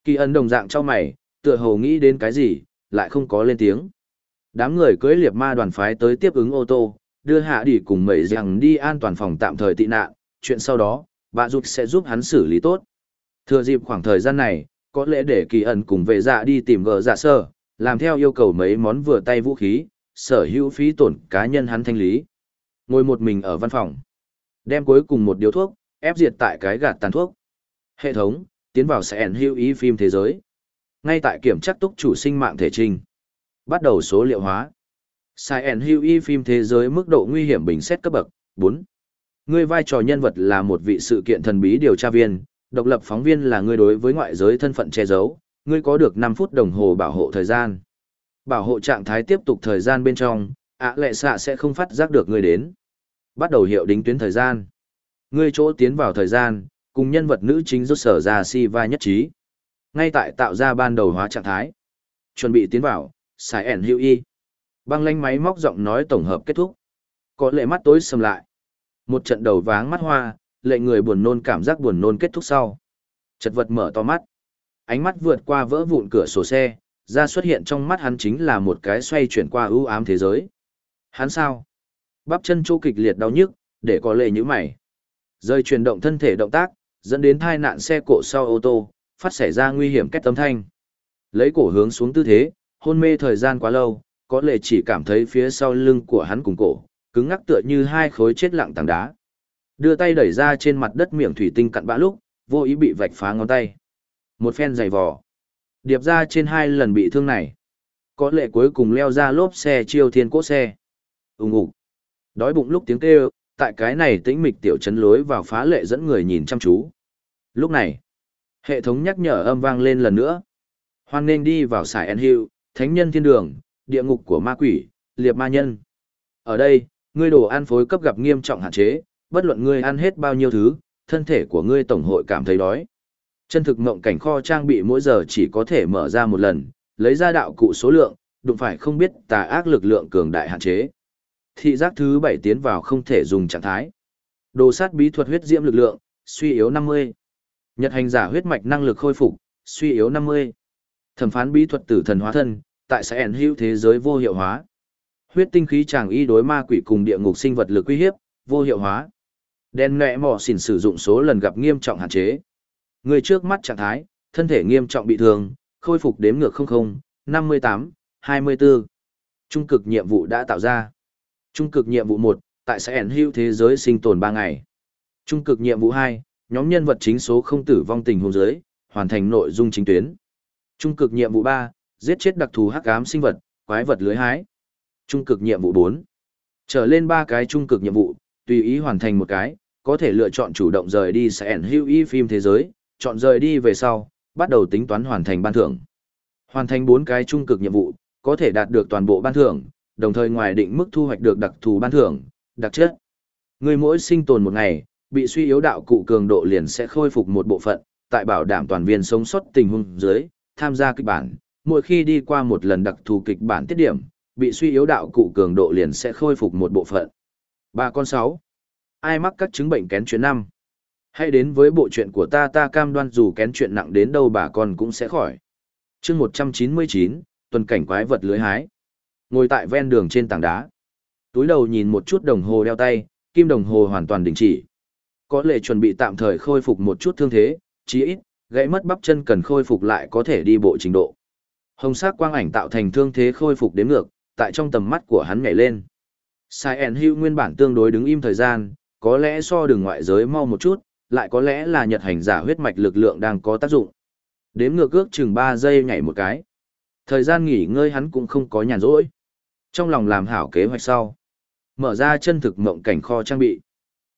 Kỳ ẩn đồng dạng cho mày, tựa hồ nghĩ đến cái gì, lại không có lên tiếng. Đám người cưới liệp ma đoàn phái tới tiếp ứng ô tô, đưa hạ đi cùng mấy rằng đi an toàn phòng tạm thời tị nạn, chuyện sau đó, bà rụt sẽ giúp hắn xử lý tốt. Thừa dịp khoảng thời gian này, có lẽ để kỳ ẩn cùng vệ dạ đi tìm gỡ dạ sơ, làm theo yêu cầu mấy món vừa tay vũ khí, sở hữu phí tổn cá nhân hắn thanh lý. Ngồi một mình ở văn phòng, đem cuối cùng một điếu thuốc, ép diệt tại cái gạt tàn thuốc. Hệ thống, tiến vào sẽ ẩn hữu ý phim thế giới. Ngay tại kiểm chắc túc chủ sinh mạng thể trình. Bắt đầu số liệu hóa. Sai ẩn hữu y phim thế giới mức độ nguy hiểm bình xét cấp bậc 4. Ngươi vai trò nhân vật là một vị sự kiện thần bí điều tra viên, độc lập phóng viên là ngươi đối với ngoại giới thân phận che giấu, ngươi có được 5 phút đồng hồ bảo hộ thời gian. Bảo hộ trạng thái tiếp tục thời gian bên trong, ạ lệ xạ sẽ không phát giác được ngươi đến. Bắt đầu hiệu đính tuyến thời gian. Ngươi chỗ tiến vào thời gian, cùng nhân vật nữ chính rốt sở ra si va nhất trí. Ngay tại tạo ra ban đầu hóa trạng thái. Chuẩn bị tiến vào, xài ẻn hữu y. Băng lanh máy móc giọng nói tổng hợp kết thúc. Có lệ mắt tối sầm lại. Một trận đầu váng mắt hoa, lệ người buồn nôn cảm giác buồn nôn kết thúc sau. Chật vật mở to mắt. Ánh mắt vượt qua vỡ vụn cửa sổ xe, ra xuất hiện trong mắt hắn chính là một cái xoay chuyển qua ưu ám thế giới. Hắn sao? Bắp chân chỗ kịch liệt đau nhức, để có lệ như mày. Rơi chuyển động thân thể động tác, dẫn đến tai nạn xe cộ sau ô tô, phát xảy ra nguy hiểm kết tấm thanh. Lấy cổ hướng xuống tư thế, hôn mê thời gian quá lâu, có lẽ chỉ cảm thấy phía sau lưng của hắn cùng cổ, cứng ngắc tựa như hai khối chết lặng tảng đá. Đưa tay đẩy ra trên mặt đất miệng thủy tinh cặn bã lúc, vô ý bị vạch phá ngón tay. Một phen dày vò. Điệp ra trên hai lần bị thương này. Có lẽ cuối cùng leo ra lốp xe chiêu thiên cỗ xe. Úng ủ. Đói bụng lúc tiếng kêu, tại cái này tĩnh mịch tiểu chấn lối vào phá lệ dẫn người nhìn chăm chú. Lúc này, hệ thống nhắc nhở âm vang lên lần nữa. Hoan nên đi vào xài En Hill, thánh nhân thiên đường, địa ngục của ma quỷ, liệp ma nhân. Ở đây, ngươi đồ ăn phối cấp gặp nghiêm trọng hạn chế, bất luận ngươi ăn hết bao nhiêu thứ, thân thể của ngươi tổng hội cảm thấy đói. Chân thực mộng cảnh kho trang bị mỗi giờ chỉ có thể mở ra một lần, lấy ra đạo cụ số lượng, đụng phải không biết tà ác lực lượng cường đại hạn chế. Thị giác thứ bảy tiến vào không thể dùng trạng thái. Đồ sát bí thuật huyết diễm lực lượng, suy yếu 50. Nhật hành giả huyết mạch năng lực khôi phục, suy yếu 50. Thẩm phán bí thuật tử thần hóa thân, tại sẽ ẩn hữu thế giới vô hiệu hóa. Huyết tinh khí chàng y đối ma quỷ cùng địa ngục sinh vật lực uy hiếp, vô hiệu hóa. Đen nẹ mỏ xỉn sử dụng số lần gặp nghiêm trọng hạn chế. Người trước mắt trạng thái, thân thể nghiêm trọng bị thương, khôi phục đếm ngược 00, 58, 24. Trung cực nhiệm vụ đã tạo ra. Trung cực nhiệm vụ 1, tại sẽ ẩn hữu thế giới sinh tồn 3 ngày. Trung cực nhiệm vụ 2, nhóm nhân vật chính số không tử vong tình huống giới, hoàn thành nội dung chính tuyến. Trung cực nhiệm vụ 3, giết chết đặc thù hắc ám sinh vật, quái vật lưới hái. Trung cực nhiệm vụ 4. Trở lên ba cái trung cực nhiệm vụ, tùy ý hoàn thành một cái, có thể lựa chọn chủ động rời đi sẽ ẩn hữu y phim thế giới, chọn rời đi về sau, bắt đầu tính toán hoàn thành ban thưởng. Hoàn thành bốn cái trung cực nhiệm vụ, có thể đạt được toàn bộ ban thưởng, đồng thời ngoài định mức thu hoạch được đặc thù ban thưởng, đặc chất. Người mỗi sinh tồn một ngày, bị suy yếu đạo cụ cường độ liền sẽ khôi phục một bộ phận, tại bảo đảm toàn viên sống sót tình huống dưới, tham gia kịch bản, mỗi khi đi qua một lần đặc thù kịch bản tiết điểm, bị suy yếu đạo cụ cường độ liền sẽ khôi phục một bộ phận. Ba con sáu. Ai mắc các chứng bệnh kén chuyện năm? Hãy đến với bộ chuyện của ta ta cam đoan dù kén chuyện nặng đến đâu bà con cũng sẽ khỏi. chương 199, tuần cảnh quái vật lưới hái. Ngồi tại ven đường trên tảng đá. Túi đầu nhìn một chút đồng hồ đeo tay, kim đồng hồ hoàn toàn đình chỉ. Có lệ chuẩn bị tạm thời khôi phục một chút thương thế, chí ít, gãy mất bắp chân cần khôi phục lại có thể đi bộ trình độ. Hồng sắc quang ảnh tạo thành thương thế khôi phục đến ngược, tại trong tầm mắt của hắn nhảy lên. Sai En hưu nguyên bản tương đối đứng im thời gian, có lẽ so đường ngoại giới mau một chút, lại có lẽ là nhật hành giả huyết mạch lực lượng đang có tác dụng. Đếm ngược ước chừng 3 giây nhảy một cái. Thời gian nghỉ ngơi hắn cũng không có nhàn rỗi. Trong lòng làm hảo kế hoạch sau. Mở ra chân thực mộng cảnh kho trang bị.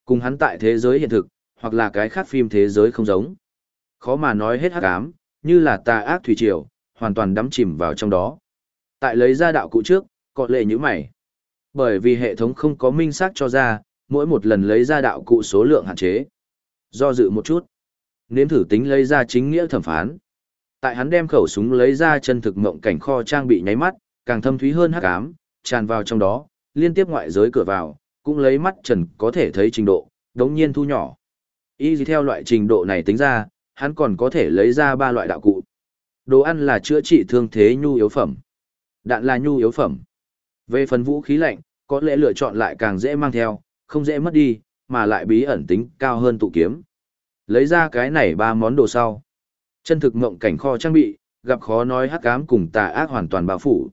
Cùng hắn tại thế giới hiện thực, hoặc là cái khác phim thế giới không giống. Khó mà nói hết hắc ám, như là tà ác thủy triều, hoàn toàn đắm chìm vào trong đó. Tại lấy ra đạo cụ trước, có lệ như mày. Bởi vì hệ thống không có minh xác cho ra, mỗi một lần lấy ra đạo cụ số lượng hạn chế. Do dự một chút. Nếm thử tính lấy ra chính nghĩa thẩm phán. Tại hắn đem khẩu súng lấy ra chân thực mộng cảnh kho trang bị nháy mắt, càng thâm thúy hơn hắc ám, tràn vào trong đó, liên tiếp ngoại giới cửa vào, cũng lấy mắt trần có thể thấy trình độ, đống nhiên thu nhỏ. Y theo loại trình độ này tính ra, hắn còn có thể lấy ra ba loại đạo cụ. Đồ ăn là chữa trị thương thế nhu yếu phẩm. Đạn là nhu yếu phẩm. Về phần vũ khí lạnh, có lẽ lựa chọn lại càng dễ mang theo, không dễ mất đi, mà lại bí ẩn tính cao hơn tụ kiếm. Lấy ra cái này ba món đồ sau. Chân thực mộng cảnh kho trang bị, gặp khó nói hắc ám cùng tà ác hoàn toàn bao phủ.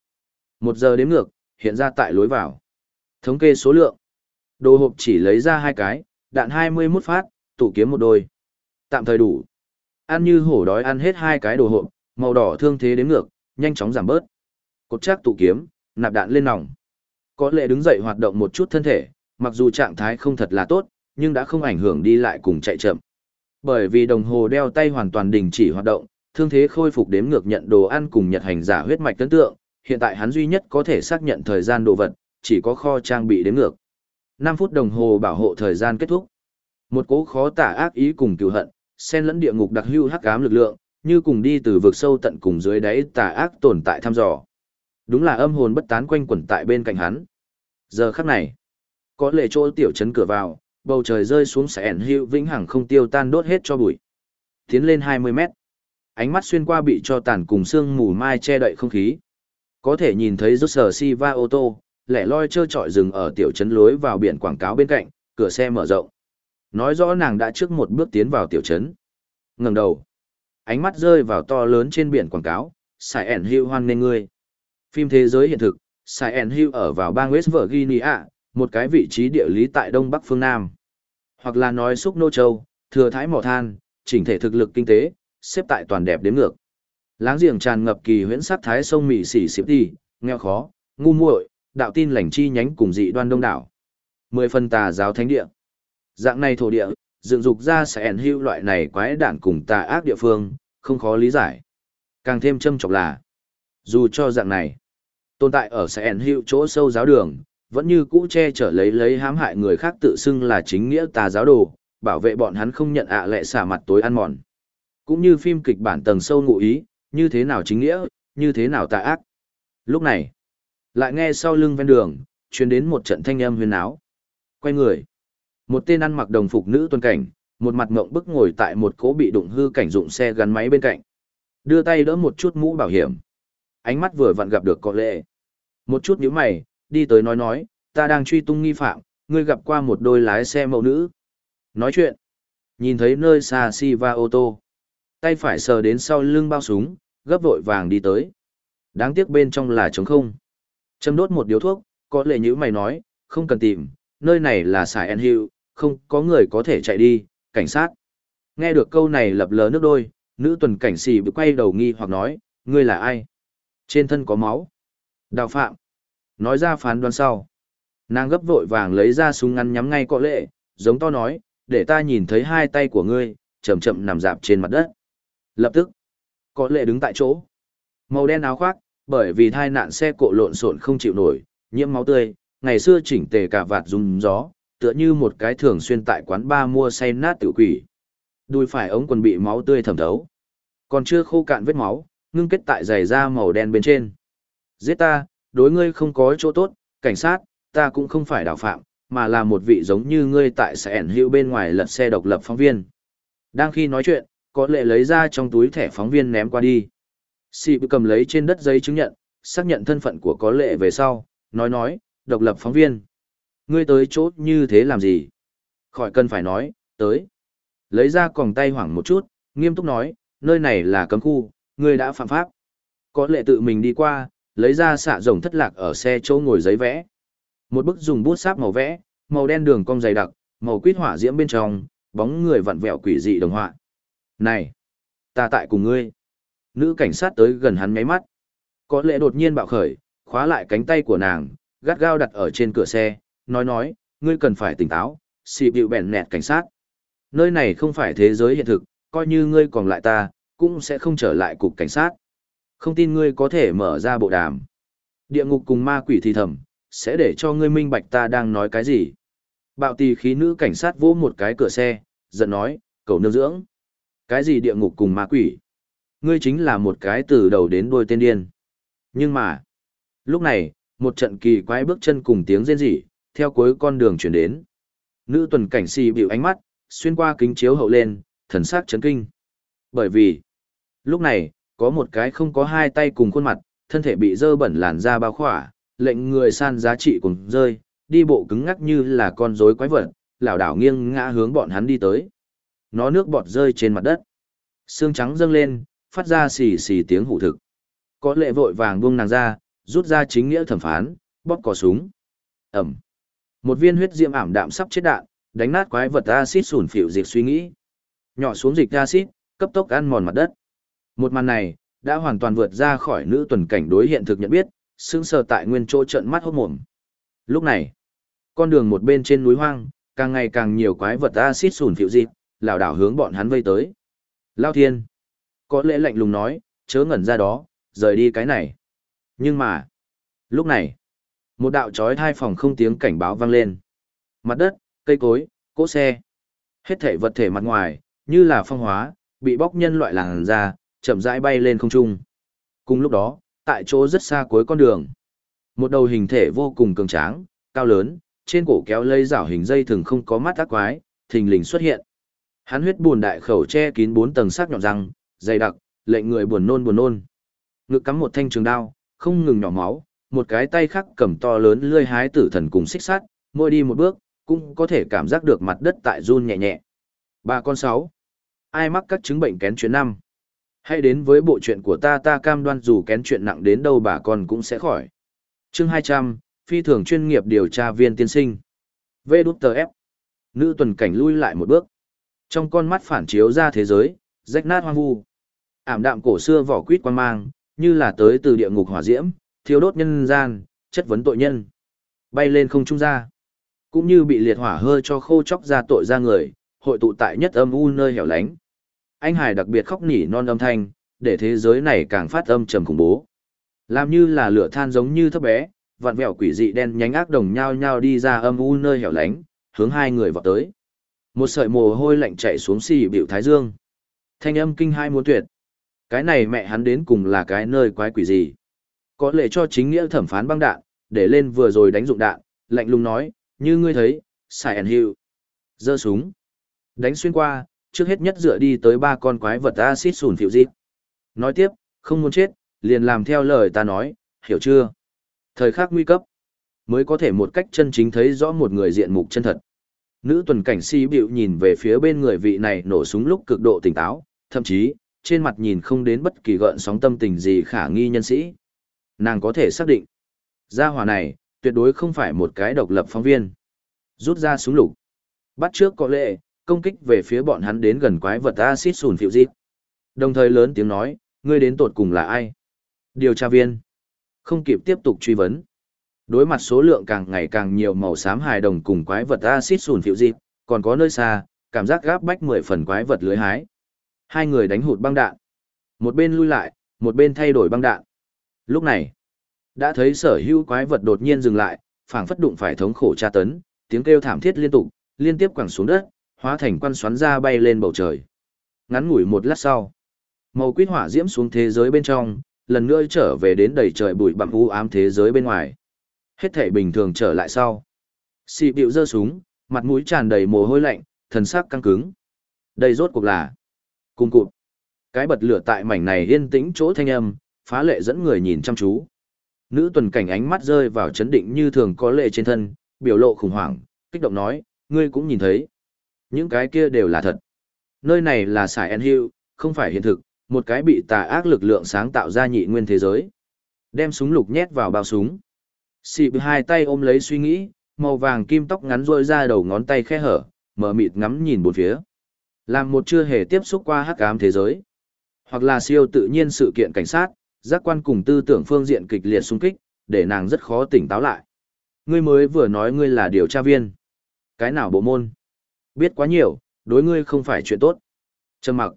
Một giờ đếm ngược, hiện ra tại lối vào. Thống kê số lượng. Đồ hộp chỉ lấy ra hai cái, đạn 21 phát, tụ kiếm một đôi. Tạm thời đủ. Ăn như hổ đói ăn hết hai cái đồ hộp, màu đỏ thương thế đến ngược, nhanh chóng giảm bớt. Cột chắc tụ kiếm, nạp đạn lên nòng. Có lẽ đứng dậy hoạt động một chút thân thể, mặc dù trạng thái không thật là tốt, nhưng đã không ảnh hưởng đi lại cùng chạy chậm. Bởi vì đồng hồ đeo tay hoàn toàn đình chỉ hoạt động, thương thế khôi phục đếm ngược nhận đồ ăn cùng nhật hành giả huyết mạch tấn tượng, hiện tại hắn duy nhất có thể xác nhận thời gian đồ vật, chỉ có kho trang bị đếm ngược. 5 phút đồng hồ bảo hộ thời gian kết thúc. Một cố khó tả ác ý cùng cừu hận, xen lẫn địa ngục đặc hưu hắc ám lực lượng, như cùng đi từ vực sâu tận cùng dưới đáy tà ác tồn tại thăm dò. Đúng là âm hồn bất tán quanh quẩn tại bên cạnh hắn. Giờ khắc này, có lệ chỗ tiểu trấn cửa vào, bầu trời rơi xuống sẽ ẩn hữu vĩnh hằng không tiêu tan đốt hết cho bụi. Tiến lên 20 mét. Ánh mắt xuyên qua bị cho tàn cùng sương mù mai che đậy không khí. Có thể nhìn thấy rốt sở si va ô tô, lẻ loi trơ trọi dừng ở tiểu trấn lối vào biển quảng cáo bên cạnh, cửa xe mở rộng. Nói rõ nàng đã trước một bước tiến vào tiểu trấn. Ngẩng đầu, ánh mắt rơi vào to lớn trên biển quảng cáo, Sài ẻn hữu hoan nên ngươi. Phim thế giới hiện thực, Sài ẻn hữu ở vào bang West Virginia, một cái vị trí địa lý tại đông bắc phương nam. Hoặc là nói xúc nô châu, thừa thái mỏ than, chỉnh thể thực lực kinh tế, xếp tại toàn đẹp đếm ngược. Láng giềng tràn ngập kỳ huyễn sắc thái sông mị xỉ xịp đi, nghèo khó, ngu muội, đạo tin lành chi nhánh cùng dị đoan đông đảo. Mười phần tà giáo thánh địa. Dạng này thổ địa, dựng dục ra sẽ ẩn hữu loại này quái đản cùng tà ác địa phương, không khó lý giải. Càng thêm châm trọng là, dù cho dạng này, tồn tại ở sẽ ẩn hữu chỗ sâu giáo đường, vẫn như cũ che chở lấy lấy hãm hại người khác tự xưng là chính nghĩa tà giáo đồ, bảo vệ bọn hắn không nhận ạ lệ xả mặt tối ăn mòn. Cũng như phim kịch bản tầng sâu ngụ ý, như thế nào chính nghĩa, như thế nào tà ác. Lúc này, lại nghe sau lưng ven đường, truyền đến một trận thanh âm huyền áo. Quay người. Một tên ăn mặc đồng phục nữ tuần cảnh, một mặt ngộng bức ngồi tại một cố bị đụng hư cảnh dụng xe gắn máy bên cạnh. Đưa tay đỡ một chút mũ bảo hiểm. Ánh mắt vừa vặn gặp được có lệ. Một chút nhíu mày, đi tới nói nói, ta đang truy tung nghi phạm, ngươi gặp qua một đôi lái xe mẫu nữ. Nói chuyện. Nhìn thấy nơi xa Siva ô tô. Tay phải sờ đến sau lưng bao súng, gấp vội vàng đi tới. Đáng tiếc bên trong là trống không. Châm đốt một điếu thuốc, có lệ như mày nói, không cần tìm, nơi này là xài En Hill, không có người có thể chạy đi, cảnh sát. Nghe được câu này lập lờ nước đôi, nữ tuần cảnh sĩ bị quay đầu nghi hoặc nói, ngươi là ai? Trên thân có máu. Đào phạm. Nói ra phán đoán sau. Nàng gấp vội vàng lấy ra súng ngắn nhắm ngay có lệ, giống to nói, để ta nhìn thấy hai tay của ngươi, chậm chậm nằm dạp trên mặt đất. Lập tức, có lệ đứng tại chỗ. Màu đen áo khoác, bởi vì thai nạn xe cộ lộn xộn không chịu nổi, nhiễm máu tươi, ngày xưa chỉnh tề cả vạt dùng gió, tựa như một cái thường xuyên tại quán ba mua say nát tự quỷ. Đùi phải ống quần bị máu tươi thẩm thấu. Còn chưa khô cạn vết máu, ngưng kết tại giày da màu đen bên trên. Giết ta, đối ngươi không có chỗ tốt, cảnh sát, ta cũng không phải đào phạm, mà là một vị giống như ngươi tại sẻn hữu bên ngoài lật xe độc lập phóng viên. Đang khi nói chuyện, có lệ lấy ra trong túi thẻ phóng viên ném qua đi. Sĩ bị cầm lấy trên đất giấy chứng nhận, xác nhận thân phận của có lệ về sau, nói nói, độc lập phóng viên. Ngươi tới chốt như thế làm gì? Khỏi cần phải nói, tới. Lấy ra còng tay hoảng một chút, nghiêm túc nói, nơi này là cấm khu, ngươi đã phạm pháp. Có lệ tự mình đi qua, lấy ra xạ rồng thất lạc ở xe chỗ ngồi giấy vẽ. Một bức dùng bút sáp màu vẽ, màu đen đường cong dày đặc, màu quýt hỏa diễm bên trong, bóng người vặn vẹo quỷ dị đồng họa. Này, ta tại cùng ngươi. Nữ cảnh sát tới gần hắn nháy mắt. Có lẽ đột nhiên bạo khởi, khóa lại cánh tay của nàng, gắt gao đặt ở trên cửa xe, nói nói, ngươi cần phải tỉnh táo, xì bịu bèn nẹt cảnh sát. Nơi này không phải thế giới hiện thực, coi như ngươi còn lại ta, cũng sẽ không trở lại cục cảnh sát. Không tin ngươi có thể mở ra bộ đàm. Địa ngục cùng ma quỷ thì thầm, sẽ để cho ngươi minh bạch ta đang nói cái gì. Bạo tì khí nữ cảnh sát vỗ một cái cửa xe, giận nói, cầu nương dưỡng. Cái gì địa ngục cùng ma quỷ? Ngươi chính là một cái từ đầu đến đuôi tên điên. Nhưng mà, lúc này, một trận kỳ quái bước chân cùng tiếng rên rỉ, theo cuối con đường chuyển đến. Nữ tuần cảnh si bịu ánh mắt, xuyên qua kính chiếu hậu lên, thần sắc chấn kinh. Bởi vì, lúc này, có một cái không có hai tay cùng khuôn mặt, thân thể bị dơ bẩn làn da bao khỏa, lệnh người san giá trị cùng rơi, đi bộ cứng ngắc như là con rối quái vật, lảo đảo nghiêng ngã hướng bọn hắn đi tới. Nó nước bọt rơi trên mặt đất. Xương trắng dâng lên, phát ra xì xì tiếng hủ thực. Có lệ vội vàng buông nàng ra, rút ra chính nghĩa thẩm phán, bóp cò súng. Ẩm. Một viên huyết diệm ảm đạm sắp chết đạn, đánh nát quái vật axit sủn phịu diệt suy nghĩ. Nhỏ xuống dịch axit, cấp tốc ăn mòn mặt đất. Một màn này, đã hoàn toàn vượt ra khỏi nữ tuần cảnh đối hiện thực nhận biết, sững sờ tại nguyên chỗ trận mắt hốt mồm. Lúc này, con đường một bên trên núi hoang, càng ngày càng nhiều quái vật axit sủn phịu diệt lảo đảo hướng bọn hắn vây tới. Lao thiên. Có lẽ lạnh lùng nói, chớ ngẩn ra đó, rời đi cái này. Nhưng mà, lúc này, một đạo chói thai phòng không tiếng cảnh báo vang lên. Mặt đất, cây cối, cỗ xe. Hết thể vật thể mặt ngoài, như là phong hóa, bị bóc nhân loại làng ra, chậm rãi bay lên không trung. Cùng lúc đó, tại chỗ rất xa cuối con đường, một đầu hình thể vô cùng cường tráng, cao lớn, trên cổ kéo lây rảo hình dây thường không có mắt ác quái, thình lình xuất hiện. Hắn huyết buồn đại khẩu che kín bốn tầng sắc nhọn răng, dày đặc, lệnh người buồn nôn buồn nôn. Ngực cắm một thanh trường đao, không ngừng nhỏ máu, một cái tay khác cầm to lớn lươi hái tử thần cùng xích sát, mỗi đi một bước, cũng có thể cảm giác được mặt đất tại run nhẹ nhẹ. Ba con sáu. Ai mắc các chứng bệnh kén chuyện năm? Hãy đến với bộ chuyện của ta ta cam đoan dù kén chuyện nặng đến đâu bà con cũng sẽ khỏi. Chương 200, Phi thường chuyên nghiệp điều tra viên tiên sinh. V đút tờ F. Nữ tuần cảnh lui lại một bước. Trong con mắt phản chiếu ra thế giới, rách nát hoang vu. Ảm đạm cổ xưa vỏ quýt quan mang, như là tới từ địa ngục hỏa diễm, thiếu đốt nhân gian, chất vấn tội nhân. Bay lên không trung ra. Cũng như bị liệt hỏa hơi cho khô chóc ra tội ra người, hội tụ tại nhất âm u nơi hẻo lánh. Anh Hải đặc biệt khóc nỉ non âm thanh, để thế giới này càng phát âm trầm khủng bố. Làm như là lửa than giống như thấp bé, vặn vẹo quỷ dị đen nhánh ác đồng nhau nhau đi ra âm u nơi hẻo lánh, hướng hai người vào tới. Một sợi mồ hôi lạnh chạy xuống xì biểu thái dương. Thanh âm kinh hai muốn tuyệt. Cái này mẹ hắn đến cùng là cái nơi quái quỷ gì? Có lệ cho chính nghĩa thẩm phán băng đạn, để lên vừa rồi đánh dụng đạn, lạnh lùng nói, như ngươi thấy, xài ẩn hiệu. Giơ súng. Đánh xuyên qua, trước hết nhất dựa đi tới ba con quái vật acid sùn phiệu dịp. Nói tiếp, không muốn chết, liền làm theo lời ta nói, hiểu chưa? Thời khắc nguy cấp, mới có thể một cách chân chính thấy rõ một người diện mục chân thật. Nữ tuần cảnh si biểu nhìn về phía bên người vị này nổ súng lúc cực độ tỉnh táo, thậm chí, trên mặt nhìn không đến bất kỳ gợn sóng tâm tình gì khả nghi nhân sĩ. Nàng có thể xác định, gia hỏa này, tuyệt đối không phải một cái độc lập phóng viên. Rút ra súng lục. Bắt trước có lệ, công kích về phía bọn hắn đến gần quái vật acid sùn phiệu dịp. Đồng thời lớn tiếng nói, ngươi đến tột cùng là ai? Điều tra viên. Không kịp tiếp tục truy vấn. Đối mặt số lượng càng ngày càng nhiều màu xám hài đồng cùng quái vật acid sùn phiệu dịp, còn có nơi xa, cảm giác gáp bách mười phần quái vật lưới hái. Hai người đánh hụt băng đạn. Một bên lui lại, một bên thay đổi băng đạn. Lúc này, đã thấy sở hữu quái vật đột nhiên dừng lại, phảng phất đụng phải thống khổ tra tấn, tiếng kêu thảm thiết liên tục, liên tiếp quẳng xuống đất, hóa thành quan xoắn ra bay lên bầu trời. Ngắn ngủi một lát sau, màu quýt hỏa diễm xuống thế giới bên trong, lần nữa trở về đến đầy trời bụi bặm u ám thế giới bên ngoài. Hết thể bình thường trở lại sau. Xì bịu giơ súng, mặt mũi tràn đầy mồ hôi lạnh, thần sắc căng cứng. Đây rốt cuộc là cung cụt. Cái bật lửa tại mảnh này yên tĩnh chỗ thanh âm, phá lệ dẫn người nhìn chăm chú. Nữ tuần cảnh ánh mắt rơi vào chấn định như thường có lệ trên thân, biểu lộ khủng hoảng, kích động nói, ngươi cũng nhìn thấy. Những cái kia đều là thật. Nơi này là xài En Hill, không phải hiện thực, một cái bị tà ác lực lượng sáng tạo ra nhị nguyên thế giới. Đem súng lục nhét vào bao súng. Xịp hai tay ôm lấy suy nghĩ, màu vàng kim tóc ngắn rôi ra đầu ngón tay khe hở, mở mịt ngắm nhìn bốn phía. Làm một chưa hề tiếp xúc qua hắc ám thế giới. Hoặc là siêu tự nhiên sự kiện cảnh sát, giác quan cùng tư tưởng phương diện kịch liệt xung kích, để nàng rất khó tỉnh táo lại. Ngươi mới vừa nói ngươi là điều tra viên. Cái nào bộ môn? Biết quá nhiều, đối ngươi không phải chuyện tốt. Trầm mặc.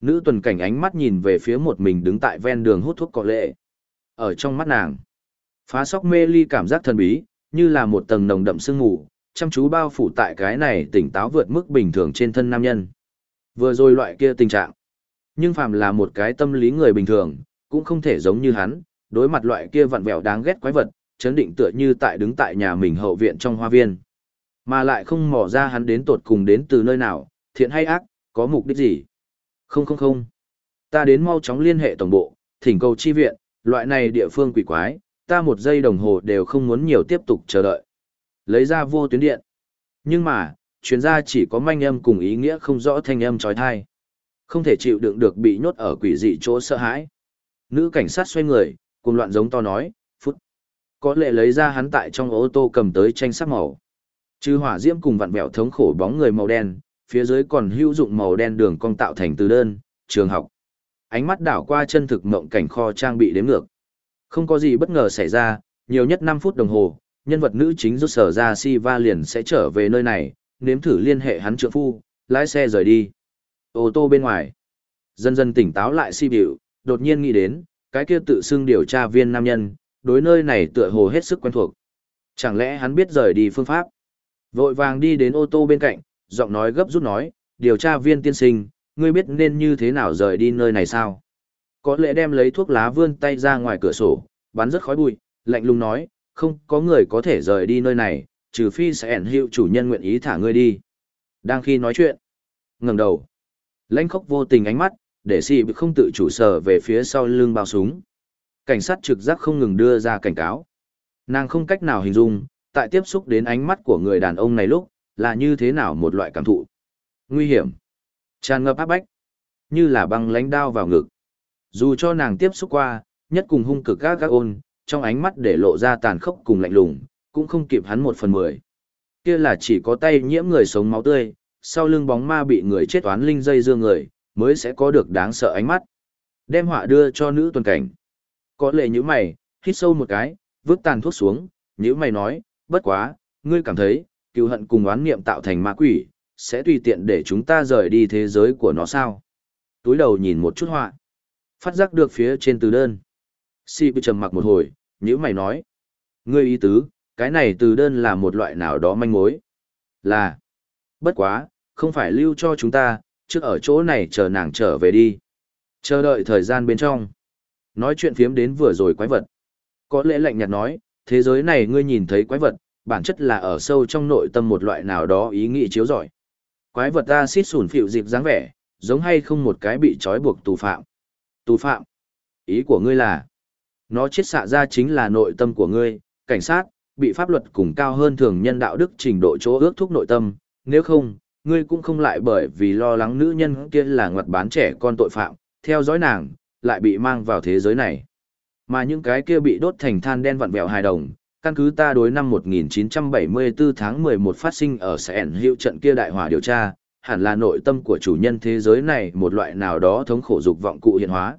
Nữ tuần cảnh ánh mắt nhìn về phía một mình đứng tại ven đường hút thuốc cọ lệ. Ở trong mắt nàng, phá sóc mê ly cảm giác thần bí, như là một tầng nồng đậm sương ngủ, chăm chú bao phủ tại cái này tỉnh táo vượt mức bình thường trên thân nam nhân. Vừa rồi loại kia tình trạng. Nhưng phàm là một cái tâm lý người bình thường, cũng không thể giống như hắn, đối mặt loại kia vặn vẹo đáng ghét quái vật, chấn định tựa như tại đứng tại nhà mình hậu viện trong hoa viên. Mà lại không mò ra hắn đến tột cùng đến từ nơi nào, thiện hay ác, có mục đích gì. Không không không. Ta đến mau chóng liên hệ tổng bộ, thỉnh cầu chi viện, loại này địa phương quỷ quái, ta một giây đồng hồ đều không muốn nhiều tiếp tục chờ đợi. Lấy ra vô tuyến điện. Nhưng mà, chuyên gia chỉ có manh âm cùng ý nghĩa không rõ thanh âm trói thai. Không thể chịu đựng được bị nhốt ở quỷ dị chỗ sợ hãi. Nữ cảnh sát xoay người, cùng loạn giống to nói, phút. Có lệ lấy ra hắn tại trong ô tô cầm tới tranh sắc màu. Trừ hỏa diễm cùng vặn vẹo thống khổ bóng người màu đen, phía dưới còn hữu dụng màu đen đường cong tạo thành từ đơn, trường học. Ánh mắt đảo qua chân thực mộng cảnh kho trang bị đếm ngược. Không có gì bất ngờ xảy ra, nhiều nhất 5 phút đồng hồ, nhân vật nữ chính rút sở ra si va liền sẽ trở về nơi này, nếm thử liên hệ hắn trượng phu, lái xe rời đi. Ô tô bên ngoài. Dần dần tỉnh táo lại si biểu, đột nhiên nghĩ đến, cái kia tự xưng điều tra viên nam nhân, đối nơi này tựa hồ hết sức quen thuộc. Chẳng lẽ hắn biết rời đi phương pháp? Vội vàng đi đến ô tô bên cạnh, giọng nói gấp rút nói, điều tra viên tiên sinh, ngươi biết nên như thế nào rời đi nơi này sao? Có lẽ đem lấy thuốc lá vươn tay ra ngoài cửa sổ, bắn rất khói bụi, lạnh lùng nói, không có người có thể rời đi nơi này, trừ phi sẽ ẩn hiệu chủ nhân nguyện ý thả ngươi đi. Đang khi nói chuyện, ngẩng đầu, lãnh khóc vô tình ánh mắt, để si bị không tự chủ sở về phía sau lưng bao súng. Cảnh sát trực giác không ngừng đưa ra cảnh cáo. Nàng không cách nào hình dung, tại tiếp xúc đến ánh mắt của người đàn ông này lúc, là như thế nào một loại cảm thụ. Nguy hiểm, tràn ngập áp bách, như là băng lánh đao vào ngực. Dù cho nàng tiếp xúc qua, nhất cùng hung cực gác gác ôn, trong ánh mắt để lộ ra tàn khốc cùng lạnh lùng, cũng không kịp hắn một phần mười. Kia là chỉ có tay nhiễm người sống máu tươi, sau lưng bóng ma bị người chết toán linh dây dương người, mới sẽ có được đáng sợ ánh mắt. Đem họa đưa cho nữ tuần cảnh. Có lệ như mày, hít sâu một cái, vứt tàn thuốc xuống, như mày nói, bất quá, ngươi cảm thấy, cựu hận cùng oán niệm tạo thành ma quỷ, sẽ tùy tiện để chúng ta rời đi thế giới của nó sao? Túi đầu nhìn một chút họa, phát giác được phía trên từ đơn. Si bị trầm mặc một hồi, như mày nói, ngươi ý tứ, cái này từ đơn là một loại nào đó manh mối. Là, bất quá, không phải lưu cho chúng ta, trước ở chỗ này chờ nàng trở về đi. Chờ đợi thời gian bên trong. Nói chuyện phiếm đến vừa rồi quái vật. Có lẽ lạnh nhạt nói, thế giới này ngươi nhìn thấy quái vật, bản chất là ở sâu trong nội tâm một loại nào đó ý nghĩ chiếu rọi. Quái vật ta xít sủn phịu dịp dáng vẻ, giống hay không một cái bị trói buộc tù phạm. Tù phạm? Ý của ngươi là, nó chết xạ ra chính là nội tâm của ngươi, cảnh sát, bị pháp luật cùng cao hơn thường nhân đạo đức trình độ chỗ ước thúc nội tâm, nếu không, ngươi cũng không lại bởi vì lo lắng nữ nhân kia là ngoặt bán trẻ con tội phạm, theo dõi nàng, lại bị mang vào thế giới này. Mà những cái kia bị đốt thành than đen vặn vẹo hài đồng, căn cứ ta đối năm 1974 tháng 11 phát sinh ở Sẻn hiệu trận kia đại hỏa điều tra, hẳn là nội tâm của chủ nhân thế giới này một loại nào đó thống khổ dục vọng cụ hiện hóa.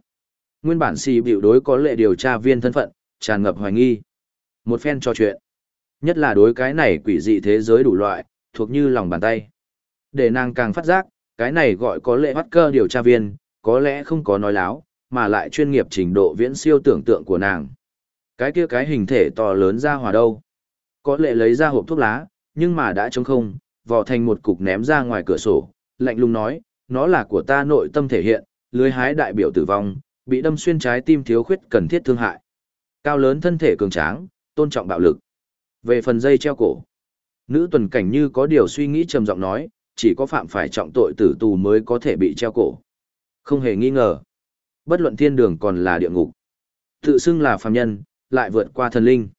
Nguyên bản si biểu đối có lệ điều tra viên thân phận, tràn ngập hoài nghi. Một phen trò chuyện. Nhất là đối cái này quỷ dị thế giới đủ loại, thuộc như lòng bàn tay. Để nàng càng phát giác, cái này gọi có lệ bắt cơ điều tra viên, có lẽ không có nói láo, mà lại chuyên nghiệp trình độ viễn siêu tưởng tượng của nàng. Cái kia cái hình thể to lớn ra hòa đâu. Có lệ lấy ra hộp thuốc lá, nhưng mà đã trống không, vò thành một cục ném ra ngoài cửa sổ, lạnh lùng nói, nó là của ta nội tâm thể hiện, lưới hái đại biểu tử vong, bị đâm xuyên trái tim thiếu khuyết cần thiết thương hại. Cao lớn thân thể cường tráng, tôn trọng bạo lực. Về phần dây treo cổ, nữ tuần cảnh như có điều suy nghĩ trầm giọng nói, chỉ có phạm phải trọng tội tử tù mới có thể bị treo cổ. Không hề nghi ngờ. Bất luận thiên đường còn là địa ngục. Tự xưng là phàm nhân, lại vượt qua thần linh.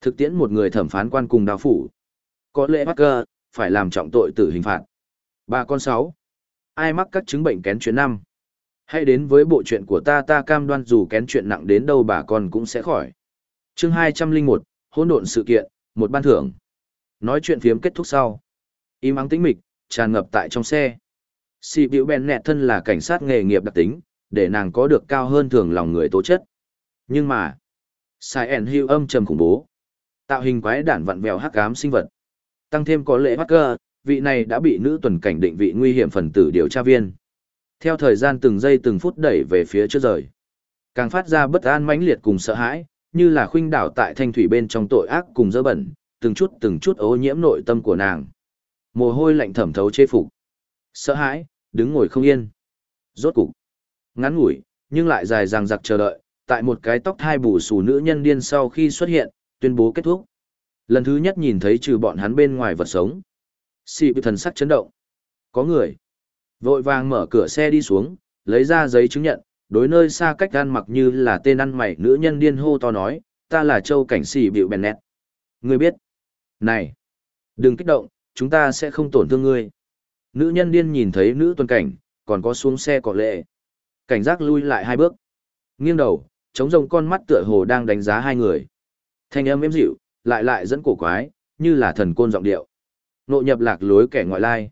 Thực tiễn một người thẩm phán quan cùng đào phủ. Có lẽ Parker, phải làm trọng tội tử hình phạt. Ba con sáu. Ai mắc các chứng bệnh kén chuyện năm? Hãy đến với bộ chuyện của ta ta cam đoan dù kén chuyện nặng đến đâu bà con cũng sẽ khỏi. chương hai trăm linh một hỗn độn sự kiện, một ban thưởng. Nói chuyện phiếm kết thúc sau. Im ắng tĩnh mịch, tràn ngập tại trong xe. Sĩ biểu bèn nẹt thân là cảnh sát nghề nghiệp đặc tính, để nàng có được cao hơn thường lòng người tố chất. Nhưng mà, Sai ẻn hưu âm trầm khủng bố. Tạo hình quái đản vặn vẹo hắc ám sinh vật. Tăng thêm có lệ Parker, vị này đã bị nữ tuần cảnh định vị nguy hiểm phần tử điều tra viên. Theo thời gian từng giây từng phút đẩy về phía trước rời. Càng phát ra bất an mãnh liệt cùng sợ hãi, như là khuynh đảo tại thanh thủy bên trong tội ác cùng dơ bẩn, từng chút từng chút ô nhiễm nội tâm của nàng. Mồ hôi lạnh thẩm thấu chế phục. Sợ hãi, đứng ngồi không yên. Rốt cục. Ngắn ngủi, nhưng lại dài dằng dặc chờ đợi, tại một cái tóc hai bù xù nữ nhân điên sau khi xuất hiện, tuyên bố kết thúc. Lần thứ nhất nhìn thấy trừ bọn hắn bên ngoài vật sống. xị bị thần sắc chấn động. Có người. Vội vàng mở cửa xe đi xuống, lấy ra giấy chứng nhận, đối nơi xa cách gan mặc như là tên ăn mày nữ nhân điên hô to nói, ta là châu cảnh xì bịu bèn nét. Ngươi biết. Này. Đừng kích động, chúng ta sẽ không tổn thương ngươi. Nữ nhân điên nhìn thấy nữ tuần cảnh, còn có xuống xe cọ lệ. Cảnh giác lui lại hai bước. Nghiêng đầu, chống rồng con mắt tựa hồ đang đánh giá hai người. Thanh âm êm dịu, lại lại dẫn cổ quái, như là thần côn giọng điệu. Nộ nhập lạc lối kẻ ngoại lai.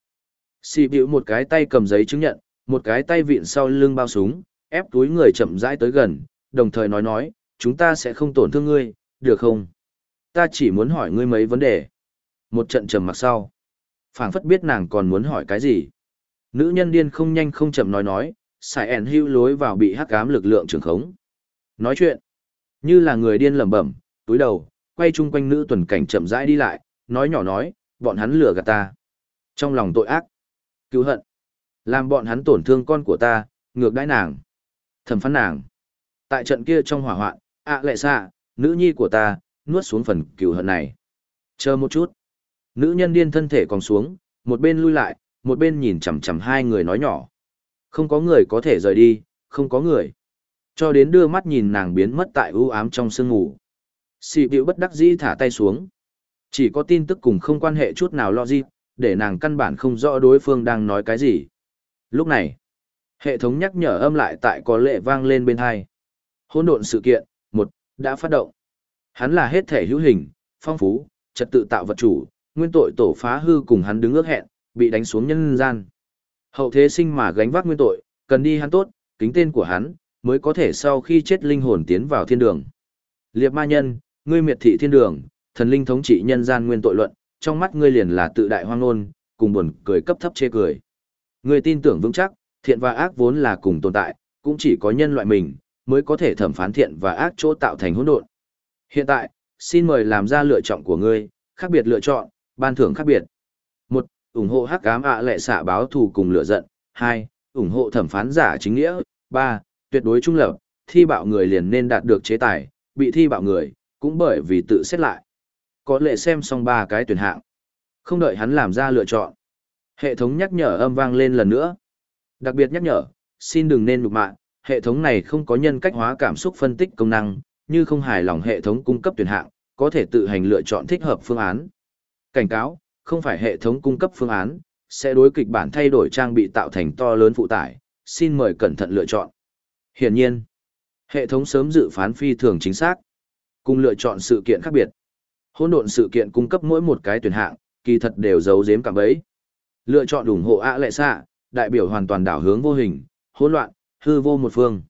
Xì bĩu một cái tay cầm giấy chứng nhận, một cái tay vịn sau lưng bao súng, ép túi người chậm rãi tới gần, đồng thời nói nói, chúng ta sẽ không tổn thương ngươi, được không? Ta chỉ muốn hỏi ngươi mấy vấn đề. Một trận trầm mặc sau. phảng phất biết nàng còn muốn hỏi cái gì. Nữ nhân điên không nhanh không chậm nói nói, xài ẻn hưu lối vào bị hắc ám lực lượng trường khống. Nói chuyện, như là người điên lẩm bẩm, túi đầu, quay chung quanh nữ tuần cảnh chậm rãi đi lại, nói nhỏ nói, bọn hắn lừa gạt ta. Trong lòng tội ác, cứu hận, làm bọn hắn tổn thương con của ta, ngược đãi nàng, thẩm phán nàng. Tại trận kia trong hỏa hoạn, ạ à lệ xạ, nữ nhi của ta, nuốt xuống phần cứu hận này. Chờ một chút. Nữ nhân điên thân thể còn xuống, một bên lui lại, một bên nhìn chằm chằm hai người nói nhỏ. Không có người có thể rời đi, không có người cho đến đưa mắt nhìn nàng biến mất tại ưu ám trong sương ngủ. Xì Biểu bất đắc dĩ thả tay xuống. Chỉ có tin tức cùng không quan hệ chút nào lo gì, để nàng căn bản không rõ đối phương đang nói cái gì. Lúc này, hệ thống nhắc nhở âm lại tại có lệ vang lên bên hai. Hôn độn sự kiện, một đã phát động. Hắn là hết thể hữu hình, phong phú, trật tự tạo vật chủ, nguyên tội tổ phá hư cùng hắn đứng ước hẹn, bị đánh xuống nhân gian. Hậu thế sinh mà gánh vác nguyên tội, cần đi hắn tốt, kính tên của hắn, mới có thể sau khi chết linh hồn tiến vào thiên đường. Liệp ma nhân, ngươi miệt thị thiên đường, thần linh thống trị nhân gian nguyên tội luận, trong mắt ngươi liền là tự đại hoang ngôn, cùng buồn cười cấp thấp chê cười. Ngươi tin tưởng vững chắc, thiện và ác vốn là cùng tồn tại, cũng chỉ có nhân loại mình mới có thể thẩm phán thiện và ác chỗ tạo thành hỗn độn. Hiện tại, xin mời làm ra lựa chọn của ngươi, khác biệt lựa chọn, ban thưởng khác biệt. một ủng hộ hắc ám ạ lệ xạ báo thù cùng lựa giận. hai ủng hộ thẩm phán giả chính nghĩa. ba tuyệt đối trung lập, thi bạo người liền nên đạt được chế tài, bị thi bạo người, cũng bởi vì tự xét lại. Có lệ xem xong ba cái tuyển hạng. Không đợi hắn làm ra lựa chọn. Hệ thống nhắc nhở âm vang lên lần nữa. Đặc biệt nhắc nhở, xin đừng nên nhục mạ, hệ thống này không có nhân cách hóa cảm xúc phân tích công năng, như không hài lòng hệ thống cung cấp tuyển hạng, có thể tự hành lựa chọn thích hợp phương án. Cảnh cáo, không phải hệ thống cung cấp phương án, sẽ đối kịch bản thay đổi trang bị tạo thành to lớn phụ tải, xin mời cẩn thận lựa chọn. Hiển nhiên, hệ thống sớm dự phán phi thường chính xác, cùng lựa chọn sự kiện khác biệt. Hỗn độn sự kiện cung cấp mỗi một cái tuyển hạng, kỳ thật đều giấu giếm cả bấy. Lựa chọn ủng hộ ạ lệ xạ, đại biểu hoàn toàn đảo hướng vô hình, hỗn loạn, hư vô một phương.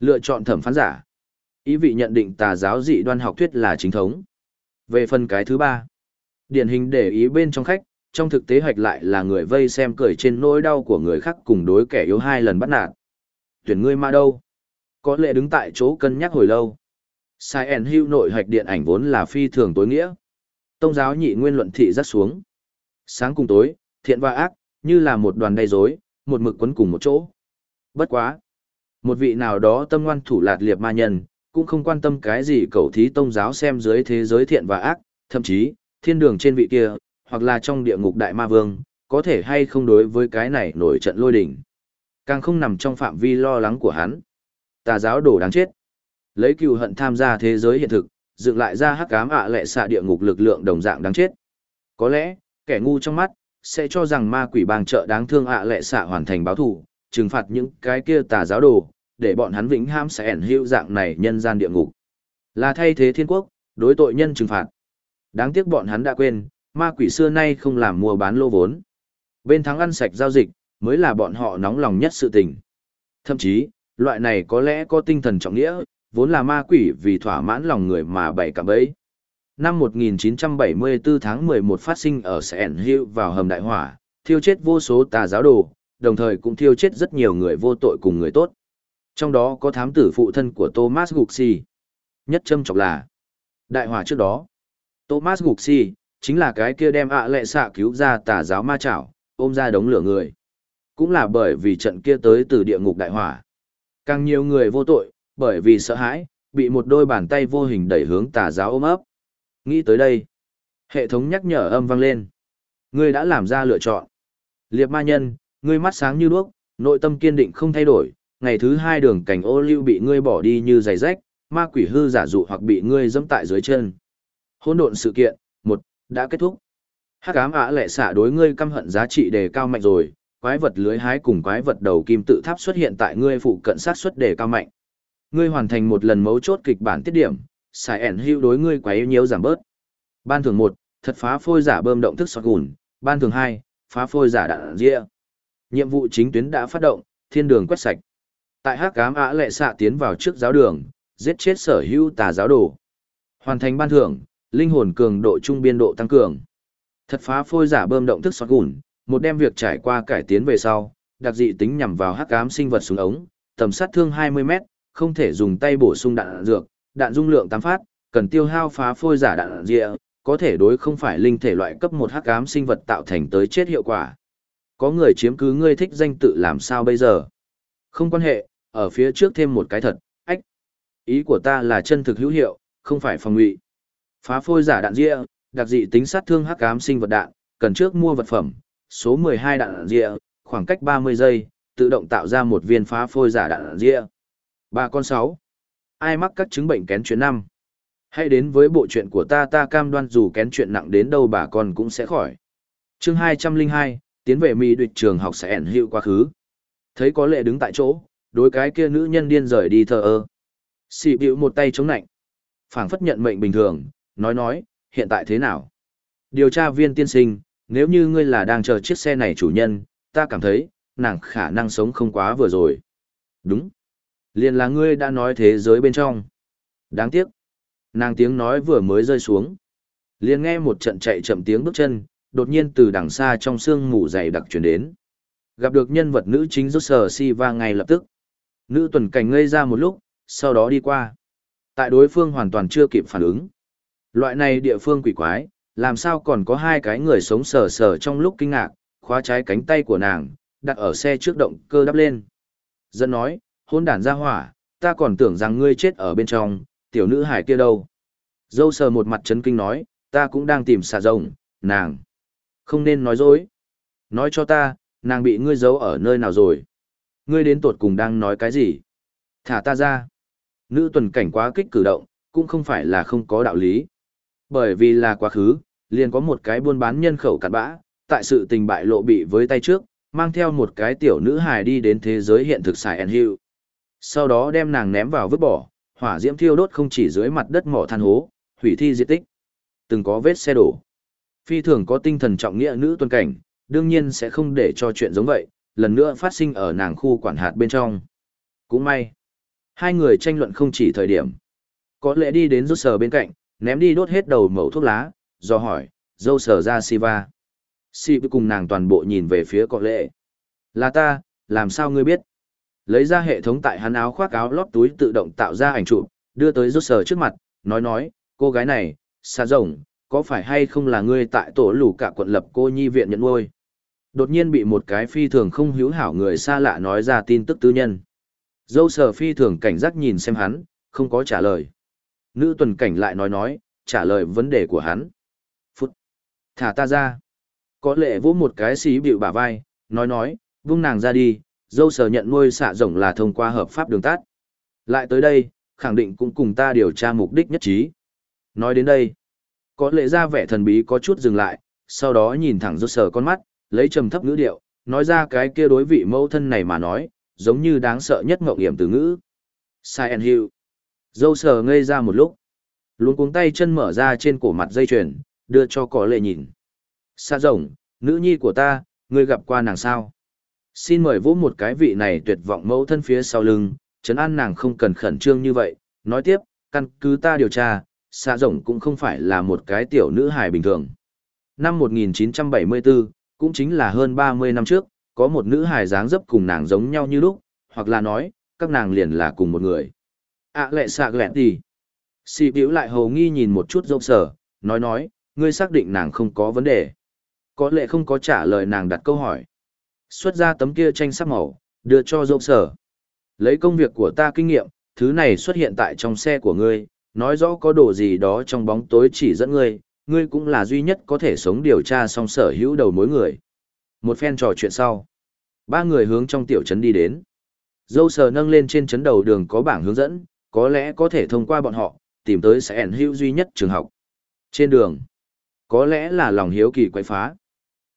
Lựa chọn thẩm phán giả. Ý vị nhận định tà giáo dị đoan học thuyết là chính thống. Về phần cái thứ ba, điển hình để ý bên trong khách, trong thực tế hoạch lại là người vây xem cười trên nỗi đau của người khác cùng đối kẻ yếu hai lần bắt nạt. Tuyển ngươi ma đâu? Có lẽ đứng tại chỗ cân nhắc hồi lâu. Sai ẩn hưu nội hoạch điện ảnh vốn là phi thường tối nghĩa. Tông giáo nhị nguyên luận thị rất xuống. Sáng cùng tối, thiện và ác, như là một đoàn đầy rối, một mực quấn cùng một chỗ. Bất quá. Một vị nào đó tâm ngoan thủ lạt liệt ma nhân, cũng không quan tâm cái gì cầu thí tông giáo xem dưới thế giới thiện và ác, thậm chí, thiên đường trên vị kia, hoặc là trong địa ngục đại ma vương, có thể hay không đối với cái này nổi trận lôi đỉnh. Càng không nằm trong phạm vi lo lắng của hắn. Tà giáo đổ đáng chết. Lấy cừu hận tham gia thế giới hiện thực, dựng lại ra hắc ám ạ lệ xạ địa ngục lực lượng đồng dạng đáng chết. Có lẽ, kẻ ngu trong mắt, sẽ cho rằng ma quỷ bang trợ đáng thương ạ lệ xạ hoàn thành báo thù, trừng phạt những cái kia tà giáo đồ, để bọn hắn vĩnh ham sẽ ẩn hữu dạng này nhân gian địa ngục. Là thay thế thiên quốc, đối tội nhân trừng phạt. Đáng tiếc bọn hắn đã quên, ma quỷ xưa nay không làm mua bán lô vốn. Bên thắng ăn sạch giao dịch, mới là bọn họ nóng lòng nhất sự tình. Thậm chí, loại này có lẽ có tinh thần trọng nghĩa, vốn là ma quỷ vì thỏa mãn lòng người mà bày cả bẫy. Năm 1974 tháng 11 phát sinh ở Sẻn Hill vào hầm đại hỏa, thiêu chết vô số tà giáo đồ, đồng thời cũng thiêu chết rất nhiều người vô tội cùng người tốt. Trong đó có thám tử phụ thân của Thomas Guxi. Nhất châm trọng là, đại hỏa trước đó, Thomas Guxi, chính là cái kia đem ạ lệ xạ cứu ra tà giáo ma chảo, ôm ra đống lửa người. Cũng là bởi vì trận kia tới từ địa ngục đại hỏa. Càng nhiều người vô tội, bởi vì sợ hãi, bị một đôi bàn tay vô hình đẩy hướng tà giáo ôm ấp. Nghĩ tới đây, hệ thống nhắc nhở âm vang lên. Ngươi đã làm ra lựa chọn. Liệp ma nhân, ngươi mắt sáng như đuốc, nội tâm kiên định không thay đổi, ngày thứ hai đường cảnh ô lưu bị ngươi bỏ đi như giày rách, ma quỷ hư giả dụ hoặc bị ngươi dẫm tại dưới chân. Hỗn độn sự kiện, một đã kết thúc. Hắc ám ả lệ xạ đối ngươi căm hận giá trị đề cao mạnh rồi, quái vật lưới hái cùng quái vật đầu kim tự tháp xuất hiện tại ngươi phụ cận sát xuất đề cao mạnh. Ngươi hoàn thành một lần mấu chốt kịch bản tiết điểm, xài ẻn hưu đối ngươi quấy nhiều giảm bớt. Ban thường một, thật phá phôi giả bơm động thức sọt gùn. Ban thường hai, phá phôi giả đạn ria. Nhiệm vụ chính tuyến đã phát động, thiên đường quét sạch. Tại hắc ám ả lệ xạ tiến vào trước giáo đường, giết chết sở hữu tà giáo đồ. Hoàn thành ban thưởng, linh hồn cường độ trung biên độ tăng cường. Thật phá phôi giả bơm động thức sọt gùn, một đem việc trải qua cải tiến về sau, đặc dị tính nhằm vào hắc ám sinh vật xuống ống, tầm sát thương 20 mét, không thể dùng tay bổ sung đạn dược, đạn dung lượng 8 phát, cần tiêu hao phá phôi giả đạn dịa, có thể đối không phải linh thể loại cấp 1 hắc ám sinh vật tạo thành tới chết hiệu quả. Có người chiếm cứ ngươi thích danh tự làm sao bây giờ? Không quan hệ, ở phía trước thêm một cái thật, ách. Ý của ta là chân thực hữu hiệu, không phải phòng ngụy. Phá phôi giả đạn dịa, đặc dị tính sát thương hắc ám sinh vật đạn, cần trước mua vật phẩm, số 12 đạn dịa, khoảng cách 30 giây, tự động tạo ra một viên phá phôi giả đạn dịa bà con sáu. Ai mắc các chứng bệnh kén chuyện năm? Hãy đến với bộ chuyện của ta ta cam đoan dù kén chuyện nặng đến đâu bà con cũng sẽ khỏi. Chương hai trăm linh hai tiến về mỹ địch trường học sẽ ẩn hiệu quá khứ. Thấy có lệ đứng tại chỗ, đối cái kia nữ nhân điên rời đi thờ ơ. Xì bĩu một tay chống nạnh. phảng phất nhận mệnh bình thường, nói nói, hiện tại thế nào? Điều tra viên tiên sinh, nếu như ngươi là đang chờ chiếc xe này chủ nhân, ta cảm thấy, nàng khả năng sống không quá vừa rồi. Đúng. Liền là ngươi đã nói thế giới bên trong. Đáng tiếc. Nàng tiếng nói vừa mới rơi xuống. Liền nghe một trận chạy chậm tiếng bước chân, đột nhiên từ đằng xa trong sương mù dày đặc chuyển đến. Gặp được nhân vật nữ chính rốt sờ si va ngay lập tức. Nữ tuần cảnh ngây ra một lúc, sau đó đi qua. Tại đối phương hoàn toàn chưa kịp phản ứng. Loại này địa phương quỷ quái, làm sao còn có hai cái người sống sờ sờ trong lúc kinh ngạc, khóa trái cánh tay của nàng, đặt ở xe trước động cơ đắp lên. Dân nói, hôn đản ra hỏa, ta còn tưởng rằng ngươi chết ở bên trong, tiểu nữ hải kia đâu. Dâu sờ một mặt chấn kinh nói, ta cũng đang tìm xà rồng, nàng. Không nên nói dối. Nói cho ta, nàng bị ngươi giấu ở nơi nào rồi. Ngươi đến tuột cùng đang nói cái gì? Thả ta ra. Nữ tuần cảnh quá kích cử động, cũng không phải là không có đạo lý. Bởi vì là quá khứ, liền có một cái buôn bán nhân khẩu cặn bã, tại sự tình bại lộ bị với tay trước, mang theo một cái tiểu nữ hài đi đến thế giới hiện thực xài en hữu. Sau đó đem nàng ném vào vứt bỏ, hỏa diễm thiêu đốt không chỉ dưới mặt đất mỏ than hố, hủy thi diệt tích. Từng có vết xe đổ. Phi thường có tinh thần trọng nghĩa nữ tuân cảnh, đương nhiên sẽ không để cho chuyện giống vậy, lần nữa phát sinh ở nàng khu quản hạt bên trong. Cũng may. Hai người tranh luận không chỉ thời điểm. Có lẽ đi đến rút sờ bên cạnh, ném đi đốt hết đầu mẩu thuốc lá, do hỏi, dâu sờ ra Siva. Si cùng nàng toàn bộ nhìn về phía có lệ. Là ta, làm sao ngươi biết? Lấy ra hệ thống tại hắn áo khoác áo lót túi tự động tạo ra ảnh chụp, đưa tới rốt sờ trước mặt, nói nói, cô gái này, xa rồng, có phải hay không là ngươi tại tổ lù cả quận lập cô nhi viện nhận nuôi? Đột nhiên bị một cái phi thường không hữu hảo người xa lạ nói ra tin tức tư nhân. Dâu sờ phi thường cảnh giác nhìn xem hắn, không có trả lời. Nữ tuần cảnh lại nói nói, trả lời vấn đề của hắn. Phút. Thả ta ra. Có lệ vỗ một cái xí bịu bả vai, nói nói, vung nàng ra đi, dâu sờ nhận nuôi xạ rồng là thông qua hợp pháp đường tát, Lại tới đây, khẳng định cũng cùng ta điều tra mục đích nhất trí. Nói đến đây, có lệ ra vẻ thần bí có chút dừng lại, sau đó nhìn thẳng dâu sờ con mắt, lấy trầm thấp ngữ điệu, nói ra cái kia đối vị mẫu thân này mà nói, giống như đáng sợ nhất ngộng hiểm từ ngữ. Sai and Hugh. Dâu sờ ngây ra một lúc. Luôn cuống tay chân mở ra trên cổ mặt dây chuyền, đưa cho có lệ nhìn. Sa rồng, nữ nhi của ta, ngươi gặp qua nàng sao? Xin mời vỗ một cái vị này tuyệt vọng mẫu thân phía sau lưng, chấn an nàng không cần khẩn trương như vậy. Nói tiếp, căn cứ ta điều tra, xạ rồng cũng không phải là một cái tiểu nữ hài bình thường. Năm 1974, cũng chính là hơn 30 năm trước, có một nữ hài dáng dấp cùng nàng giống nhau như lúc, hoặc là nói, các nàng liền là cùng một người. À lệ xạ lẹn đi. Sĩ biểu lại hầu nghi nhìn một chút dâu sở, nói nói, ngươi xác định nàng không có vấn đề. Có lẽ không có trả lời nàng đặt câu hỏi. Xuất ra tấm kia tranh sắc màu, đưa cho dâu sở. Lấy công việc của ta kinh nghiệm, thứ này xuất hiện tại trong xe của ngươi, nói rõ có đồ gì đó trong bóng tối chỉ dẫn ngươi, ngươi cũng là duy nhất có thể sống điều tra song sở hữu đầu mối người. Một phen trò chuyện sau, ba người hướng trong tiểu trấn đi đến. Dâu sờ nâng lên trên trấn đầu đường có bảng hướng dẫn, có lẽ có thể thông qua bọn họ, tìm tới sẽ ẩn hữu duy nhất trường học. Trên đường, có lẽ là lòng hiếu kỳ quậy phá.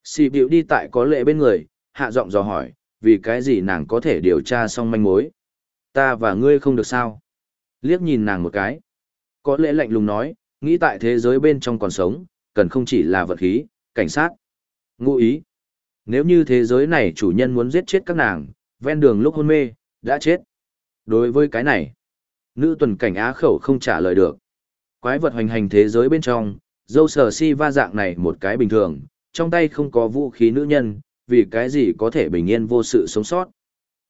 Xì biểu đi tại có lệ bên người, hạ giọng dò hỏi, vì cái gì nàng có thể điều tra xong manh mối. Ta và ngươi không được sao. Liếc nhìn nàng một cái. Có lẽ lạnh lùng nói, nghĩ tại thế giới bên trong còn sống, cần không chỉ là vật khí, cảnh sát. Ngụ ý. Nếu như thế giới này chủ nhân muốn giết chết các nàng, ven đường lúc hôn mê, đã chết. Đối với cái này, nữ tuần cảnh á khẩu không trả lời được. Quái vật hoành hành thế giới bên trong, dâu sờ si va dạng này một cái bình thường, trong tay không có vũ khí nữ nhân, vì cái gì có thể bình yên vô sự sống sót.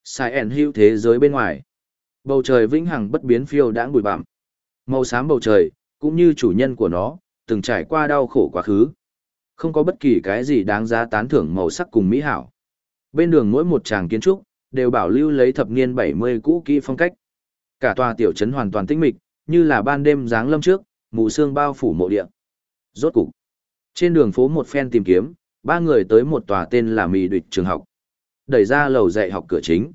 Sai ẻn hữu thế giới bên ngoài. Bầu trời vĩnh hằng bất biến phiêu đãng bụi bặm. Màu xám bầu trời, cũng như chủ nhân của nó, từng trải qua đau khổ quá khứ. Không có bất kỳ cái gì đáng giá tán thưởng màu sắc cùng mỹ hảo. Bên đường mỗi một tràng kiến trúc, đều bảo lưu lấy thập niên 70 cũ kỹ phong cách. Cả tòa tiểu trấn hoàn toàn tĩnh mịch, như là ban đêm dáng lâm trước, mù sương bao phủ mộ địa. Rốt cục, trên đường phố một phen tìm kiếm, ba người tới một tòa tên là Mì Địch trường học. Đẩy ra lầu dạy học cửa chính.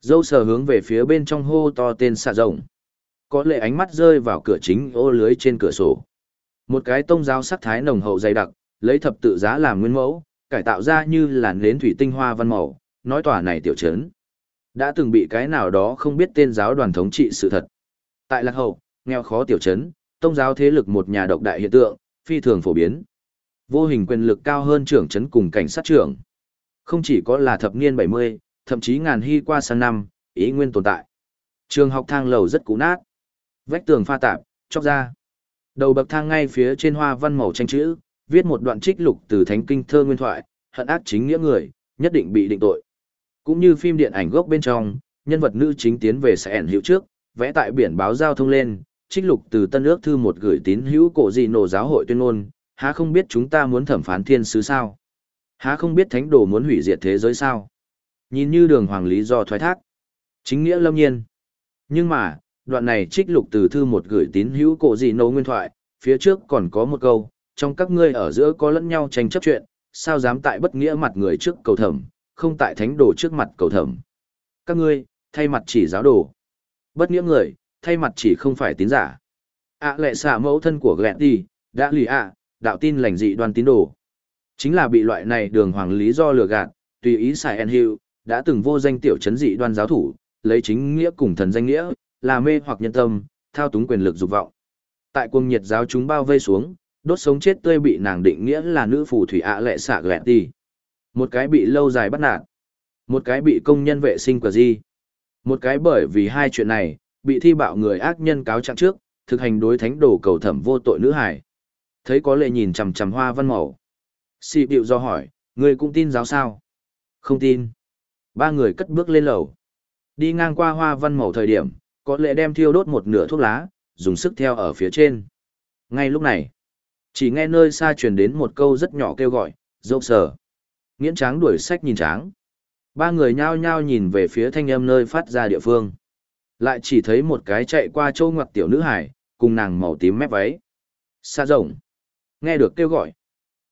Dâu sờ hướng về phía bên trong hô to tên xạ rộng. Có lệ ánh mắt rơi vào cửa chính ô lưới trên cửa sổ. Một cái tông giáo sắc thái nồng hậu dày đặc, lấy thập tự giá làm nguyên mẫu, cải tạo ra như là nến thủy tinh hoa văn màu, nói tòa này tiểu trấn. Đã từng bị cái nào đó không biết tên giáo đoàn thống trị sự thật. Tại lạc hậu, nghèo khó tiểu trấn, tông giáo thế lực một nhà độc đại hiện tượng, phi thường phổ biến. Vô hình quyền lực cao hơn trưởng trấn cùng cảnh sát trưởng. Không chỉ có là thập niên 70, thậm chí ngàn hy qua sang năm, ý nguyên tồn tại. Trường học thang lầu rất cũ nát. Vách tường pha tạp, chóc ra. Đầu bậc thang ngay phía trên hoa văn màu tranh chữ, viết một đoạn trích lục từ thánh kinh thơ nguyên thoại, hận ác chính nghĩa người, nhất định bị định tội. Cũng như phim điện ảnh gốc bên trong, nhân vật nữ chính tiến về sẽ ẩn hữu trước, vẽ tại biển báo giao thông lên, trích lục từ tân ước thư một gửi tín hữu cổ gì nổ giáo hội tuyên ngôn, há không biết chúng ta muốn thẩm phán thiên sứ sao? Há không biết thánh đồ muốn hủy diệt thế giới sao? Nhìn như đường hoàng lý do thoái thác. Chính nghĩa lâm nhiên. Nhưng mà, đoạn này trích lục từ thư một gửi tín hữu cổ gì nấu nguyên thoại, phía trước còn có một câu, trong các ngươi ở giữa có lẫn nhau tranh chấp chuyện, sao dám tại bất nghĩa mặt người trước cầu thẩm, không tại thánh đồ trước mặt cầu thẩm. Các ngươi, thay mặt chỉ giáo đồ. Bất nghĩa người, thay mặt chỉ không phải tín giả. ạ lệ xả mẫu thân của Glenty, đi, đã lì ạ, đạo tin lành dị đoan tín đồ. Chính là bị loại này đường hoàng lý do lừa gạt, tùy ý xài en hiệu đã từng vô danh tiểu chấn dị đoan giáo thủ, lấy chính nghĩa cùng thần danh nghĩa, là mê hoặc nhân tâm, thao túng quyền lực dục vọng. Tại cuồng nhiệt giáo chúng bao vây xuống, đốt sống chết tươi bị nàng định nghĩa là nữ phù thủy ạ lệ xạ ghẹt đi. Một cái bị lâu dài bắt nạt, một cái bị công nhân vệ sinh quả di. Một cái bởi vì hai chuyện này, bị thi bạo người ác nhân cáo trạng trước, thực hành đối thánh đồ cầu thẩm vô tội nữ hải. Thấy có lệ nhìn chằm chằm hoa văn màu. Xì bịu do hỏi, người cũng tin giáo sao? Không tin. Ba người cất bước lên lầu. Đi ngang qua hoa văn màu thời điểm, có lệ đem thiêu đốt một nửa thuốc lá, dùng sức theo ở phía trên. Ngay lúc này, chỉ nghe nơi xa truyền đến một câu rất nhỏ kêu gọi, dâu sở. Nghiễn tráng đuổi sách nhìn tráng. Ba người nhao nhao nhìn về phía thanh âm nơi phát ra địa phương. Lại chỉ thấy một cái chạy qua châu ngoặc tiểu nữ hải, cùng nàng màu tím mép váy. Xa rộng. Nghe được kêu gọi.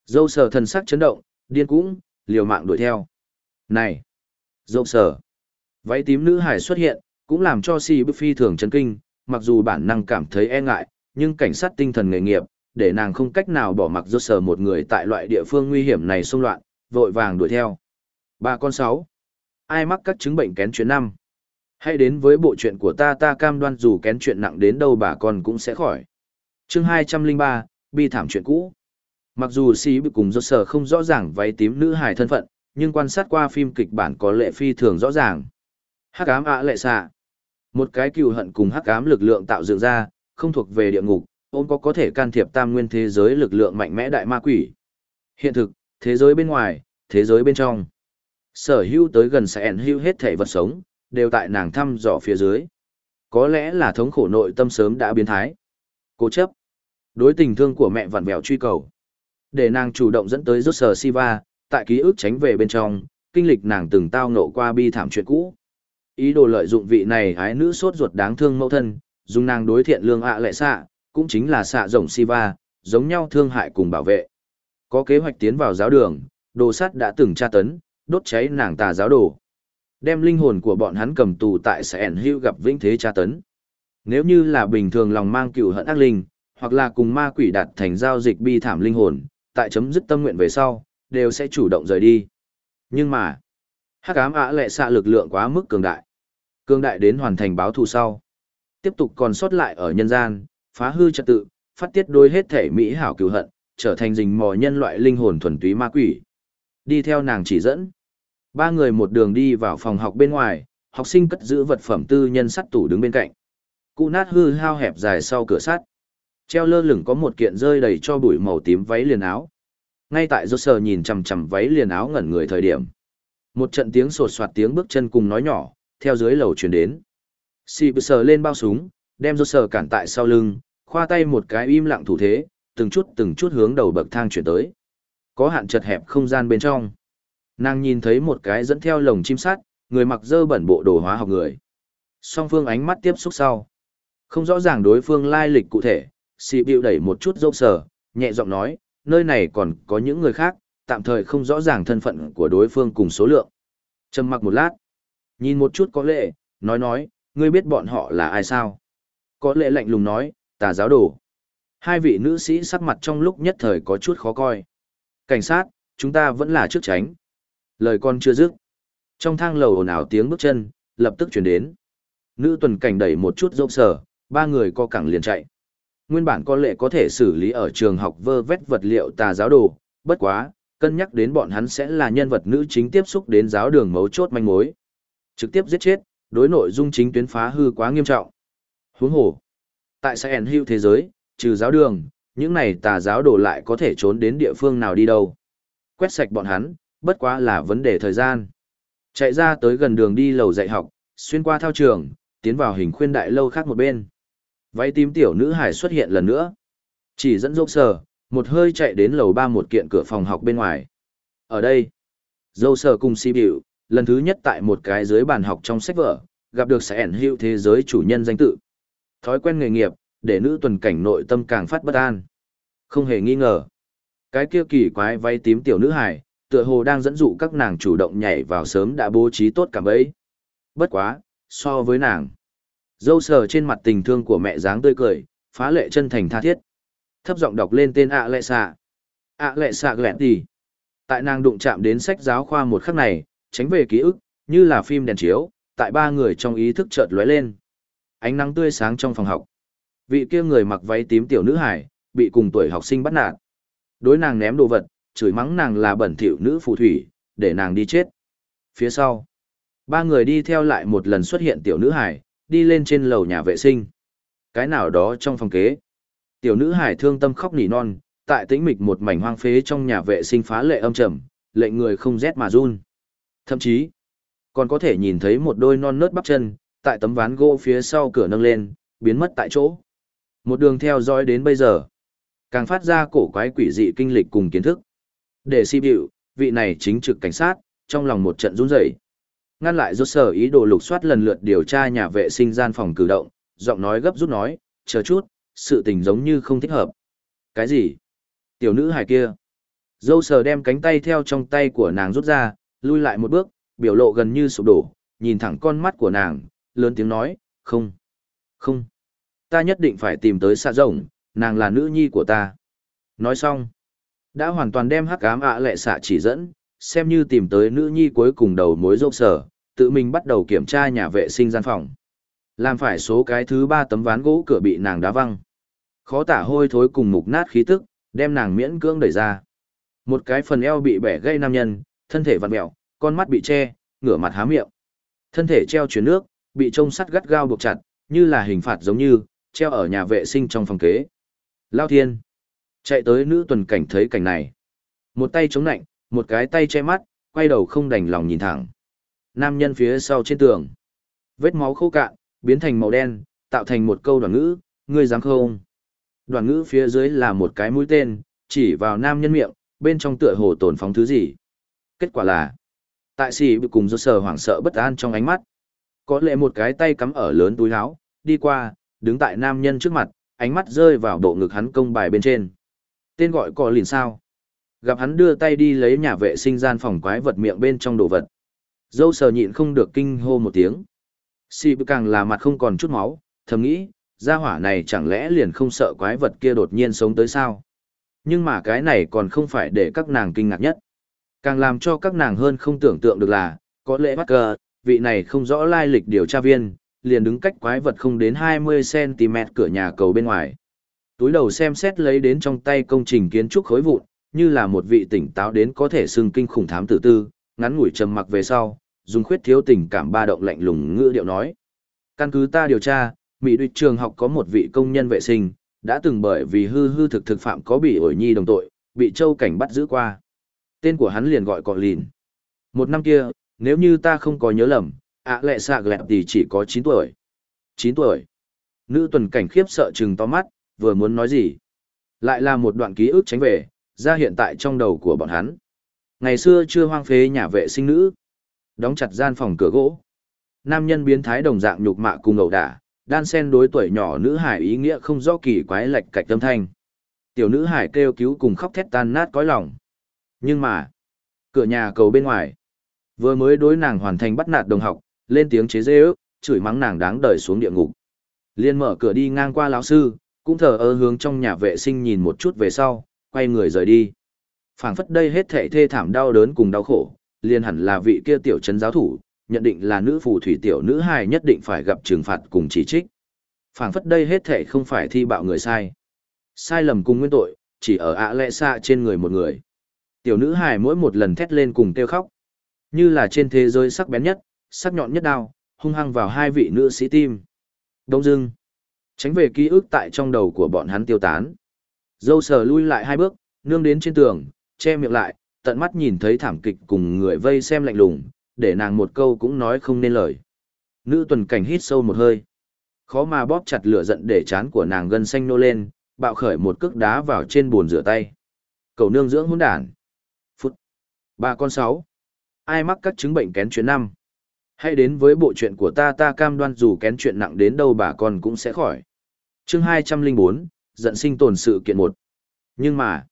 Dâu sờ thần sắc chấn động, điên cũng, liều mạng đuổi theo. Này! Dâu sờ Váy tím nữ hải xuất hiện, cũng làm cho si bức phi thường chấn kinh, mặc dù bản năng cảm thấy e ngại, nhưng cảnh sát tinh thần nghề nghiệp, để nàng không cách nào bỏ mặc dâu sờ một người tại loại địa phương nguy hiểm này xung loạn, vội vàng đuổi theo. Ba con sáu. Ai mắc các chứng bệnh kén chuyện năm? Hãy đến với bộ chuyện của ta ta cam đoan dù kén chuyện nặng đến đâu bà con cũng sẽ khỏi. Chương hai trăm linh ba bi thảm chuyện cũ. Mặc dù Si bị cùng do sở không rõ ràng váy tím nữ hài thân phận, nhưng quan sát qua phim kịch bản có lệ phi thường rõ ràng. Hắc ám ạ lệ xạ. Một cái cừu hận cùng hắc ám lực lượng tạo dựng ra, không thuộc về địa ngục, ôn có có thể can thiệp tam nguyên thế giới lực lượng mạnh mẽ đại ma quỷ. Hiện thực, thế giới bên ngoài, thế giới bên trong. Sở hữu tới gần sẽ ẩn hữu hết thể vật sống, đều tại nàng thăm dò phía dưới. Có lẽ là thống khổ nội tâm sớm đã biến thái. Cố chấp. Đối tình thương của mẹ vặn vẹo truy cầu. Để nàng chủ động dẫn tới rốt sở Siva, tại ký ức tránh về bên trong, kinh lịch nàng từng tao nộ qua bi thảm chuyện cũ. Ý đồ lợi dụng vị này ái nữ sốt ruột đáng thương mẫu thân, dùng nàng đối thiện lương ạ lệ xạ, cũng chính là xạ rồng Siva, giống nhau thương hại cùng bảo vệ. Có kế hoạch tiến vào giáo đường, đồ sắt đã từng tra tấn, đốt cháy nàng tà giáo đồ. Đem linh hồn của bọn hắn cầm tù tại Sẻn Hưu gặp vĩnh thế tra tấn. Nếu như là bình thường lòng mang cựu hận ác linh, hoặc là cùng ma quỷ đạt thành giao dịch bi thảm linh hồn, tại chấm dứt tâm nguyện về sau, đều sẽ chủ động rời đi. Nhưng mà, hắc ám ả lệ xạ lực lượng quá mức cường đại. Cường đại đến hoàn thành báo thù sau. Tiếp tục còn sót lại ở nhân gian, phá hư trật tự, phát tiết đôi hết thể mỹ hảo cứu hận, trở thành rình mò nhân loại linh hồn thuần túy ma quỷ. Đi theo nàng chỉ dẫn. Ba người một đường đi vào phòng học bên ngoài, học sinh cất giữ vật phẩm tư nhân sắt tủ đứng bên cạnh. Cụ nát hư hao hẹp dài sau cửa sắt. Treo lơ lửng có một kiện rơi đầy cho bụi màu tím váy liền áo. Ngay tại do sờ nhìn chằm chằm váy liền áo ngẩn người thời điểm. Một trận tiếng sột soạt tiếng bước chân cùng nói nhỏ, theo dưới lầu truyền đến. Xì bự sờ lên bao súng, đem do sờ cản tại sau lưng, khoa tay một cái im lặng thủ thế, từng chút từng chút hướng đầu bậc thang chuyển tới. Có hạn chật hẹp không gian bên trong. Nàng nhìn thấy một cái dẫn theo lồng chim sắt, người mặc dơ bẩn bộ đồ hóa học người. Song phương ánh mắt tiếp xúc sau. Không rõ ràng đối phương lai lịch cụ thể, xì bịu đẩy một chút dâu sờ, nhẹ giọng nói, nơi này còn có những người khác, tạm thời không rõ ràng thân phận của đối phương cùng số lượng. Trầm mặc một lát, nhìn một chút có lệ, nói nói, ngươi biết bọn họ là ai sao? Có lệ lạnh lùng nói, tà giáo đồ. Hai vị nữ sĩ sắc mặt trong lúc nhất thời có chút khó coi. Cảnh sát, chúng ta vẫn là trước tránh. Lời con chưa dứt. Trong thang lầu ồn ào tiếng bước chân, lập tức chuyển đến. Nữ tuần cảnh đẩy một chút rộng sở, ba người co cẳng liền chạy. Nguyên bản có lệ có thể xử lý ở trường học vơ vét vật liệu tà giáo đồ, bất quá, cân nhắc đến bọn hắn sẽ là nhân vật nữ chính tiếp xúc đến giáo đường mấu chốt manh mối. Trực tiếp giết chết, đối nội dung chính tuyến phá hư quá nghiêm trọng. Huống hồ, tại Saiyan Hill thế giới, trừ giáo đường, những này tà giáo đồ lại có thể trốn đến địa phương nào đi đâu. Quét sạch bọn hắn, bất quá là vấn đề thời gian. Chạy ra tới gần đường đi lầu dạy học, xuyên qua thao trường, tiến vào hình khuyên đại lâu khác một bên. Váy tím tiểu nữ hải xuất hiện lần nữa. Chỉ dẫn dâu sờ, một hơi chạy đến lầu ba một kiện cửa phòng học bên ngoài. Ở đây, dâu sờ cùng si biểu, lần thứ nhất tại một cái dưới bàn học trong sách vở, gặp được sẽ ẩn hữu thế giới chủ nhân danh tự. Thói quen nghề nghiệp, để nữ tuần cảnh nội tâm càng phát bất an. Không hề nghi ngờ. Cái kia kỳ quái váy tím tiểu nữ hải, tựa hồ đang dẫn dụ các nàng chủ động nhảy vào sớm đã bố trí tốt cả bấy. Bất quá, so với nàng. Dâu sờ trên mặt tình thương của mẹ dáng tươi cười, phá lệ chân thành tha thiết. Thấp giọng đọc lên tên ạ lệ xạ. ạ lệ xạ lẹn gì. Tại nàng đụng chạm đến sách giáo khoa một khắc này, tránh về ký ức, như là phim đèn chiếu, tại ba người trong ý thức chợt lóe lên. Ánh nắng tươi sáng trong phòng học. Vị kia người mặc váy tím tiểu nữ hải, bị cùng tuổi học sinh bắt nạt. Đối nàng ném đồ vật, chửi mắng nàng là bẩn thỉu nữ phù thủy, để nàng đi chết. Phía sau, ba người đi theo lại một lần xuất hiện tiểu nữ hải, đi lên trên lầu nhà vệ sinh. Cái nào đó trong phòng kế. Tiểu nữ hải thương tâm khóc nỉ non, tại tĩnh mịch một mảnh hoang phế trong nhà vệ sinh phá lệ âm trầm, lệnh người không rét mà run. Thậm chí, còn có thể nhìn thấy một đôi non nớt bắp chân, tại tấm ván gỗ phía sau cửa nâng lên, biến mất tại chỗ. Một đường theo dõi đến bây giờ, càng phát ra cổ quái quỷ dị kinh lịch cùng kiến thức. Để si biểu, vị này chính trực cảnh sát, trong lòng một trận run rẩy. Ngăn lại do sở ý đồ lục soát lần lượt điều tra nhà vệ sinh gian phòng cử động, giọng nói gấp rút nói, chờ chút, sự tình giống như không thích hợp. Cái gì? Tiểu nữ hài kia. Dâu sờ đem cánh tay theo trong tay của nàng rút ra, lui lại một bước, biểu lộ gần như sụp đổ, nhìn thẳng con mắt của nàng, lớn tiếng nói, không, không, ta nhất định phải tìm tới xạ rồng, nàng là nữ nhi của ta. Nói xong, đã hoàn toàn đem hắc ám ạ lệ xạ chỉ dẫn, xem như tìm tới nữ nhi cuối cùng đầu mối dâu sở, tự mình bắt đầu kiểm tra nhà vệ sinh gian phòng. Làm phải số cái thứ ba tấm ván gỗ cửa bị nàng đá văng. Khó tả hôi thối cùng mục nát khí tức, đem nàng miễn cưỡng đẩy ra. Một cái phần eo bị bẻ gây nam nhân, thân thể vặn mẹo, con mắt bị che, ngửa mặt há miệng. Thân thể treo chuyển nước, bị trông sắt gắt gao buộc chặt, như là hình phạt giống như, treo ở nhà vệ sinh trong phòng kế. Lao thiên. Chạy tới nữ tuần cảnh thấy cảnh này. Một tay chống nạnh, một cái tay che mắt, quay đầu không đành lòng nhìn thẳng. Nam nhân phía sau trên tường. Vết máu khô cạn, biến thành màu đen, tạo thành một câu đoạn ngữ, ngươi dám không? Đoạn ngữ phía dưới là một cái mũi tên, chỉ vào nam nhân miệng, bên trong tựa hồ tổn phóng thứ gì. Kết quả là, tại sĩ bị cùng do sờ hoảng sợ bất an trong ánh mắt. Có lẽ một cái tay cắm ở lớn túi áo, đi qua, đứng tại nam nhân trước mặt, ánh mắt rơi vào bộ ngực hắn công bài bên trên. Tên gọi có liền sao? Gặp hắn đưa tay đi lấy nhà vệ sinh gian phòng quái vật miệng bên trong đồ vật. Dâu sờ nhịn không được kinh hô một tiếng. Xì bị càng là mặt không còn chút máu, thầm nghĩ, gia hỏa này chẳng lẽ liền không sợ quái vật kia đột nhiên sống tới sao? Nhưng mà cái này còn không phải để các nàng kinh ngạc nhất. Càng làm cho các nàng hơn không tưởng tượng được là, có lẽ bắc cờ, vị này không rõ lai lịch điều tra viên, liền đứng cách quái vật không đến 20cm cửa nhà cầu bên ngoài. Túi đầu xem xét lấy đến trong tay công trình kiến trúc khối vụn, như là một vị tỉnh táo đến có thể xưng kinh khủng thám tử tư, ngắn ngủi trầm mặc về sau, dùng khuyết thiếu tình cảm ba động lạnh lùng ngữ điệu nói. Căn cứ ta điều tra, Mỹ địch trường học có một vị công nhân vệ sinh, đã từng bởi vì hư hư thực thực phạm có bị ổi nhi đồng tội, bị châu cảnh bắt giữ qua. Tên của hắn liền gọi cọ lìn. Một năm kia, nếu như ta không có nhớ lầm, ạ lệ xạ lẹp thì chỉ có 9 tuổi. 9 tuổi. Nữ tuần cảnh khiếp sợ trừng to mắt, vừa muốn nói gì. Lại là một đoạn ký ức tránh về, ra hiện tại trong đầu của bọn hắn. Ngày xưa chưa hoang phế nhà vệ sinh nữ. Đóng chặt gian phòng cửa gỗ. Nam nhân biến thái đồng dạng nhục mạ cùng ẩu đả, đan sen đối tuổi nhỏ nữ hải ý nghĩa không rõ kỳ quái lệch cạch tâm thanh. Tiểu nữ hải kêu cứu cùng khóc thét tan nát cõi lòng. Nhưng mà, cửa nhà cầu bên ngoài, vừa mới đối nàng hoàn thành bắt nạt đồng học, lên tiếng chế dê ước, chửi mắng nàng đáng đời xuống địa ngục. Liên mở cửa đi ngang qua lão sư, cũng thở ơ hướng trong nhà vệ sinh nhìn một chút về sau, quay người rời đi. phảng phất đây hết thảy thê thảm đau đớn cùng đau khổ, liên hẳn là vị kia tiểu trấn giáo thủ, nhận định là nữ phù thủy tiểu nữ hài nhất định phải gặp trừng phạt cùng chỉ trích. phảng phất đây hết thể không phải thi bạo người sai. Sai lầm cùng nguyên tội, chỉ ở ạ lệ xa trên người một người. Tiểu nữ hài mỗi một lần thét lên cùng kêu khóc. Như là trên thế giới sắc bén nhất, sắc nhọn nhất đao, hung hăng vào hai vị nữ sĩ tim. Đông dưng. Tránh về ký ức tại trong đầu của bọn hắn tiêu tán. Dâu sờ lui lại hai bước, nương đến trên tường, che miệng lại, tận mắt nhìn thấy thảm kịch cùng người vây xem lạnh lùng, để nàng một câu cũng nói không nên lời. Nữ tuần cảnh hít sâu một hơi. Khó mà bóp chặt lửa giận để chán của nàng gân xanh nô lên, bạo khởi một cước đá vào trên bồn rửa tay. Cầu nương dưỡng hỗn đản. Phút. Ba con sáu. Ai mắc các chứng bệnh kén chuyện năm. Hãy đến với bộ chuyện của ta ta cam đoan dù kén chuyện nặng đến đâu bà con cũng sẽ khỏi. chương 204, giận sinh tồn sự kiện một. Nhưng mà,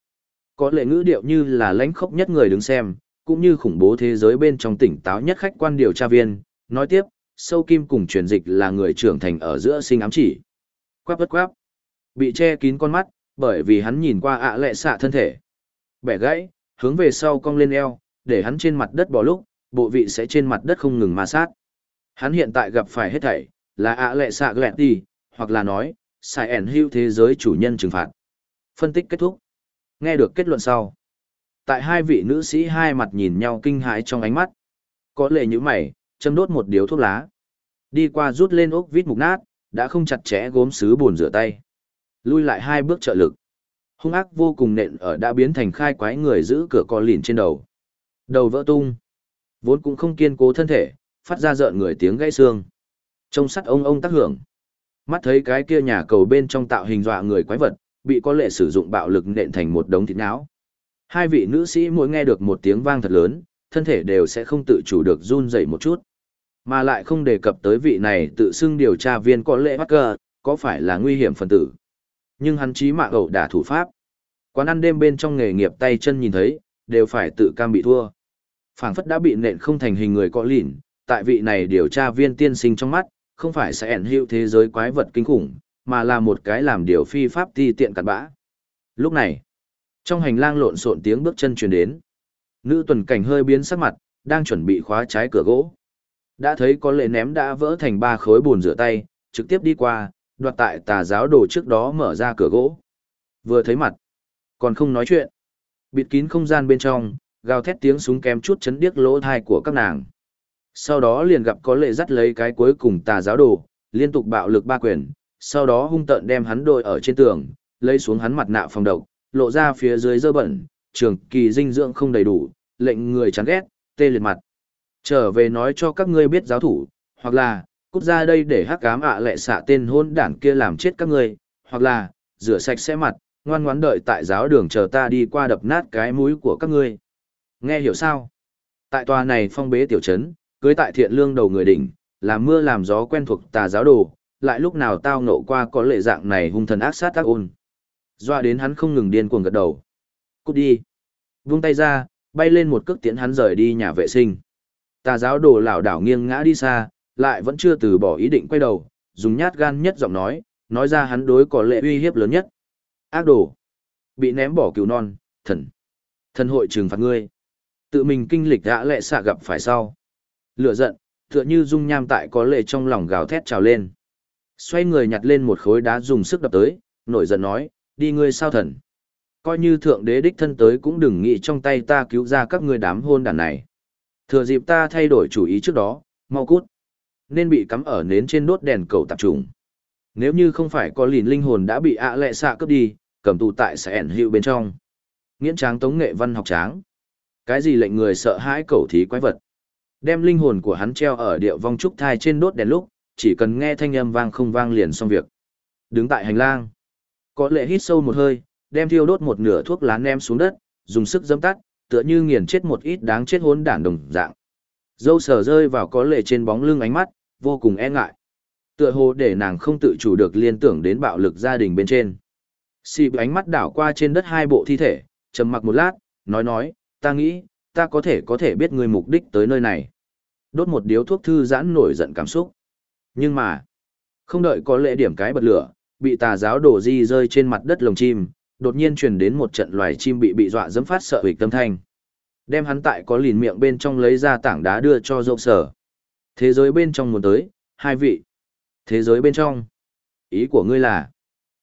có lệ ngữ điệu như là lãnh khốc nhất người đứng xem, cũng như khủng bố thế giới bên trong tỉnh táo nhất khách quan điều tra viên, nói tiếp, sâu kim cùng truyền dịch là người trưởng thành ở giữa sinh ám chỉ. Quáp bất quáp, bị che kín con mắt, bởi vì hắn nhìn qua ạ lệ xạ thân thể. Bẻ gãy, hướng về sau cong lên eo, để hắn trên mặt đất bỏ lúc, bộ vị sẽ trên mặt đất không ngừng ma sát. Hắn hiện tại gặp phải hết thảy, là ạ lệ xạ gẹt đi, hoặc là nói, sai ẻn hưu thế giới chủ nhân trừng phạt. Phân tích kết thúc. Nghe được kết luận sau. Tại hai vị nữ sĩ hai mặt nhìn nhau kinh hãi trong ánh mắt. Có lệ như mày, châm đốt một điếu thuốc lá. Đi qua rút lên ốc vít mục nát, đã không chặt chẽ gốm sứ buồn rửa tay. Lui lại hai bước trợ lực. Hung ác vô cùng nện ở đã biến thành khai quái người giữ cửa co lìn trên đầu. Đầu vỡ tung. Vốn cũng không kiên cố thân thể, phát ra rợn người tiếng gãy xương. Trông sắt ông ông tác hưởng. Mắt thấy cái kia nhà cầu bên trong tạo hình dọa người quái vật, bị có lệ sử dụng bạo lực nện thành một đống thịt não. Hai vị nữ sĩ mỗi nghe được một tiếng vang thật lớn, thân thể đều sẽ không tự chủ được run dậy một chút. Mà lại không đề cập tới vị này tự xưng điều tra viên có lệ Parker, có phải là nguy hiểm phần tử. Nhưng hắn chí mạng ẩu đả thủ pháp. Quán ăn đêm bên trong nghề nghiệp tay chân nhìn thấy, đều phải tự cam bị thua. phảng phất đã bị nện không thành hình người có lỉn, tại vị này điều tra viên tiên sinh trong mắt, không phải sẽ ẩn hữu thế giới quái vật kinh khủng, mà là một cái làm điều phi pháp ti tiện cặn bã. Lúc này, trong hành lang lộn xộn tiếng bước chân truyền đến. Nữ tuần cảnh hơi biến sắc mặt, đang chuẩn bị khóa trái cửa gỗ. Đã thấy có lệ ném đã vỡ thành ba khối bùn rửa tay, trực tiếp đi qua, đoạt tại tà giáo đồ trước đó mở ra cửa gỗ. Vừa thấy mặt, còn không nói chuyện. Bịt kín không gian bên trong, gào thét tiếng súng kém chút chấn điếc lỗ thai của các nàng. Sau đó liền gặp có lệ dắt lấy cái cuối cùng tà giáo đồ, liên tục bạo lực ba quyền, sau đó hung tợn đem hắn đội ở trên tường, lấy xuống hắn mặt nạ phòng độc, lộ ra phía dưới dơ bẩn, trường kỳ dinh dưỡng không đầy đủ, lệnh người chán ghét, tê liệt mặt. Trở về nói cho các ngươi biết giáo thủ, hoặc là, cút ra đây để hắc cám ạ lệ xạ tên hôn đản kia làm chết các ngươi, hoặc là, rửa sạch sẽ mặt, ngoan ngoãn đợi tại giáo đường chờ ta đi qua đập nát cái mũi của các ngươi. Nghe hiểu sao? Tại tòa này phong bế tiểu trấn, cưới tại thiện lương đầu người đỉnh, làm mưa làm gió quen thuộc tà giáo đồ, lại lúc nào tao nộ qua có lệ dạng này hung thần ác sát tác ôn. Doa đến hắn không ngừng điên cuồng gật đầu. Cút đi. Vung tay ra, bay lên một cước tiễn hắn rời đi nhà vệ sinh. Tà giáo đồ lảo đảo nghiêng ngã đi xa, lại vẫn chưa từ bỏ ý định quay đầu, dùng nhát gan nhất giọng nói, nói ra hắn đối có lệ uy hiếp lớn nhất. Ác đồ. Bị ném bỏ cứu non, thần. Thần hội trừng phạt ngươi. Tự mình kinh lịch đã lệ xạ gặp phải sau. Lửa giận, tựa như dung nham tại có lệ trong lòng gào thét trào lên. Xoay người nhặt lên một khối đá dùng sức đập tới, nổi giận nói, đi ngươi sao thần. Coi như thượng đế đích thân tới cũng đừng nghĩ trong tay ta cứu ra các ngươi đám hôn đàn này. Thừa dịp ta thay đổi chủ ý trước đó, mau cút. Nên bị cắm ở nến trên đốt đèn cầu tạp trùng. Nếu như không phải có lìn linh hồn đã bị ạ lệ xạ cướp đi, cầm tù tại sẽ ẩn hiệu bên trong. Nghiễn tráng tống nghệ văn học tráng. Cái gì lệnh người sợ hãi cầu thí quái vật. Đem linh hồn của hắn treo ở địa vong trúc thai trên đốt đèn lúc, chỉ cần nghe thanh âm vang không vang liền xong việc. Đứng tại hành lang, có lệ hít sâu một hơi, đem thiêu đốt một nửa thuốc lá ném xuống đất, dùng sức dẫm tắt, tựa như nghiền chết một ít đáng chết hốn đản đồng dạng. Dâu sờ rơi vào có lệ trên bóng lưng ánh mắt, vô cùng e ngại. Tựa hồ để nàng không tự chủ được liên tưởng đến bạo lực gia đình bên trên. Xì ánh mắt đảo qua trên đất hai bộ thi thể, trầm mặc một lát, nói nói, ta nghĩ, ta có thể có thể biết người mục đích tới nơi này. Đốt một điếu thuốc thư giãn nổi giận cảm xúc. Nhưng mà, không đợi có lệ điểm cái bật lửa, bị tà giáo đổ di rơi trên mặt đất lồng chim, đột nhiên truyền đến một trận loài chim bị bị dọa dẫm phát sợ hịch tâm thanh. Đem hắn tại có lìn miệng bên trong lấy ra tảng đá đưa cho dậu sở. Thế giới bên trong muốn tới, hai vị. Thế giới bên trong. Ý của ngươi là,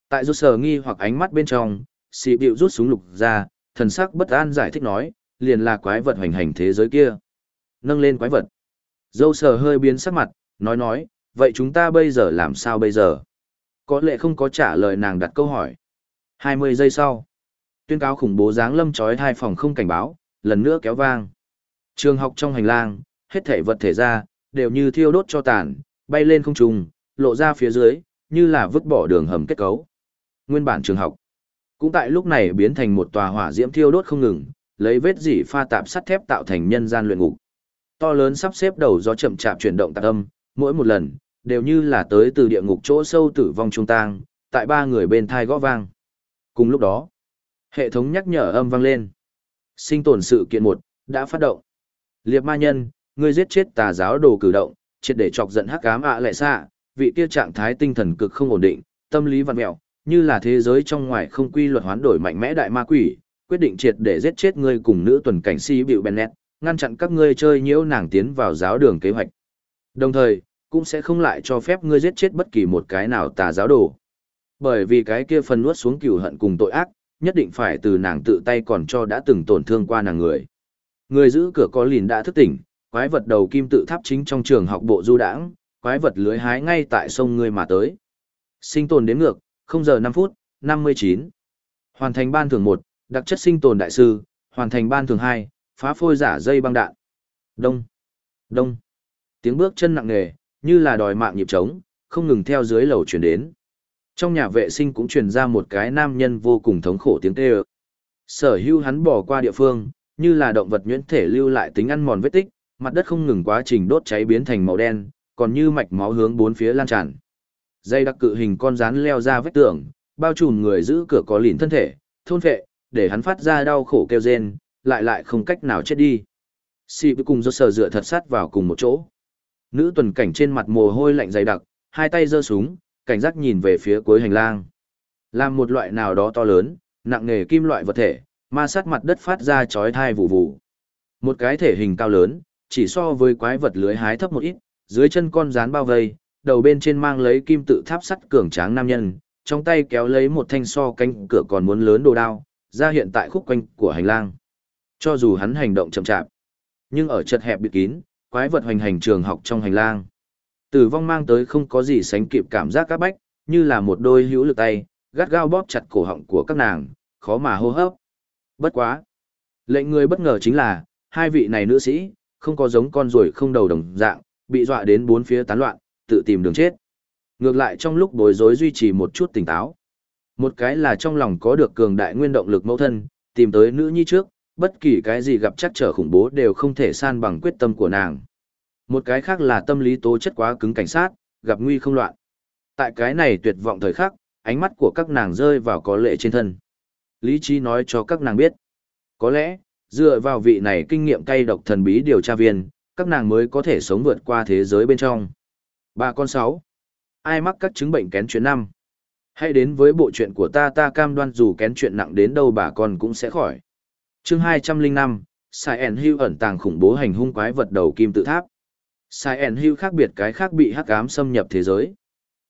tại dậu sở nghi hoặc ánh mắt bên trong, xì bịu rút súng lục ra, thần sắc bất an giải thích nói, liền là quái vật hoành hành thế giới kia. Nâng lên quái vật. Dâu sở hơi biến sắc mặt, nói nói, vậy chúng ta bây giờ làm sao bây giờ? Có lẽ không có trả lời nàng đặt câu hỏi. 20 giây sau, tuyên cáo khủng bố dáng lâm chói hai phòng không cảnh báo, lần nữa kéo vang. Trường học trong hành lang, hết thể vật thể ra, đều như thiêu đốt cho tàn, bay lên không trung, lộ ra phía dưới, như là vứt bỏ đường hầm kết cấu. Nguyên bản trường học, cũng tại lúc này biến thành một tòa hỏa diễm thiêu đốt không ngừng, lấy vết dỉ pha tạp sắt thép tạo thành nhân gian luyện ngục. To lớn sắp xếp đầu gió chậm chạp chuyển động tạc âm, mỗi một lần, đều như là tới từ địa ngục chỗ sâu tử vong trung tang, tại ba người bên thai gõ vang. Cùng lúc đó, hệ thống nhắc nhở âm vang lên. Sinh tồn sự kiện một đã phát động. Liệp ma nhân, ngươi giết chết tà giáo đồ cử động, triệt để chọc giận hắc ám ạ lệ xạ, vị kia trạng thái tinh thần cực không ổn định, tâm lý vặn mẹo, như là thế giới trong ngoài không quy luật hoán đổi mạnh mẽ đại ma quỷ, quyết định triệt để giết chết ngươi cùng nữ tuần cảnh si bịu Bennett, ngăn chặn các ngươi chơi nhiễu nàng tiến vào giáo đường kế hoạch. Đồng thời, cũng sẽ không lại cho phép ngươi giết chết bất kỳ một cái nào tà giáo đồ. Bởi vì cái kia phần nuốt xuống cừu hận cùng tội ác, nhất định phải từ nàng tự tay còn cho đã từng tổn thương qua nàng người. Người giữ cửa có lìn đã thức tỉnh, quái vật đầu kim tự tháp chính trong trường học bộ du đãng, quái vật lưới hái ngay tại sông ngươi mà tới. Sinh tồn đến ngược, 0 giờ 5 phút, 59. Hoàn thành ban thường 1, đặc chất sinh tồn đại sư, hoàn thành ban thường 2, phá phôi giả dây băng đạn. Đông, đông. Tiếng bước chân nặng nề, như là đòi mạng nhịp trống, không ngừng theo dưới lầu chuyển đến. Trong nhà vệ sinh cũng truyền ra một cái nam nhân vô cùng thống khổ tiếng kêu. Sở hưu hắn bỏ qua địa phương, như là động vật nhuyễn thể lưu lại tính ăn mòn vết tích, mặt đất không ngừng quá trình đốt cháy biến thành màu đen, còn như mạch máu hướng bốn phía lan tràn. Dây đặc cự hình con rắn leo ra vách tường, bao trùm người giữ cửa có lìn thân thể, thôn vệ, để hắn phát ra đau khổ kêu rên, lại lại không cách nào chết đi. Sĩ si cùng do sờ dựa thật sát vào cùng một chỗ. Nữ tuần cảnh trên mặt mồ hôi lạnh dày đặc, hai tay giơ súng, cảnh giác nhìn về phía cuối hành lang. Làm một loại nào đó to lớn, nặng nghề kim loại vật thể, ma sát mặt đất phát ra chói thai vụ vụ. Một cái thể hình cao lớn, chỉ so với quái vật lưới hái thấp một ít, dưới chân con rán bao vây, đầu bên trên mang lấy kim tự tháp sắt cường tráng nam nhân, trong tay kéo lấy một thanh so cánh cửa còn muốn lớn đồ đao, ra hiện tại khúc quanh của hành lang. Cho dù hắn hành động chậm chạp, nhưng ở chật hẹp biệt kín, quái vật hoành hành trường học trong hành lang. Tử vong mang tới không có gì sánh kịp cảm giác các bách, như là một đôi hữu lực tay, gắt gao bóp chặt cổ họng của các nàng, khó mà hô hấp. Bất quá. Lệnh người bất ngờ chính là, hai vị này nữ sĩ, không có giống con ruồi không đầu đồng dạng, bị dọa đến bốn phía tán loạn, tự tìm đường chết. Ngược lại trong lúc bối rối duy trì một chút tỉnh táo. Một cái là trong lòng có được cường đại nguyên động lực mẫu thân, tìm tới nữ nhi trước, bất kỳ cái gì gặp chắc trở khủng bố đều không thể san bằng quyết tâm của nàng. Một cái khác là tâm lý tố chất quá cứng cảnh sát, gặp nguy không loạn. Tại cái này tuyệt vọng thời khắc, ánh mắt của các nàng rơi vào có lệ trên thân. Lý trí nói cho các nàng biết. Có lẽ, dựa vào vị này kinh nghiệm cay độc thần bí điều tra viên, các nàng mới có thể sống vượt qua thế giới bên trong. Ba con sáu. Ai mắc các chứng bệnh kén chuyện năm? Hãy đến với bộ chuyện của ta ta cam đoan dù kén chuyện nặng đến đâu bà con cũng sẽ khỏi chương 205, Sai En hưu ẩn tàng khủng bố hành hung quái vật đầu kim tự tháp. Sai En hưu khác biệt cái khác bị hắc ám xâm nhập thế giới.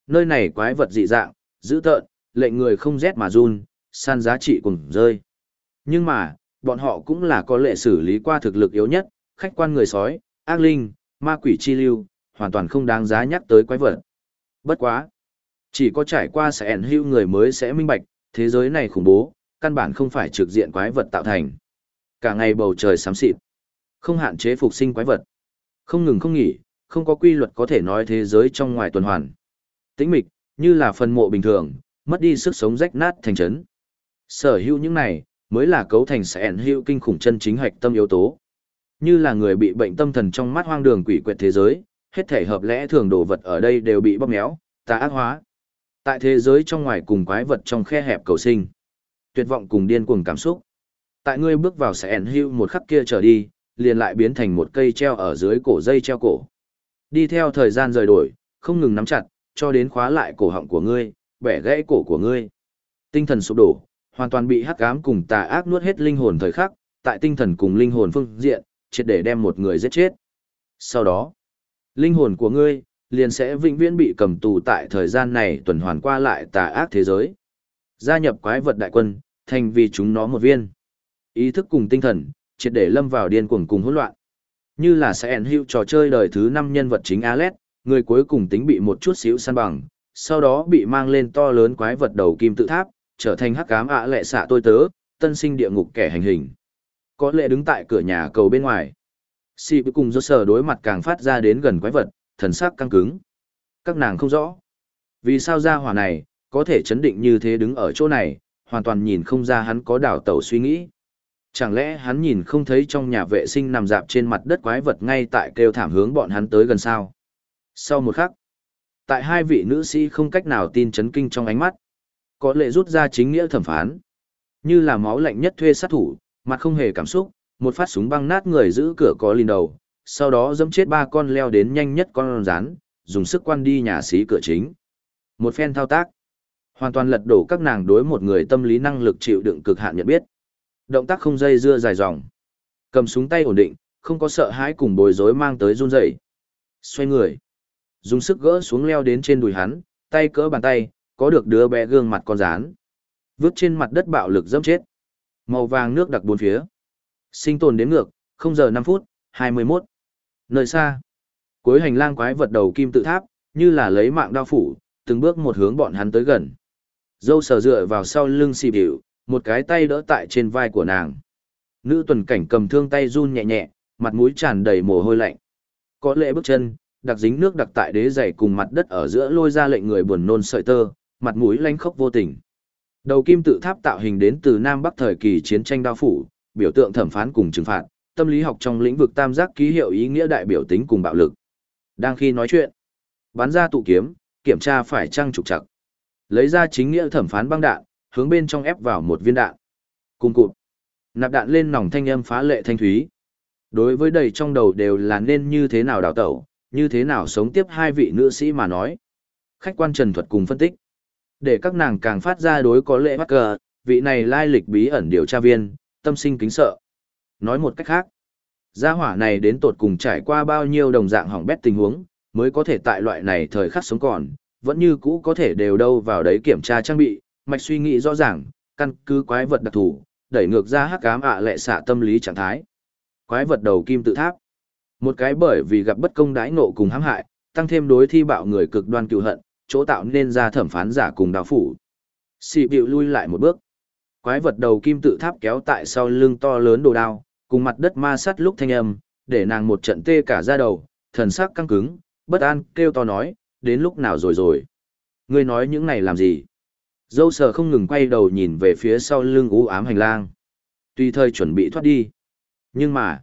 Nơi này quái vật dị dạng, dữ tợn, lệnh người không rét mà run, san giá trị cùng rơi. Nhưng mà, bọn họ cũng là có lệ xử lý qua thực lực yếu nhất, khách quan người sói, ác linh, ma quỷ chi lưu, hoàn toàn không đáng giá nhắc tới quái vật. Bất quá. Chỉ có trải qua sẽ ẩn hưu người mới sẽ minh bạch, thế giới này khủng bố, căn bản không phải trực diện quái vật tạo thành. Cả ngày bầu trời xám xịt, không hạn chế phục sinh quái vật. Không ngừng không nghỉ, không có quy luật có thể nói thế giới trong ngoài tuần hoàn. Tĩnh mịch, như là phần mộ bình thường, mất đi sức sống rách nát thành trấn. Sở hữu những này, mới là cấu thành sẽ ẩn hữu kinh khủng chân chính hạch tâm yếu tố. Như là người bị bệnh tâm thần trong mắt hoang đường quỷ quyệt thế giới, hết thể hợp lẽ thường đồ vật ở đây đều bị bóp méo, tà ác hóa. Tại thế giới trong ngoài cùng quái vật trong khe hẹp cầu sinh. Tuyệt vọng cùng điên cuồng cảm xúc. Tại ngươi bước vào sẽ ẩn hữu một khắc kia trở đi, liền lại biến thành một cây treo ở dưới cổ dây treo cổ. Đi theo thời gian rời đổi, không ngừng nắm chặt, cho đến khóa lại cổ họng của ngươi, bẻ gãy cổ của ngươi. Tinh thần sụp đổ, hoàn toàn bị hắc ám cùng tà ác nuốt hết linh hồn thời khắc, tại tinh thần cùng linh hồn phương diện, triệt để đem một người giết chết. Sau đó, linh hồn của ngươi liền sẽ vĩnh viễn bị cầm tù tại thời gian này tuần hoàn qua lại tà ác thế giới. Gia nhập quái vật đại quân, thành vì chúng nó một viên. Ý thức cùng tinh thần, triệt để lâm vào điên cuồng cùng hỗn loạn. Như là sẽ ẩn hữu trò chơi đời thứ 5 nhân vật chính Alet, người cuối cùng tính bị một chút xíu săn bằng, sau đó bị mang lên to lớn quái vật đầu kim tự tháp, trở thành hắc ám ạ lệ xạ tôi tớ, tân sinh địa ngục kẻ hành hình. Có lệ đứng tại cửa nhà cầu bên ngoài. Sĩ si cùng do sở đối mặt càng phát ra đến gần quái vật, thần sắc căng cứng. Các nàng không rõ. Vì sao ra hỏa này, có thể chấn định như thế đứng ở chỗ này, hoàn toàn nhìn không ra hắn có đảo tẩu suy nghĩ. Chẳng lẽ hắn nhìn không thấy trong nhà vệ sinh nằm dạp trên mặt đất quái vật ngay tại kêu thảm hướng bọn hắn tới gần sao? Sau một khắc, tại hai vị nữ sĩ không cách nào tin chấn kinh trong ánh mắt, Có lệ rút ra chính nghĩa thẩm phán. Như là máu lạnh nhất thuê sát thủ, mặt không hề cảm xúc, một phát súng băng nát người giữ cửa có lìn đầu, sau đó dẫm chết ba con leo đến nhanh nhất con rán, dùng sức quan đi nhà sĩ cửa chính. Một phen thao tác, hoàn toàn lật đổ các nàng đối một người tâm lý năng lực chịu đựng cực hạn nhận biết. Động tác không dây dưa dài dòng. Cầm súng tay ổn định, không có sợ hãi cùng bối rối mang tới run rẩy. Xoay người, dùng sức gỡ xuống leo đến trên đùi hắn, tay cỡ bàn tay, có được đứa bé gương mặt con rán. Vứt trên mặt đất bạo lực dẫm chết. Màu vàng nước đặc bốn phía. Sinh tồn đến ngược, 0 giờ 5 phút, 21. Nơi xa, cuối hành lang quái vật đầu kim tự tháp, như là lấy mạng đao phủ, từng bước một hướng bọn hắn tới gần. Dâu sờ dựa vào sau lưng xì biểu, một cái tay đỡ tại trên vai của nàng. Nữ tuần cảnh cầm thương tay run nhẹ nhẹ, mặt mũi tràn đầy mồ hôi lạnh. Có lẽ bước chân, đặc dính nước đặc tại đế giày cùng mặt đất ở giữa lôi ra lệnh người buồn nôn sợi tơ, mặt mũi lanh khốc vô tình. Đầu kim tự tháp tạo hình đến từ Nam Bắc thời kỳ chiến tranh đao phủ, biểu tượng thẩm phán cùng trừng phạt, tâm lý học trong lĩnh vực tam giác ký hiệu ý nghĩa đại biểu tính cùng bạo lực. Đang khi nói chuyện, bắn ra tụ kiếm, kiểm tra phải trang trục chặt. Lấy ra chính nghĩa thẩm phán băng đạn, hướng bên trong ép vào một viên đạn. Cùng cụt. Nạp đạn lên nòng thanh âm phá lệ thanh thúy. Đối với đầy trong đầu đều là nên như thế nào đào tẩu, như thế nào sống tiếp hai vị nữ sĩ mà nói. Khách quan trần thuật cùng phân tích. Để các nàng càng phát ra đối có lệ bắt cờ, vị này lai lịch bí ẩn điều tra viên, tâm sinh kính sợ. Nói một cách khác, gia hỏa này đến tột cùng trải qua bao nhiêu đồng dạng hỏng bét tình huống, mới có thể tại loại này thời khắc sống còn, vẫn như cũ có thể đều đâu vào đấy kiểm tra trang bị, mạch suy nghĩ rõ ràng, căn cứ quái vật đặc thù, đẩy ngược ra hắc ám ạ lệ xạ tâm lý trạng thái. Quái vật đầu kim tự tháp. Một cái bởi vì gặp bất công đãi nộ cùng hãm hại, tăng thêm đối thi bạo người cực đoan cựu hận, chỗ tạo nên ra thẩm phán giả cùng đào phủ. Xì bịu lui lại một bước. Quái vật đầu kim tự tháp kéo tại sau lưng to lớn đồ đao, cùng mặt đất ma sát lúc thanh âm, để nàng một trận tê cả da đầu, thần sắc căng cứng, bất an, kêu to nói, đến lúc nào rồi rồi. Ngươi nói những này làm gì? Dâu sờ không ngừng quay đầu nhìn về phía sau lưng u ám hành lang. Tuy thời chuẩn bị thoát đi. Nhưng mà,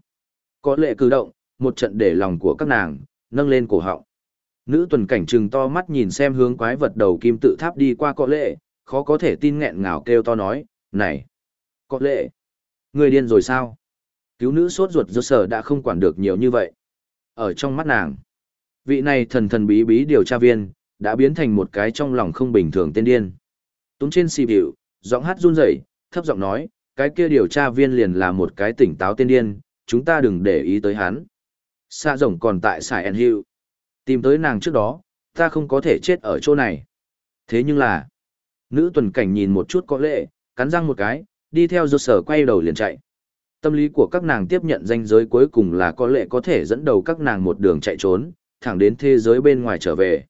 có lệ cử động, một trận để lòng của các nàng, nâng lên cổ họng. Nữ tuần cảnh trừng to mắt nhìn xem hướng quái vật đầu kim tự tháp đi qua có lệ, khó có thể tin nghẹn ngào kêu to nói, này, có lệ, người điên rồi sao? Cứu nữ sốt ruột dâu sờ đã không quản được nhiều như vậy. Ở trong mắt nàng, vị này thần thần bí bí điều tra viên, đã biến thành một cái trong lòng không bình thường tên điên. Túm trên xì biểu, giọng hát run rẩy, thấp giọng nói, cái kia điều tra viên liền là một cái tỉnh táo tên điên, chúng ta đừng để ý tới hắn. Xa rồng còn tại Sài En Hill. Tìm tới nàng trước đó, ta không có thể chết ở chỗ này. Thế nhưng là, nữ tuần cảnh nhìn một chút có lệ, cắn răng một cái, đi theo dô sở quay đầu liền chạy. Tâm lý của các nàng tiếp nhận danh giới cuối cùng là có lệ có thể dẫn đầu các nàng một đường chạy trốn, thẳng đến thế giới bên ngoài trở về.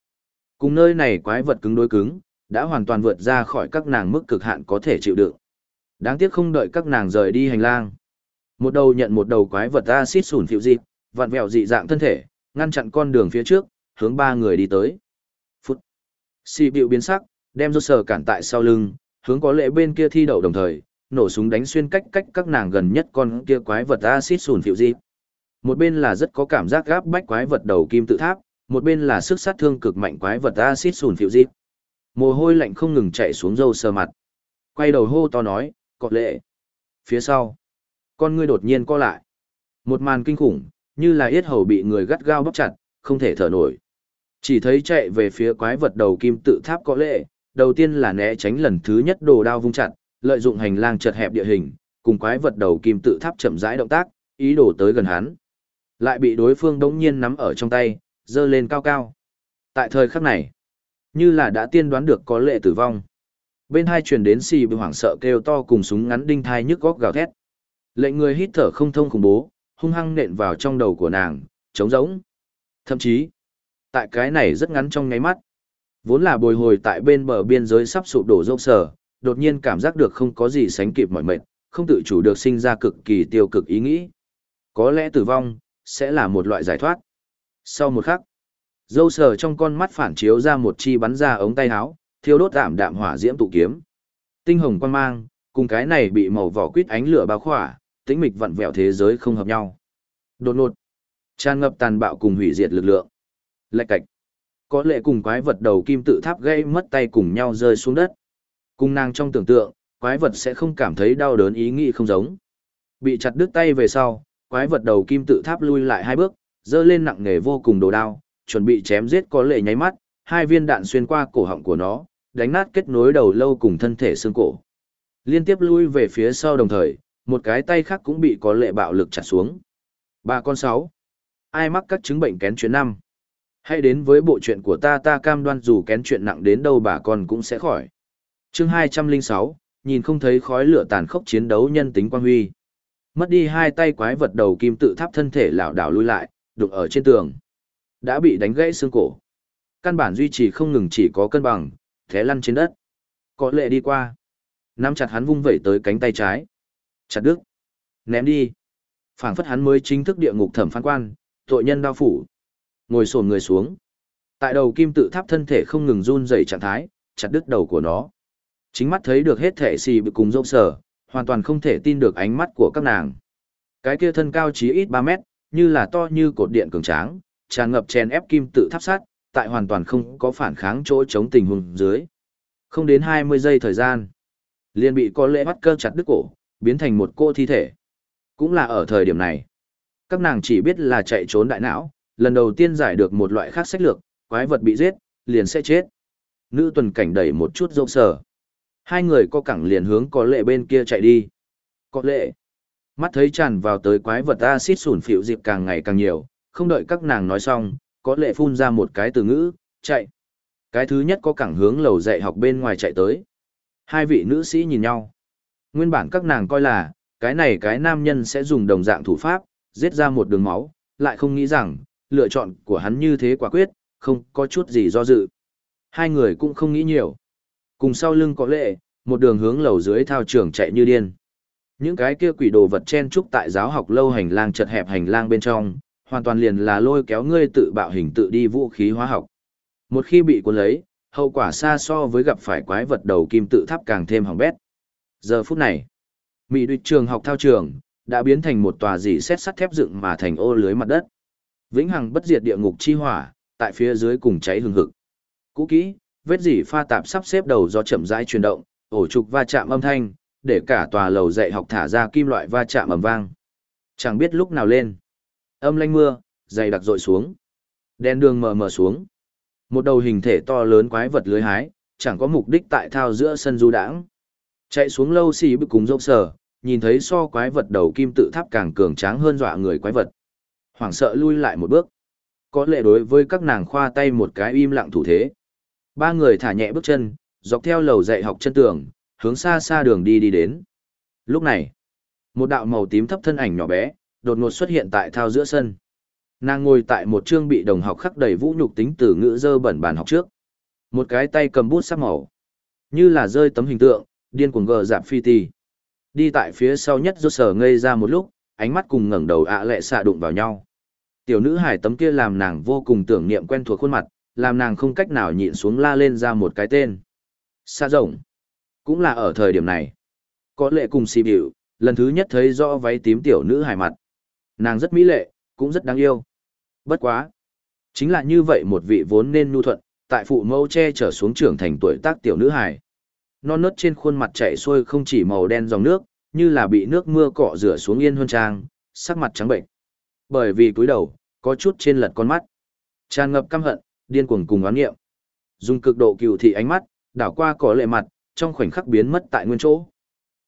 Cùng nơi này quái vật cứng đối cứng, đã hoàn toàn vượt ra khỏi các nàng mức cực hạn có thể chịu đựng. Đáng tiếc không đợi các nàng rời đi hành lang. Một đầu nhận một đầu quái vật acid sủn phiêu dịp, vặn vẹo dị dạng thân thể, ngăn chặn con đường phía trước, hướng ba người đi tới. Phút. Xì bịu biến sắc, đem rốt sờ cản tại sau lưng, hướng có lệ bên kia thi đậu đồng thời, nổ súng đánh xuyên cách cách các nàng gần nhất con kia quái vật acid sủn phiệu dịp. Một bên là rất có cảm giác gáp bách quái vật đầu kim tự tháp, một bên là sức sát thương cực mạnh quái vật acid sủn phiệu dịp. Mồ hôi lạnh không ngừng chạy xuống râu sờ mặt. Quay đầu hô to nói, cọt lệ. Phía sau, con ngươi đột nhiên co lại. Một màn kinh khủng, như là yết hầu bị người gắt gao bóp chặt, không thể thở nổi. Chỉ thấy chạy về phía quái vật đầu kim tự tháp có lệ, đầu tiên là né tránh lần thứ nhất đồ đao vung chặt, lợi dụng hành lang chật hẹp địa hình, cùng quái vật đầu kim tự tháp chậm rãi động tác, ý đồ tới gần hắn. Lại bị đối phương đống nhiên nắm ở trong tay, dơ lên cao cao. Tại thời khắc này, như là đã tiên đoán được có lệ tử vong. Bên hai truyền đến xì bị hoảng sợ kêu to cùng súng ngắn đinh thai nhức góc gào thét. Lệnh người hít thở không thông khủng bố, hung hăng nện vào trong đầu của nàng, trống rỗng. Thậm chí, tại cái này rất ngắn trong ngáy mắt. Vốn là bồi hồi tại bên bờ biên giới sắp sụp đổ rốc sở, đột nhiên cảm giác được không có gì sánh kịp mọi mệt, không tự chủ được sinh ra cực kỳ tiêu cực ý nghĩ. Có lẽ tử vong, sẽ là một loại giải thoát. Sau một khắc, dâu sờ trong con mắt phản chiếu ra một chi bắn ra ống tay áo, thiêu đốt tạm đạm hỏa diễm tụ kiếm. Tinh hồng quan mang, cùng cái này bị màu vỏ quýt ánh lửa bao khỏa, tĩnh mịch vặn vẹo thế giới không hợp nhau. Đột ngột, tràn ngập tàn bạo cùng hủy diệt lực lượng. Lạch cạch. Có lẽ cùng quái vật đầu kim tự tháp gây mất tay cùng nhau rơi xuống đất. Cùng nàng trong tưởng tượng, quái vật sẽ không cảm thấy đau đớn ý nghĩ không giống. Bị chặt đứt tay về sau, quái vật đầu kim tự tháp lui lại hai bước, dơ lên nặng nề vô cùng đồ đao, chuẩn bị chém giết có lệ nháy mắt, hai viên đạn xuyên qua cổ họng của nó, đánh nát kết nối đầu lâu cùng thân thể xương cổ. Liên tiếp lui về phía sau đồng thời, một cái tay khác cũng bị có lệ bạo lực chặt xuống. Ba con sáu. Ai mắc các chứng bệnh kén chuyện năm? Hãy đến với bộ chuyện của ta ta cam đoan dù kén chuyện nặng đến đâu bà con cũng sẽ khỏi. chương 206, nhìn không thấy khói lửa tàn khốc chiến đấu nhân tính quan huy. Mất đi hai tay quái vật đầu kim tự tháp thân thể lảo đảo lui lại, đụng ở trên tường. Đã bị đánh gãy xương cổ. Căn bản duy trì không ngừng chỉ có cân bằng, thế lăn trên đất. Có lệ đi qua. Nắm chặt hắn vung vẩy tới cánh tay trái. Chặt đứt. Ném đi. phảng phất hắn mới chính thức địa ngục thẩm phán quan, tội nhân đao phủ. Ngồi sồn người xuống. Tại đầu kim tự tháp thân thể không ngừng run rẩy trạng thái, chặt đứt đầu của nó. Chính mắt thấy được hết thể xì bị cùng rộng sở, hoàn toàn không thể tin được ánh mắt của các nàng. Cái kia thân cao chí ít 3 mét, như là to như cột điện cường tráng, tràn ngập chèn ép kim tự tháp sát, tại hoàn toàn không có phản kháng chỗ chống tình huống dưới. Không đến 20 giây thời gian, liền bị có lẽ bắt cơ chặt đứt cổ, biến thành một cô thi thể. Cũng là ở thời điểm này, các nàng chỉ biết là chạy trốn đại não, lần đầu tiên giải được một loại khác sách lược, quái vật bị giết, liền sẽ chết. Nữ tuần cảnh đẩy một chút rộng sờ. Hai người co cẳng liền hướng có lệ bên kia chạy đi. Có lệ. Mắt thấy tràn vào tới quái vật acid sủn phiểu dịp càng ngày càng nhiều, không đợi các nàng nói xong, có lệ phun ra một cái từ ngữ, chạy. Cái thứ nhất có cẳng hướng lầu dạy học bên ngoài chạy tới. Hai vị nữ sĩ nhìn nhau. Nguyên bản các nàng coi là, cái này cái nam nhân sẽ dùng đồng dạng thủ pháp, giết ra một đường máu, lại không nghĩ rằng, lựa chọn của hắn như thế quả quyết, không có chút gì do dự. Hai người cũng không nghĩ nhiều. Cùng sau lưng có lệ, một đường hướng lầu dưới thao trường chạy như điên. Những cái kia quỷ đồ vật chen trúc tại giáo học lâu hành lang chật hẹp hành lang bên trong, hoàn toàn liền là lôi kéo ngươi tự bạo hình tự đi vũ khí hóa học. Một khi bị cuốn lấy, hậu quả xa so với gặp phải quái vật đầu kim tự tháp càng thêm hỏng bét. Giờ phút này, Mỹ địch trường học thao trường, đã biến thành một tòa dỉ xét sắt thép dựng mà thành ô lưới mặt đất. Vĩnh hằng bất diệt địa ngục chi hỏa, tại phía dưới cùng cháy hừng hực. Cũ kỹ, vết dỉ pha tạp sắp xếp đầu do chậm rãi chuyển động, ổ trục va chạm âm thanh, để cả tòa lầu dạy học thả ra kim loại va chạm ầm vang. Chẳng biết lúc nào lên. Âm lanh mưa, dày đặc rội xuống. Đèn đường mờ mờ xuống. Một đầu hình thể to lớn quái vật lưới hái, chẳng có mục đích tại thao giữa sân du đãng. Chạy xuống lâu xì bức cùng rộng sở, nhìn thấy so quái vật đầu kim tự tháp càng cường tráng hơn dọa người quái vật. Hoảng sợ lui lại một bước. Có lệ đối với các nàng khoa tay một cái im lặng thủ thế. Ba người thả nhẹ bước chân, dọc theo lầu dạy học chân tường, hướng xa xa đường đi đi đến. Lúc này, một đạo màu tím thấp thân ảnh nhỏ bé, đột ngột xuất hiện tại thao giữa sân. Nàng ngồi tại một chương bị đồng học khắc đầy vũ nhục tính từ ngữ dơ bẩn bàn học trước. Một cái tay cầm bút sắc màu, như là rơi tấm hình tượng, điên cuồng gờ giảm phi tì. Đi tại phía sau nhất rốt sở ngây ra một lúc, ánh mắt cùng ngẩng đầu ạ lệ xạ đụng vào nhau. Tiểu nữ hải tấm kia làm nàng vô cùng tưởng niệm quen thuộc khuôn mặt, làm nàng không cách nào nhịn xuống la lên ra một cái tên. Xa rộng. Cũng là ở thời điểm này. Có lệ cùng xì biểu, lần thứ nhất thấy rõ váy tím tiểu nữ hải mặt. Nàng rất mỹ lệ, cũng rất đáng yêu. Bất quá. Chính là như vậy một vị vốn nên nhu thuận, tại phụ mẫu che trở xuống trưởng thành tuổi tác tiểu nữ hải. Non nớt trên khuôn mặt chảy xuôi không chỉ màu đen dòng nước, như là bị nước mưa cọ rửa xuống yên huân trang, sắc mặt trắng bệnh. Bởi vì cúi đầu, có chút trên lật con mắt. Tràn ngập căm hận, điên cuồng cùng oán nghiệm. Dùng cực độ cừu thị ánh mắt, đảo qua cỏ lệ mặt, trong khoảnh khắc biến mất tại nguyên chỗ.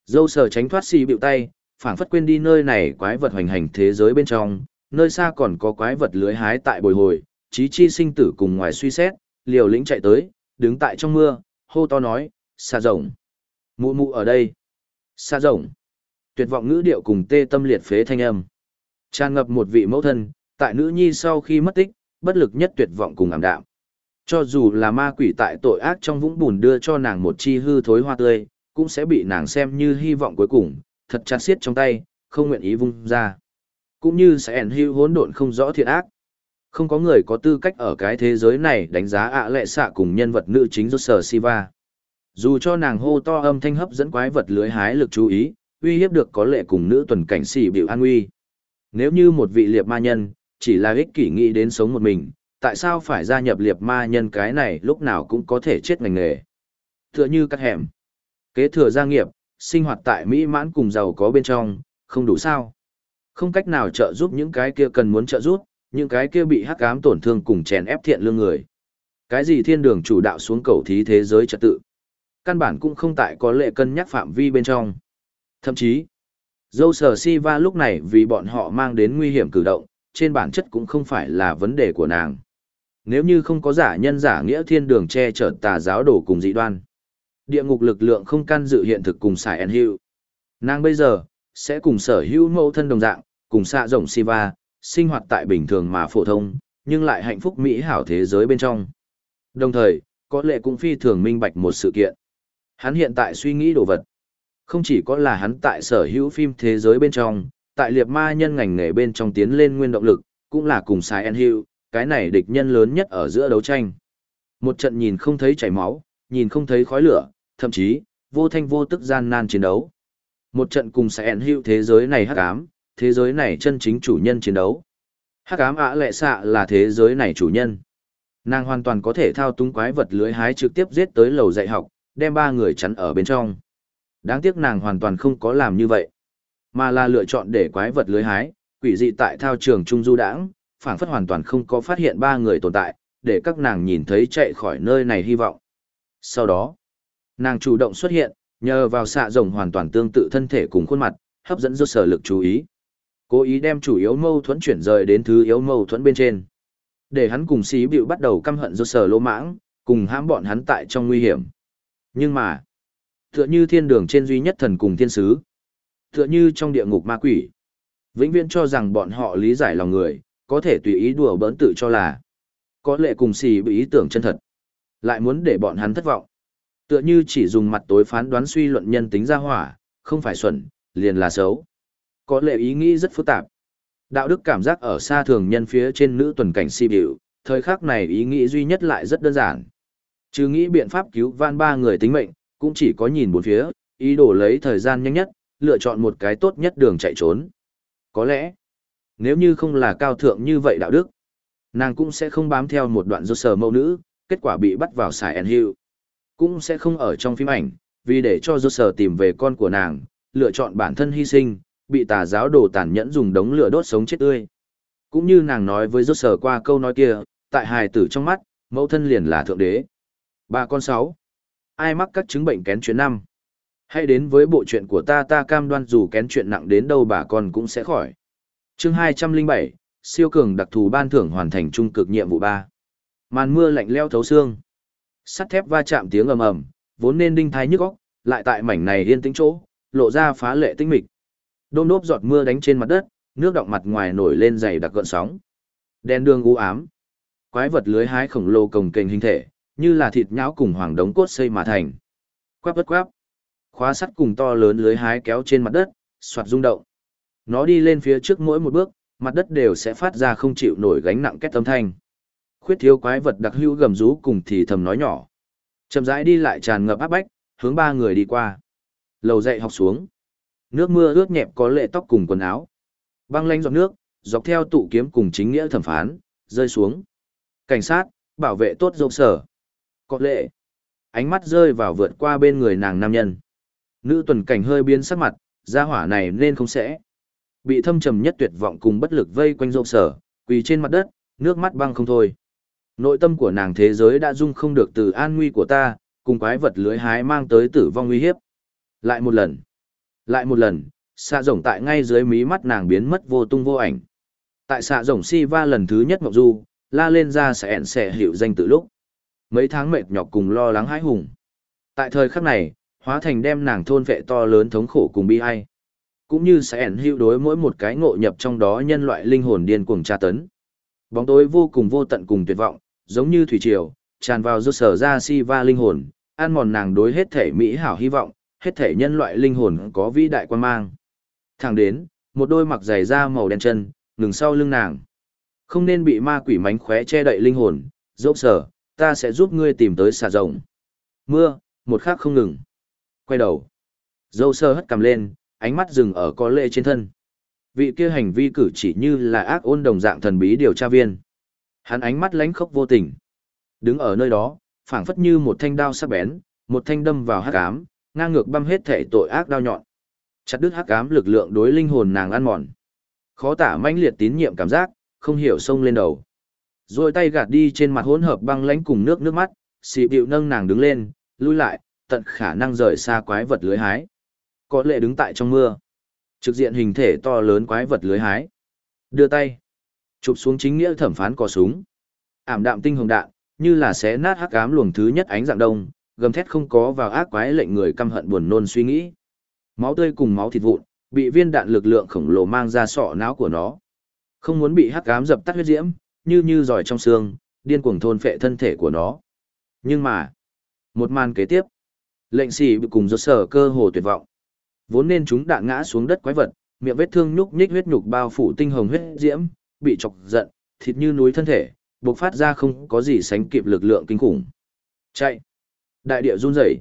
Dâu sờ tránh thoát xì bịu tay, phảng phất quên đi nơi này quái vật hoành hành thế giới bên trong, nơi xa còn có quái vật lưới hái tại bồi hồi, chí chi sinh tử cùng ngoài suy xét, liều lĩnh chạy tới, đứng tại trong mưa, hô to nói, xa rồng. Mụ mụ ở đây. Xa rồng. Tuyệt vọng ngữ điệu cùng tê tâm liệt phế thanh âm. Tràn ngập một vị mẫu thân, tại nữ nhi sau khi mất tích, bất lực nhất tuyệt vọng cùng ảm đạm. Cho dù là ma quỷ tại tội ác trong vũng bùn đưa cho nàng một chi hư thối hoa tươi, cũng sẽ bị nàng xem như hy vọng cuối cùng, thật chặt xiết trong tay, không nguyện ý vung ra. Cũng như sẽ ẩn hưu hỗn độn không rõ thiện ác. Không có người có tư cách ở cái thế giới này đánh giá ạ lệ xạ cùng nhân vật nữ chính rốt sở Siva. Dù cho nàng hô to âm thanh hấp dẫn quái vật lưới hái lực chú ý, uy hiếp được có lệ cùng nữ tuần cảnh sĩ biểu an uy. Nếu như một vị liệp ma nhân, chỉ là ích kỷ nghĩ đến sống một mình, tại sao phải gia nhập liệp ma nhân cái này lúc nào cũng có thể chết ngành nghề. Tựa như các hẻm. kế thừa gia nghiệp, sinh hoạt tại Mỹ mãn cùng giàu có bên trong, không đủ sao. Không cách nào trợ giúp những cái kia cần muốn trợ giúp, những cái kia bị hắc ám tổn thương cùng chèn ép thiện lương người. Cái gì thiên đường chủ đạo xuống cầu thí thế giới trật tự. Căn bản cũng không tại có lệ cân nhắc phạm vi bên trong. Thậm chí, dâu sở si va lúc này vì bọn họ mang đến nguy hiểm cử động, trên bản chất cũng không phải là vấn đề của nàng. Nếu như không có giả nhân giả nghĩa thiên đường che chở tà giáo đổ cùng dị đoan. Địa ngục lực lượng không can dự hiện thực cùng xài en hữu. Nàng bây giờ, sẽ cùng sở hữu mẫu thân đồng dạng, cùng xạ rộng Siva, sinh hoạt tại bình thường mà phổ thông, nhưng lại hạnh phúc mỹ hảo thế giới bên trong. Đồng thời, có lẽ cũng phi thường minh bạch một sự kiện. Hắn hiện tại suy nghĩ đồ vật. Không chỉ có là hắn tại sở hữu phim thế giới bên trong, tại liệt ma nhân ngành nghề bên trong tiến lên nguyên động lực, cũng là cùng Sai En Hill, cái này địch nhân lớn nhất ở giữa đấu tranh. Một trận nhìn không thấy chảy máu, nhìn không thấy khói lửa, thậm chí, vô thanh vô tức gian nan chiến đấu. Một trận cùng Sai ẩn hữu thế giới này hắc ám, thế giới này chân chính chủ nhân chiến đấu. Hắc ám ạ lệ xạ là thế giới này chủ nhân. Nàng hoàn toàn có thể thao túng quái vật lưới hái trực tiếp giết tới lầu dạy học, đem ba người chắn ở bên trong. Đáng tiếc nàng hoàn toàn không có làm như vậy, mà là lựa chọn để quái vật lưới hái, quỷ dị tại thao trường trung du đãng, phảng phất hoàn toàn không có phát hiện ba người tồn tại, để các nàng nhìn thấy chạy khỏi nơi này hy vọng. Sau đó, nàng chủ động xuất hiện, nhờ vào xạ rồng hoàn toàn tương tự thân thể cùng khuôn mặt, hấp dẫn rốt sở lực chú ý. Cố ý đem chủ yếu mâu thuẫn chuyển rời đến thứ yếu mâu thuẫn bên trên. Để hắn cùng xí bịu bắt đầu căm hận rốt sở lỗ mãng, cùng hãm bọn hắn tại trong nguy hiểm. Nhưng mà, tựa như thiên đường trên duy nhất thần cùng thiên sứ, tựa như trong địa ngục ma quỷ, vĩnh viễn cho rằng bọn họ lý giải lòng người, có thể tùy ý đùa bỡn tự cho là có lệ cùng xì bị ý tưởng chân thật, lại muốn để bọn hắn thất vọng. Tựa như chỉ dùng mặt tối phán đoán suy luận nhân tính ra hỏa, không phải xuẩn, liền là xấu. Có lệ ý nghĩ rất phức tạp. Đạo đức cảm giác ở xa thường nhân phía trên nữ tuần cảnh si biểu, thời khắc này ý nghĩ duy nhất lại rất đơn giản. Chứ nghĩ biện pháp cứu van ba người tính mệnh, cũng chỉ có nhìn bốn phía, ý đồ lấy thời gian nhanh nhất, lựa chọn một cái tốt nhất đường chạy trốn. Có lẽ, nếu như không là cao thượng như vậy đạo đức, nàng cũng sẽ không bám theo một đoạn rốt sờ mẫu nữ, kết quả bị bắt vào xài en. Cũng sẽ không ở trong phim ảnh, vì để cho dô sở tìm về con của nàng, lựa chọn bản thân hy sinh, bị tà giáo đồ tàn nhẫn dùng đống lửa đốt sống chết tươi. Cũng như nàng nói với dô sở qua câu nói kia, tại hài tử trong mắt, mẫu thân liền là thượng đế. Ba con sáu. Ai mắc các chứng bệnh kén chuyện năm? Hãy đến với bộ chuyện của ta ta cam đoan dù kén chuyện nặng đến đâu bà con cũng sẽ khỏi. Chương 207, siêu cường đặc thù ban thưởng hoàn thành trung cực nhiệm vụ 3. Màn mưa lạnh leo thấu xương. Sắt thép va chạm tiếng ầm ầm, vốn nên đinh thái nhức óc, lại tại mảnh này yên tĩnh chỗ, lộ ra phá lệ tinh mịch. Đôm đốp giọt mưa đánh trên mặt đất, nước động mặt ngoài nổi lên dày đặc gợn sóng. Đen đường u ám. Quái vật lưới hái khổng lồ cồng kềnh hình thể, như là thịt nhão cùng hoàng đống cốt xây mà thành. Quáp bất quáp. Khóa sắt cùng to lớn lưới hái kéo trên mặt đất, xoạt rung động. Nó đi lên phía trước mỗi một bước, mặt đất đều sẽ phát ra không chịu nổi gánh nặng kết âm thanh. Khuyết thiếu quái vật đặc hữu gầm rú cùng thì thầm nói nhỏ. Chậm rãi đi lại tràn ngập áp bách, hướng ba người đi qua. Lầu dậy học xuống. Nước mưa ướt nhẹp có lệ tóc cùng quần áo. Băng lanh giọt nước, dọc theo tụ kiếm cùng chính nghĩa thẩm phán, rơi xuống. Cảnh sát, bảo vệ tốt dâu sở. Có lệ. Ánh mắt rơi vào vượt qua bên người nàng nam nhân. Nữ tuần cảnh hơi biến sắc mặt, gia hỏa này nên không sẽ. Bị thâm trầm nhất tuyệt vọng cùng bất lực vây quanh dâu sở, quỳ trên mặt đất, nước mắt băng không thôi. Nội tâm của nàng thế giới đã dung không được từ an nguy của ta, cùng quái vật lưới hái mang tới tử vong nguy hiếp. Lại một lần. Lại một lần, xạ rồng tại ngay dưới mí mắt nàng biến mất vô tung vô ảnh. Tại xạ rồng si va lần thứ nhất Ngọc Du, la lên ra sẽ ẹn xẻ hiệu danh từ lúc. Mấy tháng mệt nhọc cùng lo lắng hãi hùng. Tại thời khắc này, hóa thành đem nàng thôn vệ to lớn thống khổ cùng bi ai. Cũng như sẽ ẹn hiệu đối mỗi một cái ngộ nhập trong đó nhân loại linh hồn điên cuồng tra tấn. Bóng tối vô cùng vô tận cùng tuyệt vọng, giống như thủy triều, tràn vào rốt sở ra si va linh hồn, an mòn nàng đối hết thể mỹ hảo hy vọng, hết thể nhân loại linh hồn có vĩ đại quan mang. Thẳng đến, một đôi mặc giày da màu đen chân, ngừng sau lưng nàng. Không nên bị ma quỷ mánh khóe che đậy linh hồn, dốc sở, ta sẽ giúp ngươi tìm tới xà rồng. Mưa, một khắc không ngừng. Quay đầu. Dâu sơ hất cầm lên, ánh mắt dừng ở có lệ trên thân. Vị kia hành vi cử chỉ như là ác ôn đồng dạng thần bí điều tra viên. Hắn ánh mắt lánh khốc vô tình. Đứng ở nơi đó, phảng phất như một thanh đao sắc bén, một thanh đâm vào hắc ám, ngang ngược băm hết thể tội ác đau nhọn. Chặt đứt hắc ám lực lượng đối linh hồn nàng ăn mòn. Khó tả mãnh liệt tín nhiệm cảm giác, không hiểu sông lên đầu. Rồi tay gạt đi trên mặt hỗn hợp băng lãnh cùng nước nước mắt, xì bịu nâng nàng đứng lên, lui lại, tận khả năng rời xa quái vật lưới hái. Có lệ đứng tại trong mưa. Trực diện hình thể to lớn quái vật lưới hái. Đưa tay. Chụp xuống chính nghĩa thẩm phán cò súng. Ảm đạm tinh hồng đạn, như là xé nát hắc ám luồng thứ nhất ánh dạng đông, gầm thét không có vào ác quái lệnh người căm hận buồn nôn suy nghĩ. Máu tươi cùng máu thịt vụn, bị viên đạn lực lượng khổng lồ mang ra sọ não của nó. Không muốn bị hắc ám dập tắt huyết diễm, như như giỏi trong xương, điên cuồng thôn phệ thân thể của nó. Nhưng mà, một màn kế tiếp, lệnh xì bị cùng rốt sở cơ hồ tuyệt vọng. Vốn nên chúng đạn ngã xuống đất quái vật, miệng vết thương nhúc nhích huyết nhục bao phủ tinh hồng huyết diễm, bị chọc giận, thịt như núi thân thể, bộc phát ra không có gì sánh kịp lực lượng kinh khủng. Chạy! Đại địa run rẩy,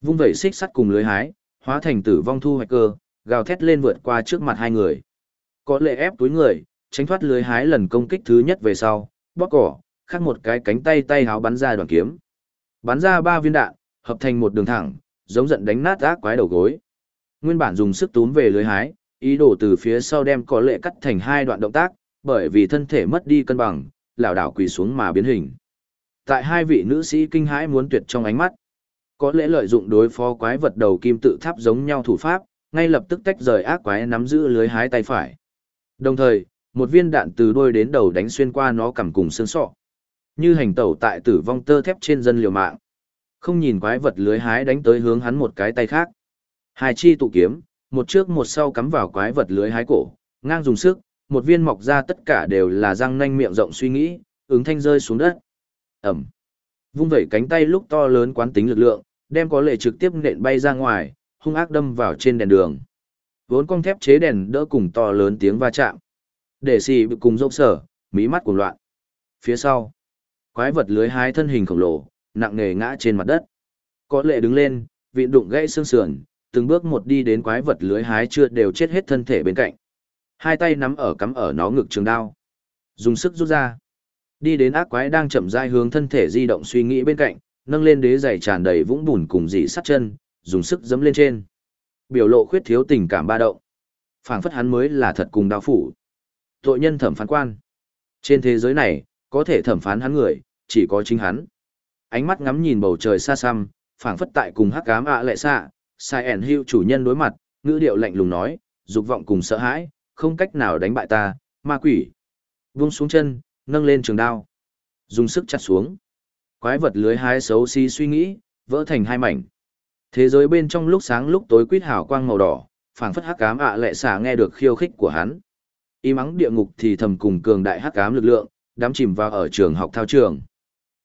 vung vẩy xích sắt cùng lưới hái, hóa thành tử vong thu hoạch cơ, gào thét lên vượt qua trước mặt hai người. Có lệ ép túi người, tránh thoát lưới hái lần công kích thứ nhất về sau, bóc cỏ, khác một cái cánh tay tay háo bắn ra đoàn kiếm. Bắn ra ba viên đạn, hợp thành một đường thẳng, giống giận đánh nát ác quái đầu gối. Nguyên bản dùng sức túm về lưới hái, ý đồ từ phía sau đem có lệ cắt thành hai đoạn động tác, bởi vì thân thể mất đi cân bằng, lảo đảo quỳ xuống mà biến hình. Tại hai vị nữ sĩ kinh hãi muốn tuyệt trong ánh mắt, có lẽ lợi dụng đối phó quái vật đầu kim tự tháp giống nhau thủ pháp, ngay lập tức tách rời ác quái nắm giữ lưới hái tay phải. Đồng thời, một viên đạn từ đuôi đến đầu đánh xuyên qua nó cầm cùng xương sọ. Như hành tẩu tại tử vong tơ thép trên dân liều mạng. Không nhìn quái vật lưới hái đánh tới hướng hắn một cái tay khác. Hai chi tụ kiếm, một trước một sau cắm vào quái vật lưới hái cổ, ngang dùng sức, một viên mọc ra tất cả đều là răng nanh miệng rộng suy nghĩ, ứng thanh rơi xuống đất. Ẩm. Vung vẩy cánh tay lúc to lớn quán tính lực lượng, đem có lệ trực tiếp nện bay ra ngoài, hung ác đâm vào trên đèn đường. Vốn cong thép chế đèn đỡ cùng to lớn tiếng va chạm. Để xì bị cùng rộng sở, mí mắt cuồng loạn. Phía sau, quái vật lưới hái thân hình khổng lồ, nặng nề ngã trên mặt đất. Có lệ đứng lên, vị đụng gãy xương sườn, từng bước một đi đến quái vật lưới hái chưa đều chết hết thân thể bên cạnh. Hai tay nắm ở cắm ở nó ngực trường đao. Dùng sức rút ra. Đi đến ác quái đang chậm rãi hướng thân thể di động suy nghĩ bên cạnh, nâng lên đế giày tràn đầy vũng bùn cùng dị sắt chân, dùng sức giẫm lên trên. Biểu lộ khuyết thiếu tình cảm ba động. phảng phất hắn mới là thật cùng đao phủ. Tội nhân thẩm phán quan. Trên thế giới này, có thể thẩm phán hắn người, chỉ có chính hắn. Ánh mắt ngắm nhìn bầu trời xa xăm, phảng phất tại cùng hắc ám ạ lệ xạ, sai ẻn hưu chủ nhân đối mặt, ngữ điệu lạnh lùng nói, dục vọng cùng sợ hãi, không cách nào đánh bại ta, ma quỷ. Vung xuống chân, nâng lên trường đao. Dùng sức chặt xuống. Quái vật lưới hái xấu xí suy nghĩ, vỡ thành hai mảnh. Thế giới bên trong lúc sáng lúc tối quýt hào quang màu đỏ, phảng phất hắc ám ạ lệ xả nghe được khiêu khích của hắn. Y mắng địa ngục thì thầm cùng cường đại hắc ám lực lượng, đám chìm vào ở trường học thao trường.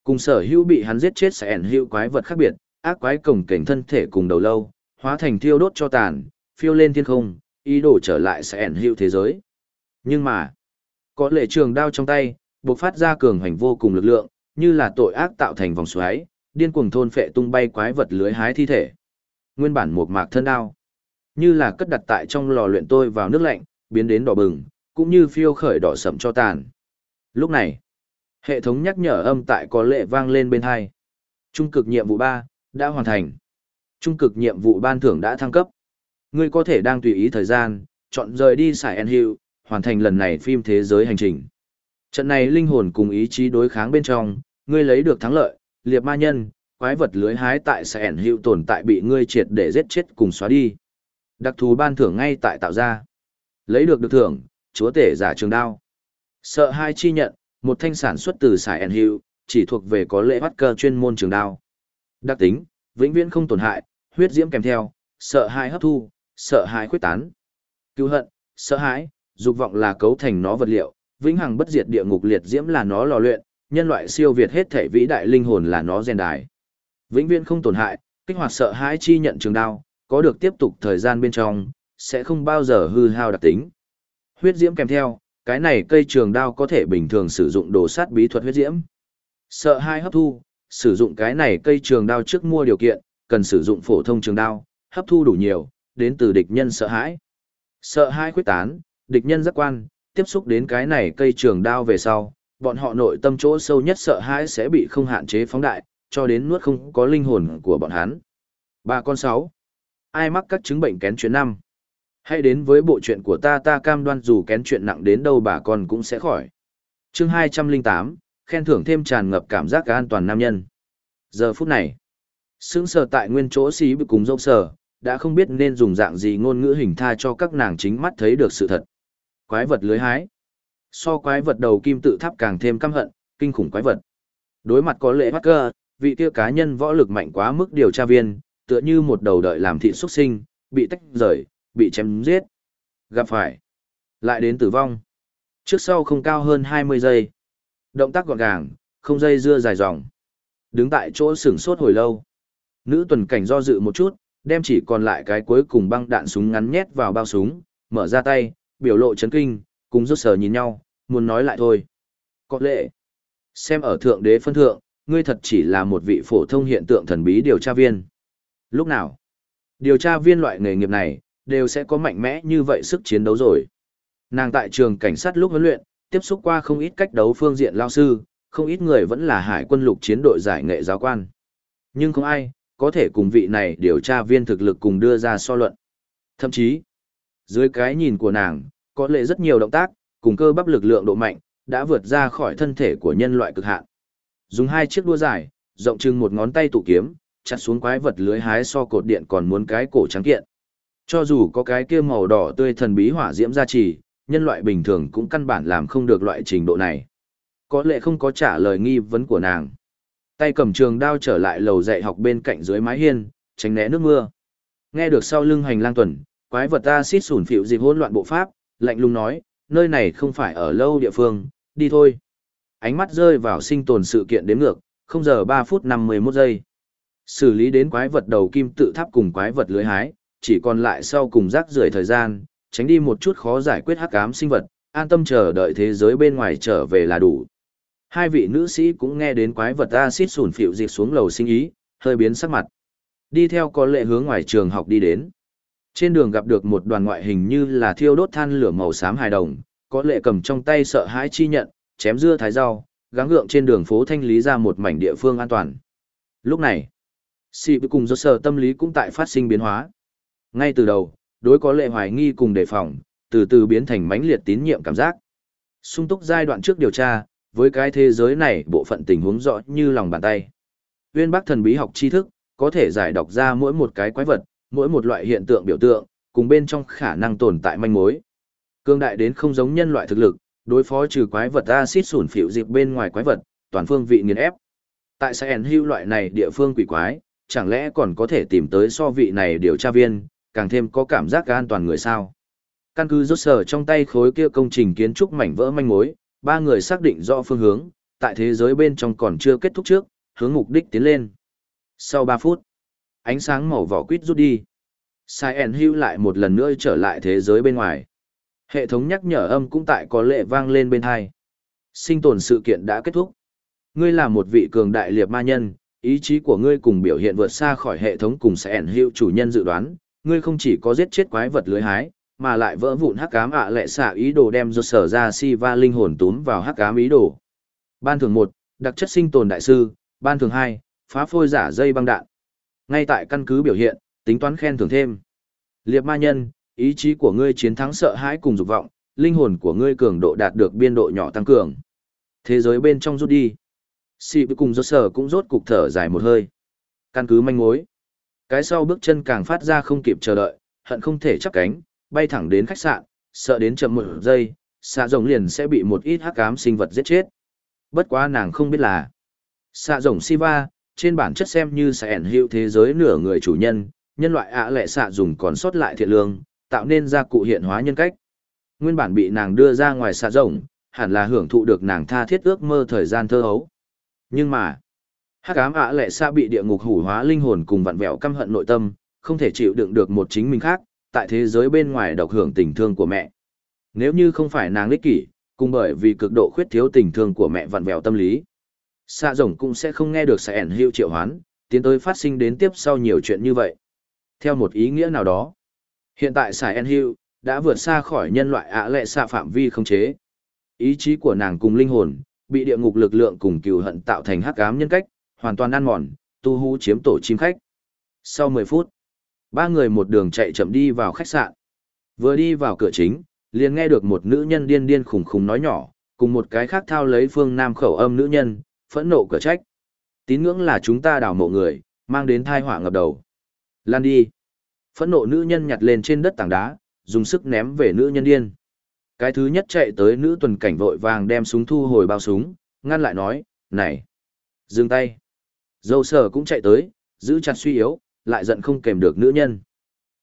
Cùng sở hữu bị hắn giết chết sẽ ẩn hữu quái vật khác biệt, ác quái cổng cảnh thân thể cùng đầu lâu, hóa thành thiêu đốt cho tàn, phiêu lên thiên không, ý đồ trở lại sẽ ẩn hữu thế giới. Nhưng mà, có lệ trường đao trong tay, bộc phát ra cường hành vô cùng lực lượng, như là tội ác tạo thành vòng xoáy, điên cuồng thôn phệ tung bay quái vật lưới hái thi thể. Nguyên bản một mạc thân đao, như là cất đặt tại trong lò luyện tôi vào nước lạnh, biến đến đỏ bừng, cũng như phiêu khởi đỏ sẫm cho tàn. Lúc này, hệ thống nhắc nhở âm tại có lệ vang lên bên hai. Trung cực nhiệm vụ 3, đã hoàn thành. Trung cực nhiệm vụ ban thưởng đã thăng cấp. Ngươi có thể đang tùy ý thời gian, chọn rời đi xài En Hill, hoàn thành lần này phim thế giới hành trình. Trận này linh hồn cùng ý chí đối kháng bên trong, ngươi lấy được thắng lợi, liệp ma nhân, quái vật lưới hái tại xài En hữu tồn tại bị ngươi triệt để giết chết cùng xóa đi. Đặc thù ban thưởng ngay tại tạo ra. Lấy được được thưởng, chúa tể giả trường đao. Sợ hai chi nhận, một thanh sản xuất từ xài En hữu, chỉ thuộc về có lệ bắt cơ chuyên môn trường đao. Đặc tính, vĩnh viễn không tổn hại, huyết diễm kèm theo, sợ hai hấp thu, sợ hãi khuyết tán. Cứu hận, sợ hãi, dục vọng là cấu thành nó vật liệu, vĩnh hằng bất diệt địa ngục liệt diễm là nó lò luyện, nhân loại siêu việt hết thể vĩ đại linh hồn là nó rèn đài. Vĩnh viễn không tổn hại, kích hoạt sợ hãi chi nhận trường đao, có được tiếp tục thời gian bên trong, sẽ không bao giờ hư hao đặc tính. Huyết diễm kèm theo, cái này cây trường đao có thể bình thường sử dụng đồ sát bí thuật huyết diễm. Sợ hãi hấp thu, sử dụng cái này cây trường đao trước mua điều kiện, cần sử dụng phổ thông trường đao, hấp thu đủ nhiều, đến từ địch nhân sợ hãi. Sợ hãi khuyết tán, địch nhân giác quan, tiếp xúc đến cái này cây trường đao về sau, bọn họ nội tâm chỗ sâu nhất sợ hãi sẽ bị không hạn chế phóng đại, cho đến nuốt không có linh hồn của bọn hắn. Ba con sáu. Ai mắc các chứng bệnh kén chuyện năm? Hãy đến với bộ chuyện của ta ta cam đoan dù kén chuyện nặng đến đâu bà con cũng sẽ khỏi. chương 208, khen thưởng thêm tràn ngập cảm giác an toàn nam nhân. Giờ phút này, sững sờ tại nguyên chỗ xí bị cùng dâu sờ, đã không biết nên dùng dạng gì ngôn ngữ hình tha cho các nàng chính mắt thấy được sự thật. Quái vật lưới hái. So quái vật đầu kim tự tháp càng thêm căm hận, kinh khủng quái vật. Đối mặt có lệ hacker, vị kia cá nhân võ lực mạnh quá mức điều tra viên, tựa như một đầu đợi làm thị xuất sinh, bị tách rời, bị chém giết. Gặp phải. Lại đến tử vong. Trước sau không cao hơn 20 giây. Động tác gọn gàng, không dây dưa dài dòng. Đứng tại chỗ sửng sốt hồi lâu. Nữ tuần cảnh do dự một chút, đem chỉ còn lại cái cuối cùng băng đạn súng ngắn nhét vào bao súng, mở ra tay, biểu lộ chấn kinh, cùng rốt sờ nhìn nhau, muốn nói lại thôi. Có lệ. Xem ở thượng đế phân thượng, ngươi thật chỉ là một vị phổ thông hiện tượng thần bí điều tra viên. Lúc nào? Điều tra viên loại nghề nghiệp này, đều sẽ có mạnh mẽ như vậy sức chiến đấu rồi. Nàng tại trường cảnh sát lúc huấn luyện, tiếp xúc qua không ít cách đấu phương diện lao sư, không ít người vẫn là hải quân lục chiến đội giải nghệ giáo quan. Nhưng không ai, có thể cùng vị này điều tra viên thực lực cùng đưa ra so luận. Thậm chí, dưới cái nhìn của nàng, có lẽ rất nhiều động tác, cùng cơ bắp lực lượng độ mạnh, đã vượt ra khỏi thân thể của nhân loại cực hạn. Dùng hai chiếc đua dài, rộng chừng một ngón tay tụ kiếm, chặt xuống quái vật lưới hái so cột điện còn muốn cái cổ trắng kiện. Cho dù có cái kia màu đỏ tươi thần bí hỏa diễm gia trì, nhân loại bình thường cũng căn bản làm không được loại trình độ này. Có lẽ không có trả lời nghi vấn của nàng. Tay cầm trường đao trở lại lầu dạy học bên cạnh dưới mái hiên, tránh né nước mưa. Nghe được sau lưng hành lang tuần, quái vật ta xít sủn phịu dịp hỗn loạn bộ pháp, lạnh lùng nói, nơi này không phải ở lâu địa phương, đi thôi. Ánh mắt rơi vào sinh tồn sự kiện đếm ngược, không giờ ba phút 51 giây. Xử lý đến quái vật đầu kim tự tháp cùng quái vật lưới hái, chỉ còn lại sau cùng rác rưởi thời gian, tránh đi một chút khó giải quyết hắc ám sinh vật, an tâm chờ đợi thế giới bên ngoài trở về là đủ. Hai vị nữ sĩ cũng nghe đến quái vật acid sủn phịu dịch xuống lầu sinh ý, hơi biến sắc mặt. Đi theo có lệ hướng ngoài trường học đi đến. Trên đường gặp được một đoàn ngoại hình như là thiêu đốt than lửa màu xám hài đồng, có lệ cầm trong tay sợ hãi chi nhận, chém dưa thái rau, gắng gượng trên đường phố thanh lý ra một mảnh địa phương an toàn. Lúc này, Sĩ cùng do sở tâm lý cũng tại phát sinh biến hóa. Ngay từ đầu, đối có lệ hoài nghi cùng đề phòng, từ từ biến thành mãnh liệt tín nhiệm cảm giác. Sung túc giai đoạn trước điều tra, với cái thế giới này bộ phận tình huống rõ như lòng bàn tay. uyên bác thần bí học tri thức, có thể giải đọc ra mỗi một cái quái vật, mỗi một loại hiện tượng biểu tượng, cùng bên trong khả năng tồn tại manh mối. Cương đại đến không giống nhân loại thực lực, đối phó trừ quái vật acid sủn phịu dịp bên ngoài quái vật, toàn phương vị nghiền ép. Tại Saiyan Hưu loại này địa phương quỷ quái, chẳng lẽ còn có thể tìm tới so vị này điều tra viên, càng thêm có cảm giác an toàn người sao. Căn cứ rốt sở trong tay khối kia công trình kiến trúc mảnh vỡ manh mối, ba người xác định rõ phương hướng, tại thế giới bên trong còn chưa kết thúc trước, hướng mục đích tiến lên. Sau 3 phút, ánh sáng màu vỏ quýt rút đi. Cyan hưu lại một lần nữa trở lại thế giới bên ngoài. Hệ thống nhắc nhở âm cũng tại có lệ vang lên bên hai. Sinh tồn sự kiện đã kết thúc. Ngươi là một vị cường đại liệt ma nhân, ý chí của ngươi cùng biểu hiện vượt xa khỏi hệ thống cùng Cyan hưu chủ nhân dự đoán, ngươi không chỉ có giết chết quái vật lưới hái, mà lại vỡ vụn hắc ám ạ lệ xạ ý đồ đem do sở ra si va linh hồn túm vào hắc ám ý đồ. Ban thường một, đặc chất sinh tồn đại sư, ban thường hai, phá phôi giả dây băng đạn. Ngay tại căn cứ biểu hiện, tính toán khen thưởng thêm. Liệp ma nhân, ý chí của ngươi chiến thắng sợ hãi cùng dục vọng, linh hồn của ngươi cường độ đạt được biên độ nhỏ tăng cường. Thế giới bên trong rút đi. Si cùng do sở cũng rốt cục thở dài một hơi. Căn cứ manh mối. Cái sau bước chân càng phát ra không kịp chờ đợi, hận không thể chắc cánh, bay thẳng đến khách sạn, sợ đến chậm một giây, xạ rồng liền sẽ bị một ít hắc ám sinh vật giết chết. Bất quá nàng không biết là, xạ rồng Siva, trên bản chất xem như sẽ ẩn hiệu thế giới nửa người chủ nhân, nhân loại ạ lệ xạ dùng còn sót lại thiện lương, tạo nên ra cụ hiện hóa nhân cách. Nguyên bản bị nàng đưa ra ngoài xạ rồng, hẳn là hưởng thụ được nàng tha thiết ước mơ thời gian thơ hấu. Nhưng mà, hắc ám ạ lệ xạ bị địa ngục hủ hóa linh hồn cùng vặn vẹo căm hận nội tâm, không thể chịu đựng được một chính mình khác, tại thế giới bên ngoài độc hưởng tình thương của mẹ. Nếu như không phải nàng lích kỷ, cùng bởi vì cực độ khuyết thiếu tình thương của mẹ vặn vẹo tâm lý, xạ rồng cũng sẽ không nghe được sẽ ẻn hữu triệu hoán, tiến tới phát sinh đến tiếp sau nhiều chuyện như vậy. Theo một ý nghĩa nào đó, hiện tại xài ẻn hữu đã vượt xa khỏi nhân loại ạ lệ xạ phạm vi không chế. Ý chí của nàng cùng linh hồn, bị địa ngục lực lượng cùng cừu hận tạo thành hắc ám nhân cách, hoàn toàn ăn mòn, tu hú chiếm tổ chim khách. Sau 10 phút, Ba người một đường chạy chậm đi vào khách sạn. Vừa đi vào cửa chính, liền nghe được một nữ nhân điên điên khủng khủng nói nhỏ, cùng một cái khác thao lấy phương nam khẩu âm nữ nhân, phẫn nộ cửa trách. Tín ngưỡng là chúng ta đảo mộ người, mang đến thai họa ngập đầu. Lan đi. Phẫn nộ nữ nhân nhặt lên trên đất tảng đá, dùng sức ném về nữ nhân điên. Cái thứ nhất chạy tới nữ tuần cảnh vội vàng đem súng thu hồi bao súng, ngăn lại nói, này, dừng tay. Dâu sở cũng chạy tới, giữ chặt suy yếu, lại giận không kèm được nữ nhân.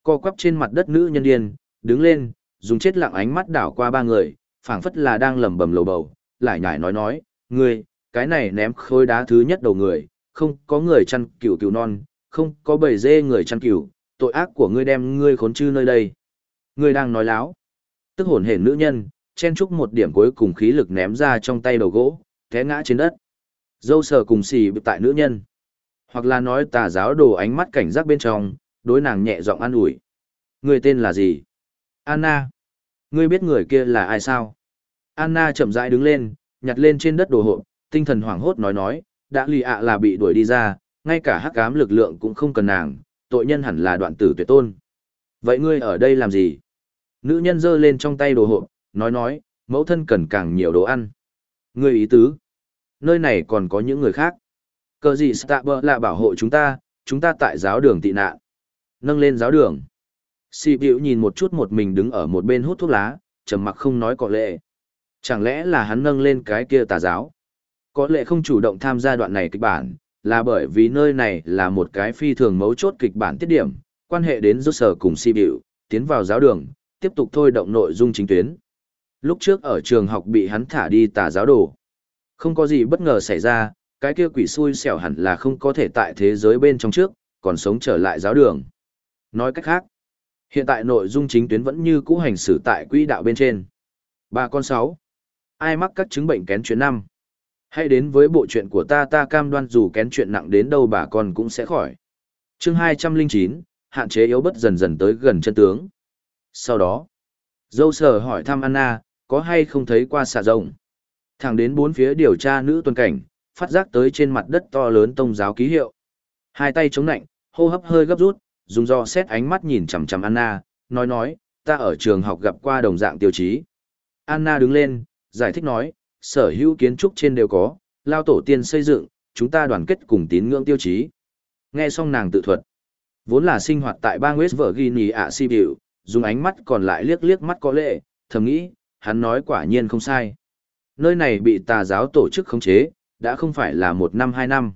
Co quắp trên mặt đất nữ nhân điên, đứng lên, dùng chết lặng ánh mắt đảo qua ba người, phảng phất là đang lẩm bẩm lầu bầu, lại nhải nói nói, ngươi, cái này ném khối đá thứ nhất đầu người, không có người chăn cừu cừu non, không có bầy dê người chăn cừu, tội ác của ngươi đem ngươi khốn chư nơi đây. Ngươi đang nói láo. Tức hồn hển nữ nhân, chen chúc một điểm cuối cùng khí lực ném ra trong tay đầu gỗ, té ngã trên đất. Dâu sờ cùng xì tại nữ nhân. Hoặc là nói tà giáo đồ ánh mắt cảnh giác bên trong, đối nàng nhẹ giọng an ủi. Người tên là gì? Anna. Ngươi biết người kia là ai sao? Anna chậm rãi đứng lên, nhặt lên trên đất đồ hộp, tinh thần hoảng hốt nói nói, đã lì ạ là bị đuổi đi ra, ngay cả hắc ám lực lượng cũng không cần nàng, tội nhân hẳn là đoạn tử tuyệt tôn. Vậy ngươi ở đây làm gì? Nữ nhân giơ lên trong tay đồ hộp, nói nói, mẫu thân cần càng nhiều đồ ăn. Ngươi ý tứ? Nơi này còn có những người khác. Cờ gì Starber là bảo hộ chúng ta, chúng ta tại giáo đường tị nạn. Nâng lên giáo đường. Sì biểu nhìn một chút một mình đứng ở một bên hút thuốc lá, trầm mặc không nói có lệ. Chẳng lẽ là hắn nâng lên cái kia tà giáo? Có lẽ không chủ động tham gia đoạn này kịch bản, là bởi vì nơi này là một cái phi thường mấu chốt kịch bản tiết điểm, quan hệ đến rốt sở cùng si biểu, tiến vào giáo đường, tiếp tục thôi động nội dung chính tuyến. Lúc trước ở trường học bị hắn thả đi tà giáo đồ. Không có gì bất ngờ xảy ra, cái kia quỷ xui xẻo hẳn là không có thể tại thế giới bên trong trước, còn sống trở lại giáo đường. Nói cách khác, hiện tại nội dung chính tuyến vẫn như cũ hành xử tại quỹ đạo bên trên. Ba con sáu. Ai mắc các chứng bệnh kén chuyện năm? Hãy đến với bộ chuyện của ta ta cam đoan dù kén chuyện nặng đến đâu bà con cũng sẽ khỏi. chương 209, hạn chế yếu bất dần dần tới gần chân tướng. Sau đó, dâu sở hỏi thăm Anna, có hay không thấy qua xà rộng Thẳng đến bốn phía điều tra nữ tuần cảnh, phát giác tới trên mặt đất to lớn tông giáo ký hiệu. Hai tay chống nạnh, hô hấp hơi gấp rút, dùng do xét ánh mắt nhìn chằm chằm Anna, nói nói, ta ở trường học gặp qua đồng dạng tiêu chí. Anna đứng lên, giải thích nói, sở hữu kiến trúc trên đều có, lao tổ tiên xây dựng, chúng ta đoàn kết cùng tín ngưỡng tiêu chí. Nghe xong nàng tự thuật, vốn là sinh hoạt tại bang West Virginia ạ si biểu, dùng ánh mắt còn lại liếc liếc mắt có lệ, thầm nghĩ, hắn nói quả nhiên không sai. Nơi này bị tà giáo tổ chức khống chế, đã không phải là một năm hai năm.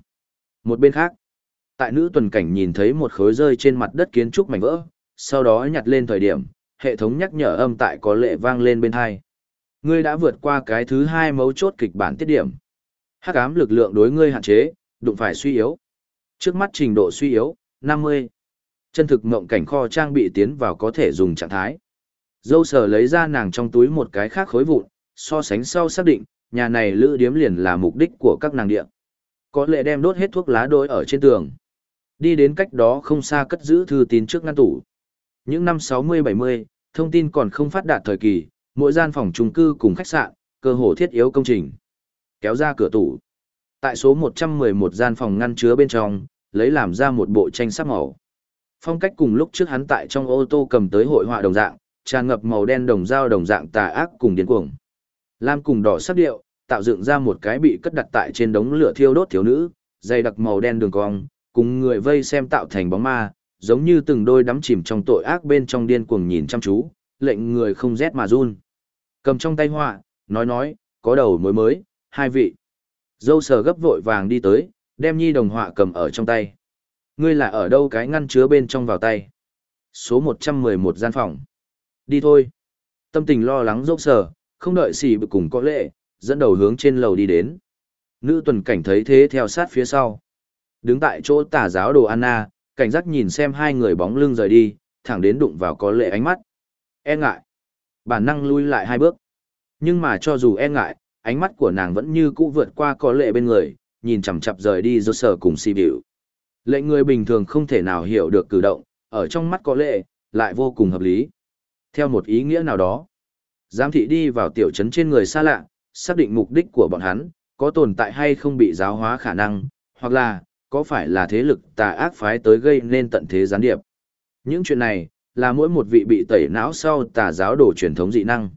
Một bên khác, tại nữ tuần cảnh nhìn thấy một khối rơi trên mặt đất kiến trúc mảnh vỡ, sau đó nhặt lên thời điểm, hệ thống nhắc nhở âm tại có lệ vang lên bên hai. Ngươi đã vượt qua cái thứ hai mấu chốt kịch bản tiết điểm. Hắc ám lực lượng đối ngươi hạn chế, đụng phải suy yếu. Trước mắt trình độ suy yếu, 50. Chân thực mộng cảnh kho trang bị tiến vào có thể dùng trạng thái. Dâu sờ lấy ra nàng trong túi một cái khác khối vụn, so sánh sau xác định, nhà này lữ điếm liền là mục đích của các nàng địa. Có lẽ đem đốt hết thuốc lá đôi ở trên tường. Đi đến cách đó không xa cất giữ thư tín trước ngăn tủ. Những năm 60-70, thông tin còn không phát đạt thời kỳ, mỗi gian phòng chung cư cùng khách sạn, cơ hồ thiết yếu công trình. Kéo ra cửa tủ. Tại số 111 gian phòng ngăn chứa bên trong, lấy làm ra một bộ tranh sắc màu. Phong cách cùng lúc trước hắn tại trong ô tô cầm tới hội họa đồng dạng, tràn ngập màu đen đồng dao đồng dạng tà ác cùng điên cuồng. Lam cùng đỏ sắc điệu, tạo dựng ra một cái bị cất đặt tại trên đống lửa thiêu đốt thiếu nữ, dày đặc màu đen đường cong, cùng người vây xem tạo thành bóng ma, giống như từng đôi đắm chìm trong tội ác bên trong điên cuồng nhìn chăm chú, lệnh người không rét mà run. Cầm trong tay họa, nói nói, có đầu mối mới, hai vị. Dâu sờ gấp vội vàng đi tới, đem nhi đồng họa cầm ở trong tay. Ngươi là ở đâu cái ngăn chứa bên trong vào tay? Số 111 gian phòng. Đi thôi. Tâm tình lo lắng dốc sờ, không đợi xì bực cùng có lệ, dẫn đầu hướng trên lầu đi đến. Nữ tuần cảnh thấy thế theo sát phía sau. Đứng tại chỗ tà giáo đồ Anna, cảnh giác nhìn xem hai người bóng lưng rời đi, thẳng đến đụng vào có lệ ánh mắt. E ngại. Bản năng lui lại hai bước. Nhưng mà cho dù e ngại, ánh mắt của nàng vẫn như cũ vượt qua có lệ bên người, nhìn chằm chặp rời đi do sở cùng si biểu. Lệ người bình thường không thể nào hiểu được cử động, ở trong mắt có lệ, lại vô cùng hợp lý. Theo một ý nghĩa nào đó, giám thị đi vào tiểu trấn trên người xa lạ, xác định mục đích của bọn hắn, có tồn tại hay không bị giáo hóa khả năng, hoặc là, có phải là thế lực tà ác phái tới gây nên tận thế gián điệp. Những chuyện này, là mỗi một vị bị tẩy não sau tà giáo đồ truyền thống dị năng.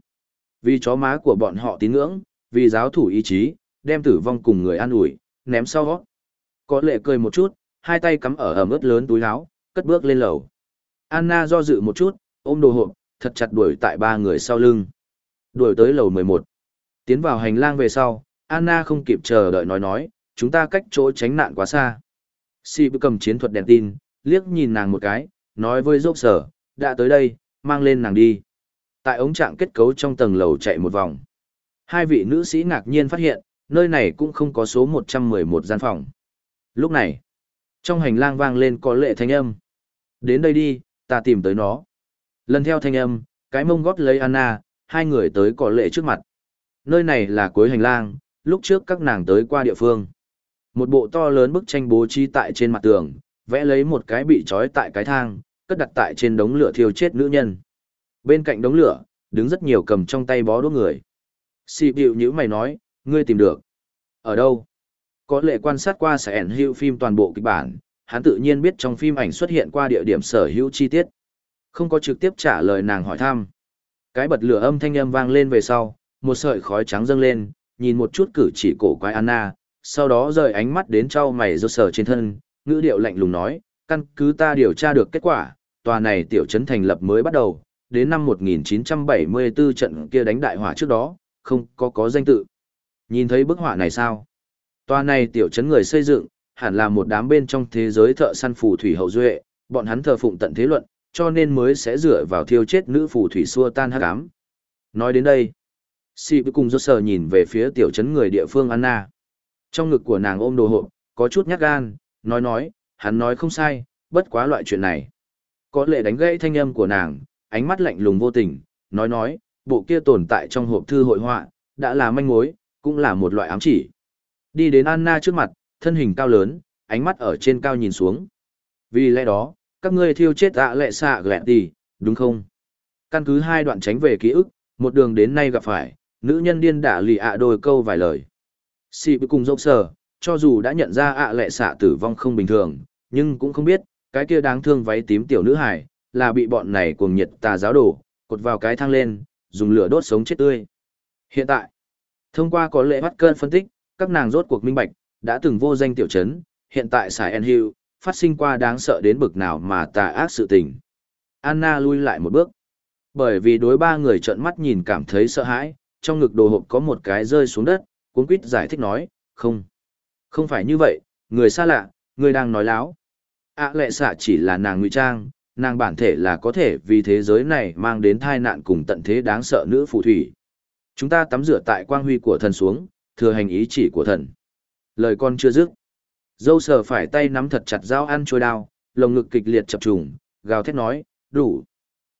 Vì chó má của bọn họ tín ngưỡng, vì giáo thủ ý chí, đem tử vong cùng người an ủi, ném sau gót. Có lệ cười một chút, hai tay cắm ở ẩm ướt lớn túi áo, cất bước lên lầu. Anna do dự một chút, ôm đồ hộp, thật chặt đuổi tại ba người sau lưng. Đuổi tới lầu 11. Tiến vào hành lang về sau, Anna không kịp chờ đợi nói nói, chúng ta cách chỗ tránh nạn quá xa. Si cầm chiến thuật đèn tin, liếc nhìn nàng một cái, nói với dốc sở, đã tới đây, mang lên nàng đi. Tại ống trạng kết cấu trong tầng lầu chạy một vòng. Hai vị nữ sĩ ngạc nhiên phát hiện, nơi này cũng không có số 111 gian phòng. Lúc này, trong hành lang vang lên có lệ thanh âm. Đến đây đi, ta tìm tới nó. Lần theo thanh âm, cái mông gót lấy Anna, hai người tới có lệ trước mặt. Nơi này là cuối hành lang, lúc trước các nàng tới qua địa phương. Một bộ to lớn bức tranh bố trí tại trên mặt tường, vẽ lấy một cái bị trói tại cái thang, cất đặt tại trên đống lửa thiêu chết nữ nhân. Bên cạnh đống lửa, đứng rất nhiều cầm trong tay bó đuốc người. Xì bịu như mày nói, ngươi tìm được. Ở đâu? Có lệ quan sát qua sẽ ẩn hữu phim toàn bộ kịch bản, hắn tự nhiên biết trong phim ảnh xuất hiện qua địa điểm sở hữu chi tiết. Không có trực tiếp trả lời nàng hỏi thăm. Cái bật lửa âm thanh âm vang lên về sau, một sợi khói trắng dâng lên, nhìn một chút cử chỉ cổ quái Anna, sau đó rời ánh mắt đến trao mày rơ sở trên thân, ngữ điệu lạnh lùng nói, căn cứ ta điều tra được kết quả, tòa này tiểu trấn thành lập mới bắt đầu, đến năm 1974 trận kia đánh đại hỏa trước đó, không có có danh tự. Nhìn thấy bức họa này sao? Tòa này tiểu trấn người xây dựng, hẳn là một đám bên trong thế giới thợ săn phù thủy hậu duệ, bọn hắn thờ phụng tận thế luận, cho nên mới sẽ dựa vào thiêu chết nữ phù thủy xua tan hắc ám. Nói đến đây, Si cùng rốt sờ nhìn về phía tiểu trấn người địa phương Anna. Trong ngực của nàng ôm đồ hộp, có chút nhát gan, nói nói, hắn nói không sai, bất quá loại chuyện này. Có lệ đánh gãy thanh âm của nàng, ánh mắt lạnh lùng vô tình, nói nói, bộ kia tồn tại trong hộp thư hội họa, đã là manh mối, cũng là một loại ám chỉ. Đi đến Anna trước mặt, thân hình cao lớn, ánh mắt ở trên cao nhìn xuống. Vì lẽ đó, các ngươi thiêu chết ạ lệ xạ ghẹt đi, đúng không? Căn cứ hai đoạn tránh về ký ức, một đường đến nay gặp phải, nữ nhân điên đả lì ạ đôi câu vài lời. Sĩ bị cùng dốc sở, cho dù đã nhận ra ạ lệ xạ tử vong không bình thường, nhưng cũng không biết, cái kia đáng thương váy tím tiểu nữ hải, là bị bọn này cuồng nhiệt tà giáo đổ, cột vào cái thang lên, dùng lửa đốt sống chết tươi. Hiện tại, thông qua có lệ bắt cơn phân tích, các nàng rốt cuộc minh bạch, đã từng vô danh tiểu chấn, hiện tại xài En Hill, phát sinh qua đáng sợ đến bực nào mà tà ác sự tình. Anna lui lại một bước. Bởi vì đối ba người trợn mắt nhìn cảm thấy sợ hãi, trong ngực đồ hộp có một cái rơi xuống đất, cuốn quýt giải thích nói, không. Không phải như vậy, người xa lạ, người đang nói láo. ạ lệ xạ chỉ là nàng ngụy trang, nàng bản thể là có thể vì thế giới này mang đến tai nạn cùng tận thế đáng sợ nữ phù thủy. Chúng ta tắm rửa tại quang huy của thần xuống, thừa hành ý chỉ của thần. Lời con chưa dứt. Dâu sờ phải tay nắm thật chặt dao ăn trôi đao, lồng ngực kịch liệt chập trùng, gào thét nói, đủ.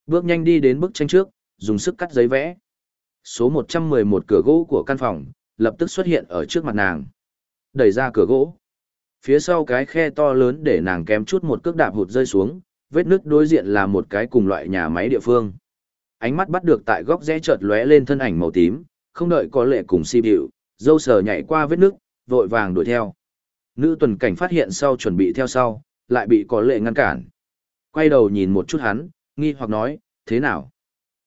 Bước nhanh đi đến bức tranh trước, dùng sức cắt giấy vẽ. Số 111 cửa gỗ của căn phòng, lập tức xuất hiện ở trước mặt nàng. Đẩy ra cửa gỗ. Phía sau cái khe to lớn để nàng kém chút một cước đạp hụt rơi xuống, vết nứt đối diện là một cái cùng loại nhà máy địa phương. Ánh mắt bắt được tại góc rẽ chợt lóe lên thân ảnh màu tím, không đợi có lệ cùng si bịu, dâu sờ nhảy qua vết nứt, vội vàng đuổi theo. Nữ tuần cảnh phát hiện sau chuẩn bị theo sau, lại bị có lệ ngăn cản. Quay đầu nhìn một chút hắn, nghi hoặc nói, thế nào?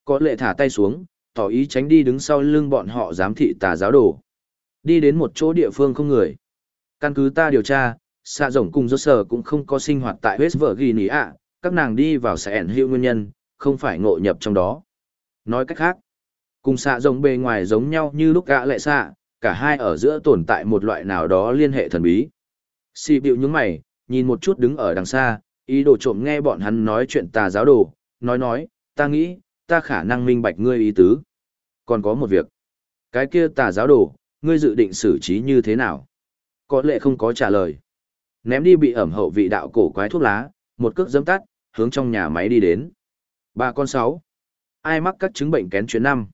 Có lệ thả tay xuống, tỏ ý tránh đi đứng sau lưng bọn họ giám thị tà giáo đồ. Đi đến một chỗ địa phương không người. Căn cứ ta điều tra, xạ rồng cùng rốt sở cũng không có sinh hoạt tại West Virginia, các nàng đi vào sẽ ẩn hữu nguyên nhân, không phải ngộ nhập trong đó. Nói cách khác, cùng xạ rồng bề ngoài giống nhau như lúc gã lệ xạ, cả hai ở giữa tồn tại một loại nào đó liên hệ thần bí. Xì bịu những mày, nhìn một chút đứng ở đằng xa, ý đồ trộm nghe bọn hắn nói chuyện tà giáo đồ, nói nói, ta nghĩ, ta khả năng minh bạch ngươi ý tứ. Còn có một việc. Cái kia tà giáo đồ, ngươi dự định xử trí như thế nào? Có lẽ không có trả lời. Ném đi bị ẩm hậu vị đạo cổ quái thuốc lá, một cước dấm tắt, hướng trong nhà máy đi đến. Ba con sáu. Ai mắc các chứng bệnh kén chuyện năm?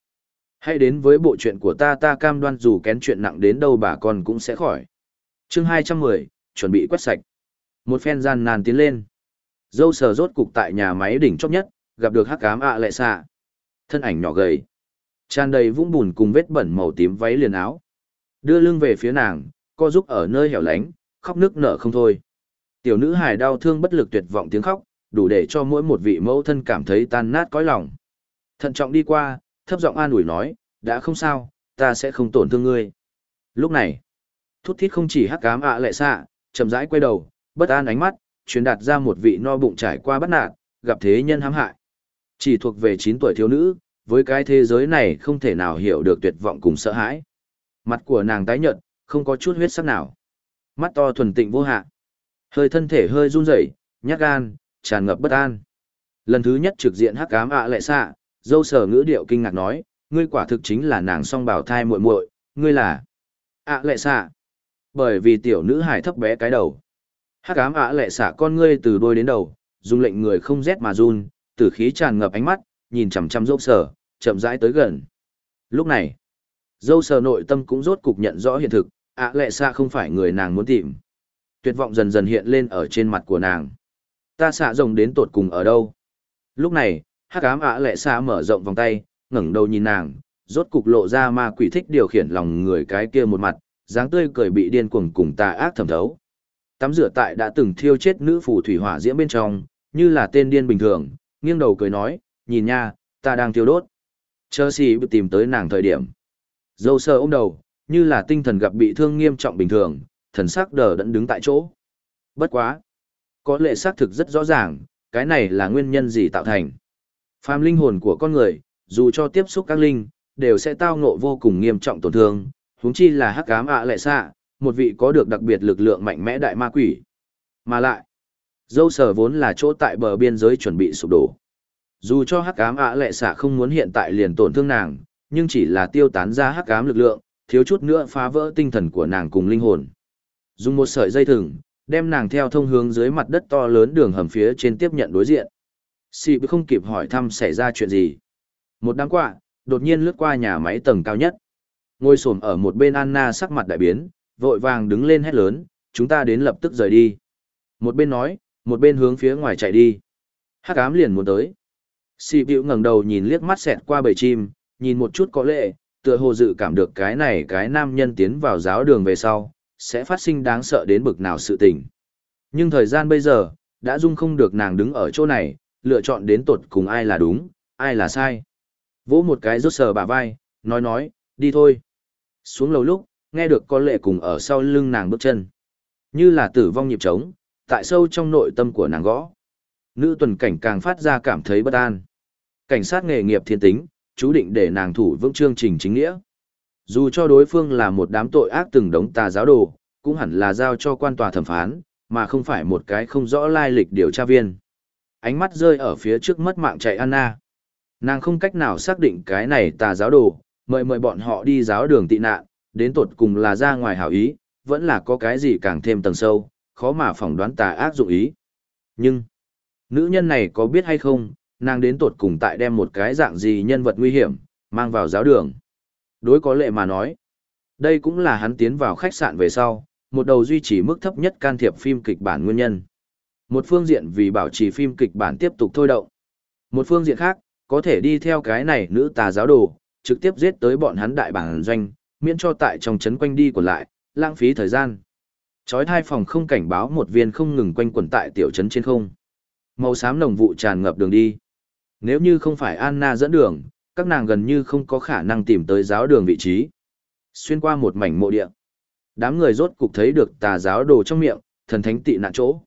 Hãy đến với bộ chuyện của ta ta cam đoan dù kén chuyện nặng đến đâu bà con cũng sẽ khỏi. chương 210, chuẩn bị quét sạch. Một phen gian nan tiến lên. Dâu sờ rốt cục tại nhà máy đỉnh chóp nhất, gặp được hắc ám ạ lệ xạ. Thân ảnh nhỏ gầy. tràn đầy vũng bùn cùng vết bẩn màu tím váy liền áo. Đưa lưng về phía nàng, co giúp ở nơi hẻo lánh, khóc nước nở không thôi. Tiểu nữ hài đau thương bất lực tuyệt vọng tiếng khóc, đủ để cho mỗi một vị mẫu thân cảm thấy tan nát cõi lòng. Thận trọng đi qua, thấp giọng an ủi nói, đã không sao, ta sẽ không tổn thương ngươi. Lúc này, thút thít không chỉ hắc cám ạ lệ xạ, chậm rãi quay đầu, bất an ánh mắt, truyền đạt ra một vị no bụng trải qua bắt nạt, gặp thế nhân hãm hại. Chỉ thuộc về 9 tuổi thiếu nữ, với cái thế giới này không thể nào hiểu được tuyệt vọng cùng sợ hãi. Mặt của nàng tái nhợt, không có chút huyết sắc nào. Mắt to thuần tịnh vô hạ. Hơi thân thể hơi run rẩy, nhát gan, tràn ngập bất an. Lần thứ nhất trực diện hắc ám ạ lệ xạ, dâu sở ngữ điệu kinh ngạc nói, ngươi quả thực chính là nàng song bảo thai muội muội, ngươi là ạ lệ xạ. Bởi vì tiểu nữ hải thấp bé cái đầu. Hắc ám ạ lệ xả con ngươi từ đôi đến đầu, dùng lệnh người không rét mà run, tử khí tràn ngập ánh mắt, nhìn chằm chằm dâu sở, chậm rãi tới gần. Lúc này, dâu sở nội tâm cũng rốt cục nhận rõ hiện thực, ạ lệ xạ không phải người nàng muốn tìm. Tuyệt vọng dần dần hiện lên ở trên mặt của nàng. Ta xạ rồng đến tột cùng ở đâu? Lúc này, hắc ám ạ lệ xạ mở rộng vòng tay, ngẩng đầu nhìn nàng, rốt cục lộ ra ma quỷ thích điều khiển lòng người cái kia một mặt, dáng tươi cười bị điên cuồng cùng tà ác thẩm thấu. Tắm rửa tại đã từng thiêu chết nữ phù thủy hỏa diễm bên trong, như là tên điên bình thường, nghiêng đầu cười nói, nhìn nha, ta đang thiêu đốt. Chelsea bị tìm tới nàng thời điểm. Dâu sơ ôm đầu, như là tinh thần gặp bị thương nghiêm trọng bình thường, thần sắc đờ đẫn đứng tại chỗ. Bất quá. Có lệ xác thực rất rõ ràng, cái này là nguyên nhân gì tạo thành. Phàm linh hồn của con người, dù cho tiếp xúc các linh, đều sẽ tao ngộ vô cùng nghiêm trọng tổn thương, huống chi là hắc ám ạ lệ xạ, một vị có được đặc biệt lực lượng mạnh mẽ đại ma quỷ. Mà lại, dâu sở vốn là chỗ tại bờ biên giới chuẩn bị sụp đổ. Dù cho hắc ám ạ lệ xạ không muốn hiện tại liền tổn thương nàng, nhưng chỉ là tiêu tán ra hắc ám lực lượng, thiếu chút nữa phá vỡ tinh thần của nàng cùng linh hồn. Dùng một sợi dây thừng, đem nàng theo thông hướng dưới mặt đất to lớn đường hầm phía trên tiếp nhận đối diện. Sĩ không kịp hỏi thăm xảy ra chuyện gì. Một đám quạ, đột nhiên lướt qua nhà máy tầng cao nhất. Ngồi xổm ở một bên Anna sắc mặt đại biến, vội vàng đứng lên hét lớn, chúng ta đến lập tức rời đi. Một bên nói, một bên hướng phía ngoài chạy đi. Hắc ám liền muốn tới. Sĩ Bữu ngẩng đầu nhìn liếc mắt xẹt qua bầy chim, nhìn một chút có lệ, tựa hồ dự cảm được cái này cái nam nhân tiến vào giáo đường về sau, sẽ phát sinh đáng sợ đến bực nào sự tình. Nhưng thời gian bây giờ, đã dung không được nàng đứng ở chỗ này, lựa chọn đến tột cùng ai là đúng, ai là sai. Vỗ một cái rốt sờ bả vai, nói nói, đi thôi. Xuống lầu lúc, nghe được có lệ cùng ở sau lưng nàng bước chân. Như là tử vong nhịp trống, tại sâu trong nội tâm của nàng gõ. Nữ tuần cảnh càng phát ra cảm thấy bất an. Cảnh sát nghề nghiệp thiên tính, chú định để nàng thủ vững chương trình chính nghĩa. Dù cho đối phương là một đám tội ác từng đống tà giáo đồ, cũng hẳn là giao cho quan tòa thẩm phán, mà không phải một cái không rõ lai lịch điều tra viên. Ánh mắt rơi ở phía trước mất mạng chạy Anna. Nàng không cách nào xác định cái này tà giáo đồ, mời mời bọn họ đi giáo đường tị nạn, đến tột cùng là ra ngoài hảo ý, vẫn là có cái gì càng thêm tầng sâu, khó mà phỏng đoán tà ác dụng ý. Nhưng, nữ nhân này có biết hay không, nàng đến tột cùng tại đem một cái dạng gì nhân vật nguy hiểm, mang vào giáo đường. Đối có lệ mà nói, đây cũng là hắn tiến vào khách sạn về sau, một đầu duy trì mức thấp nhất can thiệp phim kịch bản nguyên nhân. Một phương diện vì bảo trì phim kịch bản tiếp tục thôi động. Một phương diện khác, có thể đi theo cái này nữ tà giáo đồ, trực tiếp giết tới bọn hắn đại bản doanh, miễn cho tại trong trấn quanh đi còn lại, lãng phí thời gian. Chói thai phòng không cảnh báo một viên không ngừng quanh quẩn tại tiểu trấn trên không. Màu xám nồng vụ tràn ngập đường đi. Nếu như không phải Anna dẫn đường, các nàng gần như không có khả năng tìm tới giáo đường vị trí. Xuyên qua một mảnh mộ địa. Đám người rốt cục thấy được tà giáo đồ trong miệng, thần thánh tị nạn chỗ.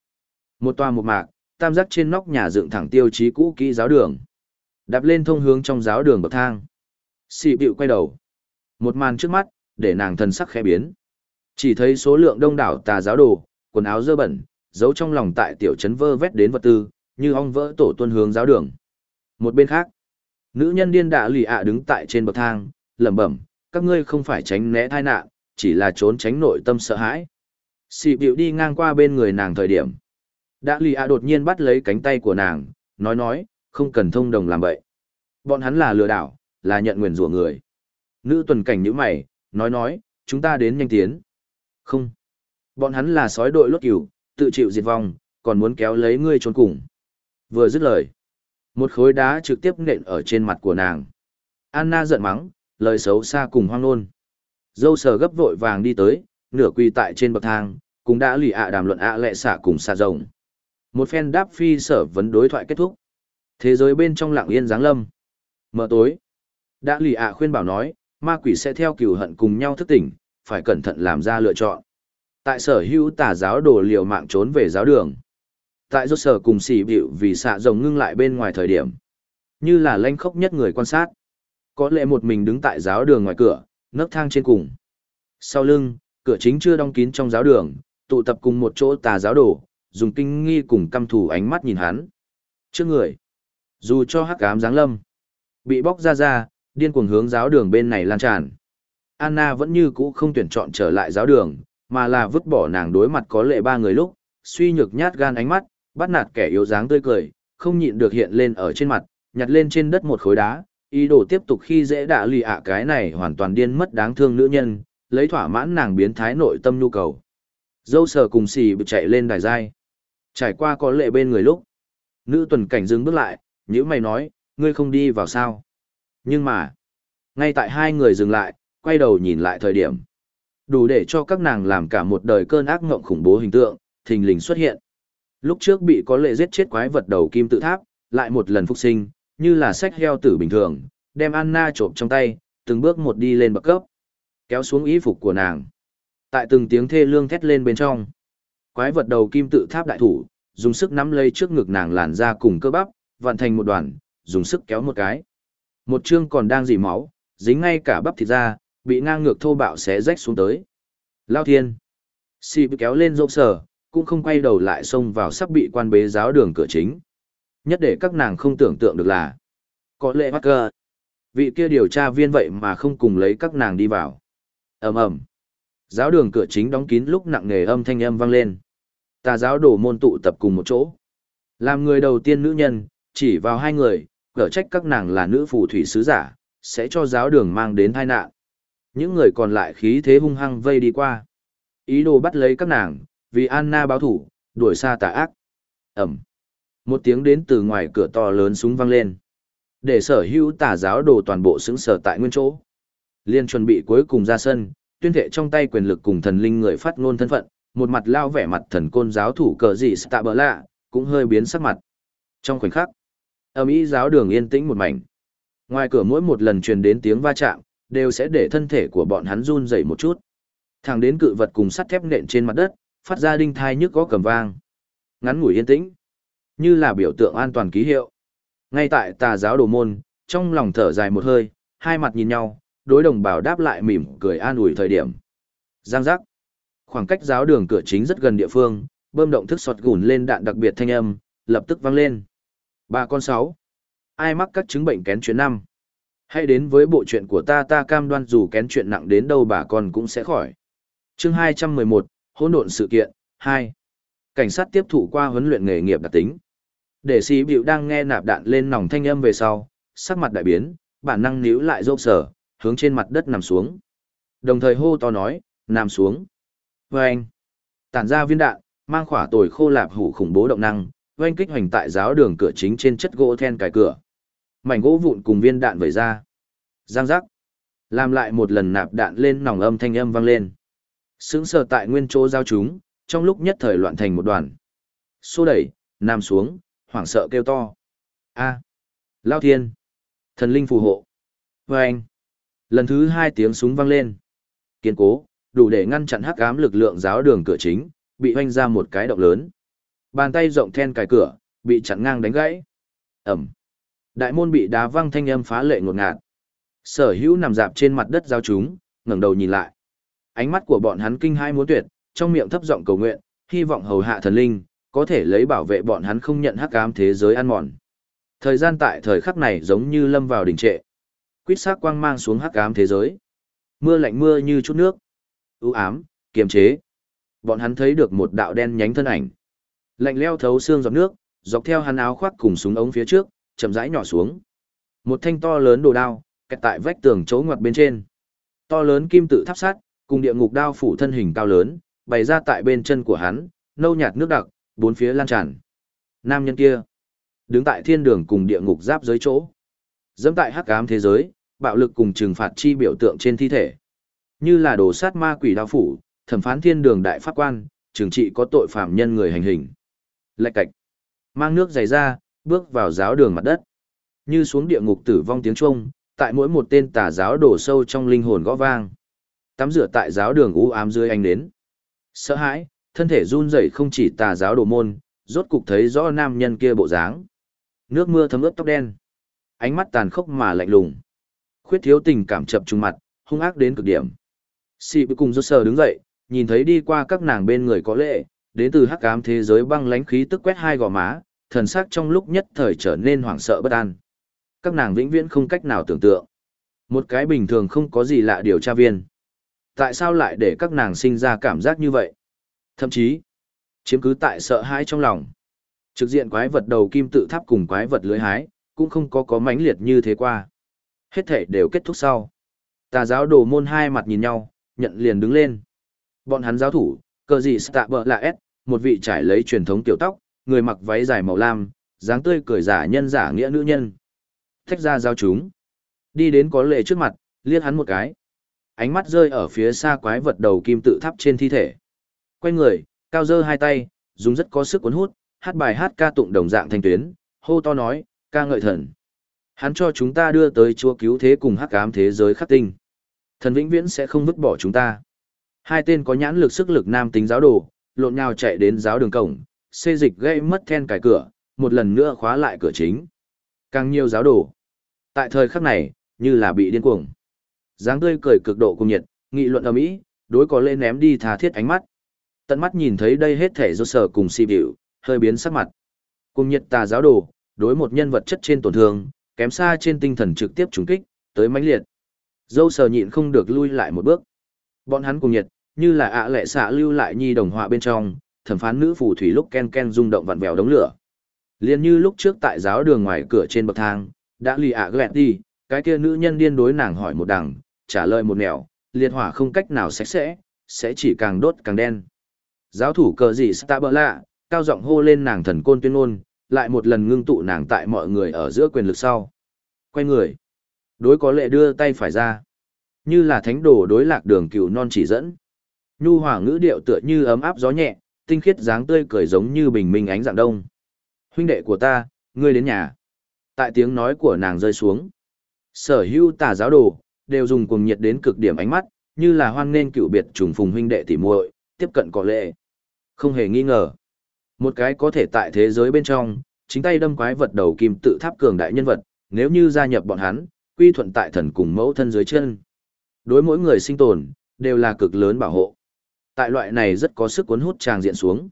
Một toa một mạc, tam giác trên nóc nhà dựng thẳng tiêu chí cũ kỹ giáo đường. Đạp lên thông hướng trong giáo đường bậc thang. Xì bịu quay đầu. Một màn trước mắt, để nàng thần sắc khẽ biến. Chỉ thấy số lượng đông đảo tà giáo đồ, quần áo dơ bẩn, giấu trong lòng tại tiểu trấn vơ vét đến vật tư, như ong vỡ tổ tuân hướng giáo đường. Một bên khác, nữ nhân điên đạ lì ạ đứng tại trên bậc thang, lẩm bẩm, các ngươi không phải tránh né tai nạn, chỉ là trốn tránh nội tâm sợ hãi. Xì bịu đi ngang qua bên người nàng thời điểm. Đạ lì ạ đột nhiên bắt lấy cánh tay của nàng, nói nói, không cần thông đồng làm vậy. Bọn hắn là lừa đảo, là nhận nguyền rủa người. Nữ tuần cảnh nhíu mày, nói nói, chúng ta đến nhanh tiến. Không. Bọn hắn là sói đội lốt cửu, tự chịu diệt vong, còn muốn kéo lấy ngươi trốn cùng. Vừa dứt lời. Một khối đá trực tiếp nện ở trên mặt của nàng. Anna giận mắng, lời xấu xa cùng hoang nôn. Dâu sờ gấp vội vàng đi tới, nửa quỳ tại trên bậc thang, cũng đã lì ạ đàm luận ạ lệ xả cùng xả rồng. Một phen đáp phi sở vấn đối thoại kết thúc. Thế giới bên trong lặng yên giáng lâm. Mở tối. Đã lì ạ khuyên bảo nói, ma quỷ sẽ theo cửu hận cùng nhau thức tỉnh, phải cẩn thận làm ra lựa chọn. Tại sở hữu tà giáo đồ liều mạng trốn về giáo đường. Tại rốt sở cùng xỉ bịu vì xạ rồng ngưng lại bên ngoài thời điểm. Như là lanh khốc nhất người quan sát. Có lẽ một mình đứng tại giáo đường ngoài cửa, nấc thang trên cùng. Sau lưng, cửa chính chưa đóng kín trong giáo đường, tụ tập cùng một chỗ tà giáo đồ, dùng kinh nghi cùng căm thù ánh mắt nhìn hắn. Trước người, dù cho hắc ám giáng lâm, bị bóc ra ra, điên cuồng hướng giáo đường bên này lan tràn. Anna vẫn như cũ không tuyển chọn trở lại giáo đường, mà là vứt bỏ nàng đối mặt có lệ ba người lúc, suy nhược nhát gan ánh mắt, bắt nạt kẻ yếu dáng tươi cười, không nhịn được hiện lên ở trên mặt, nhặt lên trên đất một khối đá, ý đồ tiếp tục khi dễ đạ lì ạ cái này hoàn toàn điên mất đáng thương nữ nhân, lấy thỏa mãn nàng biến thái nội tâm nhu cầu. Dâu sờ cùng xì bị chạy lên đài dai. Trải qua có lệ bên người lúc. Nữ tuần cảnh dừng bước lại, nhữ mày nói, ngươi không đi vào sao. Nhưng mà, ngay tại hai người dừng lại, quay đầu nhìn lại thời điểm. Đủ để cho các nàng làm cả một đời cơn ác ngộng khủng bố hình tượng, thình lình xuất hiện. Lúc trước bị có lệ giết chết quái vật đầu kim tự tháp, lại một lần phục sinh, như là sách heo tử bình thường, đem Anna trộm trong tay, từng bước một đi lên bậc cấp. Kéo xuống y phục của nàng. Tại từng tiếng thê lương thét lên bên trong. Quái vật đầu kim tự tháp đại thủ, dùng sức nắm lấy trước ngực nàng làn ra cùng cơ bắp, vặn thành một đoàn, dùng sức kéo một cái. Một chương còn đang dỉ máu, dính ngay cả bắp thịt ra, bị ngang ngược thô bạo xé rách xuống tới. Lao thiên. Xì bị kéo lên rộng sở, cũng không quay đầu lại xông vào sắp bị quan bế giáo đường cửa chính. Nhất để các nàng không tưởng tượng được là. Có lệ mắc cơ. Vị kia điều tra viên vậy mà không cùng lấy các nàng đi vào. ầm ầm Giáo đường cửa chính đóng kín lúc nặng nề âm thanh âm vang lên. Tà giáo đổ môn tụ tập cùng một chỗ. Làm người đầu tiên nữ nhân, chỉ vào hai người, cở trách các nàng là nữ phù thủy sứ giả, sẽ cho giáo đường mang đến tai nạn. Những người còn lại khí thế hung hăng vây đi qua. Ý đồ bắt lấy các nàng, vì Anna báo thủ, đuổi xa tà ác. Ẩm. Một tiếng đến từ ngoài cửa to lớn súng vang lên. Để sở hữu tà giáo đồ toàn bộ xứng sở tại nguyên chỗ. Liên chuẩn bị cuối cùng ra sân, tuyên thệ trong tay quyền lực cùng thần linh người phát ngôn thân phận, một mặt lao vẻ mặt thần côn giáo thủ cờ gì tạ bỡ lạ, cũng hơi biến sắc mặt. Trong khoảnh khắc, âm ý giáo đường yên tĩnh một mảnh. Ngoài cửa mỗi một lần truyền đến tiếng va chạm, đều sẽ để thân thể của bọn hắn run dậy một chút. Thẳng đến cự vật cùng sắt thép nện trên mặt đất, phát ra đinh thai nhức có cầm vang. Ngắn ngủi yên tĩnh, như là biểu tượng an toàn ký hiệu. Ngay tại tà giáo đồ môn, trong lòng thở dài một hơi, hai mặt nhìn nhau, đối đồng bào đáp lại mỉm cười an ủi thời điểm. Giang giác. Khoảng cách giáo đường cửa chính rất gần địa phương, bơm động thức sọt gùn lên đạn đặc biệt thanh âm, lập tức vang lên bà con sáu. Ai mắc các chứng bệnh kén chuyện năm? Hãy đến với bộ chuyện của ta ta cam đoan dù kén chuyện nặng đến đâu bà con cũng sẽ khỏi. Chương 211, hỗn độn sự kiện, 2. Cảnh sát tiếp thụ qua huấn luyện nghề nghiệp đặc tính. Để sĩ biểu đang nghe nạp đạn lên nòng thanh âm về sau, sắc mặt đại biến, bản năng níu lại rộp sở, hướng trên mặt đất nằm xuống. Đồng thời hô to nói, nằm xuống. Vâng! Tản ra viên đạn, mang khỏa tồi khô lạp hủ khủng bố động năng, oanh kích hoành tại giáo đường cửa chính trên chất gỗ then cài cửa. Mảnh gỗ vụn cùng viên đạn vẩy ra. Giang giác. Làm lại một lần nạp đạn lên nòng âm thanh âm vang lên. Sững sờ tại nguyên chỗ giao chúng, trong lúc nhất thời loạn thành một đoàn. Xô đẩy, nằm xuống, hoảng sợ kêu to. A. Lao thiên. Thần linh phù hộ. Vâng. Lần thứ hai tiếng súng vang lên. Kiên cố, đủ để ngăn chặn hắc ám lực lượng giáo đường cửa chính, bị hoanh ra một cái động lớn. Bàn tay rộng then cài cửa, bị chặn ngang đánh gãy. Ẩm. Đại môn bị đá văng thanh âm phá lệ ngột ngạt. Sở hữu nằm dạp trên mặt đất giao chúng, ngẩng đầu nhìn lại. Ánh mắt của bọn hắn kinh hai muốn tuyệt, trong miệng thấp giọng cầu nguyện, hy vọng hầu hạ thần linh, có thể lấy bảo vệ bọn hắn không nhận hắc ám thế giới ăn mòn. Thời gian tại thời khắc này giống như lâm vào đình trệ. Quýt sắc quang mang xuống hắc ám thế giới. Mưa lạnh mưa như chút nước. ưu ám, kiềm chế. Bọn hắn thấy được một đạo đen nhánh thân ảnh. Lạnh leo thấu xương giọt nước, dọc theo hắn áo khoác cùng súng ống phía trước, chậm rãi nhỏ xuống. Một thanh to lớn đồ đao, kẹt tại vách tường chỗ ngoặt bên trên. To lớn kim tự tháp sắt, cùng địa ngục đao phủ thân hình cao lớn, bày ra tại bên chân của hắn, nâu nhạt nước đặc, bốn phía lan tràn. Nam nhân kia, đứng tại thiên đường cùng địa ngục giáp giới chỗ. Dẫm tại hắc ám thế giới, bạo lực cùng trừng phạt chi biểu tượng trên thi thể. Như là đồ sát ma quỷ đao phủ, thẩm phán thiên đường đại pháp quan, trừng trị có tội phạm nhân người hành hình. Lạch cạch. Mang nước dày ra, bước vào giáo đường mặt đất. Như xuống địa ngục tử vong tiếng Trung, tại mỗi một tên tà giáo đổ sâu trong linh hồn gõ vang. Tắm rửa tại giáo đường u ám dưới ánh đến. Sợ hãi, thân thể run rẩy không chỉ tà giáo đồ môn, rốt cục thấy rõ nam nhân kia bộ dáng. Nước mưa thấm ướt tóc đen. Ánh mắt tàn khốc mà lạnh lùng. Khuyết thiếu tình cảm chập trùng mặt, hung ác đến cực điểm. Sĩ cùng rốt sờ đứng dậy, nhìn thấy đi qua các nàng bên người có lệ, đến từ hắc ám thế giới băng lãnh khí tức quét hai gò má, thần sắc trong lúc nhất thời trở nên hoảng sợ bất an. Các nàng vĩnh viễn không cách nào tưởng tượng. Một cái bình thường không có gì lạ điều tra viên. Tại sao lại để các nàng sinh ra cảm giác như vậy? Thậm chí, chiếm cứ tại sợ hãi trong lòng. Trực diện quái vật đầu kim tự tháp cùng quái vật lưới hái, cũng không có có mãnh liệt như thế qua. Hết thể đều kết thúc sau. Tà giáo đồ môn hai mặt nhìn nhau, nhận liền đứng lên. Bọn hắn giáo thủ, cờ gì tạ bờ là S, một vị trải lấy truyền thống tiểu tóc, người mặc váy dài màu lam, dáng tươi cười giả nhân giả nghĩa nữ nhân. Thách ra giao chúng. Đi đến có lệ trước mặt, liếc hắn một cái. Ánh mắt rơi ở phía xa quái vật đầu kim tự tháp trên thi thể. Quay người, cao dơ hai tay, dùng rất có sức cuốn hút, hát bài hát ca tụng đồng dạng thanh tuyến, hô to nói, ca ngợi thần. Hắn cho chúng ta đưa tới chúa cứu thế cùng hắc ám thế giới khắc tinh. Thần vĩnh viễn sẽ không vứt bỏ chúng ta. Hai tên có nhãn lực sức lực nam tính giáo đồ, lộn nhào chạy đến giáo đường cổng, xê dịch gây mất then cài cửa, một lần nữa khóa lại cửa chính. Càng nhiều giáo đồ. Tại thời khắc này, như là bị điên cuồng. dáng tươi cười cực độ cùng nhiệt, nghị luận ầm ĩ, đối có lên ném đi tha thiết ánh mắt. Tận mắt nhìn thấy đây hết thể do sở cùng si biểu, hơi biến sắc mặt. Cùng nhiệt tà giáo đồ, đối một nhân vật chất trên tổn thương, kém xa trên tinh thần trực tiếp trúng kích, tới mãnh liệt. Dâu sờ nhịn không được lui lại một bước. Bọn hắn cùng nhiệt, như là ạ lệ xạ lưu lại nhi đồng họa bên trong, thẩm phán nữ phù thủy lúc ken ken rung động vặn vẹo đống lửa. Liên như lúc trước tại giáo đường ngoài cửa trên bậc thang, đã lì ạ gẹt đi, cái kia nữ nhân điên đối nàng hỏi một đằng, trả lời một nẻo, liệt hỏa không cách nào sạch sẽ, sẽ chỉ càng đốt càng đen. Giáo thủ cờ gì lạ, cao giọng hô lên nàng thần côn tuyên ngôn, lại một lần ngưng tụ nàng tại mọi người ở giữa quyền lực sau. Quay người. Đối có lệ đưa tay phải ra. Như là thánh đồ đối lạc đường cựu non chỉ dẫn. Nhu hòa ngữ điệu tựa như ấm áp gió nhẹ, tinh khiết dáng tươi cười giống như bình minh ánh dạng đông. Huynh đệ của ta, ngươi đến nhà. Tại tiếng nói của nàng rơi xuống. Sở hữu tà giáo đồ, đều dùng cùng nhiệt đến cực điểm ánh mắt, như là hoan nên cựu biệt trùng phùng huynh đệ tỉ muội, tiếp cận có lệ. Không hề nghi ngờ. Một cái có thể tại thế giới bên trong, chính tay đâm quái vật đầu kim tự tháp cường đại nhân vật, nếu như gia nhập bọn hắn, quy thuận tại thần cùng mẫu thân dưới chân. Đối mỗi người sinh tồn, đều là cực lớn bảo hộ. Tại loại này rất có sức cuốn hút tràng diện xuống.